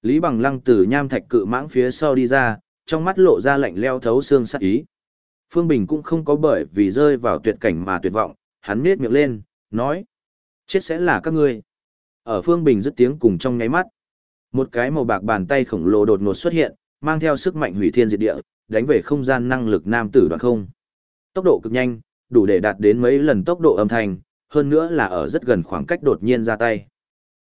Lý Bằng Lăng từ nham thạch cự mãng phía sau đi ra, trong mắt lộ ra lạnh leo thấu xương sắc ý. Phương Bình cũng không có bởi vì rơi vào tuyệt cảnh mà tuyệt vọng, hắn miết miệng lên, nói: "Chết sẽ là các ngươi." Ở Phương Bình dứt tiếng cùng trong nháy mắt, một cái màu bạc bàn tay khổng lồ đột ngột xuất hiện, mang theo sức mạnh hủy thiên diệt địa, đánh về không gian năng lực nam tử đoạn không. Tốc độ cực nhanh, đủ để đạt đến mấy lần tốc độ âm thanh, hơn nữa là ở rất gần khoảng cách đột nhiên ra tay.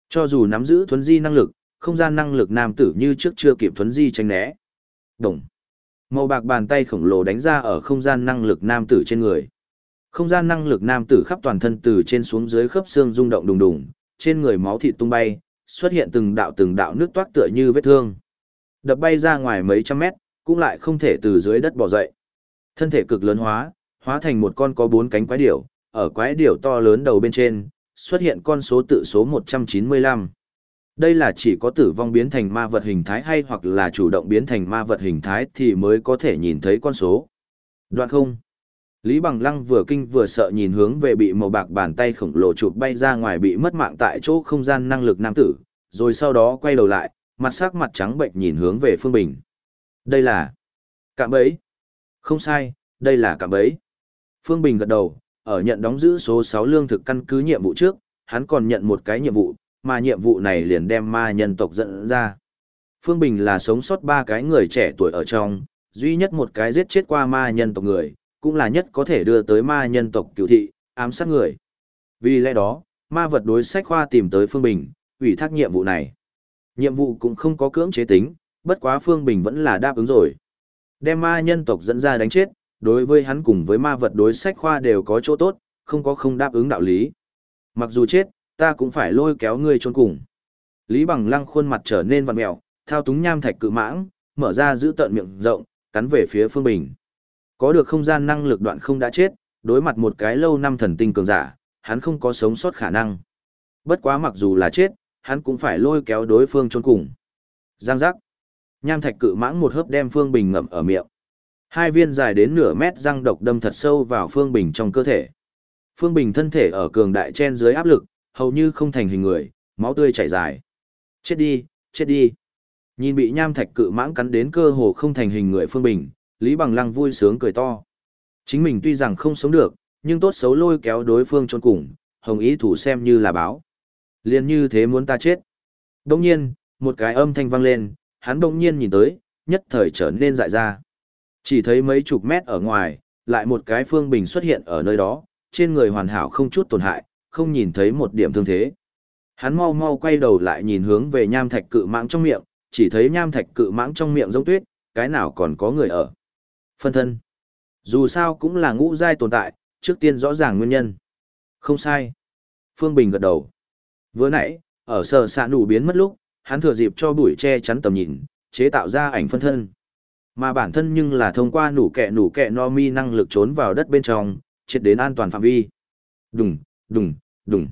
Cho dù nắm giữ thuấn di năng lực, không gian năng lực nam tử như trước chưa kịp thuấn di tránh né. Đồng. Màu bạc bàn tay khổng lồ đánh ra ở không gian năng lực nam tử trên người. Không gian năng lực nam tử khắp toàn thân từ trên xuống dưới khớp xương rung động đùng đùng, trên người máu thịt tung bay, xuất hiện từng đạo từng đạo nước toát tựa như vết thương. Đập bay ra ngoài mấy trăm mét, cũng lại không thể từ dưới đất bò dậy. Thân thể cực lớn hóa, hóa thành một con có bốn cánh quái điểu, ở quái điểu to lớn đầu bên trên, xuất hiện con số tự số 195. Đây là chỉ có tử vong biến thành ma vật hình thái hay hoặc là chủ động biến thành ma vật hình thái thì mới có thể nhìn thấy con số. Đoạn không. Lý Bằng Lăng vừa kinh vừa sợ nhìn hướng về bị màu bạc bàn tay khổng lồ chụp bay ra ngoài bị mất mạng tại chỗ không gian năng lực nam tử, rồi sau đó quay đầu lại, mặt sắc mặt trắng bệnh nhìn hướng về Phương Bình. Đây là cạm bẫy. Không sai, đây là cạm bẫy. Phương Bình gật đầu, ở nhận đóng giữ số 6 lương thực căn cứ nhiệm vụ trước, hắn còn nhận một cái nhiệm vụ, mà nhiệm vụ này liền đem ma nhân tộc dẫn ra. Phương Bình là sống sót ba cái người trẻ tuổi ở trong, duy nhất một cái giết chết qua ma nhân tộc người, cũng là nhất có thể đưa tới ma nhân tộc cựu thị, ám sát người. Vì lẽ đó, ma vật đối sách khoa tìm tới Phương Bình, ủy thác nhiệm vụ này. Nhiệm vụ cũng không có cưỡng chế tính, bất quá Phương Bình vẫn là đáp ứng rồi. Đem ma nhân tộc dẫn ra đánh chết, đối với hắn cùng với ma vật đối sách khoa đều có chỗ tốt, không có không đáp ứng đạo lý. Mặc dù chết, ta cũng phải lôi kéo ngươi trốn cùng. Lý Bằng Lăng khuôn mặt trở nên vặn mèo, thao túng nham thạch cự mãng, mở ra giữ tận miệng rộng, cắn về phía Phương Bình. Có được không gian năng lực đoạn không đã chết, đối mặt một cái lâu năm thần tinh cường giả, hắn không có sống sót khả năng. Bất quá mặc dù là chết, hắn cũng phải lôi kéo đối phương trốn cùng. Giang giác. Nham thạch cự mãng một hớp đem Phương Bình ngậm ở miệng. Hai viên dài đến nửa mét răng độc đâm thật sâu vào Phương Bình trong cơ thể. Phương Bình thân thể ở cường đại chen dưới áp lực, hầu như không thành hình người, máu tươi chảy dài. Chết đi, chết đi. Nhìn bị nham thạch cự mãng cắn đến cơ hồ không thành hình người Phương Bình, Lý Bằng Lăng vui sướng cười to. Chính mình tuy rằng không sống được, nhưng tốt xấu lôi kéo đối phương trốn cùng, hồng ý thủ xem như là báo. Liên như thế muốn ta chết. Đông nhiên, một cái âm thanh vang lên, hắn đông nhiên nhìn tới, nhất thời trở nên dại ra. Chỉ thấy mấy chục mét ở ngoài, lại một cái phương bình xuất hiện ở nơi đó, trên người hoàn hảo không chút tổn hại, không nhìn thấy một điểm thương thế. Hắn mau mau quay đầu lại nhìn hướng về nham thạch cự mãng trong miệng, chỉ thấy nham thạch cự mãng trong miệng giống tuyết, cái nào còn có người ở. Phân thân. Dù sao cũng là ngũ giai tồn tại, trước tiên rõ ràng nguyên nhân. Không sai. Phương Bình gật đầu. Vừa nãy, ở sở xạ nụ biến mất lúc, hắn thừa dịp cho bụi che chắn tầm nhìn, chế tạo ra ảnh phân thân. Mà bản thân nhưng là thông qua nủ kẹ nủ kẹ no mi năng lực trốn vào đất bên trong, triệt đến an toàn phạm vi. Đùng, đùng, đùng.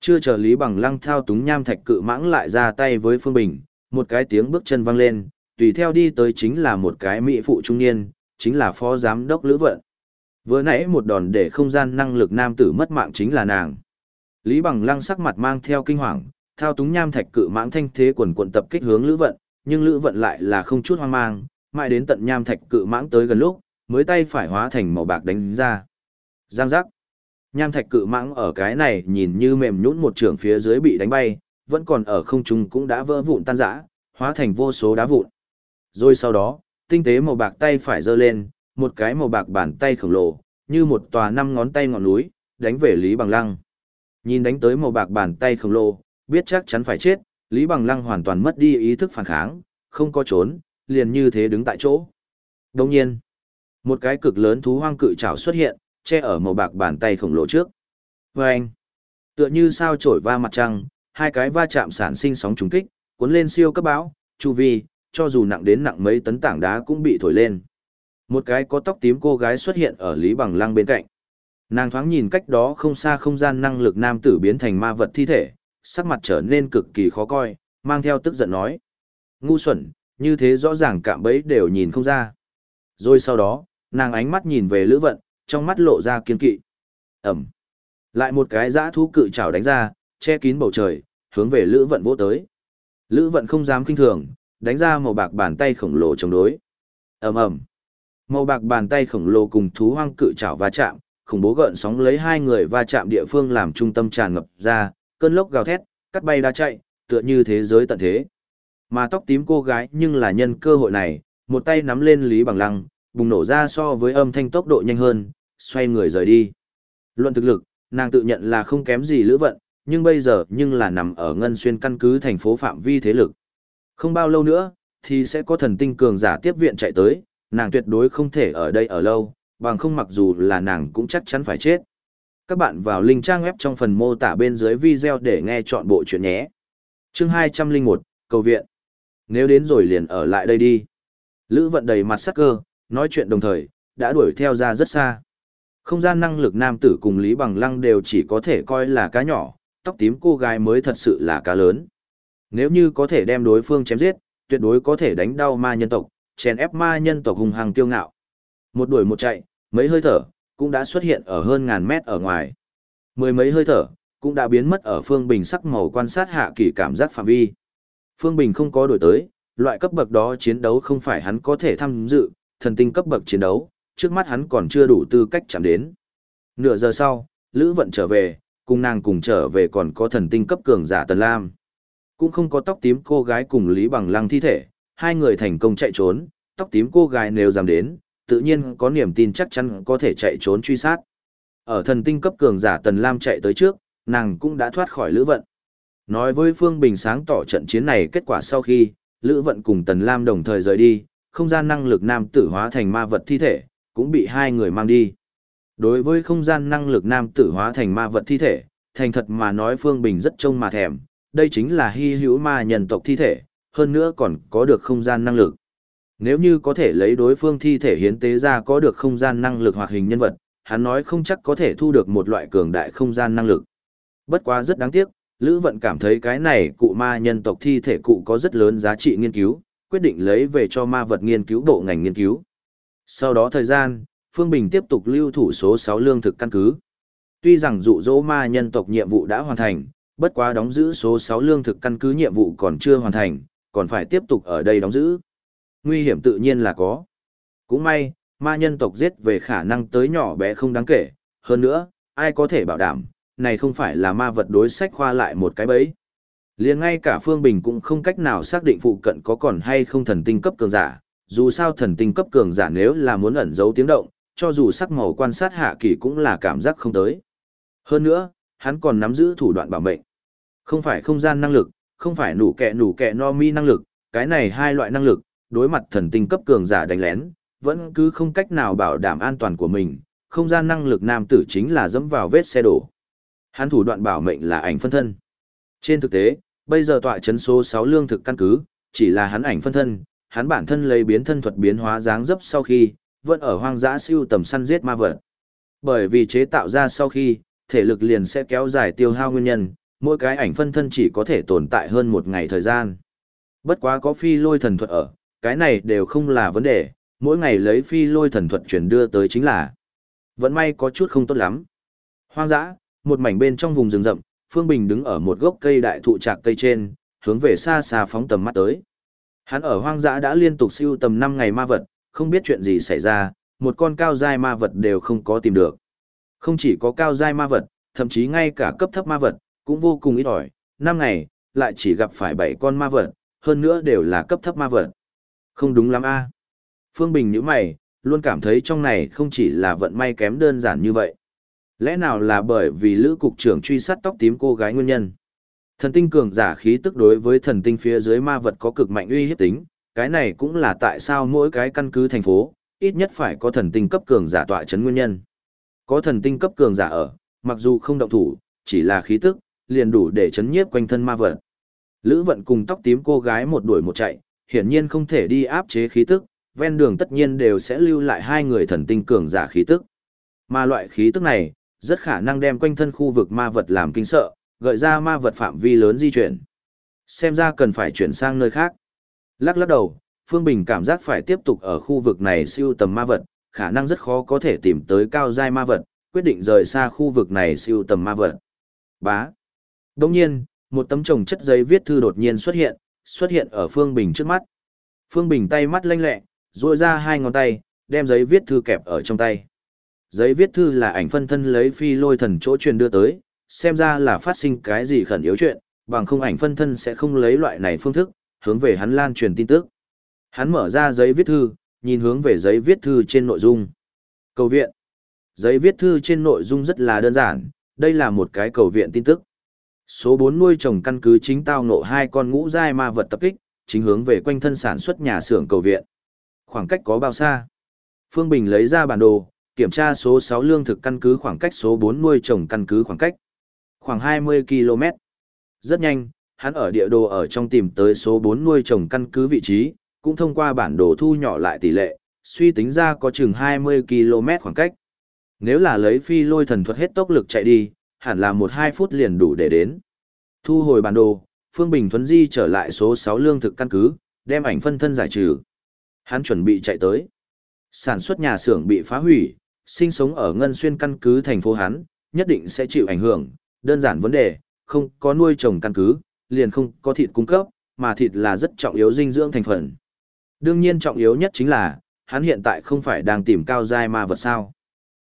Chưa chờ Lý Bằng Lăng thao túng nham thạch cự mãng lại ra tay với Phương Bình, một cái tiếng bước chân vang lên, tùy theo đi tới chính là một cái mỹ phụ trung niên, chính là phó giám đốc Lữ Vận. Vừa nãy một đòn để không gian năng lực nam tử mất mạng chính là nàng. Lý Bằng Lăng sắc mặt mang theo kinh hoàng, thao túng nham thạch cự mãng thanh thế quần quần tập kích hướng Lữ Vận, nhưng Lữ Vận lại là không chút hoang mang, mãi đến tận nham thạch cự mãng tới gần lúc, mới tay phải hóa thành màu bạc đánh ra. Giang giác. Nham thạch cự mãng ở cái này nhìn như mềm nhũn một trường phía dưới bị đánh bay, vẫn còn ở không trung cũng đã vỡ vụn tan rã, hóa thành vô số đá vụn. Rồi sau đó, tinh tế màu bạc tay phải giơ lên, một cái màu bạc bàn tay khổng lồ, như một tòa năm ngón tay ngọn núi, đánh về Lý Bằng Lăng. Nhìn đánh tới màu bạc bàn tay khổng lồ, biết chắc chắn phải chết, Lý Bằng Lăng hoàn toàn mất đi ý thức phản kháng, không có trốn, liền như thế đứng tại chỗ. Đồng nhiên, một cái cực lớn thú hoang cự trảo xuất hiện, che ở màu bạc bàn tay khổng lồ trước. Và anh, tựa như sao trổi va mặt trăng, hai cái va chạm sản sinh sóng trùng kích, cuốn lên siêu cấp bão, chu vi, cho dù nặng đến nặng mấy tấn tảng đá cũng bị thổi lên. Một cái có tóc tím cô gái xuất hiện ở Lý Bằng Lăng bên cạnh. Nàng thoáng nhìn cách đó không xa không gian năng lực nam tử biến thành ma vật thi thể, sắc mặt trở nên cực kỳ khó coi, mang theo tức giận nói. Ngu xuẩn, như thế rõ ràng cạm bẫy đều nhìn không ra. Rồi sau đó, nàng ánh mắt nhìn về lữ vận, trong mắt lộ ra kiên kỵ. Ẩm. Lại một cái giã thú cự trảo đánh ra, che kín bầu trời, hướng về lữ vận vỗ tới. Lữ vận không dám kinh thường, đánh ra màu bạc bàn tay khổng lồ chống đối. Ầm ầm. Màu bạc bàn tay khổng lồ cùng thú hoang cự trảo va chạm, khủng bố gợn sóng lấy hai người va chạm địa phương làm trung tâm tràn ngập ra, cơn lốc gào thét, cắt bay đá chạy, tựa như thế giới tận thế. Mà tóc tím cô gái nhưng là nhân cơ hội này, một tay nắm lên Lý Bằng Lăng, bùng nổ ra so với âm thanh tốc độ nhanh hơn, xoay người rời đi. Luận thực lực, nàng tự nhận là không kém gì lữ vận, nhưng bây giờ nhưng là nằm ở ngân xuyên căn cứ thành phố phạm vi thế lực. Không bao lâu nữa, thì sẽ có thần tinh cường giả tiếp viện chạy tới, nàng tuyệt đối không thể ở đây ở lâu, bằng không mặc dù là nàng cũng chắc chắn phải chết. Các bạn vào link trang web trong phần mô tả bên dưới video để nghe chọn bộ chuyện nhé. Chương 201, Cầu viện. Nếu đến rồi liền ở lại đây đi. Lữ vận đầy mặt sắc cơ, nói chuyện đồng thời, đã đuổi theo ra rất xa. Không gian năng lực nam tử cùng Lý Bằng Lăng đều chỉ có thể coi là cá nhỏ, tóc tím cô gái mới thật sự là cá lớn. Nếu như có thể đem đối phương chém giết, tuyệt đối có thể đánh đau ma nhân tộc, chèn ép ma nhân tộc hùng hăng tiêu ngạo. Một đuổi một chạy, mấy hơi thở, cũng đã xuất hiện ở hơn ngàn mét ở ngoài. Mười mấy hơi thở, cũng đã biến mất ở Phương Bình sắc màu quan sát hạ kỳ cảm giác phạm vi. Phương Bình không có đổi tới, loại cấp bậc đó chiến đấu không phải hắn có thể tham dự, thần tinh cấp bậc chiến đấu, trước mắt hắn còn chưa đủ tư cách chạm đến. Nửa giờ sau, Lữ Vận trở về, cùng nàng cùng trở về còn có thần tinh cấp cường giả Tần Lam. Cũng không có tóc tím cô gái cùng Lý Bằng Lăng thi thể, hai người thành công chạy trốn, tóc tím cô gái nếu dám đến, tự nhiên có niềm tin chắc chắn có thể chạy trốn truy sát. Ở thần tinh cấp cường giả Tần Lam chạy tới trước, nàng cũng đã thoát khỏi Lữ Vận. Nói với Phương Bình sáng tỏ trận chiến này kết quả sau khi, Lữ Vận cùng Tần Lam đồng thời rời đi, không gian năng lực nam tử hóa thành ma vật thi thể, cũng bị hai người mang đi. Đối với không gian năng lực nam tử hóa thành ma vật thi thể, thành thật mà nói Phương Bình rất trông mà thèm, đây chính là hy hữu ma nhân tộc thi thể, hơn nữa còn có được không gian năng lực. Nếu như có thể lấy đối phương thi thể hiến tế ra có được không gian năng lực hoặc hình nhân vật, hắn nói không chắc có thể thu được một loại cường đại không gian năng lực. Bất quá rất đáng tiếc, Lữ Vận cảm thấy cái này cụ ma nhân tộc thi thể cụ có rất lớn giá trị nghiên cứu, quyết định lấy về cho ma vật nghiên cứu bộ ngành nghiên cứu. Sau đó thời gian, Phương Bình tiếp tục lưu thủ số 6 lương thực căn cứ. Tuy rằng dụ dỗ ma nhân tộc nhiệm vụ đã hoàn thành, bất quá đóng giữ số 6 lương thực căn cứ nhiệm vụ còn chưa hoàn thành, còn phải tiếp tục ở đây đóng giữ. Nguy hiểm tự nhiên là có. Cũng may, ma nhân tộc giết về khả năng tới nhỏ bé không đáng kể, hơn nữa, ai có thể bảo đảm, này không phải là ma vật đối sách khoa lại một cái bẫy. Liền ngay cả Phương Bình cũng không cách nào xác định phụ cận có còn hay không thần tinh cấp cường giả, dù sao thần tinh cấp cường giả nếu là muốn ẩn giấu tiếng động, cho dù sắc màu quan sát hạ kỳ cũng là cảm giác không tới. Hơn nữa, hắn còn nắm giữ thủ đoạn bảo mệnh. Không phải không gian năng lực, không phải nủ kẹ nủ kẹ no mi năng lực, cái này hai loại năng lực, đối mặt thần tinh cấp cường giả đánh lén, vẫn cứ không cách nào bảo đảm an toàn của mình, không gian năng lực nam tử chính là dẫm vào vết xe đổ. Hắn thủ đoạn bảo mệnh là ảnh phân thân. Trên thực tế, bây giờ tọa chấn số 6 lương thực căn cứ, chỉ là hắn ảnh phân thân, hắn bản thân lấy biến thân thuật biến hóa dáng dấp sau khi, vẫn ở hoang dã siêu tầm săn giết ma vật. Bởi vì chế tạo ra sau khi, thể lực liền sẽ kéo dài tiêu hao nguyên nhân, mỗi cái ảnh phân thân chỉ có thể tồn tại hơn một ngày thời gian. Bất quá có phi lôi thần thuật ở, cái này đều không là vấn đề, mỗi ngày lấy phi lôi thần thuật chuyển đưa tới chính là. Vẫn may có chút không tốt lắm. Hoang dã, một mảnh bên trong vùng rừng rậm, Phương Bình đứng ở một gốc cây đại thụ trạc cây trên, hướng về xa xa phóng tầm mắt tới. Hắn ở hoang dã đã liên tục siêu tầm 5 ngày ma vật, không biết chuyện gì xảy ra, một con cao giai ma vật đều không có tìm được. Không chỉ có cao giai ma vật, thậm chí ngay cả cấp thấp ma vật, cũng vô cùng ít ỏi, 5 ngày, lại chỉ gặp phải 7 con ma vật, hơn nữa đều là cấp thấp ma vật. Không đúng lắm a Phương Bình nhíu mày, luôn cảm thấy trong này không chỉ là vận may kém đơn giản như vậy. Lẽ nào là bởi vì lữ cục trưởng truy sát tóc tím cô gái nguyên nhân? Thần tinh cường giả khí tức đối với thần tinh phía dưới ma vật có cực mạnh uy hiếp tính, cái này cũng là tại sao mỗi cái căn cứ thành phố, ít nhất phải có thần tinh cấp cường giả tọa chấn nguyên nhân. Có thần tinh cấp cường giả ở, mặc dù không động thủ, chỉ là khí tức, liền đủ để chấn nhiếp quanh thân ma vật. Lữ vận cùng tóc tím cô gái một đuổi một chạy, hiển nhiên không thể đi áp chế khí tức, ven đường tất nhiên đều sẽ lưu lại hai người thần tinh cường giả khí tức. Mà loại khí tức này, rất khả năng đem quanh thân khu vực ma vật làm kinh sợ, gợi ra ma vật phạm vi lớn di chuyển. Xem ra cần phải chuyển sang nơi khác. Lắc lắc đầu, Phương Bình cảm giác phải tiếp tục ở khu vực này siêu tầm ma vật, khả năng rất khó có thể tìm tới cao giai ma vật, quyết định rời xa khu vực này siêu tầm ma vật. Bá. Đồng nhiên, một tấm chồng chất giấy viết thư đột nhiên xuất hiện, xuất hiện ở Phương Bình trước mắt. Phương Bình tay mắt lanh lẹ, duỗi ra hai ngón tay, đem giấy viết thư kẹp ở trong tay. Giấy viết thư là ảnh phân thân lấy phi lôi thần chỗ truyền đưa tới, xem ra là phát sinh cái gì khẩn yếu chuyện, bằng không ảnh phân thân sẽ không lấy loại này phương thức, hướng về hắn lan truyền tin tức. Hắn mở ra giấy viết thư, nhìn hướng về giấy viết thư trên nội dung. Cầu viện. Giấy viết thư trên nội dung rất là đơn giản, đây là một cái cầu viện tin tức. Số 4 nuôi trồng căn cứ chính tao nộ hai con ngũ giai ma vật tập kích, chính hướng về quanh thân sản xuất nhà xưởng cầu viện. Khoảng cách có bao xa? Phương Bình lấy ra bản đồ, kiểm tra số 6 lương thực căn cứ khoảng cách số 4 nuôi trồng căn cứ khoảng cách. Khoảng 20 km. Rất nhanh, hắn ở địa đồ ở trong tìm tới số 4 nuôi trồng căn cứ vị trí, cũng thông qua bản đồ thu nhỏ lại tỷ lệ, suy tính ra có chừng 20 km khoảng cách. Nếu là lấy phi lôi thần thuật hết tốc lực chạy đi, hẳn là 1-2 phút liền đủ để đến. Thu hồi bản đồ, Phương Bình Thuấn Di trở lại số 6 lương thực căn cứ, đem ảnh phân thân giải trừ. Hắn chuẩn bị chạy tới. Sản xuất nhà xưởng bị phá hủy, sinh sống ở ngân xuyên căn cứ thành phố hắn, nhất định sẽ chịu ảnh hưởng. Đơn giản vấn đề, không có nuôi trồng căn cứ, liền không có thịt cung cấp, mà thịt là rất trọng yếu dinh dưỡng thành phần. Đương nhiên trọng yếu nhất chính là, hắn hiện tại không phải đang tìm cao giai ma vật sao.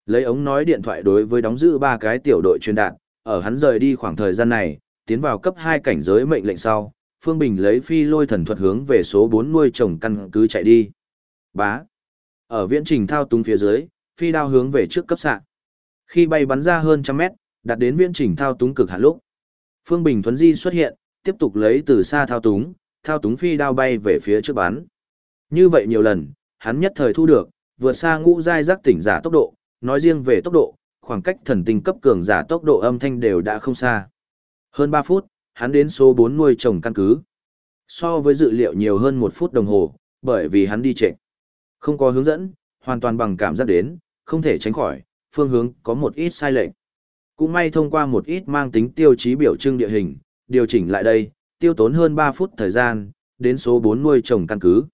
Lấy ống nói điện thoại đối với đóng giữ ba cái tiểu đội truyền đạt, ở hắn rời đi khoảng thời gian này, tiến vào cấp 2 cảnh giới mệnh lệnh sau, Phương Bình lấy phi lôi thần thuật hướng về số 4 nuôi trồng căn cứ chạy đi. Bá. Ở viễn trình thao túng phía dưới, phi đao hướng về trước cấp xạ. Khi bay bắn ra hơn trăm mét, đạt đến viễn trình thao túng cực hạn lúc. Phương Bình Thuấn Di xuất hiện, tiếp tục lấy từ xa thao túng, thao túng phi đao bay về phía trước bắn. Như vậy nhiều lần, hắn nhất thời thu được, vượt xa ngũ giai giác tỉnh giả tốc độ, nói riêng về tốc độ, khoảng cách thần tinh cấp cường giả tốc độ âm thanh đều đã không xa. Hơn 3 phút, hắn đến số 4 nuôi trồng căn cứ. So với dự liệu nhiều hơn 1 phút đồng hồ, bởi vì hắn đi trễ, Không có hướng dẫn, hoàn toàn bằng cảm giác đến, không thể tránh khỏi, phương hướng có một ít sai lệch. Cũng may thông qua một ít mang tính tiêu chí biểu trưng địa hình, điều chỉnh lại đây, tiêu tốn hơn 3 phút thời gian, đến số 4 nuôi trồng căn cứ.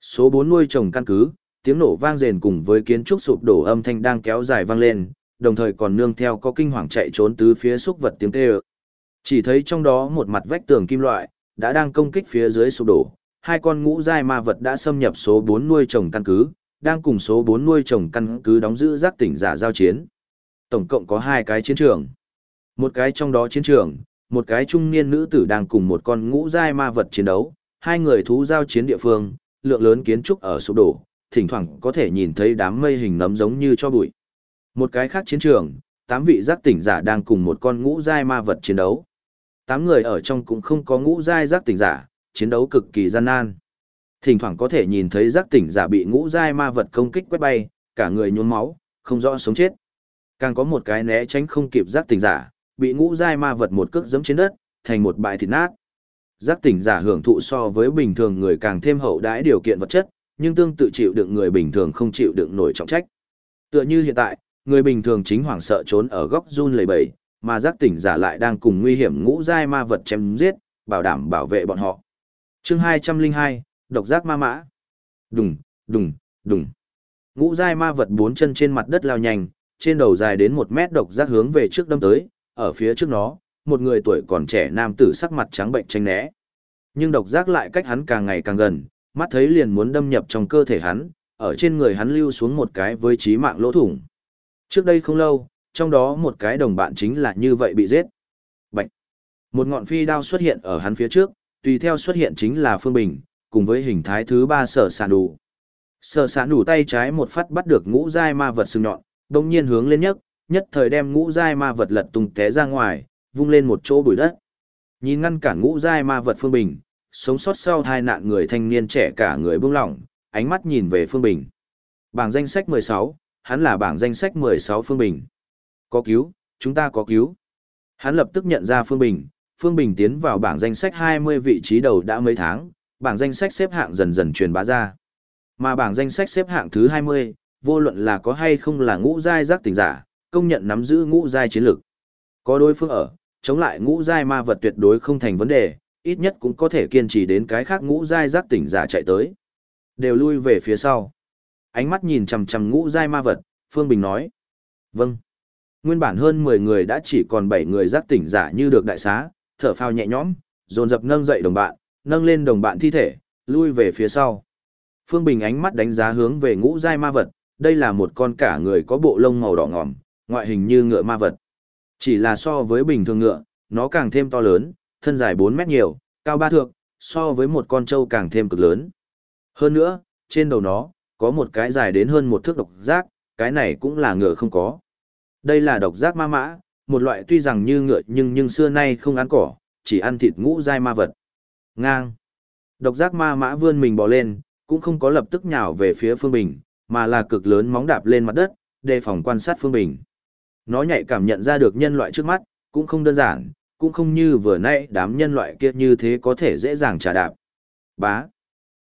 Số 4 nuôi trồng căn cứ, tiếng nổ vang rền cùng với kiến trúc sụp đổ âm thanh đang kéo dài vang lên, đồng thời còn nương theo có kinh hoàng chạy trốn tứ phía xúc vật tiếng kêu. Chỉ thấy trong đó một mặt vách tường kim loại đã đang công kích phía dưới sụp đổ, hai con ngũ giai ma vật đã xâm nhập số 4 nuôi trồng căn cứ, đang cùng số 4 nuôi trồng căn cứ đóng giữ giác tỉnh giả giao chiến. Tổng cộng có hai cái chiến trường. Một cái trong đó chiến trường, một cái trung niên nữ tử đang cùng một con ngũ giai ma vật chiến đấu, hai người thú giao chiến địa phương, lượng lớn kiến trúc ở sụp đổ, thỉnh thoảng có thể nhìn thấy đám mây hình nấm giống như cho bụi. Một cái khác chiến trường, tám vị giác tỉnh giả đang cùng một con ngũ giai ma vật chiến đấu. Tám người ở trong cũng không có ngũ giai giác tỉnh giả, chiến đấu cực kỳ gian nan. Thỉnh thoảng có thể nhìn thấy giác tỉnh giả bị ngũ giai ma vật công kích quét bay, cả người nhuốm máu, không rõ sống chết. Càng có một cái né tránh không kịp giác tỉnh giả, bị ngũ giai ma vật một cước giẫm trên đất, thành một bãi thịt nát. Giác tỉnh giả hưởng thụ so với bình thường người càng thêm hậu đãi điều kiện vật chất, nhưng tương tự chịu đựng người bình thường không chịu đựng nổi trọng trách. Tựa như hiện tại, người bình thường chính hoảng sợ trốn ở góc run lầy bầy, mà giác tỉnh giả lại đang cùng nguy hiểm ngũ giai ma vật chém giết, bảo đảm bảo vệ bọn họ. Chương 202, độc giác ma mã. Đùng, đùng, đùng. Ngũ giai ma vật bốn chân trên mặt đất lao nhanh, trên đầu dài đến một mét độc giác hướng về trước đâm tới, ở phía trước nó, một người tuổi còn trẻ nam tử sắc mặt trắng bệnh tranh né. Nhưng độc giác lại cách hắn càng ngày càng gần, mắt thấy liền muốn đâm nhập trong cơ thể hắn, ở trên người hắn lưu xuống một cái với trí mạng lỗ thủng. Trước đây không lâu, trong đó một cái đồng bạn chính là như vậy bị giết. Bạch! Một ngọn phi đao xuất hiện ở hắn phía trước, tùy theo xuất hiện chính là Phương Bình, cùng với hình thái thứ ba sở sản đủ. Sở sản đủ tay trái một phát bắt được ngũ giai ma vật sừng nhọn, đồng nhiên hướng lên nhất, nhất thời đem ngũ giai ma vật lật tung té ra ngoài, vung lên một chỗ bụi đất. Nhìn ngăn cản ngũ giai ma vật Phương Bình, sống sót sau tai nạn người thanh niên trẻ cả người buông lỏng, ánh mắt nhìn về Phương Bình. Bảng danh sách 16, hắn là bảng danh sách 16 Phương Bình. Có cứu, chúng ta có cứu. Hắn lập tức nhận ra Phương Bình, Phương Bình tiến vào bảng danh sách 20 vị trí đầu đã mấy tháng, bảng danh sách xếp hạng dần dần truyền bá ra. Mà bảng danh sách xếp hạng thứ 20, vô luận là có hay không là ngũ giai giác tỉnh giả, công nhận nắm giữ ngũ giai chiến lực. Có đối phương ở, chống lại ngũ giai ma vật tuyệt đối không thành vấn đề, ít nhất cũng có thể kiên trì đến cái khác ngũ giai giác tỉnh giả chạy tới. Đều lui về phía sau. Ánh mắt nhìn chằm chằm ngũ giai ma vật, Phương Bình nói. Vâng. Nguyên bản hơn 10 người đã chỉ còn 7 người giác tỉnh giả như được đại xá, thở phào nhẹ nhõm, dồn dập nâng dậy đồng bạn, nâng lên đồng bạn thi thể, lui về phía sau. Phương Bình ánh mắt đánh giá hướng về ngũ giai ma vật, đây là một con cả người có bộ lông màu đỏ ngòm, ngoại hình như ngựa ma vật. Chỉ là so với bình thường ngựa, nó càng thêm to lớn, thân dài 4 mét nhiều, cao ba thước, so với một con trâu càng thêm cực lớn. Hơn nữa, trên đầu nó, có một cái dài đến hơn một thước độc giác, cái này cũng là ngựa không có. Đây là độc giác ma mã, một loại tuy rằng như ngựa nhưng nhưng xưa nay không ăn cỏ, chỉ ăn thịt ngũ dai ma vật. Ngang. Độc giác ma mã vươn mình bò lên, cũng không có lập tức nhào về phía Phương Bình, mà là cực lớn móng đạp lên mặt đất, đề phòng quan sát Phương Bình. Nó nhạy cảm nhận ra được nhân loại trước mắt, cũng không đơn giản, cũng không như vừa nãy đám nhân loại kia như thế có thể dễ dàng trả đạp. Bá.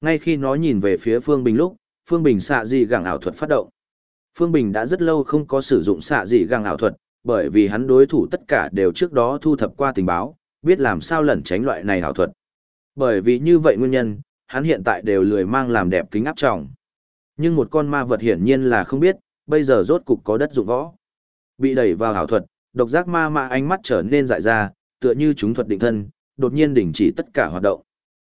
Ngay khi nó nhìn về phía Phương Bình lúc, Phương Bình xạ dị gẳng ảo thuật phát động. Phương Bình đã rất lâu không có sử dụng xạ dị gẳng ảo thuật, bởi vì hắn đối thủ tất cả đều trước đó thu thập qua tình báo, biết làm sao lẩn tránh loại này ảo thuật. Bởi vì như vậy nguyên nhân, hắn hiện tại đều lười mang làm đẹp kính áp trọng. Nhưng một con ma vật hiển nhiên là không biết, bây giờ rốt cục có đất dụng võ. Bị đẩy vào hảo thuật, độc giác ma ma ánh mắt trở nên dại ra, tựa như chúng thuật định thân, đột nhiên đình chỉ tất cả hoạt động.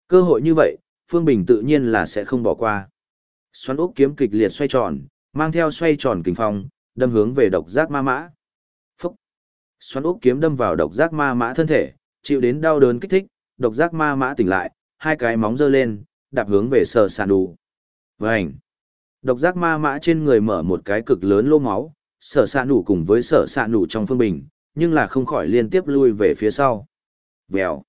Cơ hội như vậy, Phương Bình tự nhiên là sẽ không bỏ qua. Xoắn ốc kiếm kịch liệt xoay tròn, mang theo xoay tròn kình phong, đâm hướng về độc giác ma mã. Phúc! Xoắn ốc kiếm đâm vào độc giác ma mã thân thể, chịu đến đau đớn kích thích, độc giác ma mã tỉnh lại, hai cái móng giơ lên, đạp hướng về sở sàn đủ. Vành! Độc giác ma mã trên người mở một cái cực lớn lô máu, sở sàn đủ cùng với sở sàn đủ trong phương bình, nhưng là không khỏi liên tiếp lui về phía sau. Vèo!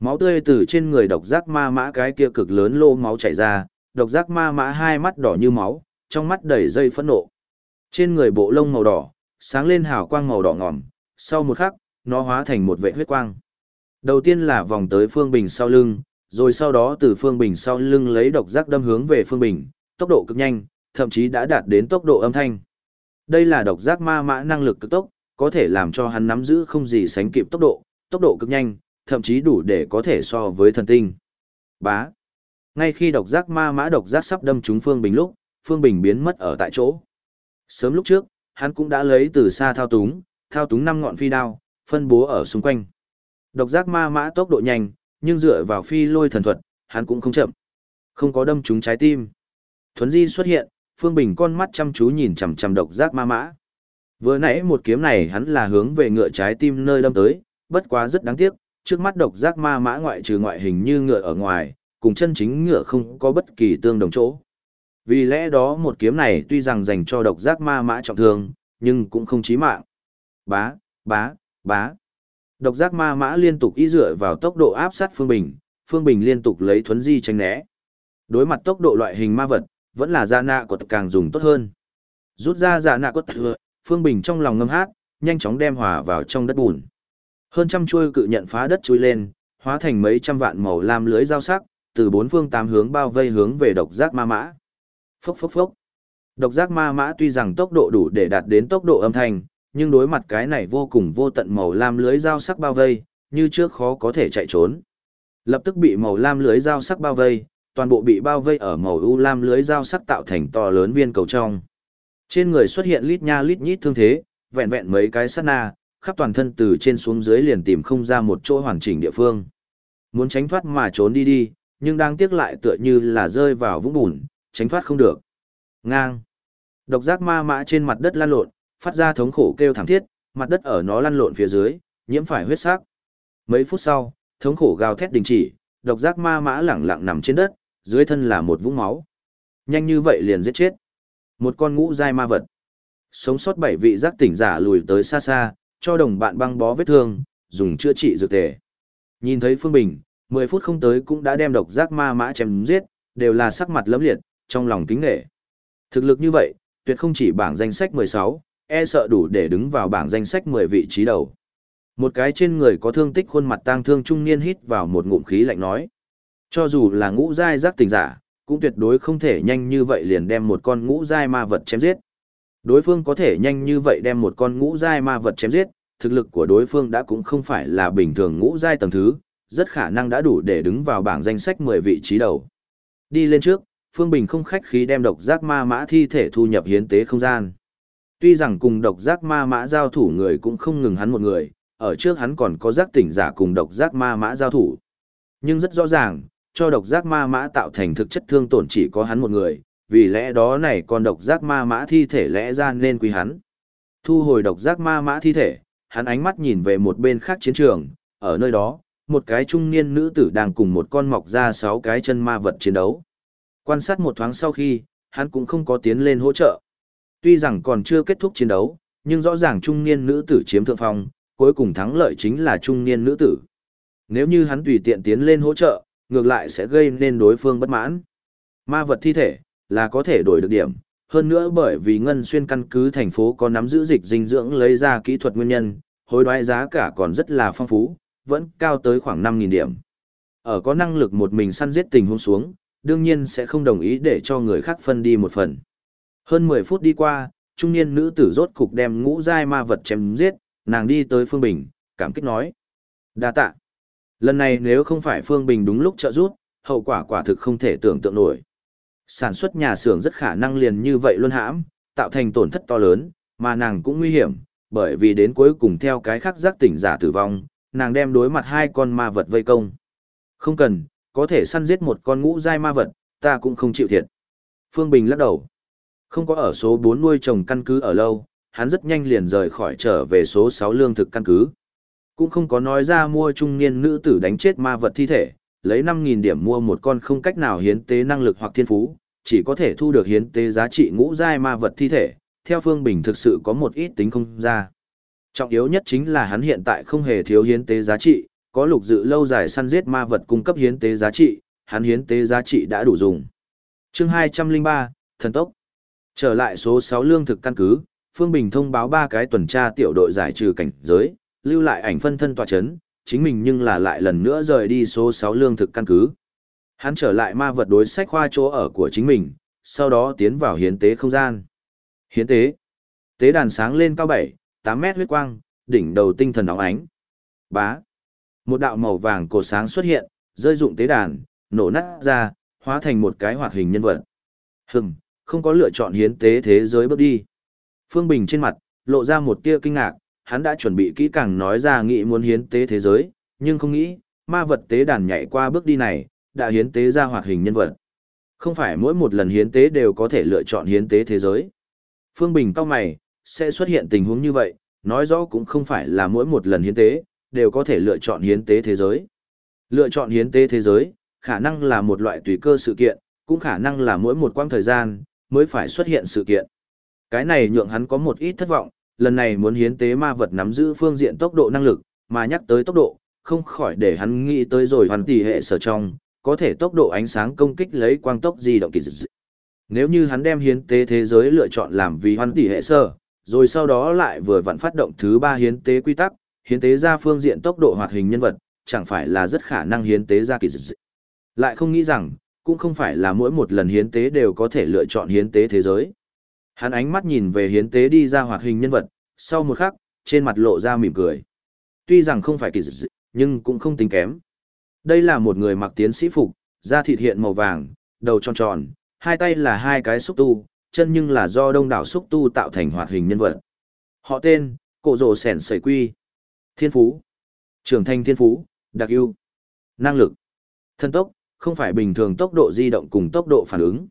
Máu tươi từ trên người độc giác ma mã cái kia cực lớn lô máu chảy ra, độc giác ma mã hai mắt đỏ như máu, trong mắt đầy dây phẫn nộ. Trên người bộ lông màu đỏ, sáng lên hào quang màu đỏ ngòm, sau một khắc, nó hóa thành một vệ huyết quang. Đầu tiên là vòng tới Phương Bình sau lưng, rồi sau đó từ Phương Bình sau lưng lấy độc giác đâm hướng về Phương Bình, tốc độ cực nhanh, thậm chí đã đạt đến tốc độ âm thanh. Đây là độc giác ma mã năng lực cực tốc, có thể làm cho hắn nắm giữ không gì sánh kịp tốc độ, tốc độ cực nhanh, thậm chí đủ để có thể so với thần tinh. Bá. Ngay khi độc giác ma mã độc giác sắp đâm trúng Phương Bình lúc, Phương Bình biến mất ở tại chỗ. Sớm lúc trước, hắn cũng đã lấy từ xa thao túng, thao túng năm ngọn phi đao, phân bố ở xung quanh. Độc giác ma mã tốc độ nhanh, nhưng dựa vào phi lôi thần thuật, hắn cũng không chậm. Không có đâm trúng trái tim. Thuấn Di xuất hiện, Phương Bình con mắt chăm chú nhìn chằm chằm độc giác ma mã. Vừa nãy một kiếm này hắn là hướng về ngựa trái tim nơi đâm tới, bất quá rất đáng tiếc, trước mắt độc giác ma mã ngoại trừ ngoại hình như ngựa ở ngoài, cùng chân chính ngựa không có bất kỳ tương đồng chỗ. Vì lẽ đó một kiếm này tuy rằng dành cho độc giác ma mã trọng thương, nhưng cũng không chí mạng. Bá, bá, bá. Độc giác ma mã liên tục y dựa vào tốc độ áp sát Phương Bình, Phương Bình liên tục lấy thuấn di tránh né. Đối mặt tốc độ loại hình ma vật, vẫn là giả nạ của càng dùng tốt hơn. Rút ra giả nạ cốt thừa, Phương Bình trong lòng ngâm hát, nhanh chóng đem hòa vào trong đất bùn. Hơn trăm chuôi cự nhận phá đất chui lên, hóa thành mấy trăm vạn màu lam lưới dao sắc, từ bốn phương tám hướng bao vây hướng về độc giác ma mã. Phốc phốc phốc. Độc giác ma mã tuy rằng tốc độ đủ để đạt đến tốc độ âm thanh, nhưng đối mặt cái này vô cùng vô tận màu lam lưới dao sắc bao vây, như trước khó có thể chạy trốn. Lập tức bị màu lam lưới dao sắc bao vây, toàn bộ bị bao vây ở màu u lam lưới dao sắc tạo thành to lớn viên cầu trong. Trên người xuất hiện lít nha lít nhít thương thế, vẹn vẹn mấy cái sát na, khắp toàn thân từ trên xuống dưới liền tìm không ra một chỗ hoàn chỉnh địa phương. Muốn tránh thoát mà trốn đi đi, nhưng đang tiếc lại tựa như là rơi vào vũng bùn, tránh thoát không được. Ngang. Độc giác ma mã trên mặt đất lan lộn, phát ra thống khổ kêu thảm thiết, mặt đất ở nó lăn lộn phía dưới, nhiễm phải huyết sắc. Mấy phút sau, thống khổ gào thét đình chỉ, độc giác ma mã lẳng lặng nằm trên đất, dưới thân là một vũng máu. Nhanh như vậy liền giết chết. Một con ngũ dai ma vật. Sống sót bảy vị giác tỉnh giả lùi tới xa xa, cho đồng bạn băng bó vết thương, dùng chữa trị dược tề. Nhìn thấy Phương Bình, 10 phút không tới cũng đã đem độc giác ma mã chém giết, đều là sắc mặt lấm liệt, trong lòng kính nghệ. Thực lực như vậy, tuyệt không chỉ bảng danh sách 16, e sợ đủ để đứng vào bảng danh sách 10 vị trí đầu. Một cái trên người có thương tích khuôn mặt tang thương trung niên hít vào một ngụm khí lạnh nói. Cho dù là ngũ giai giác tình giả, cũng tuyệt đối không thể nhanh như vậy liền đem một con ngũ giai ma vật chém giết. Đối phương có thể nhanh như vậy đem một con ngũ giai ma vật chém giết, thực lực của đối phương đã cũng không phải là bình thường ngũ giai tầng thứ, rất khả năng đã đủ để đứng vào bảng danh sách 10 vị trí đầu. Đi lên trước, Phương Bình không khách khí đem độc giác ma mã thi thể thu nhập hiến tế không gian. Tuy rằng cùng độc giác ma mã giao thủ người cũng không ngừng hắn một người, ở trước hắn còn có giác tỉnh giả cùng độc giác ma mã giao thủ. Nhưng rất rõ ràng, cho độc giác ma mã tạo thành thực chất thương tổn chỉ có hắn một người, vì lẽ đó này còn độc giác ma mã thi thể lẽ ra nên quý hắn. Thu hồi độc giác ma mã thi thể, hắn ánh mắt nhìn về một bên khác chiến trường, ở nơi đó, một cái trung niên nữ tử đang cùng một con mọc ra sáu cái chân ma vật chiến đấu. Quan sát một thoáng sau khi, hắn cũng không có tiến lên hỗ trợ. Tuy rằng còn chưa kết thúc chiến đấu, nhưng rõ ràng trung niên nữ tử chiếm thượng phong, cuối cùng thắng lợi chính là trung niên nữ tử. Nếu như hắn tùy tiện tiến lên hỗ trợ, ngược lại sẽ gây nên đối phương bất mãn. Ma vật thi thể là có thể đổi được điểm, hơn nữa bởi vì Ngân Xuyên căn cứ thành phố có nắm giữ dịch dinh dưỡng lấy ra kỹ thuật nguyên nhân, hối đoái giá cả còn rất là phong phú, vẫn cao tới khoảng 5.000 điểm. Ở có năng lực một mình săn giết tình huống xuống, đương nhiên sẽ không đồng ý để cho người khác phân đi một phần. Hơn 10 phút đi qua, trung niên nữ tử rốt cục đem ngũ giai ma vật chém giết, nàng đi tới Phương Bình, cảm kích nói. đa tạ. Lần này nếu không phải Phương Bình đúng lúc trợ giúp, hậu quả quả thực không thể tưởng tượng nổi. Sản xuất nhà xưởng rất khả năng liền như vậy luôn hãm, tạo thành tổn thất to lớn, mà nàng cũng nguy hiểm, bởi vì đến cuối cùng theo cái khác giác tỉnh giả tử vong, nàng đem đối mặt hai con ma vật vây công. Không cần, có thể săn giết một con ngũ giai ma vật, ta cũng không chịu thiệt. Phương Bình lắc đầu. Không có ở số 4 nuôi trồng căn cứ ở lâu, hắn rất nhanh liền rời khỏi trở về số 6 lương thực căn cứ. Cũng không có nói ra mua trung niên nữ tử đánh chết ma vật thi thể, lấy 5.000 điểm mua một con không cách nào hiến tế năng lực hoặc thiên phú, chỉ có thể thu được hiến tế giá trị ngũ giai ma vật thi thể, theo Phương Bình thực sự có một ít tính không ra. Trọng yếu nhất chính là hắn hiện tại không hề thiếu hiến tế giá trị, có lục dự lâu dài săn giết ma vật cung cấp hiến tế giá trị, hắn hiến tế giá trị đã đủ dùng. Chương 203, Thần tốc. Trở lại số 6 lương thực căn cứ, Phương Bình thông báo ba cái tuần tra tiểu đội giải trừ cảnh giới, lưu lại ảnh phân thân tòa chấn, chính mình nhưng là lại lần nữa rời đi số 6 lương thực căn cứ. Hắn trở lại ma vật đối sách khoa chỗ ở của chính mình, sau đó tiến vào hiến tế không gian. Hiến tế. Tế đàn sáng lên cao 7, 8 mét huyết quang, đỉnh đầu tinh thần óng ánh. Bá. Một đạo màu vàng cổ sáng xuất hiện, rơi dụng tế đàn, nổ nát ra, hóa thành một cái hoạt hình nhân vật. Hừng, không có lựa chọn hiến tế thế giới bước đi. Phương Bình trên mặt, lộ ra một tia kinh ngạc, hắn đã chuẩn bị kỹ càng nói ra nghĩ muốn hiến tế thế giới, nhưng không nghĩ, ma vật tế đàn nhảy qua bước đi này, đã hiến tế ra hoạt hình nhân vật. Không phải mỗi một lần hiến tế đều có thể lựa chọn hiến tế thế giới. Phương Bình cao mày, sẽ xuất hiện tình huống như vậy, nói rõ cũng không phải là mỗi một lần hiến tế, đều có thể lựa chọn hiến tế thế giới. Lựa chọn hiến tế thế giới, khả năng là một loại tùy cơ sự kiện, cũng khả năng là mỗi một quãng thời gian, mới phải xuất hiện sự kiện. Cái này nhượng hắn có một ít thất vọng, lần này muốn hiến tế ma vật nắm giữ phương diện tốc độ năng lực, mà nhắc tới tốc độ, không khỏi để hắn nghĩ tới rồi hoàn tỷ hệ sở trong, có thể tốc độ ánh sáng công kích lấy quang tốc di động kỳ dị. Nếu như hắn đem hiến tế thế giới lựa chọn làm vì hoàn tỷ hệ sở, rồi sau đó lại vừa vặn phát động thứ ba hiến tế quy tắc, hiến tế ra phương diện tốc độ hoạt hình nhân vật, chẳng phải là rất khả năng hiến tế ra kỳ dị. Lại không nghĩ rằng, cũng không phải là mỗi một lần hiến tế đều có thể lựa chọn hiến tế thế giới. Hắn ánh mắt nhìn về hiến tế đi ra hoạt hình nhân vật, sau một khắc, trên mặt lộ ra mỉm cười. Tuy rằng không phải kỳ dị, nhưng cũng không tính kém. Đây là một người mặc tiến sĩ phục, da thịt hiện màu vàng, đầu tròn tròn, hai tay là hai cái xúc tu, chân nhưng là do đông đảo xúc tu tạo thành hoạt hình nhân vật. Họ tên, cổ rồ sẻn sẩy quy. Thiên phú. Trưởng thanh thiên phú, đặc ưu. Năng lực. Thân tốc, không phải bình thường tốc độ di động cùng tốc độ phản ứng.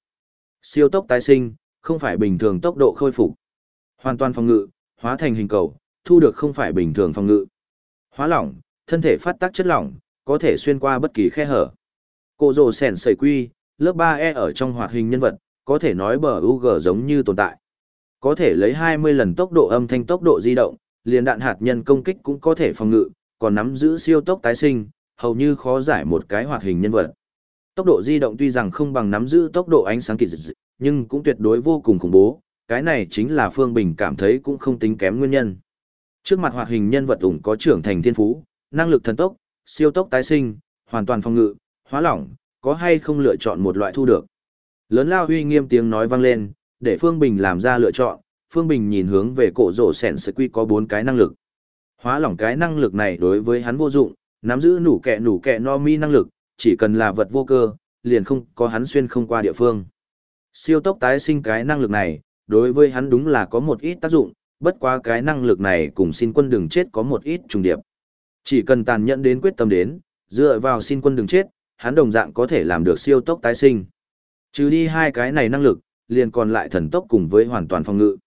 Siêu tốc tái sinh, không phải bình thường tốc độ khôi phục. Hoàn toàn phòng ngự, hóa thành hình cầu, thu được không phải bình thường phòng ngự. Hóa lỏng, thân thể phát tác chất lỏng, có thể xuyên qua bất kỳ khe hở. Cổ rồ sèn sẩy quy, lớp 3E ở trong hoạt hình nhân vật, có thể nói bờ UG giống như tồn tại. Có thể lấy 20 lần tốc độ âm thanh tốc độ di động, liền đạn hạt nhân công kích cũng có thể phòng ngự, còn nắm giữ siêu tốc tái sinh, hầu như khó giải một cái hoạt hình nhân vật. Tốc độ di động tuy rằng không bằng nắm giữ tốc độ ánh sáng kỳ dị, nhưng cũng tuyệt đối vô cùng khủng bố, cái này chính là Phương Bình cảm thấy cũng không tính kém nguyên nhân. Trước mặt hoạt hình nhân vật ủng có trưởng thành thiên phú, năng lực thần tốc, siêu tốc tái sinh, hoàn toàn phòng ngự, hóa lỏng, có hay không lựa chọn một loại thu được. Lớn lao huy nghiêm tiếng nói vang lên, để Phương Bình làm ra lựa chọn, Phương Bình nhìn hướng về cổ rổ sẻn sẽ quy có bốn cái năng lực. Hóa lỏng cái năng lực này đối với hắn vô dụng, nắm giữ nủ kẹ nủ kẹ no mi năng lực, chỉ cần là vật vô cơ, liền không có hắn xuyên không qua địa phương. Siêu tốc tái sinh cái năng lực này, đối với hắn đúng là có một ít tác dụng, bất quá cái năng lực này cùng xin quân đừng chết có một ít trùng điệp. Chỉ cần tàn nhẫn đến quyết tâm đến, dựa vào xin quân đừng chết, hắn đồng dạng có thể làm được siêu tốc tái sinh. Trừ đi hai cái này năng lực, liền còn lại thần tốc cùng với hoàn toàn phòng ngự.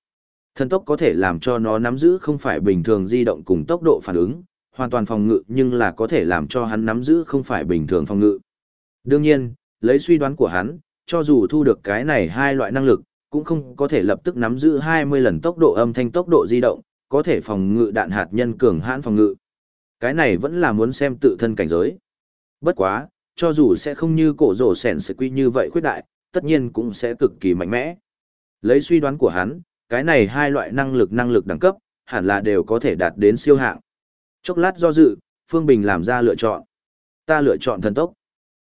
Thần tốc có thể làm cho nó nắm giữ không phải bình thường di động cùng tốc độ phản ứng, hoàn toàn phòng ngự nhưng là có thể làm cho hắn nắm giữ không phải bình thường phòng ngự. Đương nhiên, lấy suy đoán của hắn, cho dù thu được cái này hai loại năng lực, cũng không có thể lập tức nắm giữ 20 lần tốc độ âm thanh tốc độ di động, có thể phòng ngự đạn hạt nhân cường hãn phòng ngự. Cái này vẫn là muốn xem tự thân cảnh giới. Bất quá, cho dù sẽ không như cổ rổ sẻn sự quy như vậy khuyết đại, tất nhiên cũng sẽ cực kỳ mạnh mẽ. Lấy suy đoán của hắn, cái này hai loại năng lực năng lực đẳng cấp, hẳn là đều có thể đạt đến siêu hạng. Chốc lát do dự, Phương Bình làm ra lựa chọn. Ta lựa chọn thần tốc.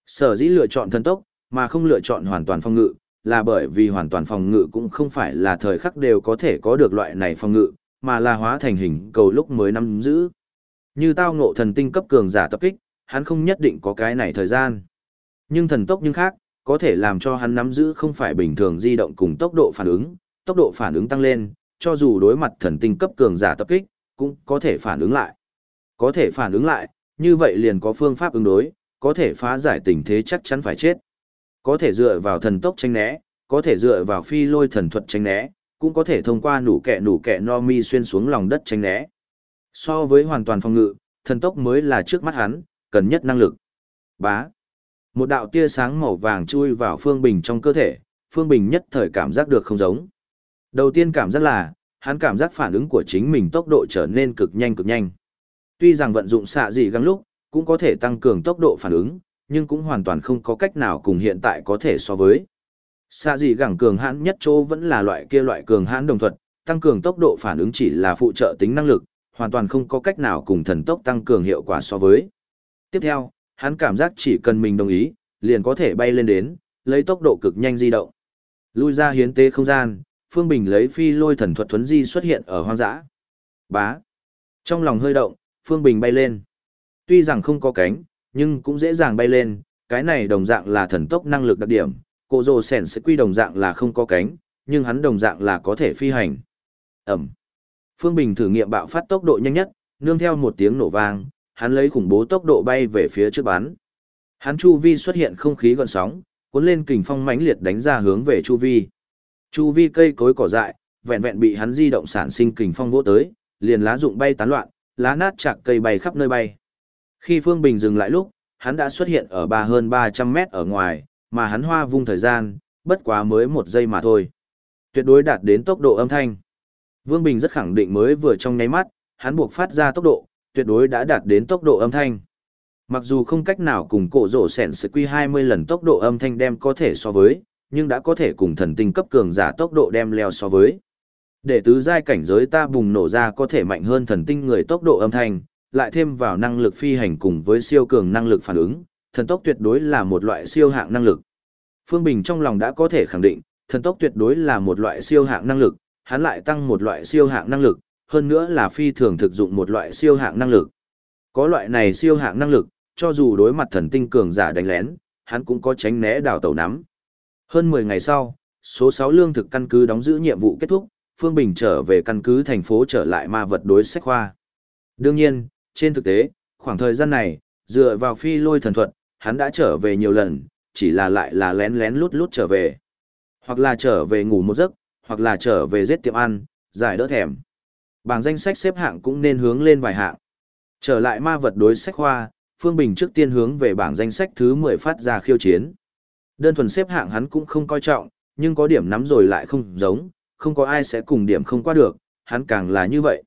Sở dĩ lựa chọn thần tốc, mà không lựa chọn hoàn toàn phòng ngự, là bởi vì hoàn toàn phòng ngự cũng không phải là thời khắc đều có thể có được loại này phòng ngự, mà là hóa thành hình cầu lúc mới nắm giữ. Như tao ngộ thần tinh cấp cường giả tập kích, hắn không nhất định có cái này thời gian. Nhưng thần tốc nhưng khác, có thể làm cho hắn nắm giữ không phải bình thường di động cùng tốc độ phản ứng, tốc độ phản ứng tăng lên, cho dù đối mặt thần tinh cấp cường giả tập kích, cũng có thể phản ứng lại. Có thể phản ứng lại, như vậy liền có phương pháp ứng đối, có thể phá giải tình thế chắc chắn phải chết. Có thể dựa vào thần tốc tranh né, có thể dựa vào phi lôi thần thuật tranh né, cũng có thể thông qua nủ kẹ nủ kẹ no mi xuyên xuống lòng đất tranh né. So với hoàn toàn phòng ngự, thần tốc mới là trước mắt hắn, cần nhất năng lực. Bá. Một đạo tia sáng màu vàng chui vào Phương Bình trong cơ thể, Phương Bình nhất thời cảm giác được không giống. Đầu tiên cảm giác là, hắn cảm giác phản ứng của chính mình tốc độ trở nên cực nhanh cực nhanh. Tuy rằng vận dụng xạ dị găng lúc, cũng có thể tăng cường tốc độ phản ứng, nhưng cũng hoàn toàn không có cách nào cùng hiện tại có thể so với. Xạ dị gẳng cường hãn nhất chỗ vẫn là loại kia loại cường hãn đồng thuật, tăng cường tốc độ phản ứng chỉ là phụ trợ tính năng lực, hoàn toàn không có cách nào cùng thần tốc tăng cường hiệu quả so với. Tiếp theo, hắn cảm giác chỉ cần mình đồng ý, liền có thể bay lên đến, lấy tốc độ cực nhanh di động. Lui ra hiến tế không gian, Phương Bình lấy phi lôi thần thuật thuấn di xuất hiện ở hoang dã. Bá. Trong lòng hơi động, Phương Bình bay lên. Tuy rằng không có cánh, nhưng cũng dễ dàng bay lên, cái này đồng dạng là thần tốc năng lực đặc điểm. Cổ rồ sẻn sẽ quy đồng dạng là không có cánh, nhưng hắn đồng dạng là có thể phi hành. Ẩm. Phương Bình thử nghiệm bạo phát tốc độ nhanh nhất, nương theo một tiếng nổ vang, hắn lấy khủng bố tốc độ bay về phía trước bắn. Hắn chu vi xuất hiện không khí gợn sóng, cuốn lên kình phong mãnh liệt đánh ra hướng về chu vi. Chu vi cây cối cỏ dại, vẹn vẹn bị hắn di động sản sinh kình phong vỗ tới, liền lá rụng bay tán loạn, lá nát chạc cây bay khắp nơi bay. Khi Phương Bình dừng lại lúc, hắn đã xuất hiện ở ba hơn 300 mét ở ngoài, mà hắn hoa vung thời gian, bất quá mới một giây mà thôi. Tuyệt đối đạt đến tốc độ âm thanh. Vương Bình rất khẳng định mới vừa trong nháy mắt, hắn buộc phát ra tốc độ, tuyệt đối đã đạt đến tốc độ âm thanh. Mặc dù không cách nào cùng cổ rổ sẻn sự quy 20 lần tốc độ âm thanh đem có thể so với, nhưng đã có thể cùng thần tinh cấp cường giả tốc độ đem leo so với. Để tứ giai cảnh giới ta bùng nổ ra có thể mạnh hơn thần tinh người tốc độ âm thanh, lại thêm vào năng lực phi hành cùng với siêu cường năng lực phản ứng, thần tốc tuyệt đối là một loại siêu hạng năng lực. Phương Bình trong lòng đã có thể khẳng định, thần tốc tuyệt đối là một loại siêu hạng năng lực, hắn lại tăng một loại siêu hạng năng lực, hơn nữa là phi thường thực dụng một loại siêu hạng năng lực. Có loại này siêu hạng năng lực, cho dù đối mặt thần tinh cường giả đánh lén, hắn cũng có tránh né đào tẩu nắm. Hơn 10 ngày sau, số 6 lương thực căn cứ đóng giữ nhiệm vụ kết thúc, Phương Bình trở về căn cứ thành phố trở lại ma vật đối sách khoa. Đương nhiên, trên thực tế, khoảng thời gian này, dựa vào phi lôi thần thuật, hắn đã trở về nhiều lần, chỉ là lại là lén lén lút lút trở về. Hoặc là trở về ngủ một giấc, hoặc là trở về giết tiệm ăn, giải đỡ thèm. Bảng danh sách xếp hạng cũng nên hướng lên vài hạng. Trở lại ma vật đối sách khoa, Phương Bình trước tiên hướng về bảng danh sách thứ 10 phát ra khiêu chiến. Đơn thuần xếp hạng hắn cũng không coi trọng, nhưng có điểm nắm rồi lại không giống, không có ai sẽ cùng điểm không qua được, hắn càng là như vậy.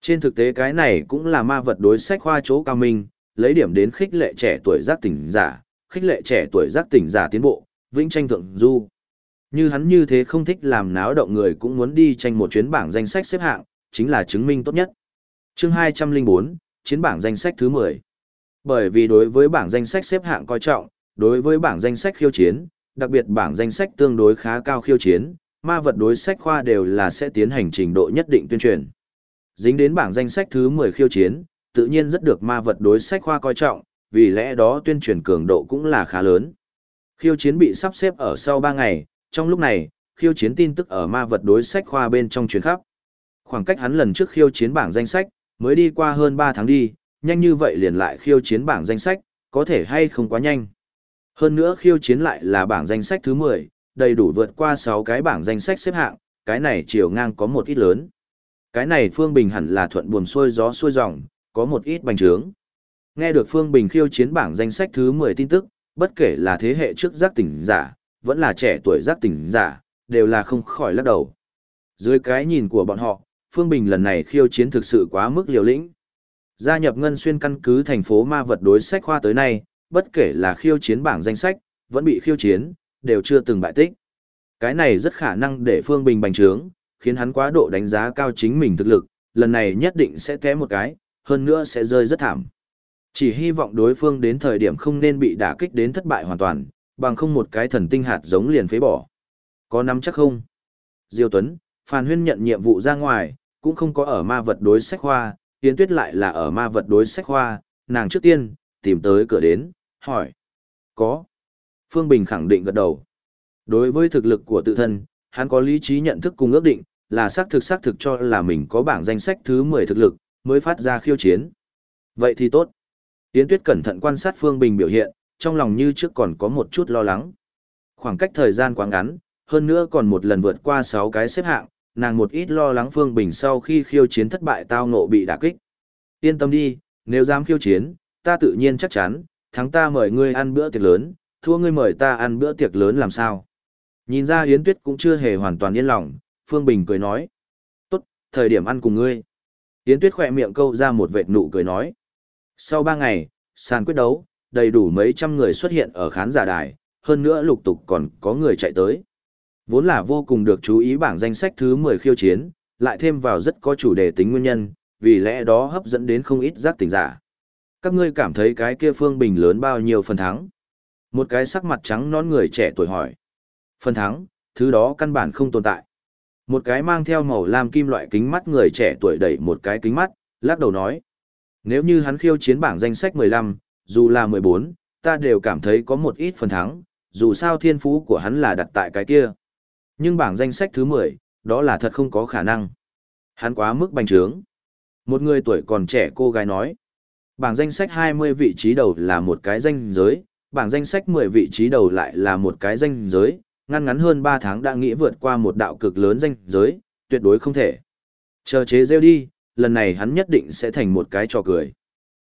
Trên thực tế cái này cũng là ma vật đối sách khoa chỗ cao minh, lấy điểm đến khích lệ trẻ tuổi giác tỉnh giả, khích lệ trẻ tuổi giác tỉnh giả tiến bộ, vĩnh tranh thượng du. Như hắn như thế không thích làm náo động người cũng muốn đi tranh một chuyến bảng danh sách xếp hạng, chính là chứng minh tốt nhất. Chương 204, chiến bảng danh sách thứ 10. Bởi vì đối với bảng danh sách xếp hạng coi trọng, đối với bảng danh sách khiêu chiến, đặc biệt bảng danh sách tương đối khá cao khiêu chiến, ma vật đối sách khoa đều là sẽ tiến hành trình độ nhất định tuyên truyền. Dính đến bảng danh sách thứ 10 khiêu chiến, tự nhiên rất được ma vật đối sách khoa coi trọng, vì lẽ đó tuyên truyền cường độ cũng là khá lớn. Khiêu chiến bị sắp xếp ở sau 3 ngày, trong lúc này, khiêu chiến tin tức ở ma vật đối sách khoa bên trong truyền khắp. Khoảng cách hắn lần trước khiêu chiến bảng danh sách, mới đi qua hơn 3 tháng đi, nhanh như vậy liền lại khiêu chiến bảng danh sách, có thể hay không quá nhanh. Hơn nữa khiêu chiến lại là bảng danh sách thứ 10, đầy đủ vượt qua 6 cái bảng danh sách xếp hạng, cái này chiều ngang có một ít lớn. Cái này Phương Bình hẳn là thuận buồm xuôi gió xuôi dòng, có một ít bành trướng. Nghe được Phương Bình khiêu chiến bảng danh sách thứ 10 tin tức, bất kể là thế hệ trước giác tỉnh giả, vẫn là trẻ tuổi giác tỉnh giả, đều là không khỏi lắc đầu. Dưới cái nhìn của bọn họ, Phương Bình lần này khiêu chiến thực sự quá mức liều lĩnh. Gia nhập Ngân Xuyên căn cứ thành phố ma vật đối sách khoa tới nay, bất kể là khiêu chiến bảng danh sách, vẫn bị khiêu chiến, đều chưa từng bại tích. Cái này rất khả năng để Phương Bình bành trướng, khiến hắn quá độ đánh giá cao chính mình thực lực, lần này nhất định sẽ té một cái, hơn nữa sẽ rơi rất thảm. Chỉ hy vọng đối phương đến thời điểm không nên bị đả kích đến thất bại hoàn toàn, bằng không một cái thần tinh hạt giống liền phế bỏ. Có nắm chắc không? Diêu Tuấn, Phan Huyên nhận nhiệm vụ ra ngoài, cũng không có ở ma vật đối sách khoa, Yến Tuyết lại là ở ma vật đối sách khoa, nàng trước tiên, tìm tới cửa đến, hỏi. Có. Phương Bình khẳng định gật đầu. Đối với thực lực của tự thân, hắn có lý trí nhận thức cùng ước định, là xác thực xác thực cho là mình có bảng danh sách thứ 10 thực lực, mới phát ra khiêu chiến. Vậy thì tốt. Yến Tuyết cẩn thận quan sát Phương Bình biểu hiện, trong lòng như trước còn có một chút lo lắng. Khoảng cách thời gian quá ngắn, hơn nữa còn một lần vượt qua 6 cái xếp hạng, nàng một ít lo lắng Phương Bình sau khi khiêu chiến thất bại tao ngộ bị đả kích. Yên tâm đi, nếu dám khiêu chiến, ta tự nhiên chắc chắn, thắng ta mời ngươi ăn bữa tiệc lớn, thua ngươi mời ta ăn bữa tiệc lớn làm sao. Nhìn ra Yến Tuyết cũng chưa hề hoàn toàn yên lòng, Phương Bình cười nói. Tốt, thời điểm ăn cùng ngươi. Yến Tuyết khỏe miệng câu ra một vệt nụ cười nói. Sau ba ngày, sàn quyết đấu, đầy đủ mấy trăm người xuất hiện ở khán giả đài, hơn nữa lục tục còn có người chạy tới. Vốn là vô cùng được chú ý bảng danh sách thứ 10 khiêu chiến, lại thêm vào rất có chủ đề tính nguyên nhân, vì lẽ đó hấp dẫn đến không ít giác tỉnh giả. Các ngươi cảm thấy cái kia phương bình lớn bao nhiêu phần thắng? Một cái sắc mặt trắng non người trẻ tuổi hỏi. Phần thắng, thứ đó căn bản không tồn tại. Một cái mang theo màu lam kim loại kính mắt người trẻ tuổi đẩy một cái kính mắt, lắc đầu nói. Nếu như hắn khiêu chiến bảng danh sách 15, dù là 14, ta đều cảm thấy có một ít phần thắng, dù sao thiên phú của hắn là đặt tại cái kia. Nhưng bảng danh sách thứ 10, đó là thật không có khả năng. Hắn quá mức bành trướng. Một người tuổi còn trẻ cô gái nói. Bảng danh sách 20 vị trí đầu là một cái danh giới, bảng danh sách 10 vị trí đầu lại là một cái danh giới, ngăn ngắn hơn 3 tháng đã nghĩ vượt qua một đạo cực lớn danh giới, tuyệt đối không thể. Chờ chế rêu đi, lần này hắn nhất định sẽ thành một cái trò cười.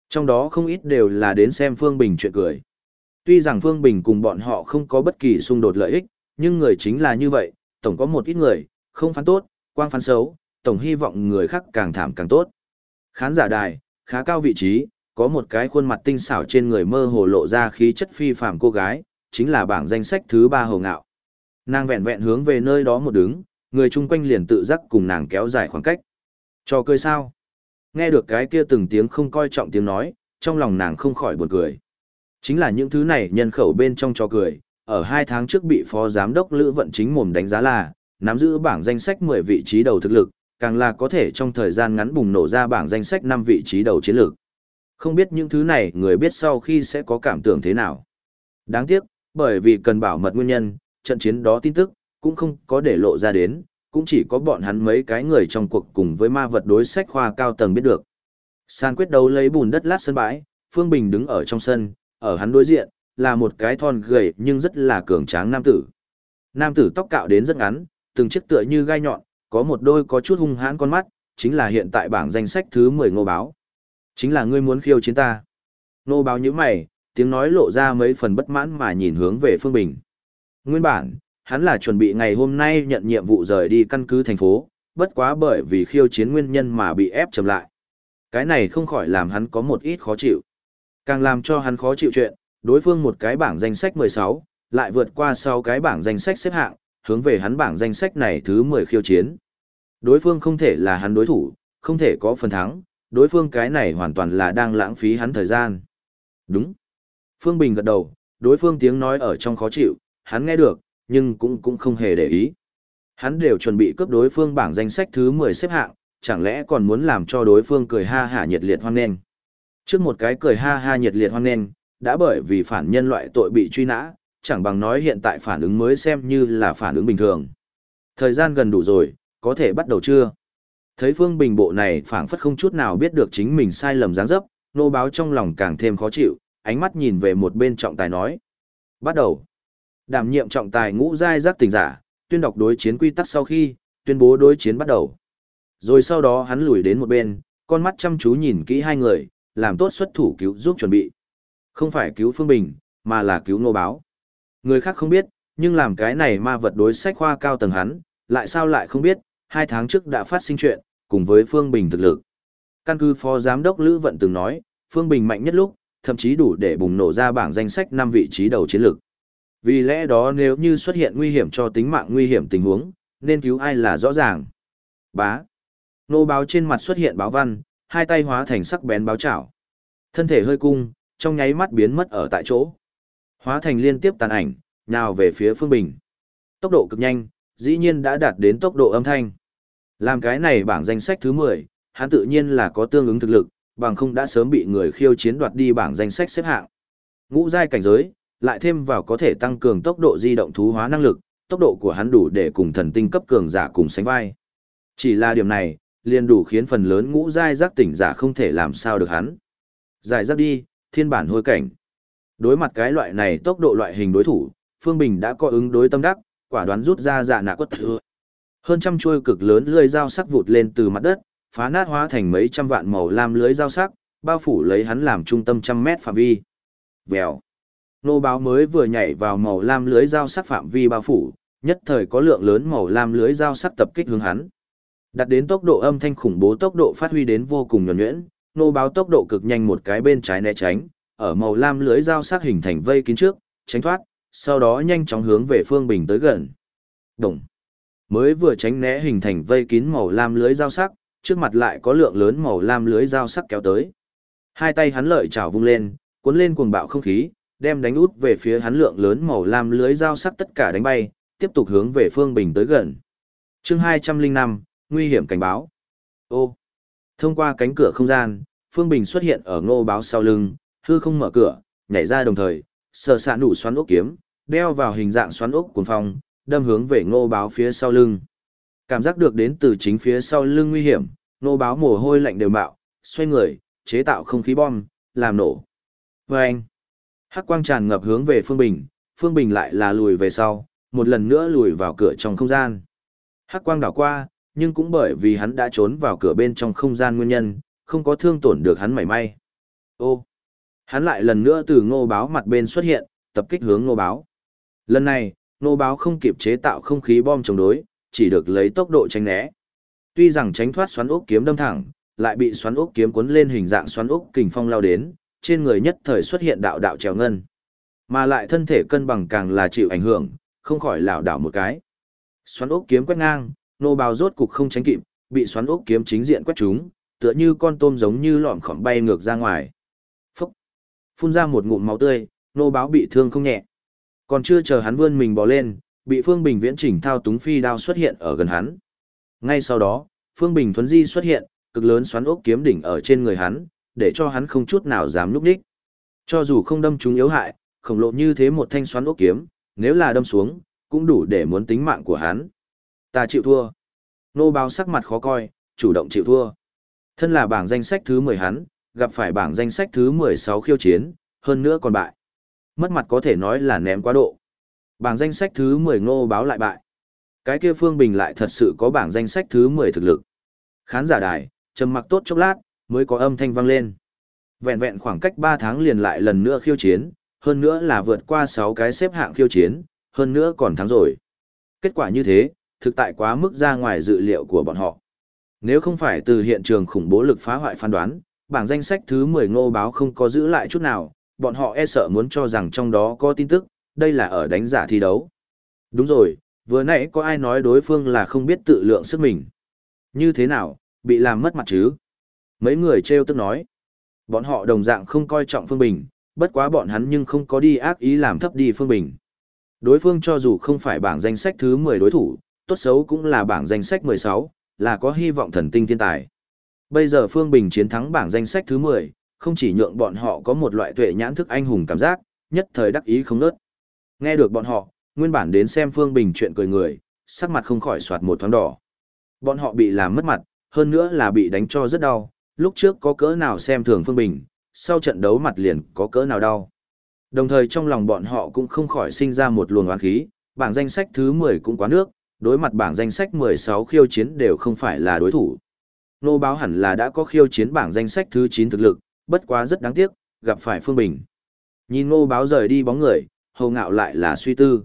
Trong đó không ít đều là đến xem Phương Bình chuyện cười. Tuy rằng Phương Bình cùng bọn họ không có bất kỳ xung đột lợi ích, nhưng người chính là như vậy, tổng có một ít người, không phán tốt, quang phán xấu, tổng hy vọng người khác càng thảm càng tốt. Khán giả đài, khá cao vị trí, có một cái khuôn mặt tinh xảo trên người mơ hồ lộ ra khí chất phi phàm cô gái, chính là bảng danh sách thứ ba hồ ngạo. Nàng vẹn vẹn hướng về nơi đó một đứng, người chung quanh liền tự giác cùng nàng kéo dài khoảng cách. Cho cười sao? Nghe được cái kia từng tiếng không coi trọng tiếng nói, trong lòng nàng không khỏi buồn cười. Chính là những thứ này nhân khẩu bên trong cho cười, ở hai tháng trước bị phó giám đốc Lữ Vận Chính mồm đánh giá là, nắm giữ bảng danh sách 10 vị trí đầu thực lực, càng là có thể trong thời gian ngắn bùng nổ ra bảng danh sách 5 vị trí đầu chiến lược. Không biết những thứ này người biết sau khi sẽ có cảm tưởng thế nào. Đáng tiếc, bởi vì cần bảo mật nguyên nhân, trận chiến đó tin tức, cũng không có để lộ ra đến, cũng chỉ có bọn hắn mấy cái người trong cuộc cùng với ma vật đối sách khoa cao tầng biết được. San quyết đấu lấy bùn đất lát sân bãi, Phương Bình đứng ở trong sân, ở hắn đối diện, là một cái thon gầy nhưng rất là cường tráng nam tử. Nam tử tóc cạo đến rất ngắn, từng chiếc tựa như gai nhọn, có một đôi có chút hung hãn con mắt, chính là hiện tại bảng danh sách thứ 10 ngô báo. Chính là ngươi muốn khiêu chiến ta. nô báo như mày, tiếng nói lộ ra mấy phần bất mãn mà nhìn hướng về Phương Bình. Nguyên bản, hắn là chuẩn bị ngày hôm nay nhận nhiệm vụ rời đi căn cứ thành phố, bất quá bởi vì khiêu chiến nguyên nhân mà bị ép chậm lại. Cái này không khỏi làm hắn có một ít khó chịu. Càng làm cho hắn khó chịu chuyện, đối phương một cái bảng danh sách 16, lại vượt qua sau cái bảng danh sách xếp hạng, hướng về hắn bảng danh sách này thứ 10 khiêu chiến. Đối phương không thể là hắn đối thủ, không thể có phần thắng, đối phương cái này hoàn toàn là đang lãng phí hắn thời gian. Đúng. Phương Bình gật đầu, đối phương tiếng nói ở trong khó chịu, hắn nghe được, nhưng cũng cũng không hề để ý. Hắn đều chuẩn bị cướp đối phương bảng danh sách thứ 10 xếp hạng, chẳng lẽ còn muốn làm cho đối phương cười ha hả nhiệt liệt hoan nghênh. Trước một cái cười ha ha nhiệt liệt hoan nghênh, đã bởi vì phản nhân loại tội bị truy nã, chẳng bằng nói hiện tại phản ứng mới xem như là phản ứng bình thường. Thời gian gần đủ rồi, có thể bắt đầu chưa? Thấy Phương Bình bộ này phảng phất không chút nào biết được chính mình sai lầm dáng dấp, nô báo trong lòng càng thêm khó chịu, ánh mắt nhìn về một bên trọng tài nói. Bắt đầu. Đảm nhiệm trọng tài ngũ giai giác tình giả, tuyên đọc đối chiến quy tắc sau khi, tuyên bố đối chiến bắt đầu. Rồi sau đó hắn lùi đến một bên, con mắt chăm chú nhìn kỹ hai người, làm tốt xuất thủ cứu giúp chuẩn bị. Không phải cứu Phương Bình, mà là cứu nô báo. Người khác không biết, nhưng làm cái này ma vật đối sách khoa cao tầng hắn, lại sao lại không biết, hai tháng trước đã phát sinh chuyện, cùng với Phương Bình thực lực. Căn cứ Phó Giám đốc Lữ Vận từng nói, Phương Bình mạnh nhất lúc, thậm chí đủ để bùng nổ ra bảng danh sách 5 vị trí đầu chiến lược. Vì lẽ đó nếu như xuất hiện nguy hiểm cho tính mạng nguy hiểm tình huống, nên cứu ai là rõ ràng. Bá. Nô báo trên mặt xuất hiện báo văn, hai tay hóa thành sắc bén báo chảo. Thân thể hơi cung, trong nháy mắt biến mất ở tại chỗ. Hóa thành liên tiếp tàn ảnh, nào về phía Phương Bình. Tốc độ cực nhanh, dĩ nhiên đã đạt đến tốc độ âm thanh. Làm cái này bảng danh sách thứ 10, hắn tự nhiên là có tương ứng thực lực, bằng không đã sớm bị người khiêu chiến đoạt đi bảng danh sách xếp hạng. Ngũ giai cảnh giới, lại thêm vào có thể tăng cường tốc độ di động thú hóa năng lực, tốc độ của hắn đủ để cùng thần tinh cấp cường giả cùng sánh vai. Chỉ là điểm này, liền đủ khiến phần lớn ngũ giai giác tỉnh giả không thể làm sao được hắn. Giải giáp đi, thiên bản hôi cảnh. Đối mặt cái loại này tốc độ loại hình đối thủ, Phương Bình đã có ứng đối tâm đắc, quả đoán rút ra dạ nạ quất thừa. Hơn trăm chuôi cực lớn lưỡi dao sắc vụt lên từ mặt đất, phá nát hóa thành mấy trăm vạn màu lam lưới dao sắc, bao phủ lấy hắn làm trung tâm trăm mét phạm vi. Vèo. Nô báo mới vừa nhảy vào màu lam lưới dao sắc phạm vi bao phủ, nhất thời có lượng lớn màu lam lưới dao sắc tập kích hướng hắn. Đặt đến tốc độ âm thanh khủng bố tốc độ phát huy đến vô cùng nhuần nhuyễn, nô báo tốc độ cực nhanh một cái bên trái né tránh, ở màu lam lưới dao sắc hình thành vây kín trước, tránh thoát, sau đó nhanh chóng hướng về phương bình tới gần. Đồng. Mới vừa tránh né hình thành vây kín màu lam lưới dao sắc, trước mặt lại có lượng lớn màu lam lưới dao sắc kéo tới. Hai tay hắn lợi chảo vung lên, cuốn lên cuồng bạo không khí, đem đánh út về phía hắn lượng lớn màu lam lưới dao sắc tất cả đánh bay, tiếp tục hướng về Phương Bình tới gần. Chương 205, nguy hiểm cảnh báo. Ô. Thông qua cánh cửa không gian, Phương Bình xuất hiện ở Ngô Báo sau lưng, hư không mở cửa, nhảy ra đồng thời, sờ sạ nủ xoắn ốc kiếm, đeo vào hình dạng xoắn ốc cuốn phong, đâm hướng về Ngô Báo phía sau lưng. Cảm giác được đến từ chính phía sau lưng nguy hiểm, Ngô báo mồ hôi lạnh đều mạo, xoay người, chế tạo không khí bom, làm nổ. Và anh, hắc quang tràn ngập hướng về Phương Bình, Phương Bình lại là lùi về sau, một lần nữa lùi vào cửa trong không gian. Hắc quang đảo qua, nhưng cũng bởi vì hắn đã trốn vào cửa bên trong không gian nguyên nhân, không có thương tổn được hắn mảy may. Ô, hắn lại lần nữa từ ngô báo mặt bên xuất hiện, tập kích hướng ngô báo. Lần này, Nô báo không kịp chế tạo không khí bom chống đối, chỉ được lấy tốc độ tránh né. Tuy rằng tránh thoát xoắn ốc kiếm đâm thẳng, lại bị xoắn ốc kiếm cuốn lên hình dạng xoắn ốc kình phong lao đến, trên người nhất thời xuất hiện đạo đạo trèo ngân. Mà lại thân thể cân bằng càng là chịu ảnh hưởng, không khỏi lảo đảo một cái. Xoắn ốc kiếm quét ngang, nô bào rốt cục không tránh kịp, bị xoắn ốc kiếm chính diện quét trúng, tựa như con tôm giống như lọm khỏm bay ngược ra ngoài. Phúc! Phun ra một ngụm máu tươi, nô báo bị thương không nhẹ. Còn chưa chờ hắn vươn mình bò lên, bị Phương Bình viễn chỉnh thao túng phi đao xuất hiện ở gần hắn. Ngay sau đó, Phương Bình thuấn di xuất hiện, cực lớn xoắn ốc kiếm đỉnh ở trên người hắn, để cho hắn không chút nào dám núp đích. Cho dù không đâm trúng yếu hại, khổng lộ như thế một thanh xoắn ốc kiếm, nếu là đâm xuống, cũng đủ để muốn tính mạng của hắn. Ta chịu thua. Nô báo sắc mặt khó coi, chủ động chịu thua. Thân là bảng danh sách thứ 10 hắn, gặp phải bảng danh sách thứ 16 khiêu chiến, hơn nữa còn bại. Mất mặt có thể nói là ném quá độ. Bảng danh sách thứ 10 ngô báo lại bại. Cái kia Phương Bình lại thật sự có bảng danh sách thứ 10 thực lực. Khán giả đài, trầm mặc tốt chốc lát, mới có âm thanh vang lên. Vẹn vẹn khoảng cách 3 tháng liền lại lần nữa khiêu chiến, hơn nữa là vượt qua 6 cái xếp hạng khiêu chiến, hơn nữa còn thắng rồi. Kết quả như thế, thực tại quá mức ra ngoài dự liệu của bọn họ. Nếu không phải từ hiện trường khủng bố lực phá hoại phán đoán, bảng danh sách thứ 10 ngô báo không có giữ lại chút nào, bọn họ e sợ muốn cho rằng trong đó có tin tức, đây là ở đánh giả thi đấu. Đúng rồi, vừa nãy có ai nói đối phương là không biết tự lượng sức mình. Như thế nào, bị làm mất mặt chứ? Mấy người treo tức nói. Bọn họ đồng dạng không coi trọng Phương Bình, bất quá bọn hắn nhưng không có đi ác ý làm thấp đi Phương Bình. Đối phương cho dù không phải bảng danh sách thứ 10 đối thủ, tốt xấu cũng là bảng danh sách 16, là có hy vọng thần tinh thiên tài. Bây giờ Phương Bình chiến thắng bảng danh sách thứ 10, không chỉ nhượng bọn họ có một loại tuệ nhãn thức anh hùng cảm giác, nhất thời đắc ý không nớt. Nghe được bọn họ, nguyên bản đến xem Phương Bình chuyện cười người, sắc mặt không khỏi soạt một thoáng đỏ. Bọn họ bị làm mất mặt, hơn nữa là bị đánh cho rất đau, lúc trước có cỡ nào xem thường Phương Bình, sau trận đấu mặt liền có cỡ nào đau. Đồng thời trong lòng bọn họ cũng không khỏi sinh ra một luồng oán khí, bảng danh sách thứ 10 cũng quá nước, đối mặt bảng danh sách 16 khiêu chiến đều không phải là đối thủ. Nô báo hẳn là đã có khiêu chiến bảng danh sách thứ 9 thực lực, bất quá rất đáng tiếc, gặp phải Phương Bình. Nhìn Ngô báo rời đi bóng người, hầu ngạo lại là suy tư.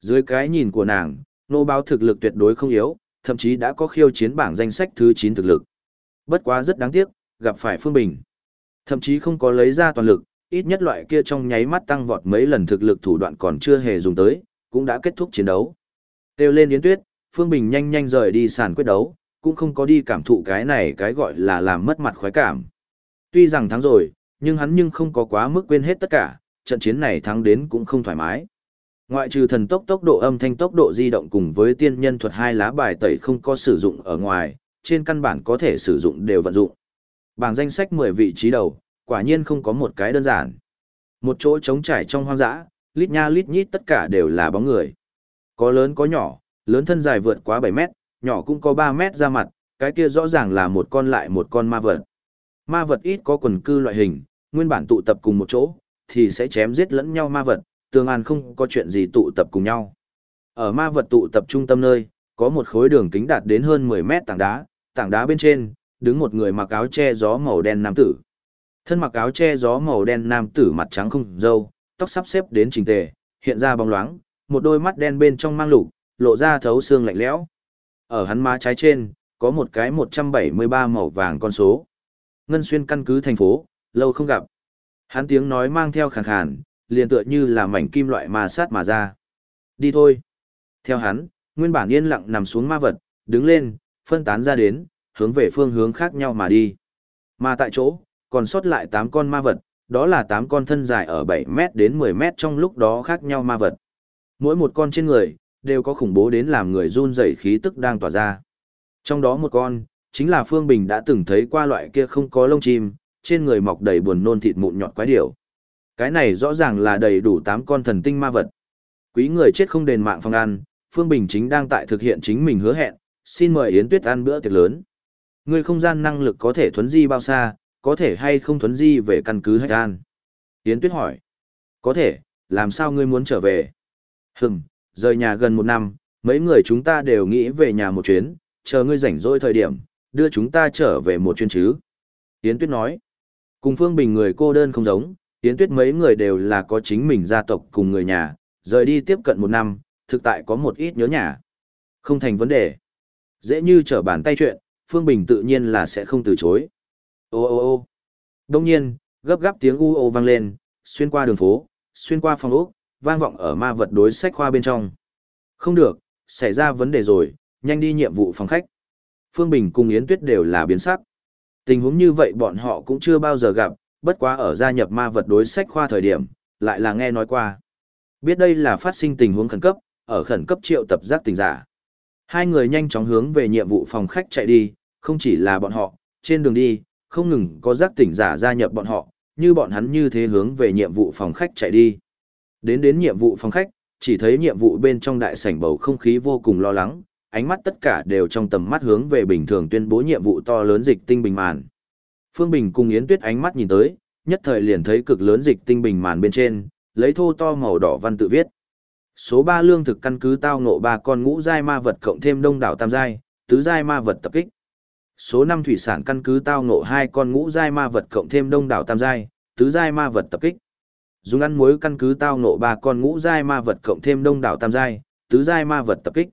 Dưới cái nhìn của nàng, Ngô báo thực lực tuyệt đối không yếu, thậm chí đã có khiêu chiến bảng danh sách thứ 9 thực lực. Bất quá rất đáng tiếc, gặp phải Phương Bình. Thậm chí không có lấy ra toàn lực, ít nhất loại kia trong nháy mắt tăng vọt mấy lần thực lực thủ đoạn còn chưa hề dùng tới, cũng đã kết thúc chiến đấu. Têu lên Yến Tuyết, Phương Bình nhanh nhanh rời đi sàn quyết đấu, cũng không có đi cảm thụ cái này cái gọi là làm mất mặt khoái cảm. Tuy rằng thắng rồi, nhưng hắn nhưng không có quá mức quên hết tất cả, trận chiến này thắng đến cũng không thoải mái. Ngoại trừ thần tốc tốc độ âm thanh tốc độ di động cùng với tiên nhân thuật hai lá bài tẩy không có sử dụng ở ngoài, trên căn bản có thể sử dụng đều vận dụng. Bảng danh sách 10 vị trí đầu, quả nhiên không có một cái đơn giản. Một chỗ trống trải trong hoang dã, lít nha lít nhít tất cả đều là bóng người. Có lớn có nhỏ, lớn thân dài vượt quá 7 mét, nhỏ cũng có 3 mét ra mặt, cái kia rõ ràng là một con lại một con ma vật. Ma vật ít có quần cư loại hình, nguyên bản tụ tập cùng một chỗ, thì sẽ chém giết lẫn nhau ma vật, tương an không có chuyện gì tụ tập cùng nhau. Ở ma vật tụ tập trung tâm nơi, có một khối đường kính đạt đến hơn 10 mét tảng đá, tảng đá bên trên, đứng một người mặc áo che gió màu đen nam tử. Thân mặc áo che gió màu đen nam tử mặt trắng không râu, tóc sắp xếp đến chỉnh tề, hiện ra bóng loáng, một đôi mắt đen bên trong mang lục, lộ ra thấu xương lạnh lẽo. Ở hắn má trái trên, có một cái 173 màu vàng con số. Ngân xuyên căn cứ thành phố, lâu không gặp. Hắn tiếng nói mang theo khàn khàn, liền tựa như là mảnh kim loại mà sát mà ra. Đi thôi. Theo hắn, nguyên bản yên lặng nằm xuống ma vật, đứng lên, phân tán ra đến, hướng về phương hướng khác nhau mà đi. Mà tại chỗ, còn sót lại 8 con ma vật, đó là 8 con thân dài ở 7 mét đến 10 mét trong lúc đó khác nhau ma vật. Mỗi một con trên người, đều có khủng bố đến làm người run rẩy khí tức đang tỏa ra. Trong đó một con, chính là Phương Bình đã từng thấy qua loại kia không có lông chim, trên người mọc đầy buồn nôn thịt mụn nhọt quái điểu. Cái này rõ ràng là đầy đủ 8 con thần tinh ma vật. Quý người chết không đền mạng phong ăn, Phương Bình chính đang tại thực hiện chính mình hứa hẹn, xin mời Yến Tuyết ăn bữa tiệc lớn. Người không gian năng lực có thể thuấn di bao xa, có thể hay không thuấn di về căn cứ hạch an? Yến Tuyết hỏi. Có thể, làm sao ngươi muốn trở về? Hừm, rời nhà gần một năm, mấy người chúng ta đều nghĩ về nhà một chuyến, chờ ngươi rảnh rỗi thời điểm, đưa chúng ta trở về một chuyên chứ. Yến Tuyết nói. Cùng Phương Bình người cô đơn không giống, Yến Tuyết mấy người đều là có chính mình gia tộc cùng người nhà, rời đi tiếp cận một năm, thực tại có một ít nhớ nhà. Không thành vấn đề. Dễ như trở bàn tay chuyện, Phương Bình tự nhiên là sẽ không từ chối. Ô ô ô đông nhiên, gấp gáp tiếng u ô vang lên, xuyên qua đường phố, xuyên qua phòng ốc, vang vọng ở ma vật đối sách khoa bên trong. Không được, xảy ra vấn đề rồi, nhanh đi nhiệm vụ phòng khách. Phương Bình cùng Yến Tuyết đều là biến sắc. Tình huống như vậy bọn họ cũng chưa bao giờ gặp, bất quá ở gia nhập ma vật đối sách khoa thời điểm, lại là nghe nói qua. Biết đây là phát sinh tình huống khẩn cấp, ở khẩn cấp triệu tập giác tình giả. Hai người nhanh chóng hướng về nhiệm vụ phòng khách chạy đi, không chỉ là bọn họ, trên đường đi, không ngừng có giác tỉnh giả gia nhập bọn họ, như bọn hắn như thế hướng về nhiệm vụ phòng khách chạy đi. Đến đến nhiệm vụ phòng khách, chỉ thấy nhiệm vụ bên trong đại sảnh bầu không khí vô cùng lo lắng, ánh mắt tất cả đều trong tầm mắt hướng về bình thường tuyên bố nhiệm vụ to lớn dịch tinh bình màn. Phương Bình cùng Yến Tuyết ánh mắt nhìn tới, nhất thời liền thấy cực lớn dịch tinh bình màn bên trên, lấy thô to màu đỏ văn tự viết. Số 3 lương thực căn cứ tao ngộ ba con ngũ giai ma vật cộng thêm đông đảo tam giai, tứ giai ma vật tập kích. Số 5 thủy sản căn cứ tao ngộ hai con ngũ giai ma vật cộng thêm đông đảo tam giai, tứ giai ma vật tập kích. Dùng ăn muối căn cứ tao ngộ ba con ngũ giai ma vật cộng thêm đông đảo tam giai, tứ giai ma vật tập kích.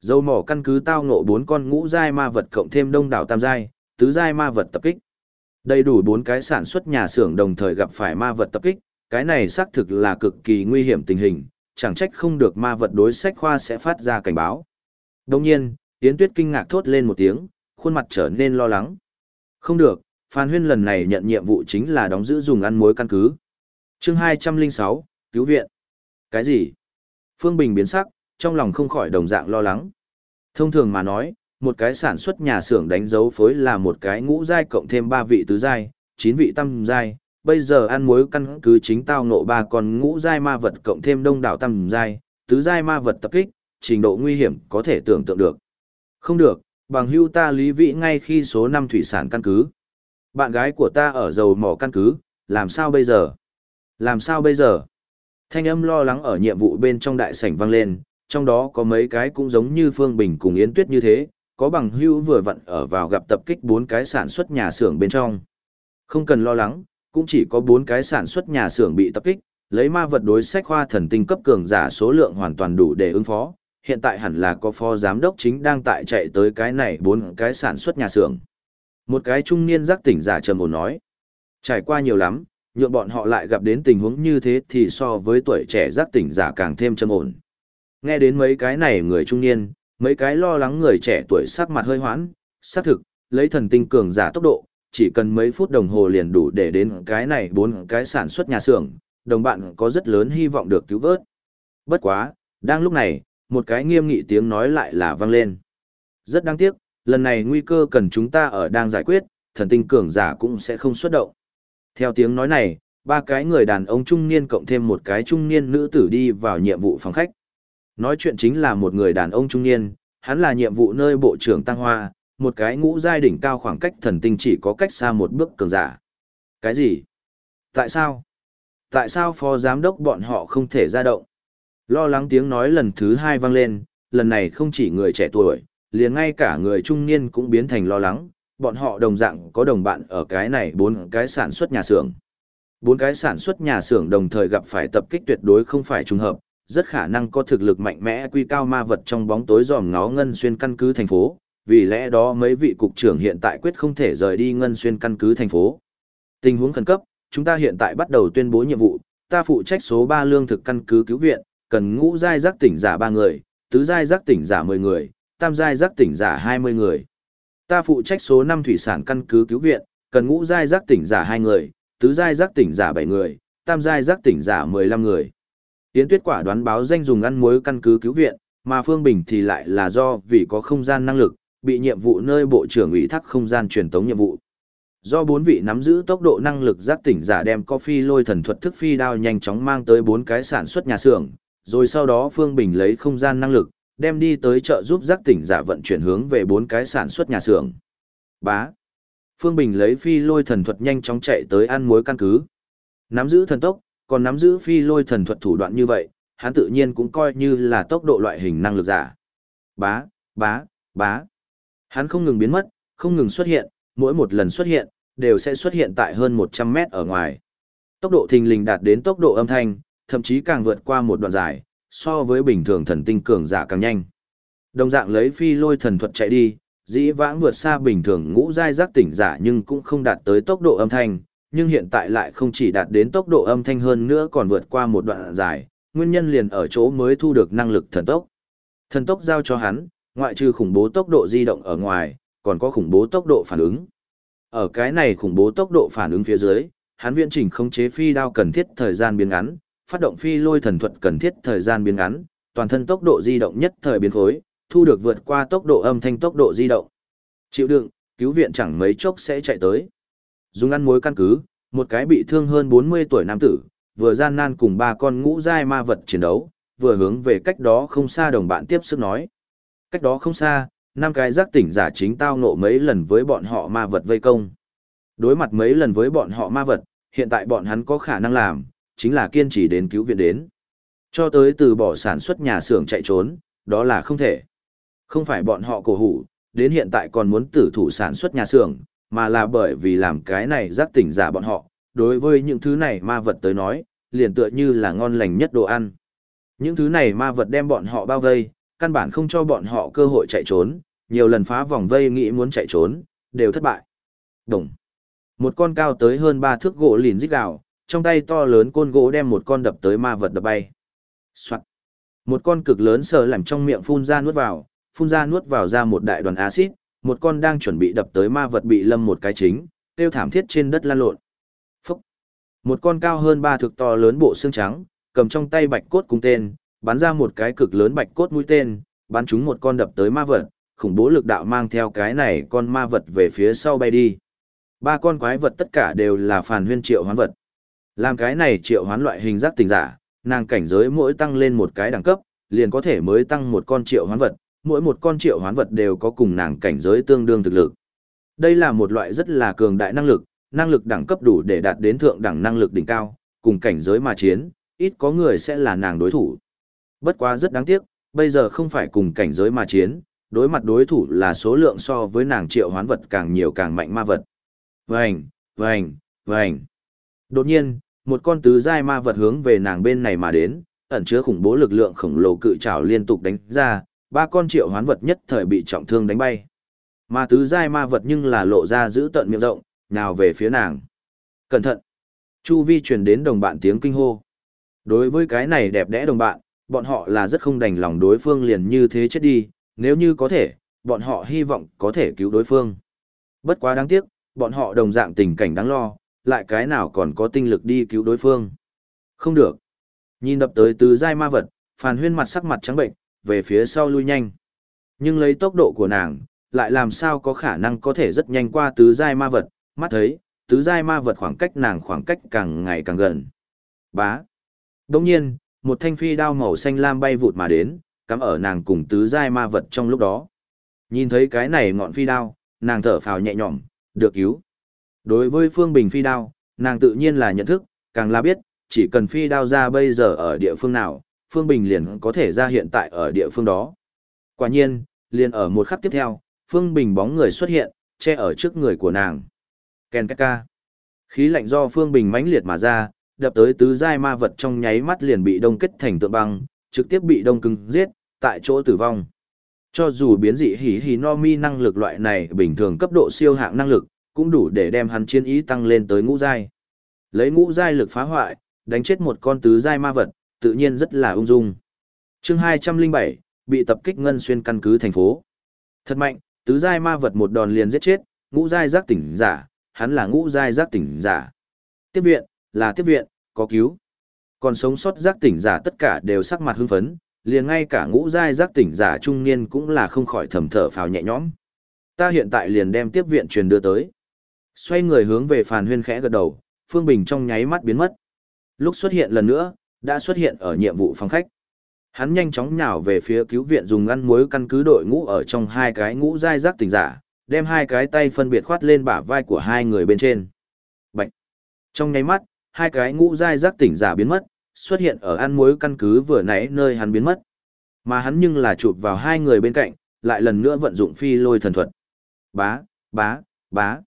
Dầu mỏ căn cứ tao ngộ bốn con ngũ giai ma vật cộng thêm đông đảo tam giai, tứ giai ma vật tập kích. Đầy đủ bốn cái sản xuất nhà xưởng đồng thời gặp phải ma vật tập kích, cái này xác thực là cực kỳ nguy hiểm tình hình, chẳng trách không được ma vật đối sách khoa sẽ phát ra cảnh báo. Đồng nhiên, Yến Tuyết kinh ngạc thốt lên một tiếng, khuôn mặt trở nên lo lắng. Không được, Phan Huyên lần này nhận nhiệm vụ chính là đóng giữ dùng ăn muối căn cứ. chương 206, cứu viện. Cái gì? Phương Bình biến sắc, trong lòng không khỏi đồng dạng lo lắng. Thông thường mà nói, một cái sản xuất nhà xưởng đánh dấu phối là một cái ngũ giai cộng thêm ba vị tứ giai, chín vị tam giai. Bây giờ ăn muối căn cứ chính tao nộ ba con ngũ giai ma vật cộng thêm đông đảo tam giai, tứ giai ma vật tập kích, trình độ nguy hiểm có thể tưởng tượng được. Không được, bằng hưu ta lý vị ngay khi số 5 thủy sản căn cứ. Bạn gái của ta ở dầu mỏ căn cứ, làm sao bây giờ? Làm sao bây giờ? Thanh âm lo lắng ở nhiệm vụ bên trong đại sảnh vang lên, trong đó có mấy cái cũng giống như Phương Bình cùng Yến Tuyết như thế, có bằng hưu vừa vặn ở vào gặp tập kích bốn cái sản xuất nhà xưởng bên trong. Không cần lo lắng, cũng chỉ có bốn cái sản xuất nhà xưởng bị tập kích, lấy ma vật đối sách khoa thần tinh cấp cường giả số lượng hoàn toàn đủ để ứng phó, hiện tại hẳn là có phó giám đốc chính đang tại chạy tới cái này bốn cái sản xuất nhà xưởng. Một cái trung niên giác tỉnh giả trầm ổn nói, trải qua nhiều lắm, nhượng bọn họ lại gặp đến tình huống như thế thì so với tuổi trẻ giác tỉnh giả càng thêm trầm ổn. Nghe đến mấy cái này người trung niên, mấy cái lo lắng người trẻ tuổi sắc mặt hơi hoãn, xác thực, lấy thần tinh cường giả tốc độ, chỉ cần mấy phút đồng hồ liền đủ để đến cái này bốn cái sản xuất nhà xưởng, đồng bạn có rất lớn hy vọng được cứu vớt. Bất quá, đang lúc này, một cái nghiêm nghị tiếng nói lại là vang lên. Rất đáng tiếc, lần này nguy cơ cần chúng ta ở đang giải quyết, thần tinh cường giả cũng sẽ không xuất động. Theo tiếng nói này, ba cái người đàn ông trung niên cộng thêm một cái trung niên nữ tử đi vào nhiệm vụ phòng khách. Nói chuyện chính là một người đàn ông trung niên, hắn là nhiệm vụ nơi bộ trưởng Tăng Hoa, một cái ngũ giai đỉnh cao khoảng cách thần tinh chỉ có cách xa một bước cường giả. Cái gì? Tại sao? Tại sao phó giám đốc bọn họ không thể ra động? Lo lắng tiếng nói lần thứ hai vang lên, lần này không chỉ người trẻ tuổi, liền ngay cả người trung niên cũng biến thành lo lắng, bọn họ đồng dạng có đồng bạn ở cái này bốn cái sản xuất nhà xưởng. Bốn cái sản xuất nhà xưởng đồng thời gặp phải tập kích tuyệt đối không phải trùng hợp, rất khả năng có thực lực mạnh mẽ quy cao ma vật trong bóng tối dòm ngó ngân xuyên căn cứ thành phố, vì lẽ đó mấy vị cục trưởng hiện tại quyết không thể rời đi ngân xuyên căn cứ thành phố. Tình huống khẩn cấp, chúng ta hiện tại bắt đầu tuyên bố nhiệm vụ, ta phụ trách số 3 lương thực căn cứ cứu viện, cần ngũ giai giác tỉnh giả 3 người, tứ giai giác tỉnh giả 10 người, tam giai giác tỉnh giả 20 người. Ta phụ trách số 5 thủy sản căn cứ cứu viện, cần ngũ giai giác tỉnh giả 2 người, tứ giai giác tỉnh giả 7 người, tam giai giác tỉnh giả 15 người. Tiến tuyết quả đoán báo danh dùng ăn muối căn cứ cứu viện, mà Phương Bình thì lại là do vì có không gian năng lực, bị nhiệm vụ nơi bộ trưởng ủy thác không gian truyền tống nhiệm vụ. Do bốn vị nắm giữ tốc độ năng lực giác tỉnh giả đem coffee lôi thần thuật thức phi đao nhanh chóng mang tới bốn cái sản xuất nhà xưởng, rồi sau đó Phương Bình lấy không gian năng lực, đem đi tới chợ giúp giác tỉnh giả vận chuyển hướng về bốn cái sản xuất nhà xưởng. Bá. Phương Bình lấy phi lôi thần thuật nhanh chóng chạy tới ăn muối căn cứ. Nắm giữ thần tốc, còn nắm giữ phi lôi thần thuật thủ đoạn như vậy, hắn tự nhiên cũng coi như là tốc độ loại hình năng lực giả. Bá, bá, bá. Hắn không ngừng biến mất, không ngừng xuất hiện, mỗi một lần xuất hiện, đều sẽ xuất hiện tại hơn 100 mét ở ngoài. Tốc độ thình lình đạt đến tốc độ âm thanh, thậm chí càng vượt qua một đoạn dài, so với bình thường thần tinh cường giả càng nhanh. Đồng dạng lấy phi lôi thần thuật chạy đi, dĩ vãng vượt xa bình thường ngũ giai giác tỉnh giả nhưng cũng không đạt tới tốc độ âm thanh, nhưng hiện tại lại không chỉ đạt đến tốc độ âm thanh hơn nữa còn vượt qua một đoạn dài, nguyên nhân liền ở chỗ mới thu được năng lực thần tốc. Thần tốc giao cho hắn, ngoại trừ khủng bố tốc độ di động ở ngoài, còn có khủng bố tốc độ phản ứng. Ở cái này khủng bố tốc độ phản ứng phía dưới, hắn viễn chỉnh khống chế phi đao cần thiết thời gian biến ngắn, phát động phi lôi thần thuật cần thiết thời gian biến ngắn, toàn thân tốc độ di động nhất thời biến khối, thu được vượt qua tốc độ âm thanh tốc độ di động. Chịu đựng, cứu viện chẳng mấy chốc sẽ chạy tới. Dùng ăn mối căn cứ, một cái bị thương hơn 40 tuổi nam tử, vừa gian nan cùng ba con ngũ giai ma vật chiến đấu, vừa hướng về cách đó không xa đồng bạn tiếp sức nói. Cách đó không xa, năm cái giác tỉnh giả chính tao nộ mấy lần với bọn họ ma vật vây công. Đối mặt mấy lần với bọn họ ma vật, hiện tại bọn hắn có khả năng làm, chính là kiên trì đến cứu viện đến. Cho tới từ bỏ sản xuất nhà xưởng chạy trốn, đó là không thể. Không phải bọn họ cổ hủ, đến hiện tại còn muốn tử thủ sản xuất nhà xưởng, mà là bởi vì làm cái này giác tỉnh giả bọn họ, đối với những thứ này ma vật tới nói, liền tựa như là ngon lành nhất đồ ăn. Những thứ này ma vật đem bọn họ bao vây, căn bản không cho bọn họ cơ hội chạy trốn, nhiều lần phá vòng vây nghĩ muốn chạy trốn, đều thất bại. Đồng. Một con cao tới hơn 3 thước gỗ lìn rít gào, trong tay to lớn côn gỗ đem một con đập tới ma vật đập bay. Soạn. Một con cực lớn sờ làm trong miệng phun ra nuốt vào, phun ra nuốt vào ra một đại đoàn axit, một con đang chuẩn bị đập tới ma vật bị lâm một cái chính, tiêu thảm thiết trên đất lan lộn. Phúc. Một con cao hơn ba thực to lớn bộ xương trắng, cầm trong tay bạch cốt cung tên, bắn ra một cái cực lớn bạch cốt mũi tên, bắn chúng một con đập tới ma vật, khủng bố lực đạo mang theo cái này con ma vật về phía sau bay đi. Ba con quái vật tất cả đều là phản huyên triệu hoán vật. Làm cái này triệu hoán loại hình giác tình giả, nàng cảnh giới mỗi tăng lên một cái đẳng cấp, liền có thể mới tăng một con triệu hoán vật, mỗi một con triệu hoán vật đều có cùng nàng cảnh giới tương đương thực lực. Đây là một loại rất là cường đại năng lực, năng lực đẳng cấp đủ để đạt đến thượng đẳng năng lực đỉnh cao, cùng cảnh giới mà chiến, ít có người sẽ là nàng đối thủ. Bất quá rất đáng tiếc, bây giờ không phải cùng cảnh giới mà chiến, đối mặt đối thủ là số lượng so với nàng triệu hoán vật càng nhiều càng mạnh ma vật. Vành, vành, vành. Đột nhiên, một con tứ giai ma vật hướng về nàng bên này mà đến, ẩn chứa khủng bố lực lượng khổng lồ cự trảo liên tục đánh ra, ba con triệu hoán vật nhất thời bị trọng thương đánh bay. Mà tứ giai ma vật nhưng là lộ ra giữ tận miệng rộng, nào về phía nàng. Cẩn thận! Chu vi truyền đến đồng bạn tiếng kinh hô. Đối với cái này đẹp đẽ đồng bạn, bọn họ là rất không đành lòng đối phương liền như thế chết đi, nếu như có thể, bọn họ hy vọng có thể cứu đối phương. Bất quá đáng tiếc, bọn họ đồng dạng tình cảnh đáng lo, lại cái nào còn có tinh lực đi cứu đối phương. Không được. Nhìn đập tới tứ giai ma vật, Phàn Huyên mặt sắc mặt trắng bệnh, về phía sau lui nhanh. Nhưng lấy tốc độ của nàng, lại làm sao có khả năng có thể rất nhanh qua tứ giai ma vật, mắt thấy, tứ giai ma vật khoảng cách nàng khoảng cách càng ngày càng gần. Bá. Đồng nhiên, một thanh phi đao màu xanh lam bay vụt mà đến, cắm ở nàng cùng tứ giai ma vật trong lúc đó. Nhìn thấy cái này ngọn phi đao, nàng thở phào nhẹ nhõm, được cứu. Đối với Phương Bình phi đao, nàng tự nhiên là nhận thức, càng là biết, chỉ cần phi đao ra bây giờ ở địa phương nào, Phương Bình liền có thể ra hiện tại ở địa phương đó. Quả nhiên, liền ở một khắc tiếp theo, Phương Bình bóng người xuất hiện, che ở trước người của nàng. Ken ca. Khí lạnh do Phương Bình mãnh liệt mà ra, đập tới tứ giai ma vật trong nháy mắt liền bị đông kết thành tượng băng, trực tiếp bị đông cứng giết, tại chỗ tử vong. Cho dù biến dị hỉ hỉ no mi năng lực loại này bình thường cấp độ siêu hạng năng lực, cũng đủ để đem hắn chiến ý tăng lên tới ngũ giai. Lấy ngũ giai lực phá hoại, đánh chết một con tứ giai ma vật, tự nhiên rất là ung dung. Chương 207, bị tập kích ngân xuyên căn cứ thành phố. Thật mạnh, tứ giai ma vật một đòn liền giết chết, ngũ giai giác tỉnh giả, hắn là ngũ giai giác tỉnh giả. Tiếp viện, là tiếp viện, có cứu. Còn sống sót giác tỉnh giả tất cả đều sắc mặt hưng phấn, liền ngay cả ngũ giai giác tỉnh giả trung niên cũng là không khỏi thầm thở phào nhẹ nhõm. Ta hiện tại liền đem tiếp viện truyền đưa tới. Xoay người hướng về Phàn Huyên khẽ gật đầu, Phương Bình trong nháy mắt biến mất. Lúc xuất hiện lần nữa, đã xuất hiện ở nhiệm vụ phòng khách. Hắn nhanh chóng nhào về phía cứu viện dùng ăn muối căn cứ đội ngũ ở trong hai cái ngũ giai giác tỉnh giả, đem hai cái tay phân biệt khoát lên bả vai của hai người bên trên. Bạch. Trong nháy mắt, hai cái ngũ giai giác tỉnh giả biến mất, xuất hiện ở ăn muối căn cứ vừa nãy nơi hắn biến mất. Mà hắn nhưng là chụp vào hai người bên cạnh, lại lần nữa vận dụng phi lôi thần thuật. Bá, bá, bá.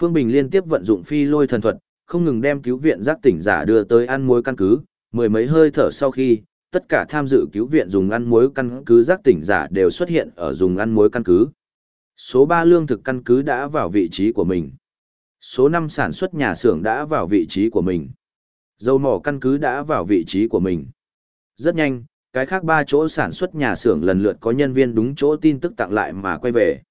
Phương Bình liên tiếp vận dụng phi lôi thần thuật, không ngừng đem cứu viện giác tỉnh giả đưa tới ăn muối căn cứ, mười mấy hơi thở sau khi, tất cả tham dự cứu viện dùng ăn muối căn cứ giác tỉnh giả đều xuất hiện ở dùng ăn muối căn cứ. Số 3 lương thực căn cứ đã vào vị trí của mình. Số 5 sản xuất nhà xưởng đã vào vị trí của mình. Dầu mỏ căn cứ đã vào vị trí của mình. Rất nhanh, cái khác ba chỗ sản xuất nhà xưởng lần lượt có nhân viên đúng chỗ tin tức tặng lại mà quay về.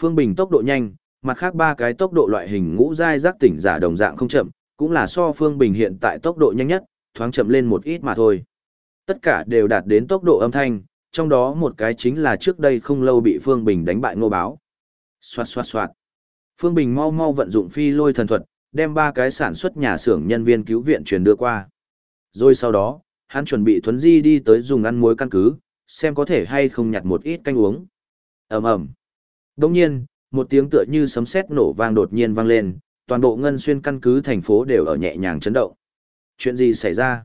Phương Bình tốc độ nhanh, mặt khác ba cái tốc độ loại hình ngũ giai giác tỉnh giả đồng dạng không chậm, cũng là so Phương Bình hiện tại tốc độ nhanh nhất, thoáng chậm lên một ít mà thôi. Tất cả đều đạt đến tốc độ âm thanh, trong đó một cái chính là trước đây không lâu bị Phương Bình đánh bại ngô báo. Xoạt xoạt xoạt. Phương Bình mau mau vận dụng phi lôi thần thuật, đem ba cái sản xuất nhà xưởng nhân viên cứu viện truyền đưa qua. Rồi sau đó, hắn chuẩn bị thuấn di đi tới dùng ăn muối căn cứ, xem có thể hay không nhặt một ít canh uống. ầm ầm. Đông nhiên, một tiếng tựa như sấm sét nổ vang đột nhiên vang lên, toàn bộ ngân xuyên căn cứ thành phố đều ở nhẹ nhàng chấn động. Chuyện gì xảy ra?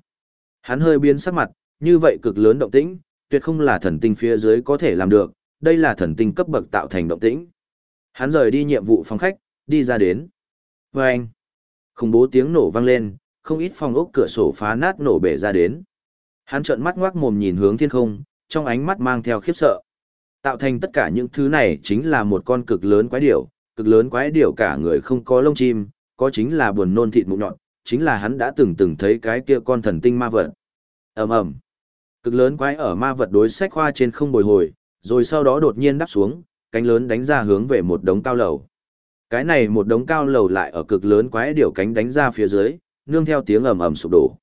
Hắn hơi biến sắc mặt, như vậy cực lớn động tĩnh, tuyệt không là thần tinh phía dưới có thể làm được, đây là thần tinh cấp bậc tạo thành động tĩnh. Hắn rời đi nhiệm vụ phòng khách, đi ra đến. Và anh, khủng bố tiếng nổ vang lên, không ít phòng ốc cửa sổ phá nát nổ bể ra đến. Hắn trợn mắt ngoác mồm nhìn hướng thiên không, trong ánh mắt mang theo khiếp sợ. Tạo thành tất cả những thứ này chính là một con cực lớn quái điểu, cực lớn quái điểu cả người không có lông chim, có chính là buồn nôn thịt mụn nhọn, chính là hắn đã từng từng thấy cái kia con thần tinh ma vật. ầm ầm, cực lớn quái ở ma vật đối sách khoa trên không bồi hồi, rồi sau đó đột nhiên đáp xuống, cánh lớn đánh ra hướng về một đống cao lầu. Cái này một đống cao lầu lại ở cực lớn quái điều cánh đánh ra phía dưới, nương theo tiếng ầm ầm sụp đổ.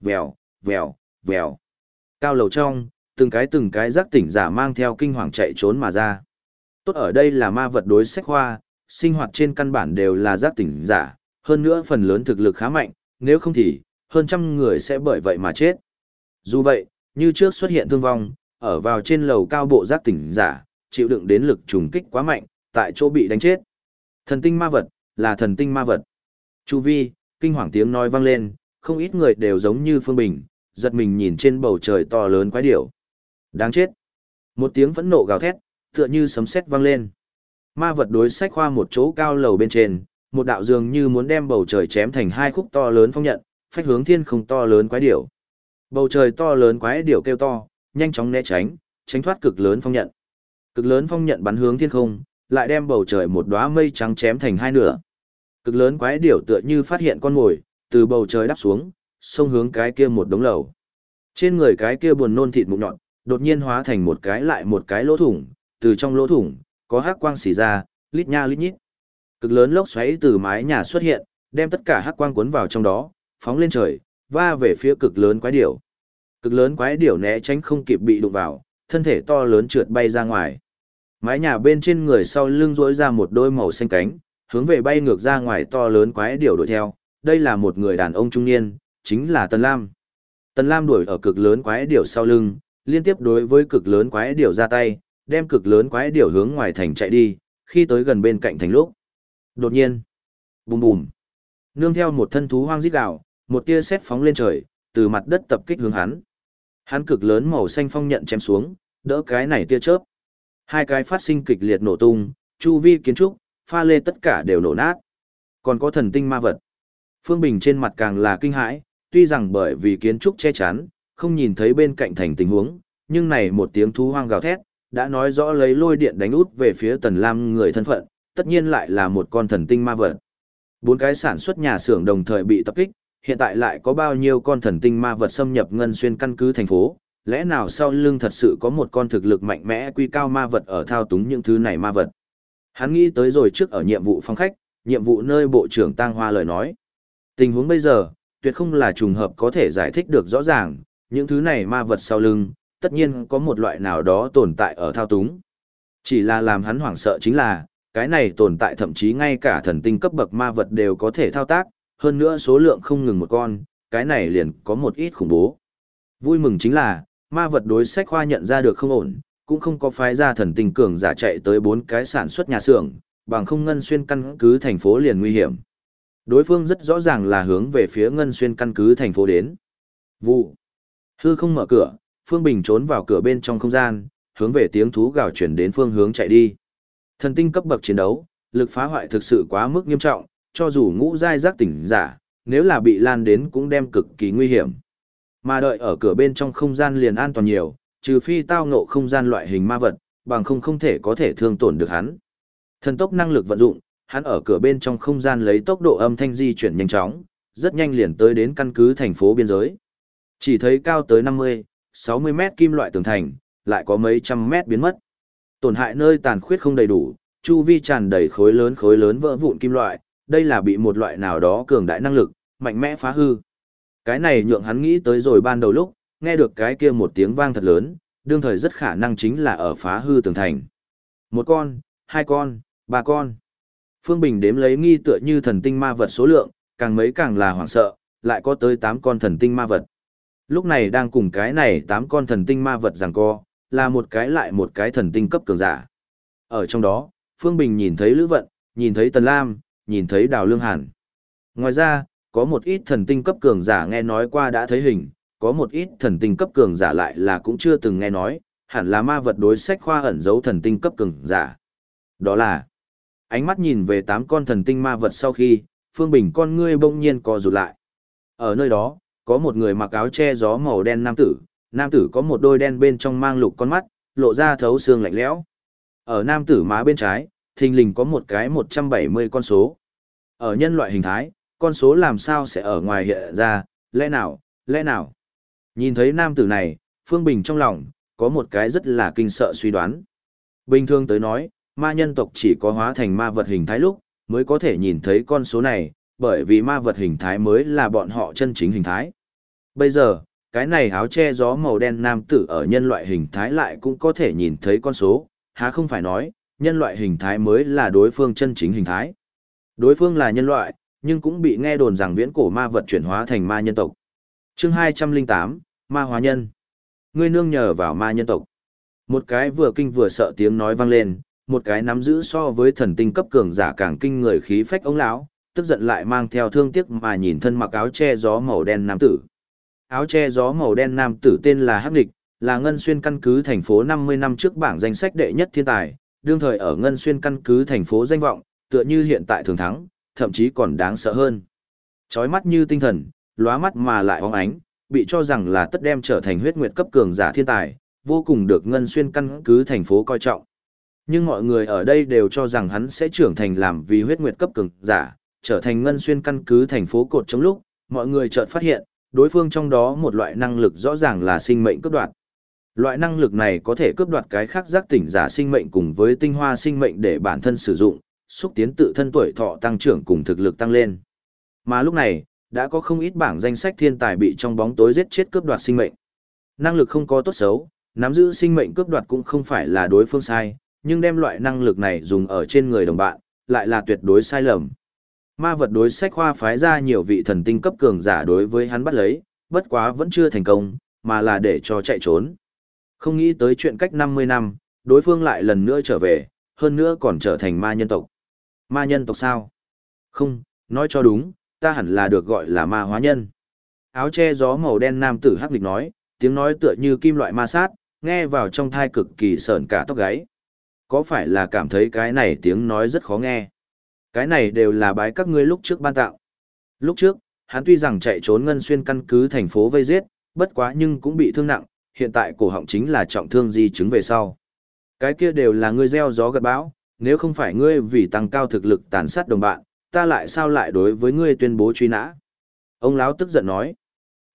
Vèo, vèo, vèo. Cao lầu trong, từng cái từng cái giác tỉnh giả mang theo kinh hoàng chạy trốn mà ra. Tốt ở đây là ma vật đối sách khoa, sinh hoạt trên căn bản đều là giác tỉnh giả, hơn nữa phần lớn thực lực khá mạnh, nếu không thì, hơn trăm người sẽ bởi vậy mà chết. Dù vậy, như trước xuất hiện thương vong, ở vào trên lầu cao bộ giác tỉnh giả, chịu đựng đến lực trùng kích quá mạnh, tại chỗ bị đánh chết. Thần tinh ma vật, là thần tinh ma vật. Chu vi, kinh hoàng tiếng nói vang lên, không ít người đều giống như Phương Bình, giật mình nhìn trên bầu trời to lớn quái điểu. Đáng chết. Một tiếng phẫn nộ gào thét, tựa như sấm sét vang lên. Ma vật đối sách khoa một chỗ cao lầu bên trên, một đạo dường như muốn đem bầu trời chém thành hai khúc to lớn phong nhận, phách hướng thiên không to lớn quái điểu. Bầu trời to lớn quái điểu kêu to, nhanh chóng né tránh, tránh thoát cực lớn phong nhận. Cực lớn phong nhận bắn hướng thiên không, lại đem bầu trời một đóa mây trắng chém thành hai nửa. Cực lớn quái điểu tựa như phát hiện con mồi, từ bầu trời đáp xuống, xông hướng cái kia một đống lầu. Trên người cái kia buồn nôn thịt mụn nhọn, đột nhiên hóa thành một cái lại một cái lỗ thủng, từ trong lỗ thủng, có hắc quang xì ra, lít nha lít nhít. Cực lớn lốc xoáy từ mái nhà xuất hiện, đem tất cả hắc quang cuốn vào trong đó, phóng lên trời, va về phía cực lớn quái điểu. Cực lớn quái điểu né tránh không kịp bị đụng vào, thân thể to lớn trượt bay ra ngoài. Mái nhà bên trên người sau lưng rỗi ra một đôi màu xanh cánh, hướng về bay ngược ra ngoài to lớn quái điểu đuổi theo. Đây là một người đàn ông trung niên, chính là Tần Lam. Tần Lam đuổi ở cực lớn quái điểu sau lưng, liên tiếp đối với cực lớn quái điểu ra tay, đem cực lớn quái điểu hướng ngoài thành chạy đi, khi tới gần bên cạnh thành lúc. Đột nhiên, bùm bùm, nương theo một thân thú hoang rít gào, một tia sét phóng lên trời, từ mặt đất tập kích hướng hắn. Hắn cực lớn màu xanh phong nhận chém xuống, đỡ cái này tia chớp. Hai cái phát sinh kịch liệt nổ tung, chu vi kiến trúc, pha lê tất cả đều nổ nát. Còn có thần tinh ma vật. Phương Bình trên mặt càng là kinh hãi, tuy rằng bởi vì kiến trúc che chắn, không nhìn thấy bên cạnh thành tình huống, nhưng này một tiếng thú hoang gào thét, đã nói rõ lấy lôi điện đánh út về phía Tần Lam người thân phận, tất nhiên lại là một con thần tinh ma vật. Bốn cái sản xuất nhà xưởng đồng thời bị tập kích, hiện tại lại có bao nhiêu con thần tinh ma vật xâm nhập ngân xuyên căn cứ thành phố, lẽ nào sau lưng thật sự có một con thực lực mạnh mẽ quy cao ma vật ở thao túng những thứ này ma vật. Hắn nghĩ tới rồi trước ở nhiệm vụ phong khách, nhiệm vụ nơi bộ trưởng tăng Hoa lời nói. Tình huống bây giờ, tuyệt không là trùng hợp có thể giải thích được rõ ràng, những thứ này ma vật sau lưng, tất nhiên có một loại nào đó tồn tại ở thao túng. Chỉ là làm hắn hoảng sợ chính là, cái này tồn tại thậm chí ngay cả thần tinh cấp bậc ma vật đều có thể thao tác, hơn nữa số lượng không ngừng một con, cái này liền có một ít khủng bố. Vui mừng chính là, ma vật đối sách khoa nhận ra được không ổn, cũng không có phái ra thần tinh cường giả chạy tới bốn cái sản xuất nhà xưởng, bằng không ngân xuyên căn cứ thành phố liền nguy hiểm. Đối phương rất rõ ràng là hướng về phía ngân xuyên căn cứ thành phố đến. Vụ. Hư không mở cửa, Phương Bình trốn vào cửa bên trong không gian, hướng về tiếng thú gào chuyển đến phương hướng chạy đi. Thần tinh cấp bậc chiến đấu, lực phá hoại thực sự quá mức nghiêm trọng, cho dù ngũ giai giác tỉnh giả, nếu là bị lan đến cũng đem cực kỳ nguy hiểm. Mà đợi ở cửa bên trong không gian liền an toàn nhiều, trừ phi tao ngộ không gian loại hình ma vật, bằng không không thể có thể thương tổn được hắn. Thần tốc năng lực vận dụng, hắn ở cửa bên trong không gian lấy tốc độ âm thanh di chuyển nhanh chóng, rất nhanh liền tới đến căn cứ thành phố biên giới. Chỉ thấy cao tới 50, 60 mét kim loại tường thành, lại có mấy trăm mét biến mất. Tổn hại nơi tàn khuyết không đầy đủ, chu vi tràn đầy khối lớn khối lớn vỡ vụn kim loại, đây là bị một loại nào đó cường đại năng lực, mạnh mẽ phá hư. Cái này nhượng hắn nghĩ tới rồi ban đầu lúc, nghe được cái kia một tiếng vang thật lớn, đương thời rất khả năng chính là ở phá hư tường thành. Một con, hai con, ba con. Phương Bình đếm lấy nghi tựa như thần tinh ma vật số lượng, càng mấy càng là hoảng sợ, lại có tới 8 con thần tinh ma vật. Lúc này đang cùng cái này 8 con thần tinh ma vật giằng co, là một cái lại một cái thần tinh cấp cường giả. Ở trong đó, Phương Bình nhìn thấy Lữ Vận, nhìn thấy Tần Lam, nhìn thấy Đào Lương Hàn. Ngoài ra, có một ít thần tinh cấp cường giả nghe nói qua đã thấy hình, có một ít thần tinh cấp cường giả lại là cũng chưa từng nghe nói, hẳn là ma vật đối sách khoa ẩn giấu thần tinh cấp cường giả. Đó là, ánh mắt nhìn về tám con thần tinh ma vật sau khi, Phương Bình con ngươi bỗng nhiên co rụt lại. Ở nơi đó, có một người mặc áo che gió màu đen nam tử, nam tử có một đôi đen bên trong mang lục con mắt, lộ ra thấu xương lạnh lẽo. Ở nam tử má bên trái, thình lình có một cái 170 con số. Ở nhân loại hình thái, con số làm sao sẽ ở ngoài hiện ra, lẽ nào, lẽ nào. Nhìn thấy nam tử này, Phương Bình trong lòng, có một cái rất là kinh sợ suy đoán. Bình thường tới nói, ma nhân tộc chỉ có hóa thành ma vật hình thái lúc, mới có thể nhìn thấy con số này, bởi vì ma vật hình thái mới là bọn họ chân chính hình thái. Bây giờ, cái này áo che gió màu đen nam tử ở nhân loại hình thái lại cũng có thể nhìn thấy con số, há không phải nói, nhân loại hình thái mới là đối phương chân chính hình thái. Đối phương là nhân loại, nhưng cũng bị nghe đồn rằng viễn cổ ma vật chuyển hóa thành ma nhân tộc. Chương 208, Ma hóa nhân. Ngươi nương nhờ vào ma nhân tộc. Một cái vừa kinh vừa sợ tiếng nói vang lên, một cái nắm giữ so với thần tinh cấp cường giả càng kinh người khí phách ống lão, tức giận lại mang theo thương tiếc mà nhìn thân mặc áo che gió màu đen nam tử. Áo che gió màu đen nam tử tên là Hắc Địch, là Ngân Xuyên căn cứ thành phố 50 năm trước bảng danh sách đệ nhất thiên tài, đương thời ở Ngân Xuyên căn cứ thành phố danh vọng, tựa như hiện tại thường thắng, thậm chí còn đáng sợ hơn. Chói mắt như tinh thần, lóa mắt mà lại óng ánh, bị cho rằng là tất đem trở thành huyết nguyệt cấp cường giả thiên tài, vô cùng được ngân xuyên căn cứ thành phố coi trọng. Nhưng mọi người ở đây đều cho rằng hắn sẽ trưởng thành làm vì huyết nguyệt cấp cường giả, trở thành ngân xuyên căn cứ thành phố cột trong lúc, mọi người chợt phát hiện, đối phương trong đó một loại năng lực rõ ràng là sinh mệnh cướp đoạt. Loại năng lực này có thể cướp đoạt cái khác giác tỉnh giả sinh mệnh cùng với tinh hoa sinh mệnh để bản thân sử dụng, xúc tiến tự thân tuổi thọ tăng trưởng cùng thực lực tăng lên. Mà lúc này, đã có không ít bảng danh sách thiên tài bị trong bóng tối giết chết cướp đoạt sinh mệnh. Năng lực không có tốt xấu, nắm giữ sinh mệnh cướp đoạt cũng không phải là đối phương sai, nhưng đem loại năng lực này dùng ở trên người đồng bạn, lại là tuyệt đối sai lầm. Ma vật đối sách khoa phái ra nhiều vị thần tinh cấp cường giả đối với hắn bắt lấy, bất quá vẫn chưa thành công, mà là để cho chạy trốn. Không nghĩ tới chuyện cách 50 năm, đối phương lại lần nữa trở về, hơn nữa còn trở thành ma nhân tộc. Ma nhân tộc sao? Không, nói cho đúng, ta hẳn là được gọi là ma hóa nhân. Áo che gió màu đen nam tử hắc lịch nói, tiếng nói tựa như kim loại ma sát, nghe vào trong thai cực kỳ sợn cả tóc gáy. Có phải là cảm thấy cái này tiếng nói rất khó nghe? Cái này đều là bái các ngươi lúc trước ban tạo. Lúc trước, hắn tuy rằng chạy trốn ngân xuyên căn cứ thành phố vây giết, bất quá nhưng cũng bị thương nặng, hiện tại cổ họng chính là trọng thương di chứng về sau. Cái kia đều là ngươi gieo gió gặt bão, nếu không phải ngươi vì tăng cao thực lực tàn sát đồng bạn, ta lại sao lại đối với ngươi tuyên bố truy nã. Ông lão tức giận nói,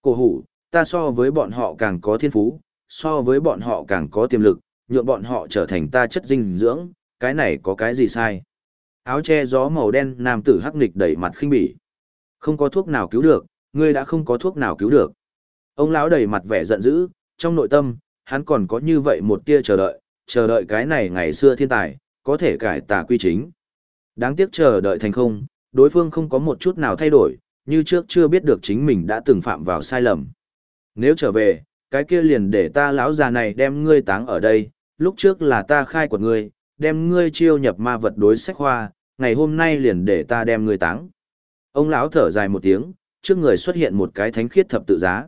cổ hủ, ta so với bọn họ càng có thiên phú, so với bọn họ càng có tiềm lực, nhượng bọn họ trở thành ta chất dinh dưỡng, cái này có cái gì sai. Áo che gió màu đen nam tử hắc nghịch đẩy mặt khinh bỉ. Không có thuốc nào cứu được, ngươi đã không có thuốc nào cứu được. Ông lão đầy mặt vẻ giận dữ, trong nội tâm, hắn còn có như vậy một tia chờ đợi, chờ đợi cái này ngày xưa thiên tài, có thể cải tà quy chính. Đáng tiếc chờ đợi thành không, đối phương không có một chút nào thay đổi, như trước chưa biết được chính mình đã từng phạm vào sai lầm. Nếu trở về, cái kia liền để ta lão già này đem ngươi táng ở đây, lúc trước là ta khai của ngươi, đem ngươi chiêu nhập ma vật đối sách hoa, ngày hôm nay liền để ta đem ngươi táng. Ông lão thở dài một tiếng, trước người xuất hiện một cái thánh khiết thập tự giá.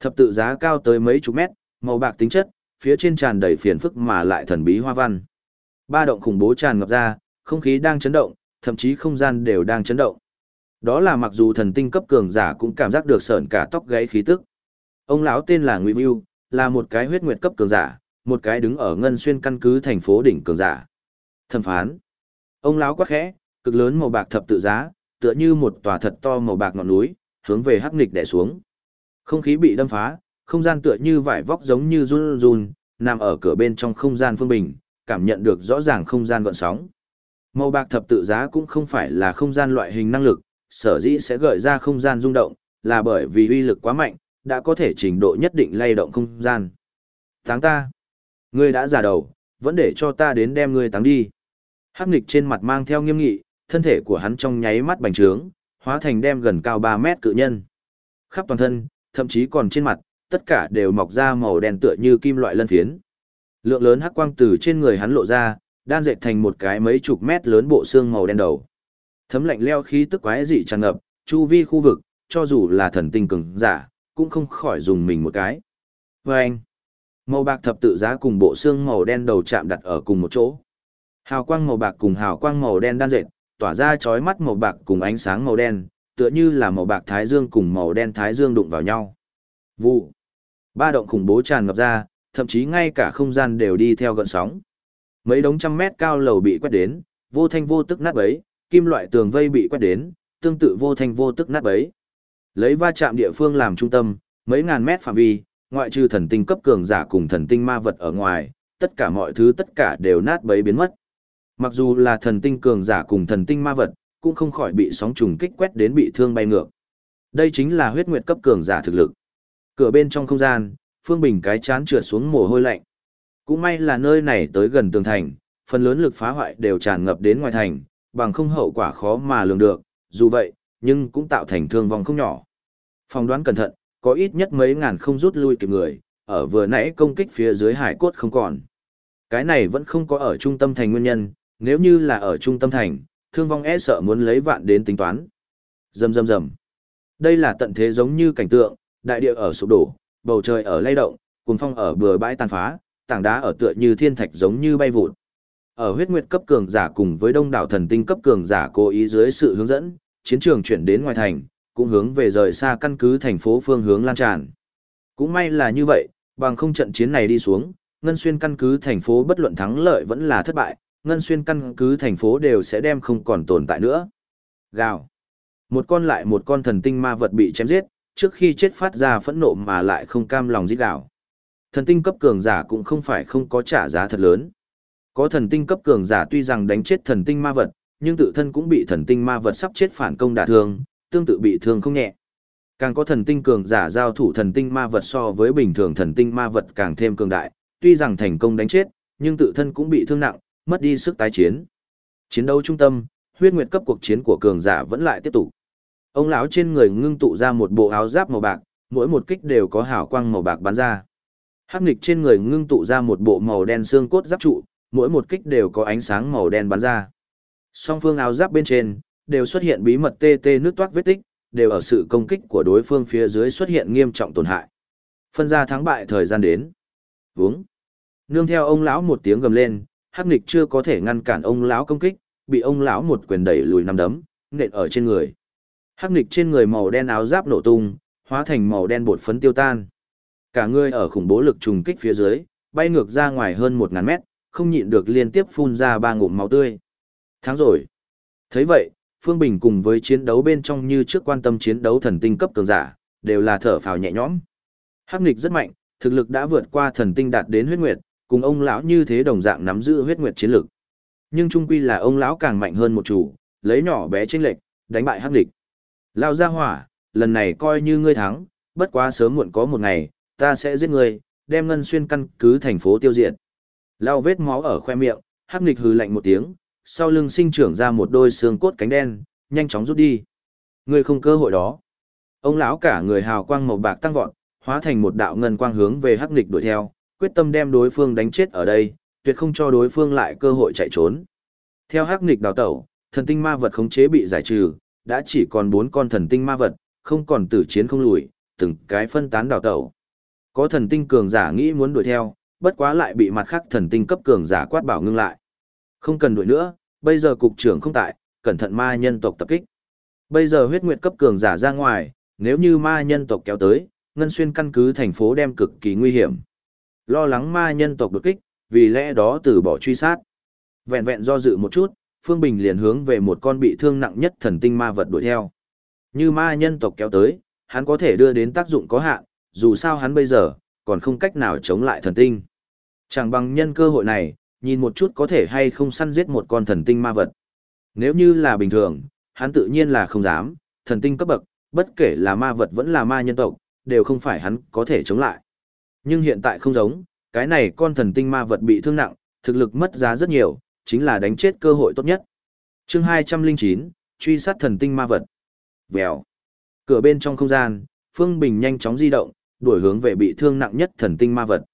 Thập tự giá cao tới mấy chục mét, màu bạc tính chất, phía trên tràn đầy phiền phức mà lại thần bí hoa văn. Ba động khủng bố tràn ngập ra, không khí đang chấn động, thậm chí không gian đều đang chấn động. Đó là mặc dù thần tinh cấp cường giả cũng cảm giác được sợn cả tóc gáy khí tức. Ông lão tên là Ngụy Vưu, là một cái huyết nguyệt cấp cường giả, một cái đứng ở ngân xuyên căn cứ thành phố đỉnh cường giả. Thẩm phán. Ông lão quá khẽ, cực lớn màu bạc thập tự giá, tựa như một tòa thật to màu bạc ngọn núi, hướng về hắc nghịch đè xuống. Không khí bị đâm phá, không gian tựa như vải vóc giống như run run, nằm ở cửa bên trong không gian phương bình, cảm nhận được rõ ràng không gian gợn sóng. Màu bạc thập tự giá cũng không phải là không gian loại hình năng lực, sở dĩ sẽ gợi ra không gian rung động, là bởi vì uy lực quá mạnh, đã có thể trình độ nhất định lay động không gian. Táng ta. Ngươi đã giả đầu, vẫn để cho ta đến đem ngươi táng đi. Hắc nghịch trên mặt mang theo nghiêm nghị, thân thể của hắn trong nháy mắt bành trướng, hóa thành đem gần cao 3 mét cự nhân. Khắp toàn thân, thậm chí còn trên mặt, tất cả đều mọc ra màu đen tựa như kim loại lân phiến. Lượng lớn hắc quang từ trên người hắn lộ ra, đan dệt thành một cái mấy chục mét lớn bộ xương màu đen đầu. Thấm lạnh leo khí tức quái dị tràn ngập, chu vi khu vực, cho dù là thần tinh cường giả, cũng không khỏi dùng mình một cái. Và anh, màu bạc thập tự giá cùng bộ xương màu đen đầu chạm đặt ở cùng một chỗ. Hào quang màu bạc cùng hào quang màu đen đan dệt, tỏa ra chói mắt màu bạc cùng ánh sáng màu đen, tựa như là màu bạc thái dương cùng màu đen thái dương đụng vào nhau. Vụ. Ba động khủng bố tràn ngập ra, thậm chí ngay cả không gian đều đi theo gợn sóng. Mấy đống trăm mét cao lầu bị quét đến, vô thanh vô tức nát bấy, kim loại tường vây bị quét đến, tương tự vô thanh vô tức nát bấy. Lấy va chạm địa phương làm trung tâm, mấy ngàn mét phạm vi, ngoại trừ thần tinh cấp cường giả cùng thần tinh ma vật ở ngoài, tất cả mọi thứ tất cả đều nát bấy biến mất. Mặc dù là thần tinh cường giả cùng thần tinh ma vật, cũng không khỏi bị sóng trùng kích quét đến bị thương bay ngược. Đây chính là huyết nguyệt cấp cường giả thực lực. Cửa bên trong không gian, Phương Bình cái chán trượt xuống mồ hôi lạnh. Cũng may là nơi này tới gần tường thành, phần lớn lực phá hoại đều tràn ngập đến ngoài thành, bằng không hậu quả khó mà lường được, dù vậy, nhưng cũng tạo thành thương vong không nhỏ. Phòng đoán cẩn thận, có ít nhất mấy ngàn không rút lui kịp người, ở vừa nãy công kích phía dưới hải cốt không còn. Cái này vẫn không có ở trung tâm thành nguyên nhân, nếu như là ở trung tâm thành, thương vong e sợ muốn lấy vạn đến tính toán. Rầm rầm rầm. Đây là tận thế giống như cảnh tượng, đại địa ở sụp đổ, bầu trời ở lay động, cuồng phong ở bừa bãi tàn phá, tảng đá ở tựa như thiên thạch giống như bay vụt. Ở huyết nguyệt cấp cường giả cùng với đông đảo thần tinh cấp cường giả cố ý dưới sự hướng dẫn, chiến trường chuyển đến ngoài thành, cũng hướng về rời xa căn cứ thành phố phương hướng lan tràn. Cũng may là như vậy, bằng không trận chiến này đi xuống, Ngân Xuyên căn cứ thành phố bất luận thắng lợi vẫn là thất bại, Ngân Xuyên căn cứ thành phố đều sẽ đem không còn tồn tại nữa. Gào. Một con lại một con thần tinh ma vật bị chém giết, trước khi chết phát ra phẫn nộ mà lại không cam lòng giết gào. Thần tinh cấp cường giả cũng không phải không có trả giá thật lớn. Có thần tinh cấp cường giả tuy rằng đánh chết thần tinh ma vật, nhưng tự thân cũng bị thần tinh ma vật sắp chết phản công đả thương, tương tự bị thương không nhẹ. Càng có thần tinh cường giả giao thủ thần tinh ma vật so với bình thường thần tinh ma vật càng thêm cường đại, tuy rằng thành công đánh chết, nhưng tự thân cũng bị thương nặng, mất đi sức tái chiến. Chiến đấu trung tâm, huyết nguyệt cấp cuộc chiến của cường giả vẫn lại tiếp tục. Ông lão trên người ngưng tụ ra một bộ áo giáp màu bạc, mỗi một kích đều có hào quang màu bạc bắn ra. Hắc nghịch trên người ngưng tụ ra một bộ màu đen xương cốt giáp trụ, mỗi một kích đều có ánh sáng màu đen bắn ra. Song phương áo giáp bên trên đều xuất hiện bí mật tê tê nước toát vết tích, đều ở sự công kích của đối phương phía dưới xuất hiện nghiêm trọng tổn hại. Phân ra thắng bại thời gian đến. Vướng. Nương theo ông lão một tiếng gầm lên, Hắc Nghịch chưa có thể ngăn cản ông lão công kích, bị ông lão một quyền đẩy lùi năm đấm, nện ở trên người. Hắc Nghịch trên người màu đen áo giáp nổ tung, hóa thành màu đen bột phấn tiêu tan. Cả người ở khủng bố lực trùng kích phía dưới, bay ngược ra ngoài hơn một ngàn mét, không nhịn được liên tiếp phun ra ba ngụm máu tươi. Tháng rồi. Thấy vậy, Phương Bình cùng với chiến đấu bên trong như trước quan tâm chiến đấu thần tinh cấp cường giả, đều là thở phào nhẹ nhõm. Hắc Nghịch rất mạnh, thực lực đã vượt qua thần tinh đạt đến huyết nguyệt, cùng ông lão như thế đồng dạng nắm giữ huyết nguyệt chiến lực. Nhưng trung quy là ông lão càng mạnh hơn một chủ, lấy nhỏ bé chênh lệch, đánh bại Hắc địch. Lao ra hỏa, lần này coi như ngươi thắng, bất quá sớm muộn có một ngày, ta sẽ giết ngươi, đem ngân xuyên căn cứ thành phố tiêu diệt. Lao vết máu ở khoe miệng, Hắc địch hừ lạnh một tiếng, sau lưng sinh trưởng ra một đôi xương cốt cánh đen, nhanh chóng rút đi. Ngươi không cơ hội đó. Ông lão cả người hào quang màu bạc tăng vọt, hóa thành một đạo ngân quang hướng về hắc nghịch đuổi theo, quyết tâm đem đối phương đánh chết ở đây, tuyệt không cho đối phương lại cơ hội chạy trốn. Theo hắc nghịch đào tẩu, thần tinh ma vật khống chế bị giải trừ, đã chỉ còn bốn con thần tinh ma vật, không còn tử chiến không lùi, từng cái phân tán đào tẩu. Có thần tinh cường giả nghĩ muốn đuổi theo, bất quá lại bị mặt khác thần tinh cấp cường giả quát bảo ngưng lại. Không cần đuổi nữa, bây giờ cục trưởng không tại, cẩn thận ma nhân tộc tập kích. Bây giờ huyết nguyệt cấp cường giả ra ngoài, nếu như ma nhân tộc kéo tới, ngân xuyên căn cứ thành phố đem cực kỳ nguy hiểm. Lo lắng ma nhân tộc đột kích, vì lẽ đó từ bỏ truy sát. Vẹn vẹn do dự một chút, Phương Bình liền hướng về một con bị thương nặng nhất thần tinh ma vật đuổi theo. Như ma nhân tộc kéo tới, hắn có thể đưa đến tác dụng có hạn, dù sao hắn bây giờ, còn không cách nào chống lại thần tinh. Chẳng bằng nhân cơ hội này, nhìn một chút có thể hay không săn giết một con thần tinh ma vật. Nếu như là bình thường, hắn tự nhiên là không dám, thần tinh cấp bậc, bất kể là ma vật vẫn là ma nhân tộc, đều không phải hắn có thể chống lại. Nhưng hiện tại không giống, cái này con thần tinh ma vật bị thương nặng, thực lực mất giá rất nhiều, chính là đánh chết cơ hội tốt nhất. chương 209, truy sát thần tinh ma vật. Vèo. Cửa bên trong không gian, Phương Bình nhanh chóng di động, đuổi hướng về bị thương nặng nhất thần tinh ma vật.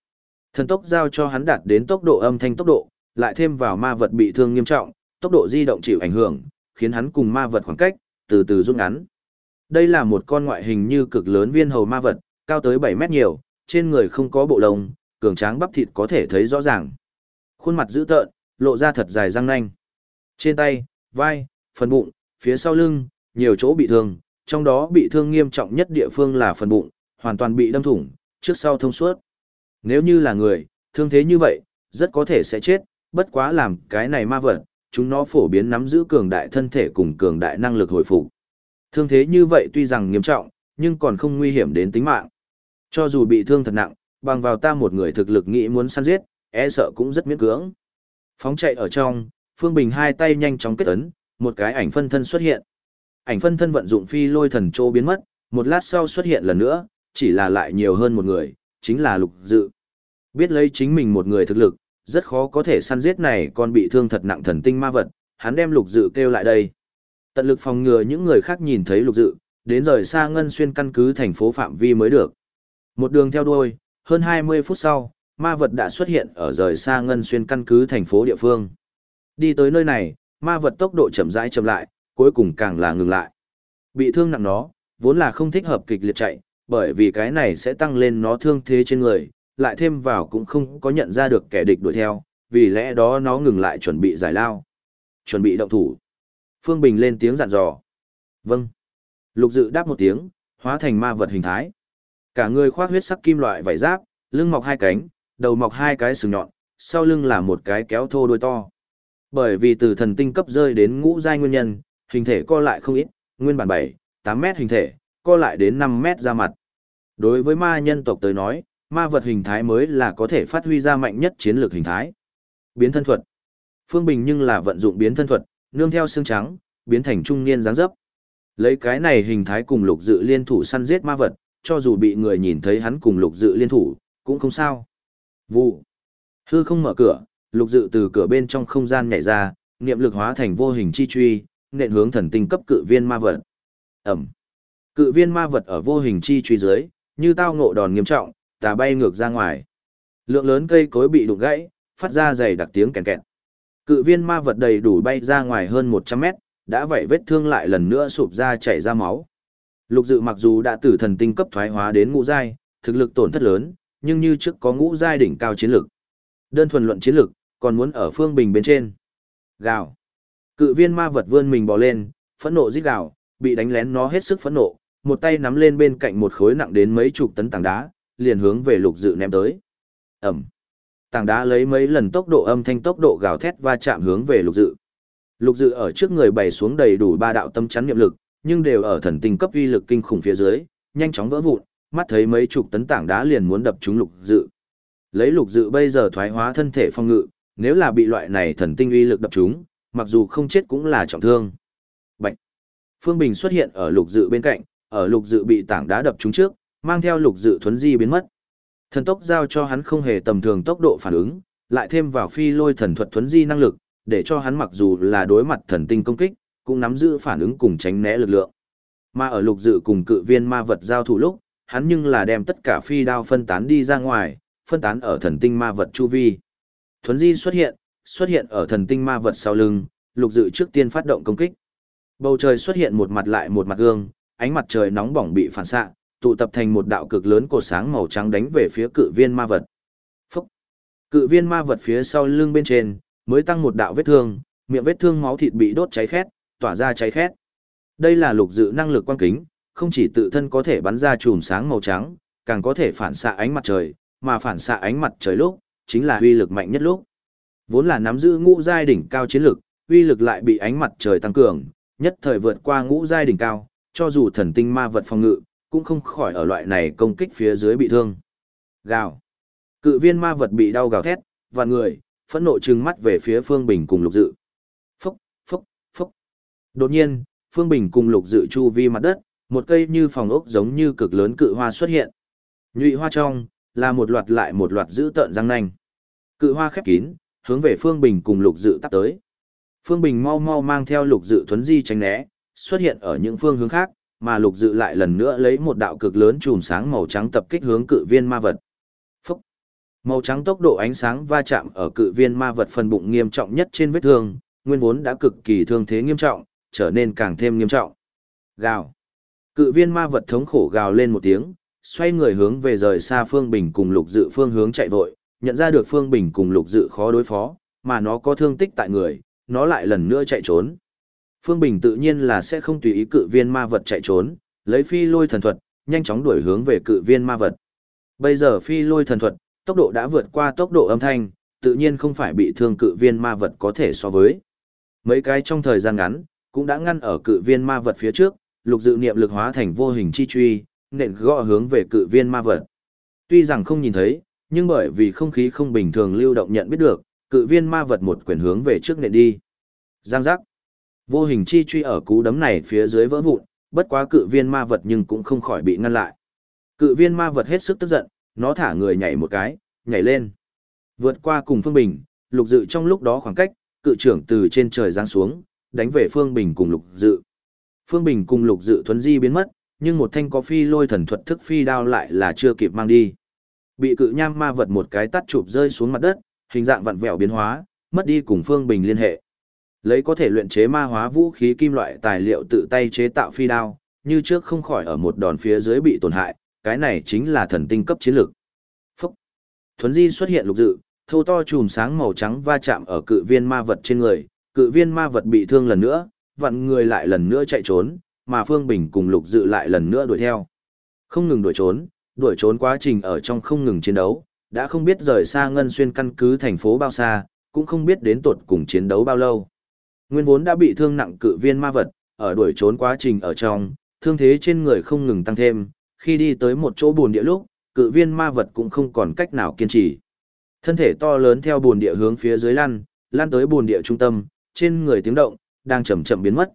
Thần tốc giao cho hắn đạt đến tốc độ âm thanh tốc độ, lại thêm vào ma vật bị thương nghiêm trọng, tốc độ di động chịu ảnh hưởng, khiến hắn cùng ma vật khoảng cách từ từ rút ngắn. Đây là một con ngoại hình như cực lớn viên hầu ma vật, cao tới 7 mét nhiều, trên người không có bộ lông, cường tráng bắp thịt có thể thấy rõ ràng. Khuôn mặt dữ tợn, lộ ra thật dài răng nanh. Trên tay, vai, phần bụng, phía sau lưng, nhiều chỗ bị thương, trong đó bị thương nghiêm trọng nhất địa phương là phần bụng, hoàn toàn bị đâm thủng, trước sau thông suốt. Nếu như là người, thương thế như vậy, rất có thể sẽ chết, bất quá làm cái này ma vật, chúng nó phổ biến nắm giữ cường đại thân thể cùng cường đại năng lực hồi phục. Thương thế như vậy tuy rằng nghiêm trọng, nhưng còn không nguy hiểm đến tính mạng. Cho dù bị thương thật nặng, bằng vào ta một người thực lực nghĩ muốn săn giết, e sợ cũng rất miễn cưỡng. Phóng chạy ở trong, Phương Bình hai tay nhanh chóng kết ấn, một cái ảnh phân thân xuất hiện. Ảnh phân thân vận dụng phi lôi thần trô biến mất, một lát sau xuất hiện lần nữa, chỉ là lại nhiều hơn một người, chính là lục dự. Biết lấy chính mình một người thực lực, rất khó có thể săn giết này còn bị thương thật nặng thần tinh ma vật, hắn đem lục dự kêu lại đây. Tận lực phòng ngừa những người khác nhìn thấy lục dự, đến rời xa ngân xuyên căn cứ thành phố phạm vi mới được. Một đường theo đuôi, hơn 20 phút sau, ma vật đã xuất hiện ở rời xa ngân xuyên căn cứ thành phố địa phương. Đi tới nơi này, ma vật tốc độ chậm rãi chậm lại, cuối cùng càng là ngừng lại. Bị thương nặng nó, vốn là không thích hợp kịch liệt chạy, bởi vì cái này sẽ tăng lên nó thương thế trên người, lại thêm vào cũng không có nhận ra được kẻ địch đuổi theo, vì lẽ đó nó ngừng lại chuẩn bị giải lao. Chuẩn bị động thủ. Phương Bình lên tiếng dặn dò. Vâng. Lục dự đáp một tiếng, hóa thành ma vật hình thái. Cả người khoác huyết sắc kim loại vảy giáp, lưng mọc hai cánh, đầu mọc hai cái sừng nhọn, sau lưng là một cái kéo thô đuôi to. Bởi vì từ thần tinh cấp rơi đến ngũ giai nguyên nhân, hình thể co lại không ít, nguyên bản 7, 8 mét hình thể, co lại đến 5 mét ra mặt. Đối với ma nhân tộc tới nói, ma vật hình thái mới là có thể phát huy ra mạnh nhất chiến lược hình thái. Biến thân thuật. Phương Bình nhưng là vận dụng biến thân thuật, nương theo xương trắng, biến thành trung niên dáng dấp. Lấy cái này hình thái cùng lục dự liên thủ săn giết ma vật, cho dù bị người nhìn thấy hắn cùng lục dự liên thủ, cũng không sao. Vụ. Hư không mở cửa, lục dự từ cửa bên trong không gian nhảy ra, niệm lực hóa thành vô hình chi truy, nện hướng thần tinh cấp cự viên ma vật. Ẩm. Cự viên ma vật ở vô hình chi truy dưới, như tao ngộ đòn nghiêm trọng, tà bay ngược ra ngoài. Lượng lớn cây cối bị đụng gãy, phát ra dày đặc tiếng kèn kẹt. Cự viên ma vật đầy đủ bay ra ngoài hơn 100 mét, đã vậy vết thương lại lần nữa sụp ra chảy ra máu. Lục dự mặc dù đã từ thần tinh cấp thoái hóa đến ngũ giai, thực lực tổn thất lớn, nhưng như trước có ngũ giai đỉnh cao chiến lực. Đơn thuần luận chiến lực, còn muốn ở phương bình bên trên. Gào. Cự viên ma vật vươn mình bò lên, phẫn nộ rít gào, bị đánh lén nó hết sức phẫn nộ, một tay nắm lên bên cạnh một khối nặng đến mấy chục tấn tảng đá, liền hướng về lục dự ném tới. Ẩm. Tảng đá lấy mấy lần tốc độ âm thanh tốc độ gào thét va chạm hướng về lục dự. Lục dự ở trước người bày xuống đầy đủ ba đạo tâm chắn niệm lực, nhưng đều ở thần tinh cấp uy lực kinh khủng phía dưới, nhanh chóng vỡ vụn, mắt thấy mấy chục tấn tảng đá liền muốn đập trúng lục dự. Lấy lục dự bây giờ thoái hóa thân thể phong ngự, nếu là bị loại này thần tinh uy lực đập trúng, mặc dù không chết cũng là trọng thương. Bạch. Phương Bình xuất hiện ở lục dự bên cạnh, ở lục dự bị tảng đá đập trúng trước, mang theo lục dự thuấn di biến mất. Thần tốc giao cho hắn không hề tầm thường tốc độ phản ứng, lại thêm vào phi lôi thần thuật thuấn di năng lực, để cho hắn mặc dù là đối mặt thần tinh công kích, cũng nắm giữ phản ứng cùng tránh né lực lượng. Mà ở lục dự cùng cự viên ma vật giao thủ lúc, hắn nhưng là đem tất cả phi đao phân tán đi ra ngoài, phân tán ở thần tinh ma vật chu vi. Thuấn di xuất hiện, xuất hiện ở thần tinh ma vật sau lưng, lục dự trước tiên phát động công kích. Bầu trời xuất hiện một mặt lại một mặt gương, ánh mặt trời nóng bỏng bị phản xạ, tụ tập thành một đạo cực lớn cột sáng màu trắng đánh về phía cự viên ma vật. Phúc! Cự viên ma vật phía sau lưng bên trên, mới tăng một đạo vết thương, miệng vết thương máu thịt bị đốt cháy khét, tỏa ra cháy khét. Đây là lục dự năng lực quan kính, không chỉ tự thân có thể bắn ra chùm sáng màu trắng, càng có thể phản xạ ánh mặt trời, mà phản xạ ánh mặt trời lúc, chính là uy lực mạnh nhất lúc. Vốn là nắm giữ ngũ giai đỉnh cao chiến lực, uy lực lại bị ánh mặt trời tăng cường, nhất thời vượt qua ngũ giai đỉnh cao, cho dù thần tinh ma vật phòng ngự, cũng không khỏi ở loại này công kích phía dưới bị thương. Gào. Cự viên ma vật bị đau gào thét, và người, phẫn nộ trừng mắt về phía Phương Bình cùng Lục Dự. Đột nhiên, Phương Bình cùng Lục Dự chu vi mặt đất, một cây như phòng ốc giống như cực lớn cự hoa xuất hiện. Nhụy hoa trong, là một loạt lại một loạt giữ tợn răng nanh. Cự hoa khép kín, hướng về Phương Bình cùng Lục Dự tắt tới. Phương Bình mau mau mang theo Lục Dự thuấn di tránh né, xuất hiện ở những phương hướng khác, mà Lục Dự lại lần nữa lấy một đạo cực lớn chùm sáng màu trắng tập kích hướng cự viên ma vật. Phúc! Màu trắng tốc độ ánh sáng va chạm ở cự viên ma vật phần bụng nghiêm trọng nhất trên vết thương, nguyên vốn đã cực kỳ thương thế nghiêm trọng, trở nên càng thêm nghiêm trọng. Gào! Cự viên ma vật thống khổ gào lên một tiếng, xoay người hướng về rời xa Phương Bình cùng Lục Dự phương hướng chạy vội, nhận ra được Phương Bình cùng Lục Dự khó đối phó, mà nó có thương tích tại người, nó lại lần nữa chạy trốn. Phương Bình tự nhiên là sẽ không tùy ý cự viên ma vật chạy trốn, lấy phi lôi thần thuật, nhanh chóng đuổi hướng về cự viên ma vật. Bây giờ phi lôi thần thuật, tốc độ đã vượt qua tốc độ âm thanh, tự nhiên không phải bị thương cự viên ma vật có thể so với. Mấy cái trong thời gian ngắn, cũng đã ngăn ở cự viên ma vật phía trước, lục dự niệm lực hóa thành vô hình chi truy, nện gõ hướng về cự viên ma vật. Tuy rằng không nhìn thấy, nhưng bởi vì không khí không bình thường lưu động nhận biết được, cự viên ma vật một quyền hướng về trước nện đi. Giang giác. Vô hình chi truy ở cú đấm này phía dưới vỡ vụn, bất quá cự viên ma vật nhưng cũng không khỏi bị ngăn lại. Cự viên ma vật hết sức tức giận, nó thả người nhảy một cái, nhảy lên. Vượt qua cùng Phương Bình, lục dự trong lúc đó khoảng cách, cự trưởng từ trên trời giáng xuống, đánh về Phương Bình cùng lục dự. Phương Bình cùng lục dự thuấn di biến mất, nhưng một thanh có phi lôi thần thuật thức phi đao lại là chưa kịp mang đi. Bị cự nham ma vật một cái tắt chụp rơi xuống mặt đất, hình dạng vặn vẹo biến hóa, mất đi cùng Phương Bình liên hệ. Lấy có thể luyện chế ma hóa vũ khí kim loại tài liệu tự tay chế tạo phi đao, như trước không khỏi ở một đòn phía dưới bị tổn hại, cái này chính là thần tinh cấp chiến lược. Phúc! Thuấn di xuất hiện lục dự, thô to chùm sáng màu trắng va chạm ở cự viên ma vật trên người, cự viên ma vật bị thương lần nữa, vặn người lại lần nữa chạy trốn, mà Phương Bình cùng Lục Dự lại lần nữa đuổi theo. Không ngừng đuổi trốn, đuổi trốn quá trình ở trong không ngừng chiến đấu, đã không biết rời xa Ngân Xuyên căn cứ thành phố bao xa, cũng không biết đến tột cùng chiến đấu bao lâu. Nguyên vốn đã bị thương nặng cự viên ma vật, ở đuổi trốn quá trình ở trong, thương thế trên người không ngừng tăng thêm, khi đi tới một chỗ buồn địa lúc, cự viên ma vật cũng không còn cách nào kiên trì. Thân thể to lớn theo buồn địa hướng phía dưới lăn, lăn tới buồn địa trung tâm, trên người tiếng động, đang chậm chậm biến mất.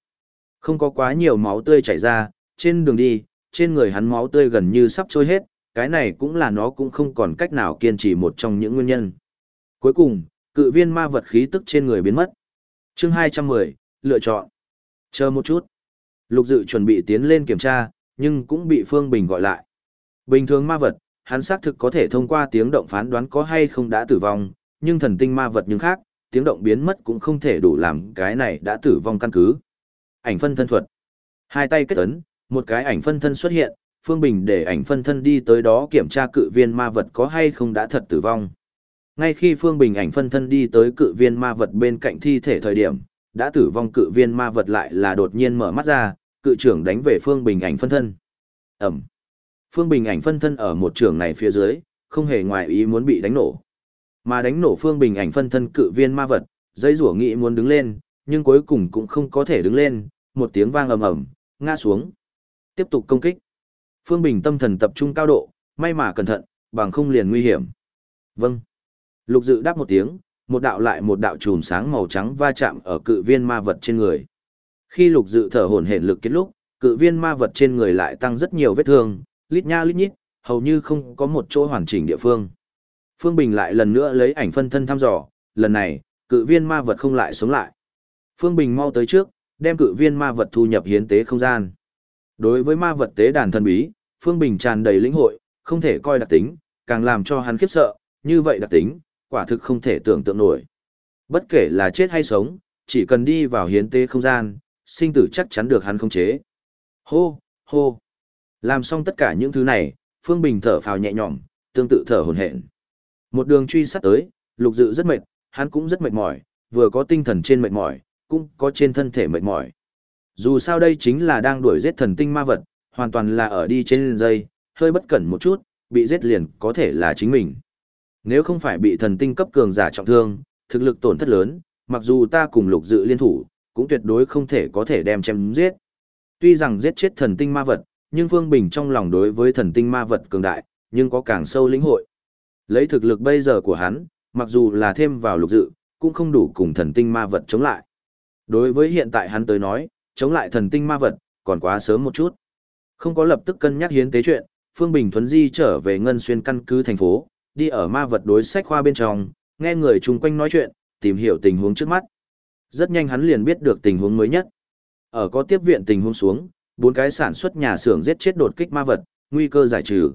Không có quá nhiều máu tươi chảy ra, trên đường đi, trên người hắn máu tươi gần như sắp trôi hết, cái này cũng là nó cũng không còn cách nào kiên trì một trong những nguyên nhân. Cuối cùng, cự viên ma vật khí tức trên người biến mất. Chương 210, lựa chọn. Chờ một chút. Lục dự chuẩn bị tiến lên kiểm tra, nhưng cũng bị Phương Bình gọi lại. Bình thường ma vật, hắn xác thực có thể thông qua tiếng động phán đoán có hay không đã tử vong, nhưng thần tinh ma vật nhưng khác, tiếng động biến mất cũng không thể đủ làm cái này đã tử vong căn cứ. Ảnh phân thân thuật. Hai tay kết ấn, một cái ảnh phân thân xuất hiện, Phương Bình để ảnh phân thân đi tới đó kiểm tra cự viên ma vật có hay không đã thật tử vong. Ngay khi Phương Bình ảnh phân thân đi tới cự viên ma vật bên cạnh thi thể thời điểm, đã tử vong cự viên ma vật lại là đột nhiên mở mắt ra, cự trưởng đánh về Phương Bình ảnh phân thân. Ẩm. Phương Bình ảnh phân thân ở một trường này phía dưới, không hề ngoài ý muốn bị đánh nổ. Mà đánh nổ Phương Bình ảnh phân thân cự viên ma vật, dây rủa nghị muốn đứng lên, nhưng cuối cùng cũng không có thể đứng lên, một tiếng vang ầm ầm, ngã xuống. Tiếp tục công kích. Phương Bình tâm thần tập trung cao độ, may mà cẩn thận, bằng không liền nguy hiểm. Vâng. Lục dự đáp một tiếng, một đạo lại một đạo chùm sáng màu trắng va chạm ở cự viên ma vật trên người. Khi lục dự thở hổn hển lực kết lúc, cự viên ma vật trên người lại tăng rất nhiều vết thương, lít nha lít nhít, hầu như không có một chỗ hoàn chỉnh địa phương. Phương Bình lại lần nữa lấy ảnh phân thân thăm dò, lần này, cự viên ma vật không lại sống lại. Phương Bình mau tới trước, đem cự viên ma vật thu nhập hiến tế không gian. Đối với ma vật tế đàn thần bí, Phương Bình tràn đầy lĩnh hội, không thể coi đặc tính, càng làm cho hắn khiếp sợ, như vậy đặc tính, quả thực không thể tưởng tượng nổi. Bất kể là chết hay sống, chỉ cần đi vào hiến tế không gian, sinh tử chắc chắn được hắn không chế. Hô, hô. Làm xong tất cả những thứ này, Phương Bình thở phào nhẹ nhõm, tương tự thở hổn hển. Một đường truy sát tới, Lục Dự rất mệt, hắn cũng rất mệt mỏi, vừa có tinh thần trên mệt mỏi, cũng có trên thân thể mệt mỏi. Dù sao đây chính là đang đuổi giết thần tinh ma vật, hoàn toàn là ở đi trên dây, hơi bất cẩn một chút, bị giết liền có thể là chính mình. Nếu không phải bị thần tinh cấp cường giả trọng thương, thực lực tổn thất lớn, mặc dù ta cùng lục dự liên thủ, cũng tuyệt đối không thể có thể đem chém giết. Tuy rằng giết chết thần tinh ma vật, nhưng Phương Bình trong lòng đối với thần tinh ma vật cường đại, nhưng có càng sâu lĩnh hội. Lấy thực lực bây giờ của hắn, mặc dù là thêm vào lục dự, cũng không đủ cùng thần tinh ma vật chống lại. Đối với hiện tại hắn tới nói, chống lại thần tinh ma vật, còn quá sớm một chút. Không có lập tức cân nhắc hiến tế chuyện, Phương Bình Thuấn Di trở về Ngân Xuyên căn cứ thành phố, đi ở ma vật đối sách khoa bên trong, nghe người chung quanh nói chuyện, tìm hiểu tình huống trước mắt. Rất nhanh hắn liền biết được tình huống mới nhất. Ở có tiếp viện tình huống xuống, bốn cái sản xuất nhà xưởng giết chết đột kích ma vật, nguy cơ giải trừ.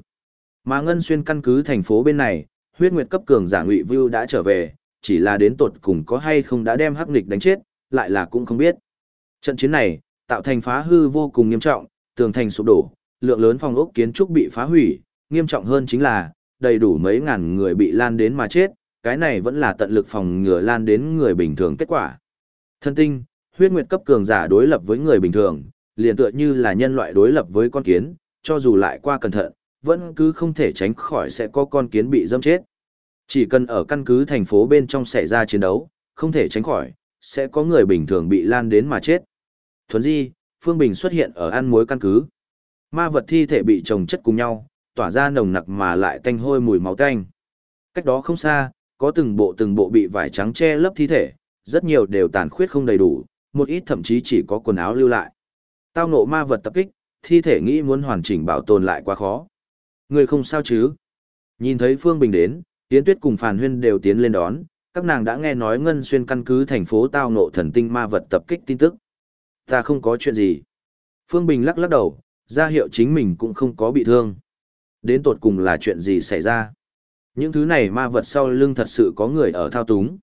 Mà Ngân Xuyên căn cứ thành phố bên này, huyết nguyệt cấp cường giả Ngụy Vưu đã trở về, chỉ là đến tột cùng có hay không đã đem hắc nghịch đánh chết, lại là cũng không biết. Trận chiến này, tạo thành phá hư vô cùng nghiêm trọng, tường thành sụp đổ, lượng lớn phòng ốc kiến trúc bị phá hủy, nghiêm trọng hơn chính là, đầy đủ mấy ngàn người bị lan đến mà chết, cái này vẫn là tận lực phòng ngừa lan đến người bình thường kết quả. Thân tinh, huyết nguyệt cấp cường giả đối lập với người bình thường, liền tựa như là nhân loại đối lập với con kiến, cho dù lại qua cẩn thận, vẫn cứ không thể tránh khỏi sẽ có con kiến bị dâm chết. Chỉ cần ở căn cứ thành phố bên trong xảy ra chiến đấu, không thể tránh khỏi, sẽ có người bình thường bị lan đến mà chết. Thuấn di, Phương Bình xuất hiện ở ăn muối căn cứ. Ma vật thi thể bị chồng chất cùng nhau, tỏa ra nồng nặc mà lại tanh hôi mùi máu tanh. Cách đó không xa, có từng bộ từng bộ bị vải trắng che lấp thi thể, rất nhiều đều tàn khuyết không đầy đủ, một ít thậm chí chỉ có quần áo lưu lại. Tao nộ ma vật tập kích, thi thể nghĩ muốn hoàn chỉnh bảo tồn lại quá khó. Người không sao chứ? Nhìn thấy Phương Bình đến, Yến Tuyết cùng Phàn Huyên đều tiến lên đón, các nàng đã nghe nói Ngân Xuyên căn cứ thành phố tao nộ thần tinh ma vật tập kích tin tức. Ta không có chuyện gì. Phương Bình lắc lắc đầu, ra hiệu chính mình cũng không có bị thương. Đến tột cùng là chuyện gì xảy ra? Những thứ này ma vật sau lưng thật sự có người ở thao túng.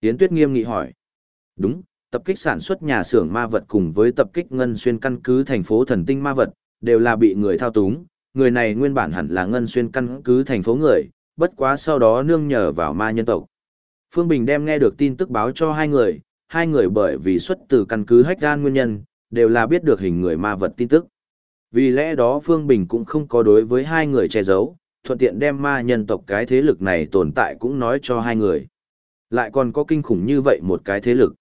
Yến Tuyết nghiêm nghị hỏi. Đúng, tập kích sản xuất nhà xưởng ma vật cùng với tập kích ngân xuyên căn cứ thành phố thần tinh ma vật, đều là bị người thao túng. Người này nguyên bản hẳn là ngân xuyên căn cứ thành phố người, bất quá sau đó nương nhờ vào ma nhân tộc. Phương Bình đem nghe được tin tức báo cho hai người, hai người bởi vì xuất từ căn cứ hách gan nguyên nhân, đều là biết được hình người ma vật tin tức. Vì lẽ đó Phương Bình cũng không có đối với hai người che giấu, thuận tiện đem ma nhân tộc cái thế lực này tồn tại cũng nói cho hai người. Lại còn có kinh khủng như vậy một cái thế lực.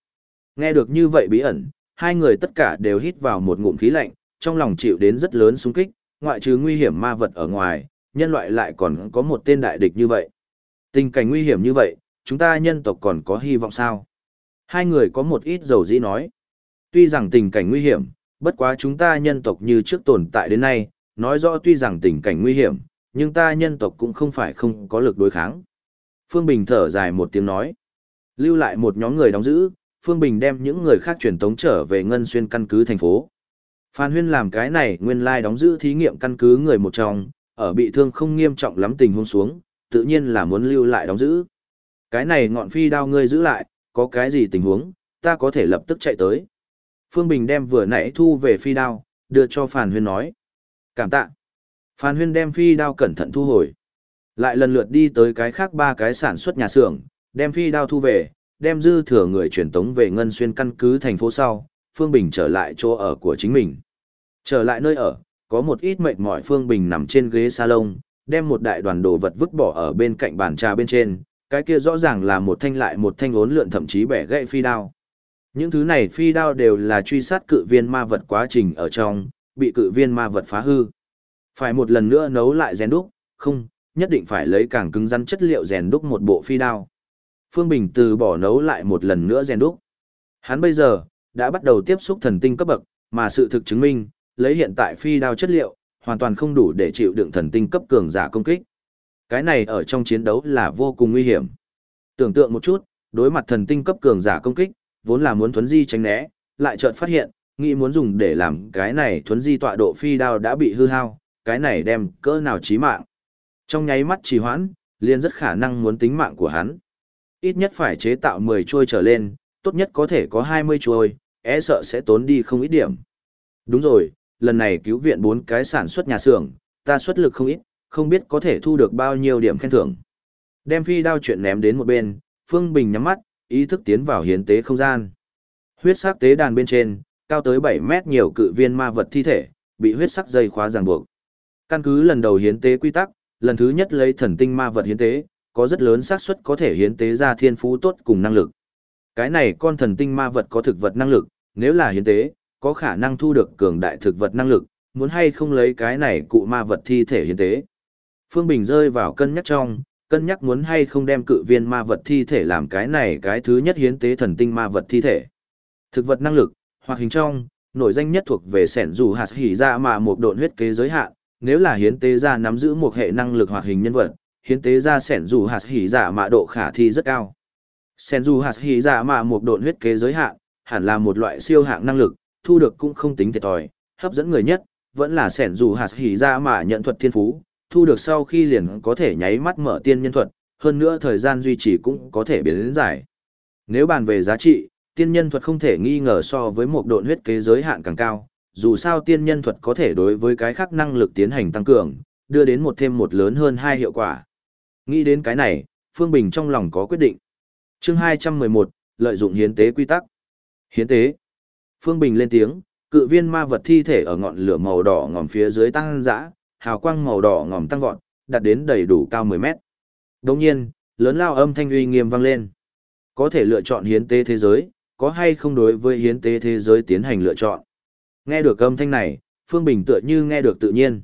Nghe được như vậy bí ẩn, hai người tất cả đều hít vào một ngụm khí lạnh, trong lòng chịu đến rất lớn xung kích, ngoại trừ nguy hiểm ma vật ở ngoài, nhân loại lại còn có một tên đại địch như vậy. Tình cảnh nguy hiểm như vậy, chúng ta nhân tộc còn có hy vọng sao? Hai người có một ít dầu dĩ nói. Tuy rằng tình cảnh nguy hiểm, bất quá chúng ta nhân tộc như trước tồn tại đến nay, nói rõ tuy rằng tình cảnh nguy hiểm, nhưng ta nhân tộc cũng không phải không có lực đối kháng. Phương Bình thở dài một tiếng nói. Lưu lại một nhóm người đóng giữ, Phương Bình đem những người khác truyền tống trở về Ngân Xuyên căn cứ thành phố. Phan Huyên làm cái này nguyên lai đóng giữ thí nghiệm căn cứ người một trong, ở bị thương không nghiêm trọng lắm tình huống xuống, tự nhiên là muốn lưu lại đóng giữ. Cái này ngọn phi đao ngươi giữ lại, có cái gì tình huống, ta có thể lập tức chạy tới. Phương Bình đem vừa nãy thu về phi đao, đưa cho Phan Huyên nói. Cảm tạ. Phan Huyên đem phi đao cẩn thận thu hồi. Lại lần lượt đi tới cái khác ba cái sản xuất nhà xưởng, đem phi đao thu về, đem dư thừa người truyền tống về Ngân Xuyên căn cứ thành phố sau, Phương Bình trở lại chỗ ở của chính mình. Trở lại nơi ở, có một ít mệt mỏi Phương Bình nằm trên ghế salon, đem một đại đoàn đồ vật vứt bỏ ở bên cạnh bàn trà bên trên, cái kia rõ ràng là một thanh lại một thanh ốn lượn thậm chí bẻ gãy phi đao. Những thứ này phi đao đều là truy sát cự viên ma vật quá trình ở trong, bị cự viên ma vật phá hư. Phải một lần nữa nấu lại rèn đúc, không, nhất định phải lấy càng cứng rắn chất liệu rèn đúc một bộ phi đao. Phương Bình từ bỏ nấu lại một lần nữa rèn đúc. Hắn bây giờ, đã bắt đầu tiếp xúc thần tinh cấp bậc, mà sự thực chứng minh, lấy hiện tại phi đao chất liệu, hoàn toàn không đủ để chịu đựng thần tinh cấp cường giả công kích. Cái này ở trong chiến đấu là vô cùng nguy hiểm. Tưởng tượng một chút, đối mặt thần tinh cấp cường giả công kích, vốn là muốn thuấn di tránh né, lại chợt phát hiện, nghĩ muốn dùng để làm cái này thuấn di tọa độ phi đao đã bị hư hao, cái này đem cỡ nào chí mạng. Trong nháy mắt trì hoãn, liền rất khả năng muốn tính mạng của hắn. Ít nhất phải chế tạo 10 chuôi trở lên, tốt nhất có thể có 20 chuôi, e sợ sẽ tốn đi không ít điểm. Đúng rồi, lần này cứu viện bốn cái sản xuất nhà xưởng, ta xuất lực không ít, không biết có thể thu được bao nhiêu điểm khen thưởng. Đem phi đao chuyện ném đến một bên, Phương Bình nhắm mắt, ý thức tiến vào hiến tế không gian. Huyết sắc tế đàn bên trên, cao tới 7 mét nhiều cự viên ma vật thi thể, bị huyết sắc dây khóa ràng buộc. Căn cứ lần đầu hiến tế quy tắc, lần thứ nhất lấy thần tinh ma vật hiến tế, có rất lớn xác suất có thể hiến tế ra thiên phú tốt cùng năng lực. Cái này con thần tinh ma vật có thực vật năng lực, nếu là hiến tế, có khả năng thu được cường đại thực vật năng lực, muốn hay không lấy cái này cụ ma vật thi thể hiến tế. Phương Bình rơi vào cân nhắc trong, cân nhắc muốn hay không đem cự viên ma vật thi thể làm cái này cái thứ nhất hiến tế thần tinh ma vật thi thể. Thực vật năng lực, hoặc hình trong, nổi danh nhất thuộc về sẻn dù hạt hỉ ra mà một độn huyết kế giới hạn, nếu là hiến tế ra nắm giữ một hệ năng lực hoạt hình nhân vật, hiến tế ra sẻn dù hạt hỉ giả mạ độ khả thi rất cao. Sẻn dù hạt hỉ giả mạ một độn huyết kế giới hạn, hẳn là một loại siêu hạng năng lực, thu được cũng không tính thiệt thòi, hấp dẫn người nhất, vẫn là sẻn dù hạt hỉ ra mà nhận thuật thiên phú, thu được sau khi liền có thể nháy mắt mở tiên nhân thuật, hơn nữa thời gian duy trì cũng có thể biến đến giải. Nếu bàn về giá trị, tiên nhân thuật không thể nghi ngờ so với một độn huyết kế giới hạn càng cao, dù sao tiên nhân thuật có thể đối với cái khác năng lực tiến hành tăng cường, đưa đến một thêm một lớn hơn hai hiệu quả. Nghĩ đến cái này, Phương Bình trong lòng có quyết định. chương 211, lợi dụng hiến tế quy tắc. Hiến tế. Phương Bình lên tiếng, cự viên ma vật thi thể ở ngọn lửa màu đỏ ngòm phía dưới tăng dã, hào quang màu đỏ ngòm tăng vọt, đạt đến đầy đủ cao 10 mét. Đồng nhiên, lớn lao âm thanh uy nghiêm vang lên. Có thể lựa chọn hiến tế thế giới, có hay không đối với hiến tế thế giới tiến hành lựa chọn. Nghe được âm thanh này, Phương Bình tựa như nghe được tự nhiên.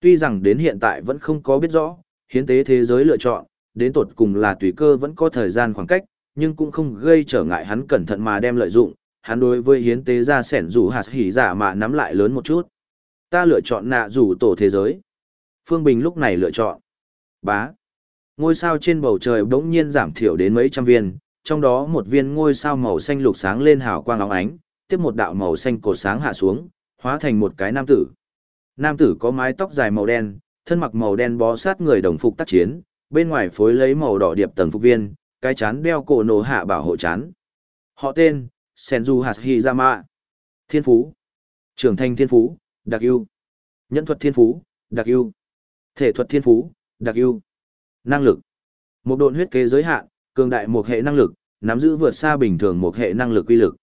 Tuy rằng đến hiện tại vẫn không có biết rõ, hiến tế thế giới lựa chọn, đến tột cùng là tùy cơ vẫn có thời gian khoảng cách, nhưng cũng không gây trở ngại hắn cẩn thận mà đem lợi dụng, hắn đối với hiến tế ra sẻn rủ hạt hỉ giả mà nắm lại lớn một chút. Ta lựa chọn nạ rủ tổ thế giới. Phương Bình lúc này lựa chọn. Bá. Ngôi sao trên bầu trời bỗng nhiên giảm thiểu đến mấy trăm viên, trong đó một viên ngôi sao màu xanh lục sáng lên hào quang óng ánh, tiếp một đạo màu xanh cột sáng hạ xuống, hóa thành một cái nam tử. Nam tử có mái tóc dài màu đen, thân mặc màu đen bó sát người đồng phục tác chiến, bên ngoài phối lấy màu đỏ điệp tầng phục viên, cái chán đeo cổ nổ hạ bảo hộ chán. Họ tên, Senju Hashizama. Thiên phú. Trưởng thành thiên phú, đặc ưu. Nhẫn thuật thiên phú, đặc ưu. Thể thuật thiên phú, đặc ưu. Năng lực. Một độn huyết kế giới hạn, cường đại một hệ năng lực, nắm giữ vượt xa bình thường một hệ năng lực quy lực.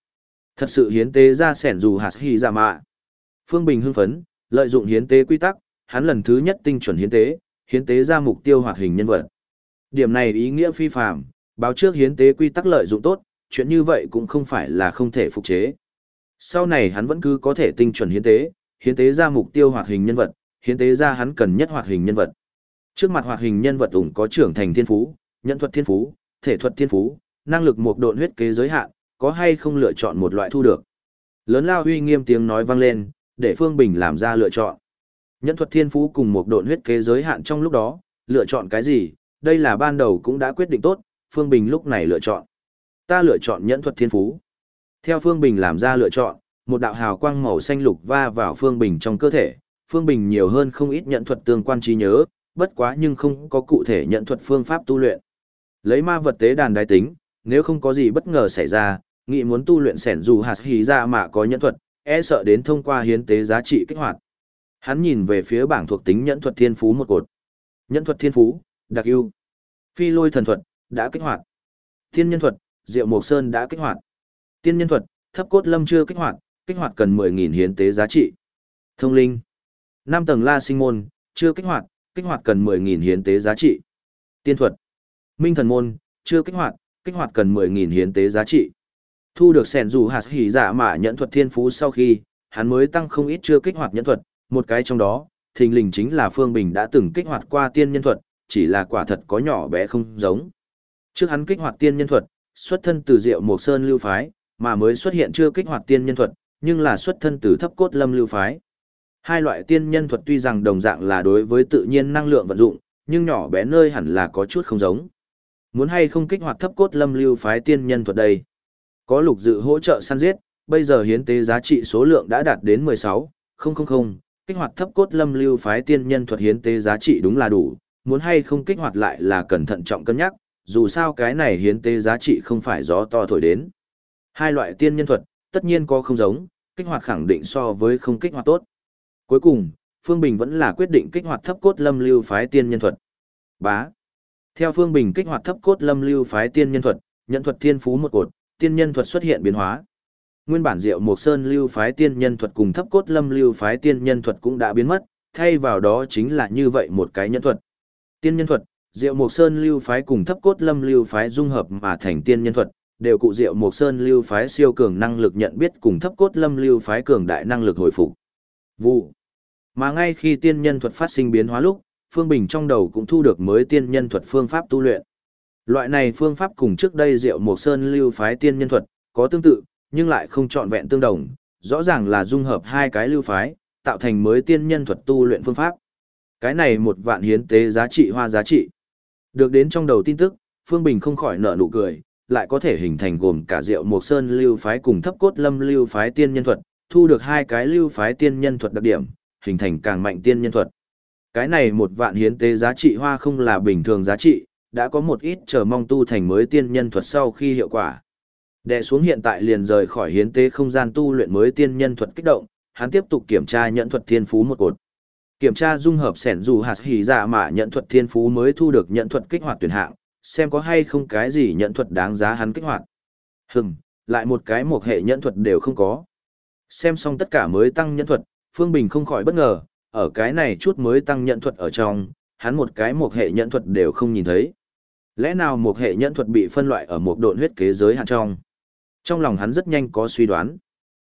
Thật sự hiến tế ra sẻn dù hạt hy giả mạ. Phương Bình hưng phấn, lợi dụng hiến tế quy tắc, hắn lần thứ nhất tinh chuẩn hiến tế, hiến tế ra mục tiêu hoạt hình nhân vật. Điểm này ý nghĩa phi phàm, báo trước hiến tế quy tắc lợi dụng tốt, chuyện như vậy cũng không phải là không thể phục chế. Sau này hắn vẫn cứ có thể tinh chuẩn hiến tế, hiến tế ra mục tiêu hoạt hình nhân vật, hiến tế ra hắn cần nhất hoạt hình nhân vật. Trước mặt hoạt hình nhân vật ủng có trưởng thành thiên phú, nhận thuật thiên phú, thể thuật thiên phú, năng lực một độn huyết kế giới hạn, có hay không lựa chọn một loại thu được. Lớn lao huy nghiêm tiếng nói vang lên, để Phương Bình làm ra lựa chọn. Nhận thuật thiên phú cùng một độn huyết kế giới hạn trong lúc đó, lựa chọn cái gì, đây là ban đầu cũng đã quyết định tốt, Phương Bình lúc này lựa chọn. Ta lựa chọn nhẫn thuật thiên phú. Theo Phương Bình làm ra lựa chọn, một đạo hào quang màu xanh lục va vào Phương Bình trong cơ thể, Phương Bình nhiều hơn không ít nhận thuật tương quan trí nhớ, bất quá nhưng không có cụ thể nhận thuật phương pháp tu luyện. Lấy ma vật tế đàn đái tính, nếu không có gì bất ngờ xảy ra, nghị muốn tu luyện sẻn dù hạt hí ra mà có nhẫn thuật, e sợ đến thông qua hiến tế giá trị kích hoạt. Hắn nhìn về phía bảng thuộc tính nhẫn thuật thiên phú một cột. Nhẫn thuật thiên phú, đặc ưu. Phi lôi thần thuật, đã kích hoạt. Thiên nhân thuật, Diệu Mộc Sơn đã kích hoạt. Tiên nhân thuật, thấp cốt lâm chưa kích hoạt, kích hoạt cần 10.000 hiến tế giá trị. Thông linh. năm tầng la sinh môn, chưa kích hoạt, kích hoạt cần 10.000 hiến tế giá trị. Tiên thuật. Minh thần môn, chưa kích hoạt, kích hoạt cần 10.000 hiến tế giá trị. Thu được sẻn dù hạt hỉ dạ giả mã nhận thuật thiên phú sau khi, hắn mới tăng không ít chưa kích hoạt nhận thuật, một cái trong đó, thình lình chính là Phương Bình đã từng kích hoạt qua tiên nhân thuật, chỉ là quả thật có nhỏ bé không giống. Trước hắn kích hoạt tiên nhân thuật, xuất thân từ Diệu Mộc Sơn lưu phái, mà mới xuất hiện chưa kích hoạt tiên nhân thuật, nhưng là xuất thân từ thấp cốt lâm lưu phái. Hai loại tiên nhân thuật tuy rằng đồng dạng là đối với tự nhiên năng lượng vận dụng, nhưng nhỏ bé nơi hẳn là có chút không giống. Muốn hay không kích hoạt thấp cốt lâm lưu phái tiên nhân thuật đây? Có lục dự hỗ trợ săn giết, bây giờ hiến tế giá trị số lượng đã đạt đến 16, không không không, kích hoạt thấp cốt lâm lưu phái tiên nhân thuật hiến tế giá trị đúng là đủ, muốn hay không kích hoạt lại là cẩn thận trọng cân nhắc, dù sao cái này hiến tế giá trị không phải gió to thổi đến. Hai loại tiên nhân thuật, tất nhiên có không giống, kích hoạt khẳng định so với không kích hoạt tốt. Cuối cùng, Phương Bình vẫn là quyết định kích hoạt thấp cốt lâm lưu phái tiên nhân thuật. Bá. Theo Phương Bình kích hoạt thấp cốt lâm lưu phái tiên nhân thuật, nhận thuật thiên phú một cột, tiên nhân thuật xuất hiện biến hóa. Nguyên bản Diệu Mộc Sơn lưu phái tiên nhân thuật cùng thấp cốt lâm lưu phái tiên nhân thuật cũng đã biến mất, thay vào đó chính là như vậy một cái nhân thuật. Tiên nhân thuật, Diệu Mộc Sơn lưu phái cùng thấp cốt lâm lưu phái dung hợp mà thành tiên nhân thuật, đều cụ Diệu Mộc Sơn lưu phái siêu cường năng lực nhận biết cùng thấp cốt lâm lưu phái cường đại năng lực hồi phục. Vụ. Mà ngay khi tiên nhân thuật phát sinh biến hóa lúc, Phương Bình trong đầu cũng thu được mới tiên nhân thuật phương pháp tu luyện. Loại này phương pháp cùng trước đây Diệu Mộc Sơn lưu phái tiên nhân thuật có tương tự, nhưng lại không trọn vẹn tương đồng, rõ ràng là dung hợp hai cái lưu phái, tạo thành mới tiên nhân thuật tu luyện phương pháp. Cái này một vạn hiến tế giá trị hoa giá trị. Được đến trong đầu tin tức, Phương Bình không khỏi nở nụ cười, lại có thể hình thành gồm cả rượu Mộc Sơn lưu phái cùng thấp cốt lâm lưu phái tiên nhân thuật, thu được hai cái lưu phái tiên nhân thuật đặc điểm, hình thành càng mạnh tiên nhân thuật. Cái này một vạn hiến tế giá trị hoa không là bình thường giá trị, đã có một ít chờ mong tu thành mới tiên nhân thuật sau khi hiệu quả. Đệ xuống hiện tại liền rời khỏi hiến tế không gian tu luyện mới tiên nhân thuật kích động, hắn tiếp tục kiểm tra nhận thuật thiên phú một cột. Kiểm tra dung hợp sẻn dù hạt hỉ dạ mà nhận thuật thiên phú mới thu được nhận thuật kích hoạt tuyển hạng, xem có hay không cái gì nhận thuật đáng giá hắn kích hoạt. Hừm, lại một cái một hệ nhận thuật đều không có. Xem xong tất cả mới tăng nhận thuật, Phương Bình không khỏi bất ngờ, ở cái này chút mới tăng nhận thuật ở trong, hắn một cái một hệ nhận thuật đều không nhìn thấy. Lẽ nào một hệ nhận thuật bị phân loại ở một độn huyết kế giới hạn trong? Trong lòng hắn rất nhanh có suy đoán.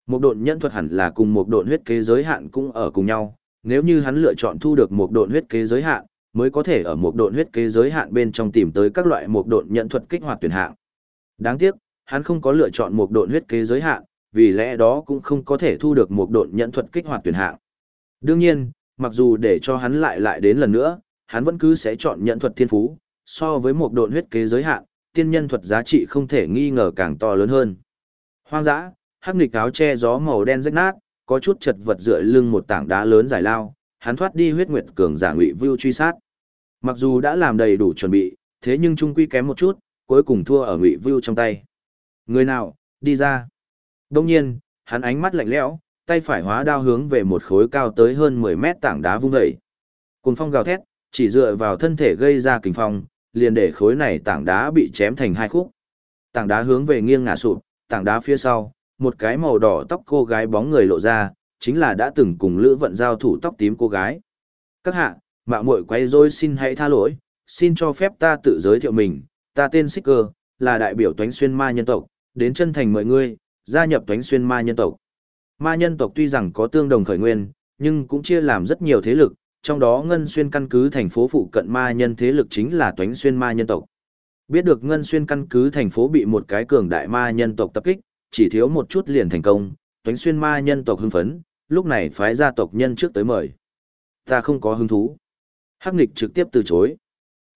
Một độn nhận thuật hẳn là cùng một độn huyết kế giới hạn cũng ở cùng nhau, nếu như hắn lựa chọn thu được một độn huyết kế giới hạn, mới có thể ở một độn huyết kế giới hạn bên trong tìm tới các loại một độn nhận thuật kích hoạt tuyển hạng. Đáng tiếc, hắn không có lựa chọn một độn huyết kế giới hạn, vì lẽ đó cũng không có thể thu được một độn nhận thuật kích hoạt tuyển hạng. Đương nhiên, mặc dù để cho hắn lại lại đến lần nữa, hắn vẫn cứ sẽ chọn nhận thuật thiên phú, so với một độn huyết kế giới hạn, tiên nhân thuật giá trị không thể nghi ngờ càng to lớn hơn. Hoang dã, hắc nghịch áo che gió màu đen rách nát, có chút chật vật dựa lưng một tảng đá lớn dài lao, hắn thoát đi huyết nguyệt cường giả ngụy vưu truy sát. Mặc dù đã làm đầy đủ chuẩn bị, thế nhưng trung quy kém một chút, cuối cùng thua ở ngụy vưu trong tay. Người nào, đi ra. Đông nhiên, hắn ánh mắt lạnh lẽo, tay phải hóa đao hướng về một khối cao tới hơn 10 mét tảng đá vung dậy. Cùng phong gào thét, chỉ dựa vào thân thể gây ra kình phong, liền để khối này tảng đá bị chém thành hai khúc. Tảng đá hướng về nghiêng ngả sụp, tảng đá phía sau, một cái màu đỏ tóc cô gái bóng người lộ ra, chính là đã từng cùng Lữ Vận giao thủ tóc tím cô gái. Các hạ, mạo muội quay rối xin hãy tha lỗi, xin cho phép ta tự giới thiệu mình, ta tên Xích Cơ, là đại biểu toánh xuyên ma nhân tộc, đến chân thành mời ngươi, gia nhập toánh xuyên ma nhân tộc. Ma nhân tộc tuy rằng có tương đồng khởi nguyên, nhưng cũng chia làm rất nhiều thế lực, trong đó Ngân Xuyên căn cứ thành phố phụ cận ma nhân thế lực chính là toánh xuyên ma nhân tộc. Biết được Ngân Xuyên căn cứ thành phố bị một cái cường đại ma nhân tộc tập kích, chỉ thiếu một chút liền thành công, toánh xuyên ma nhân tộc hưng phấn, lúc này phái gia tộc nhân trước tới mời. Ta không có hứng thú. Hắc Nịch trực tiếp từ chối.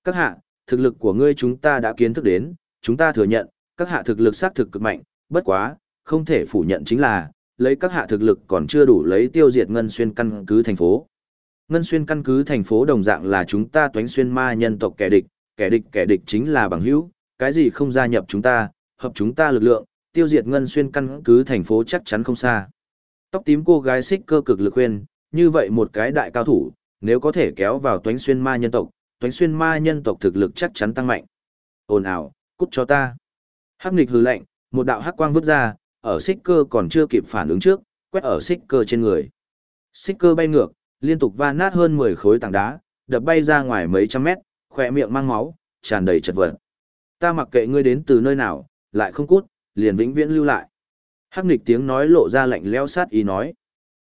Các hạ, thực lực của ngươi chúng ta đã kiến thức đến, chúng ta thừa nhận, các hạ thực lực xác thực cực mạnh, bất quá, không thể phủ nhận chính là, lấy các hạ thực lực còn chưa đủ lấy tiêu diệt ngân xuyên căn cứ thành phố. Ngân xuyên căn cứ thành phố đồng dạng là chúng ta toánh xuyên ma nhân tộc kẻ địch, kẻ địch kẻ địch chính là bằng hữu, cái gì không gia nhập chúng ta, hợp chúng ta lực lượng, tiêu diệt ngân xuyên căn cứ thành phố chắc chắn không xa. Tóc tím cô gái xích cơ cực lực khuyên, như vậy một cái đại cao thủ, nếu có thể kéo vào toánh xuyên ma nhân tộc, toánh xuyên ma nhân tộc thực lực chắc chắn tăng mạnh. Ồn ào, cút cho ta. Hắc nghịch hừ lạnh, một đạo hắc quang vứt ra, ở xích cơ còn chưa kịp phản ứng trước, quét ở xích cơ trên người. Xích cơ bay ngược, liên tục va nát hơn 10 khối tảng đá, đập bay ra ngoài mấy trăm mét, khỏe miệng mang máu, tràn đầy chật vật. Ta mặc kệ ngươi đến từ nơi nào, lại không cút, liền vĩnh viễn lưu lại. Hắc nghịch tiếng nói lộ ra lạnh leo sát ý nói.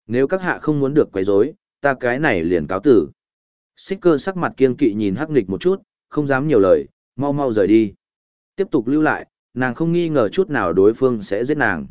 Nếu các hạ không muốn được quấy rối, ta cái này liền cáo tử. Xích cơ sắc mặt kiên kỵ nhìn hắc nghịch một chút, không dám nhiều lời, mau mau rời đi. Tiếp tục lưu lại, nàng không nghi ngờ chút nào đối phương sẽ giết nàng.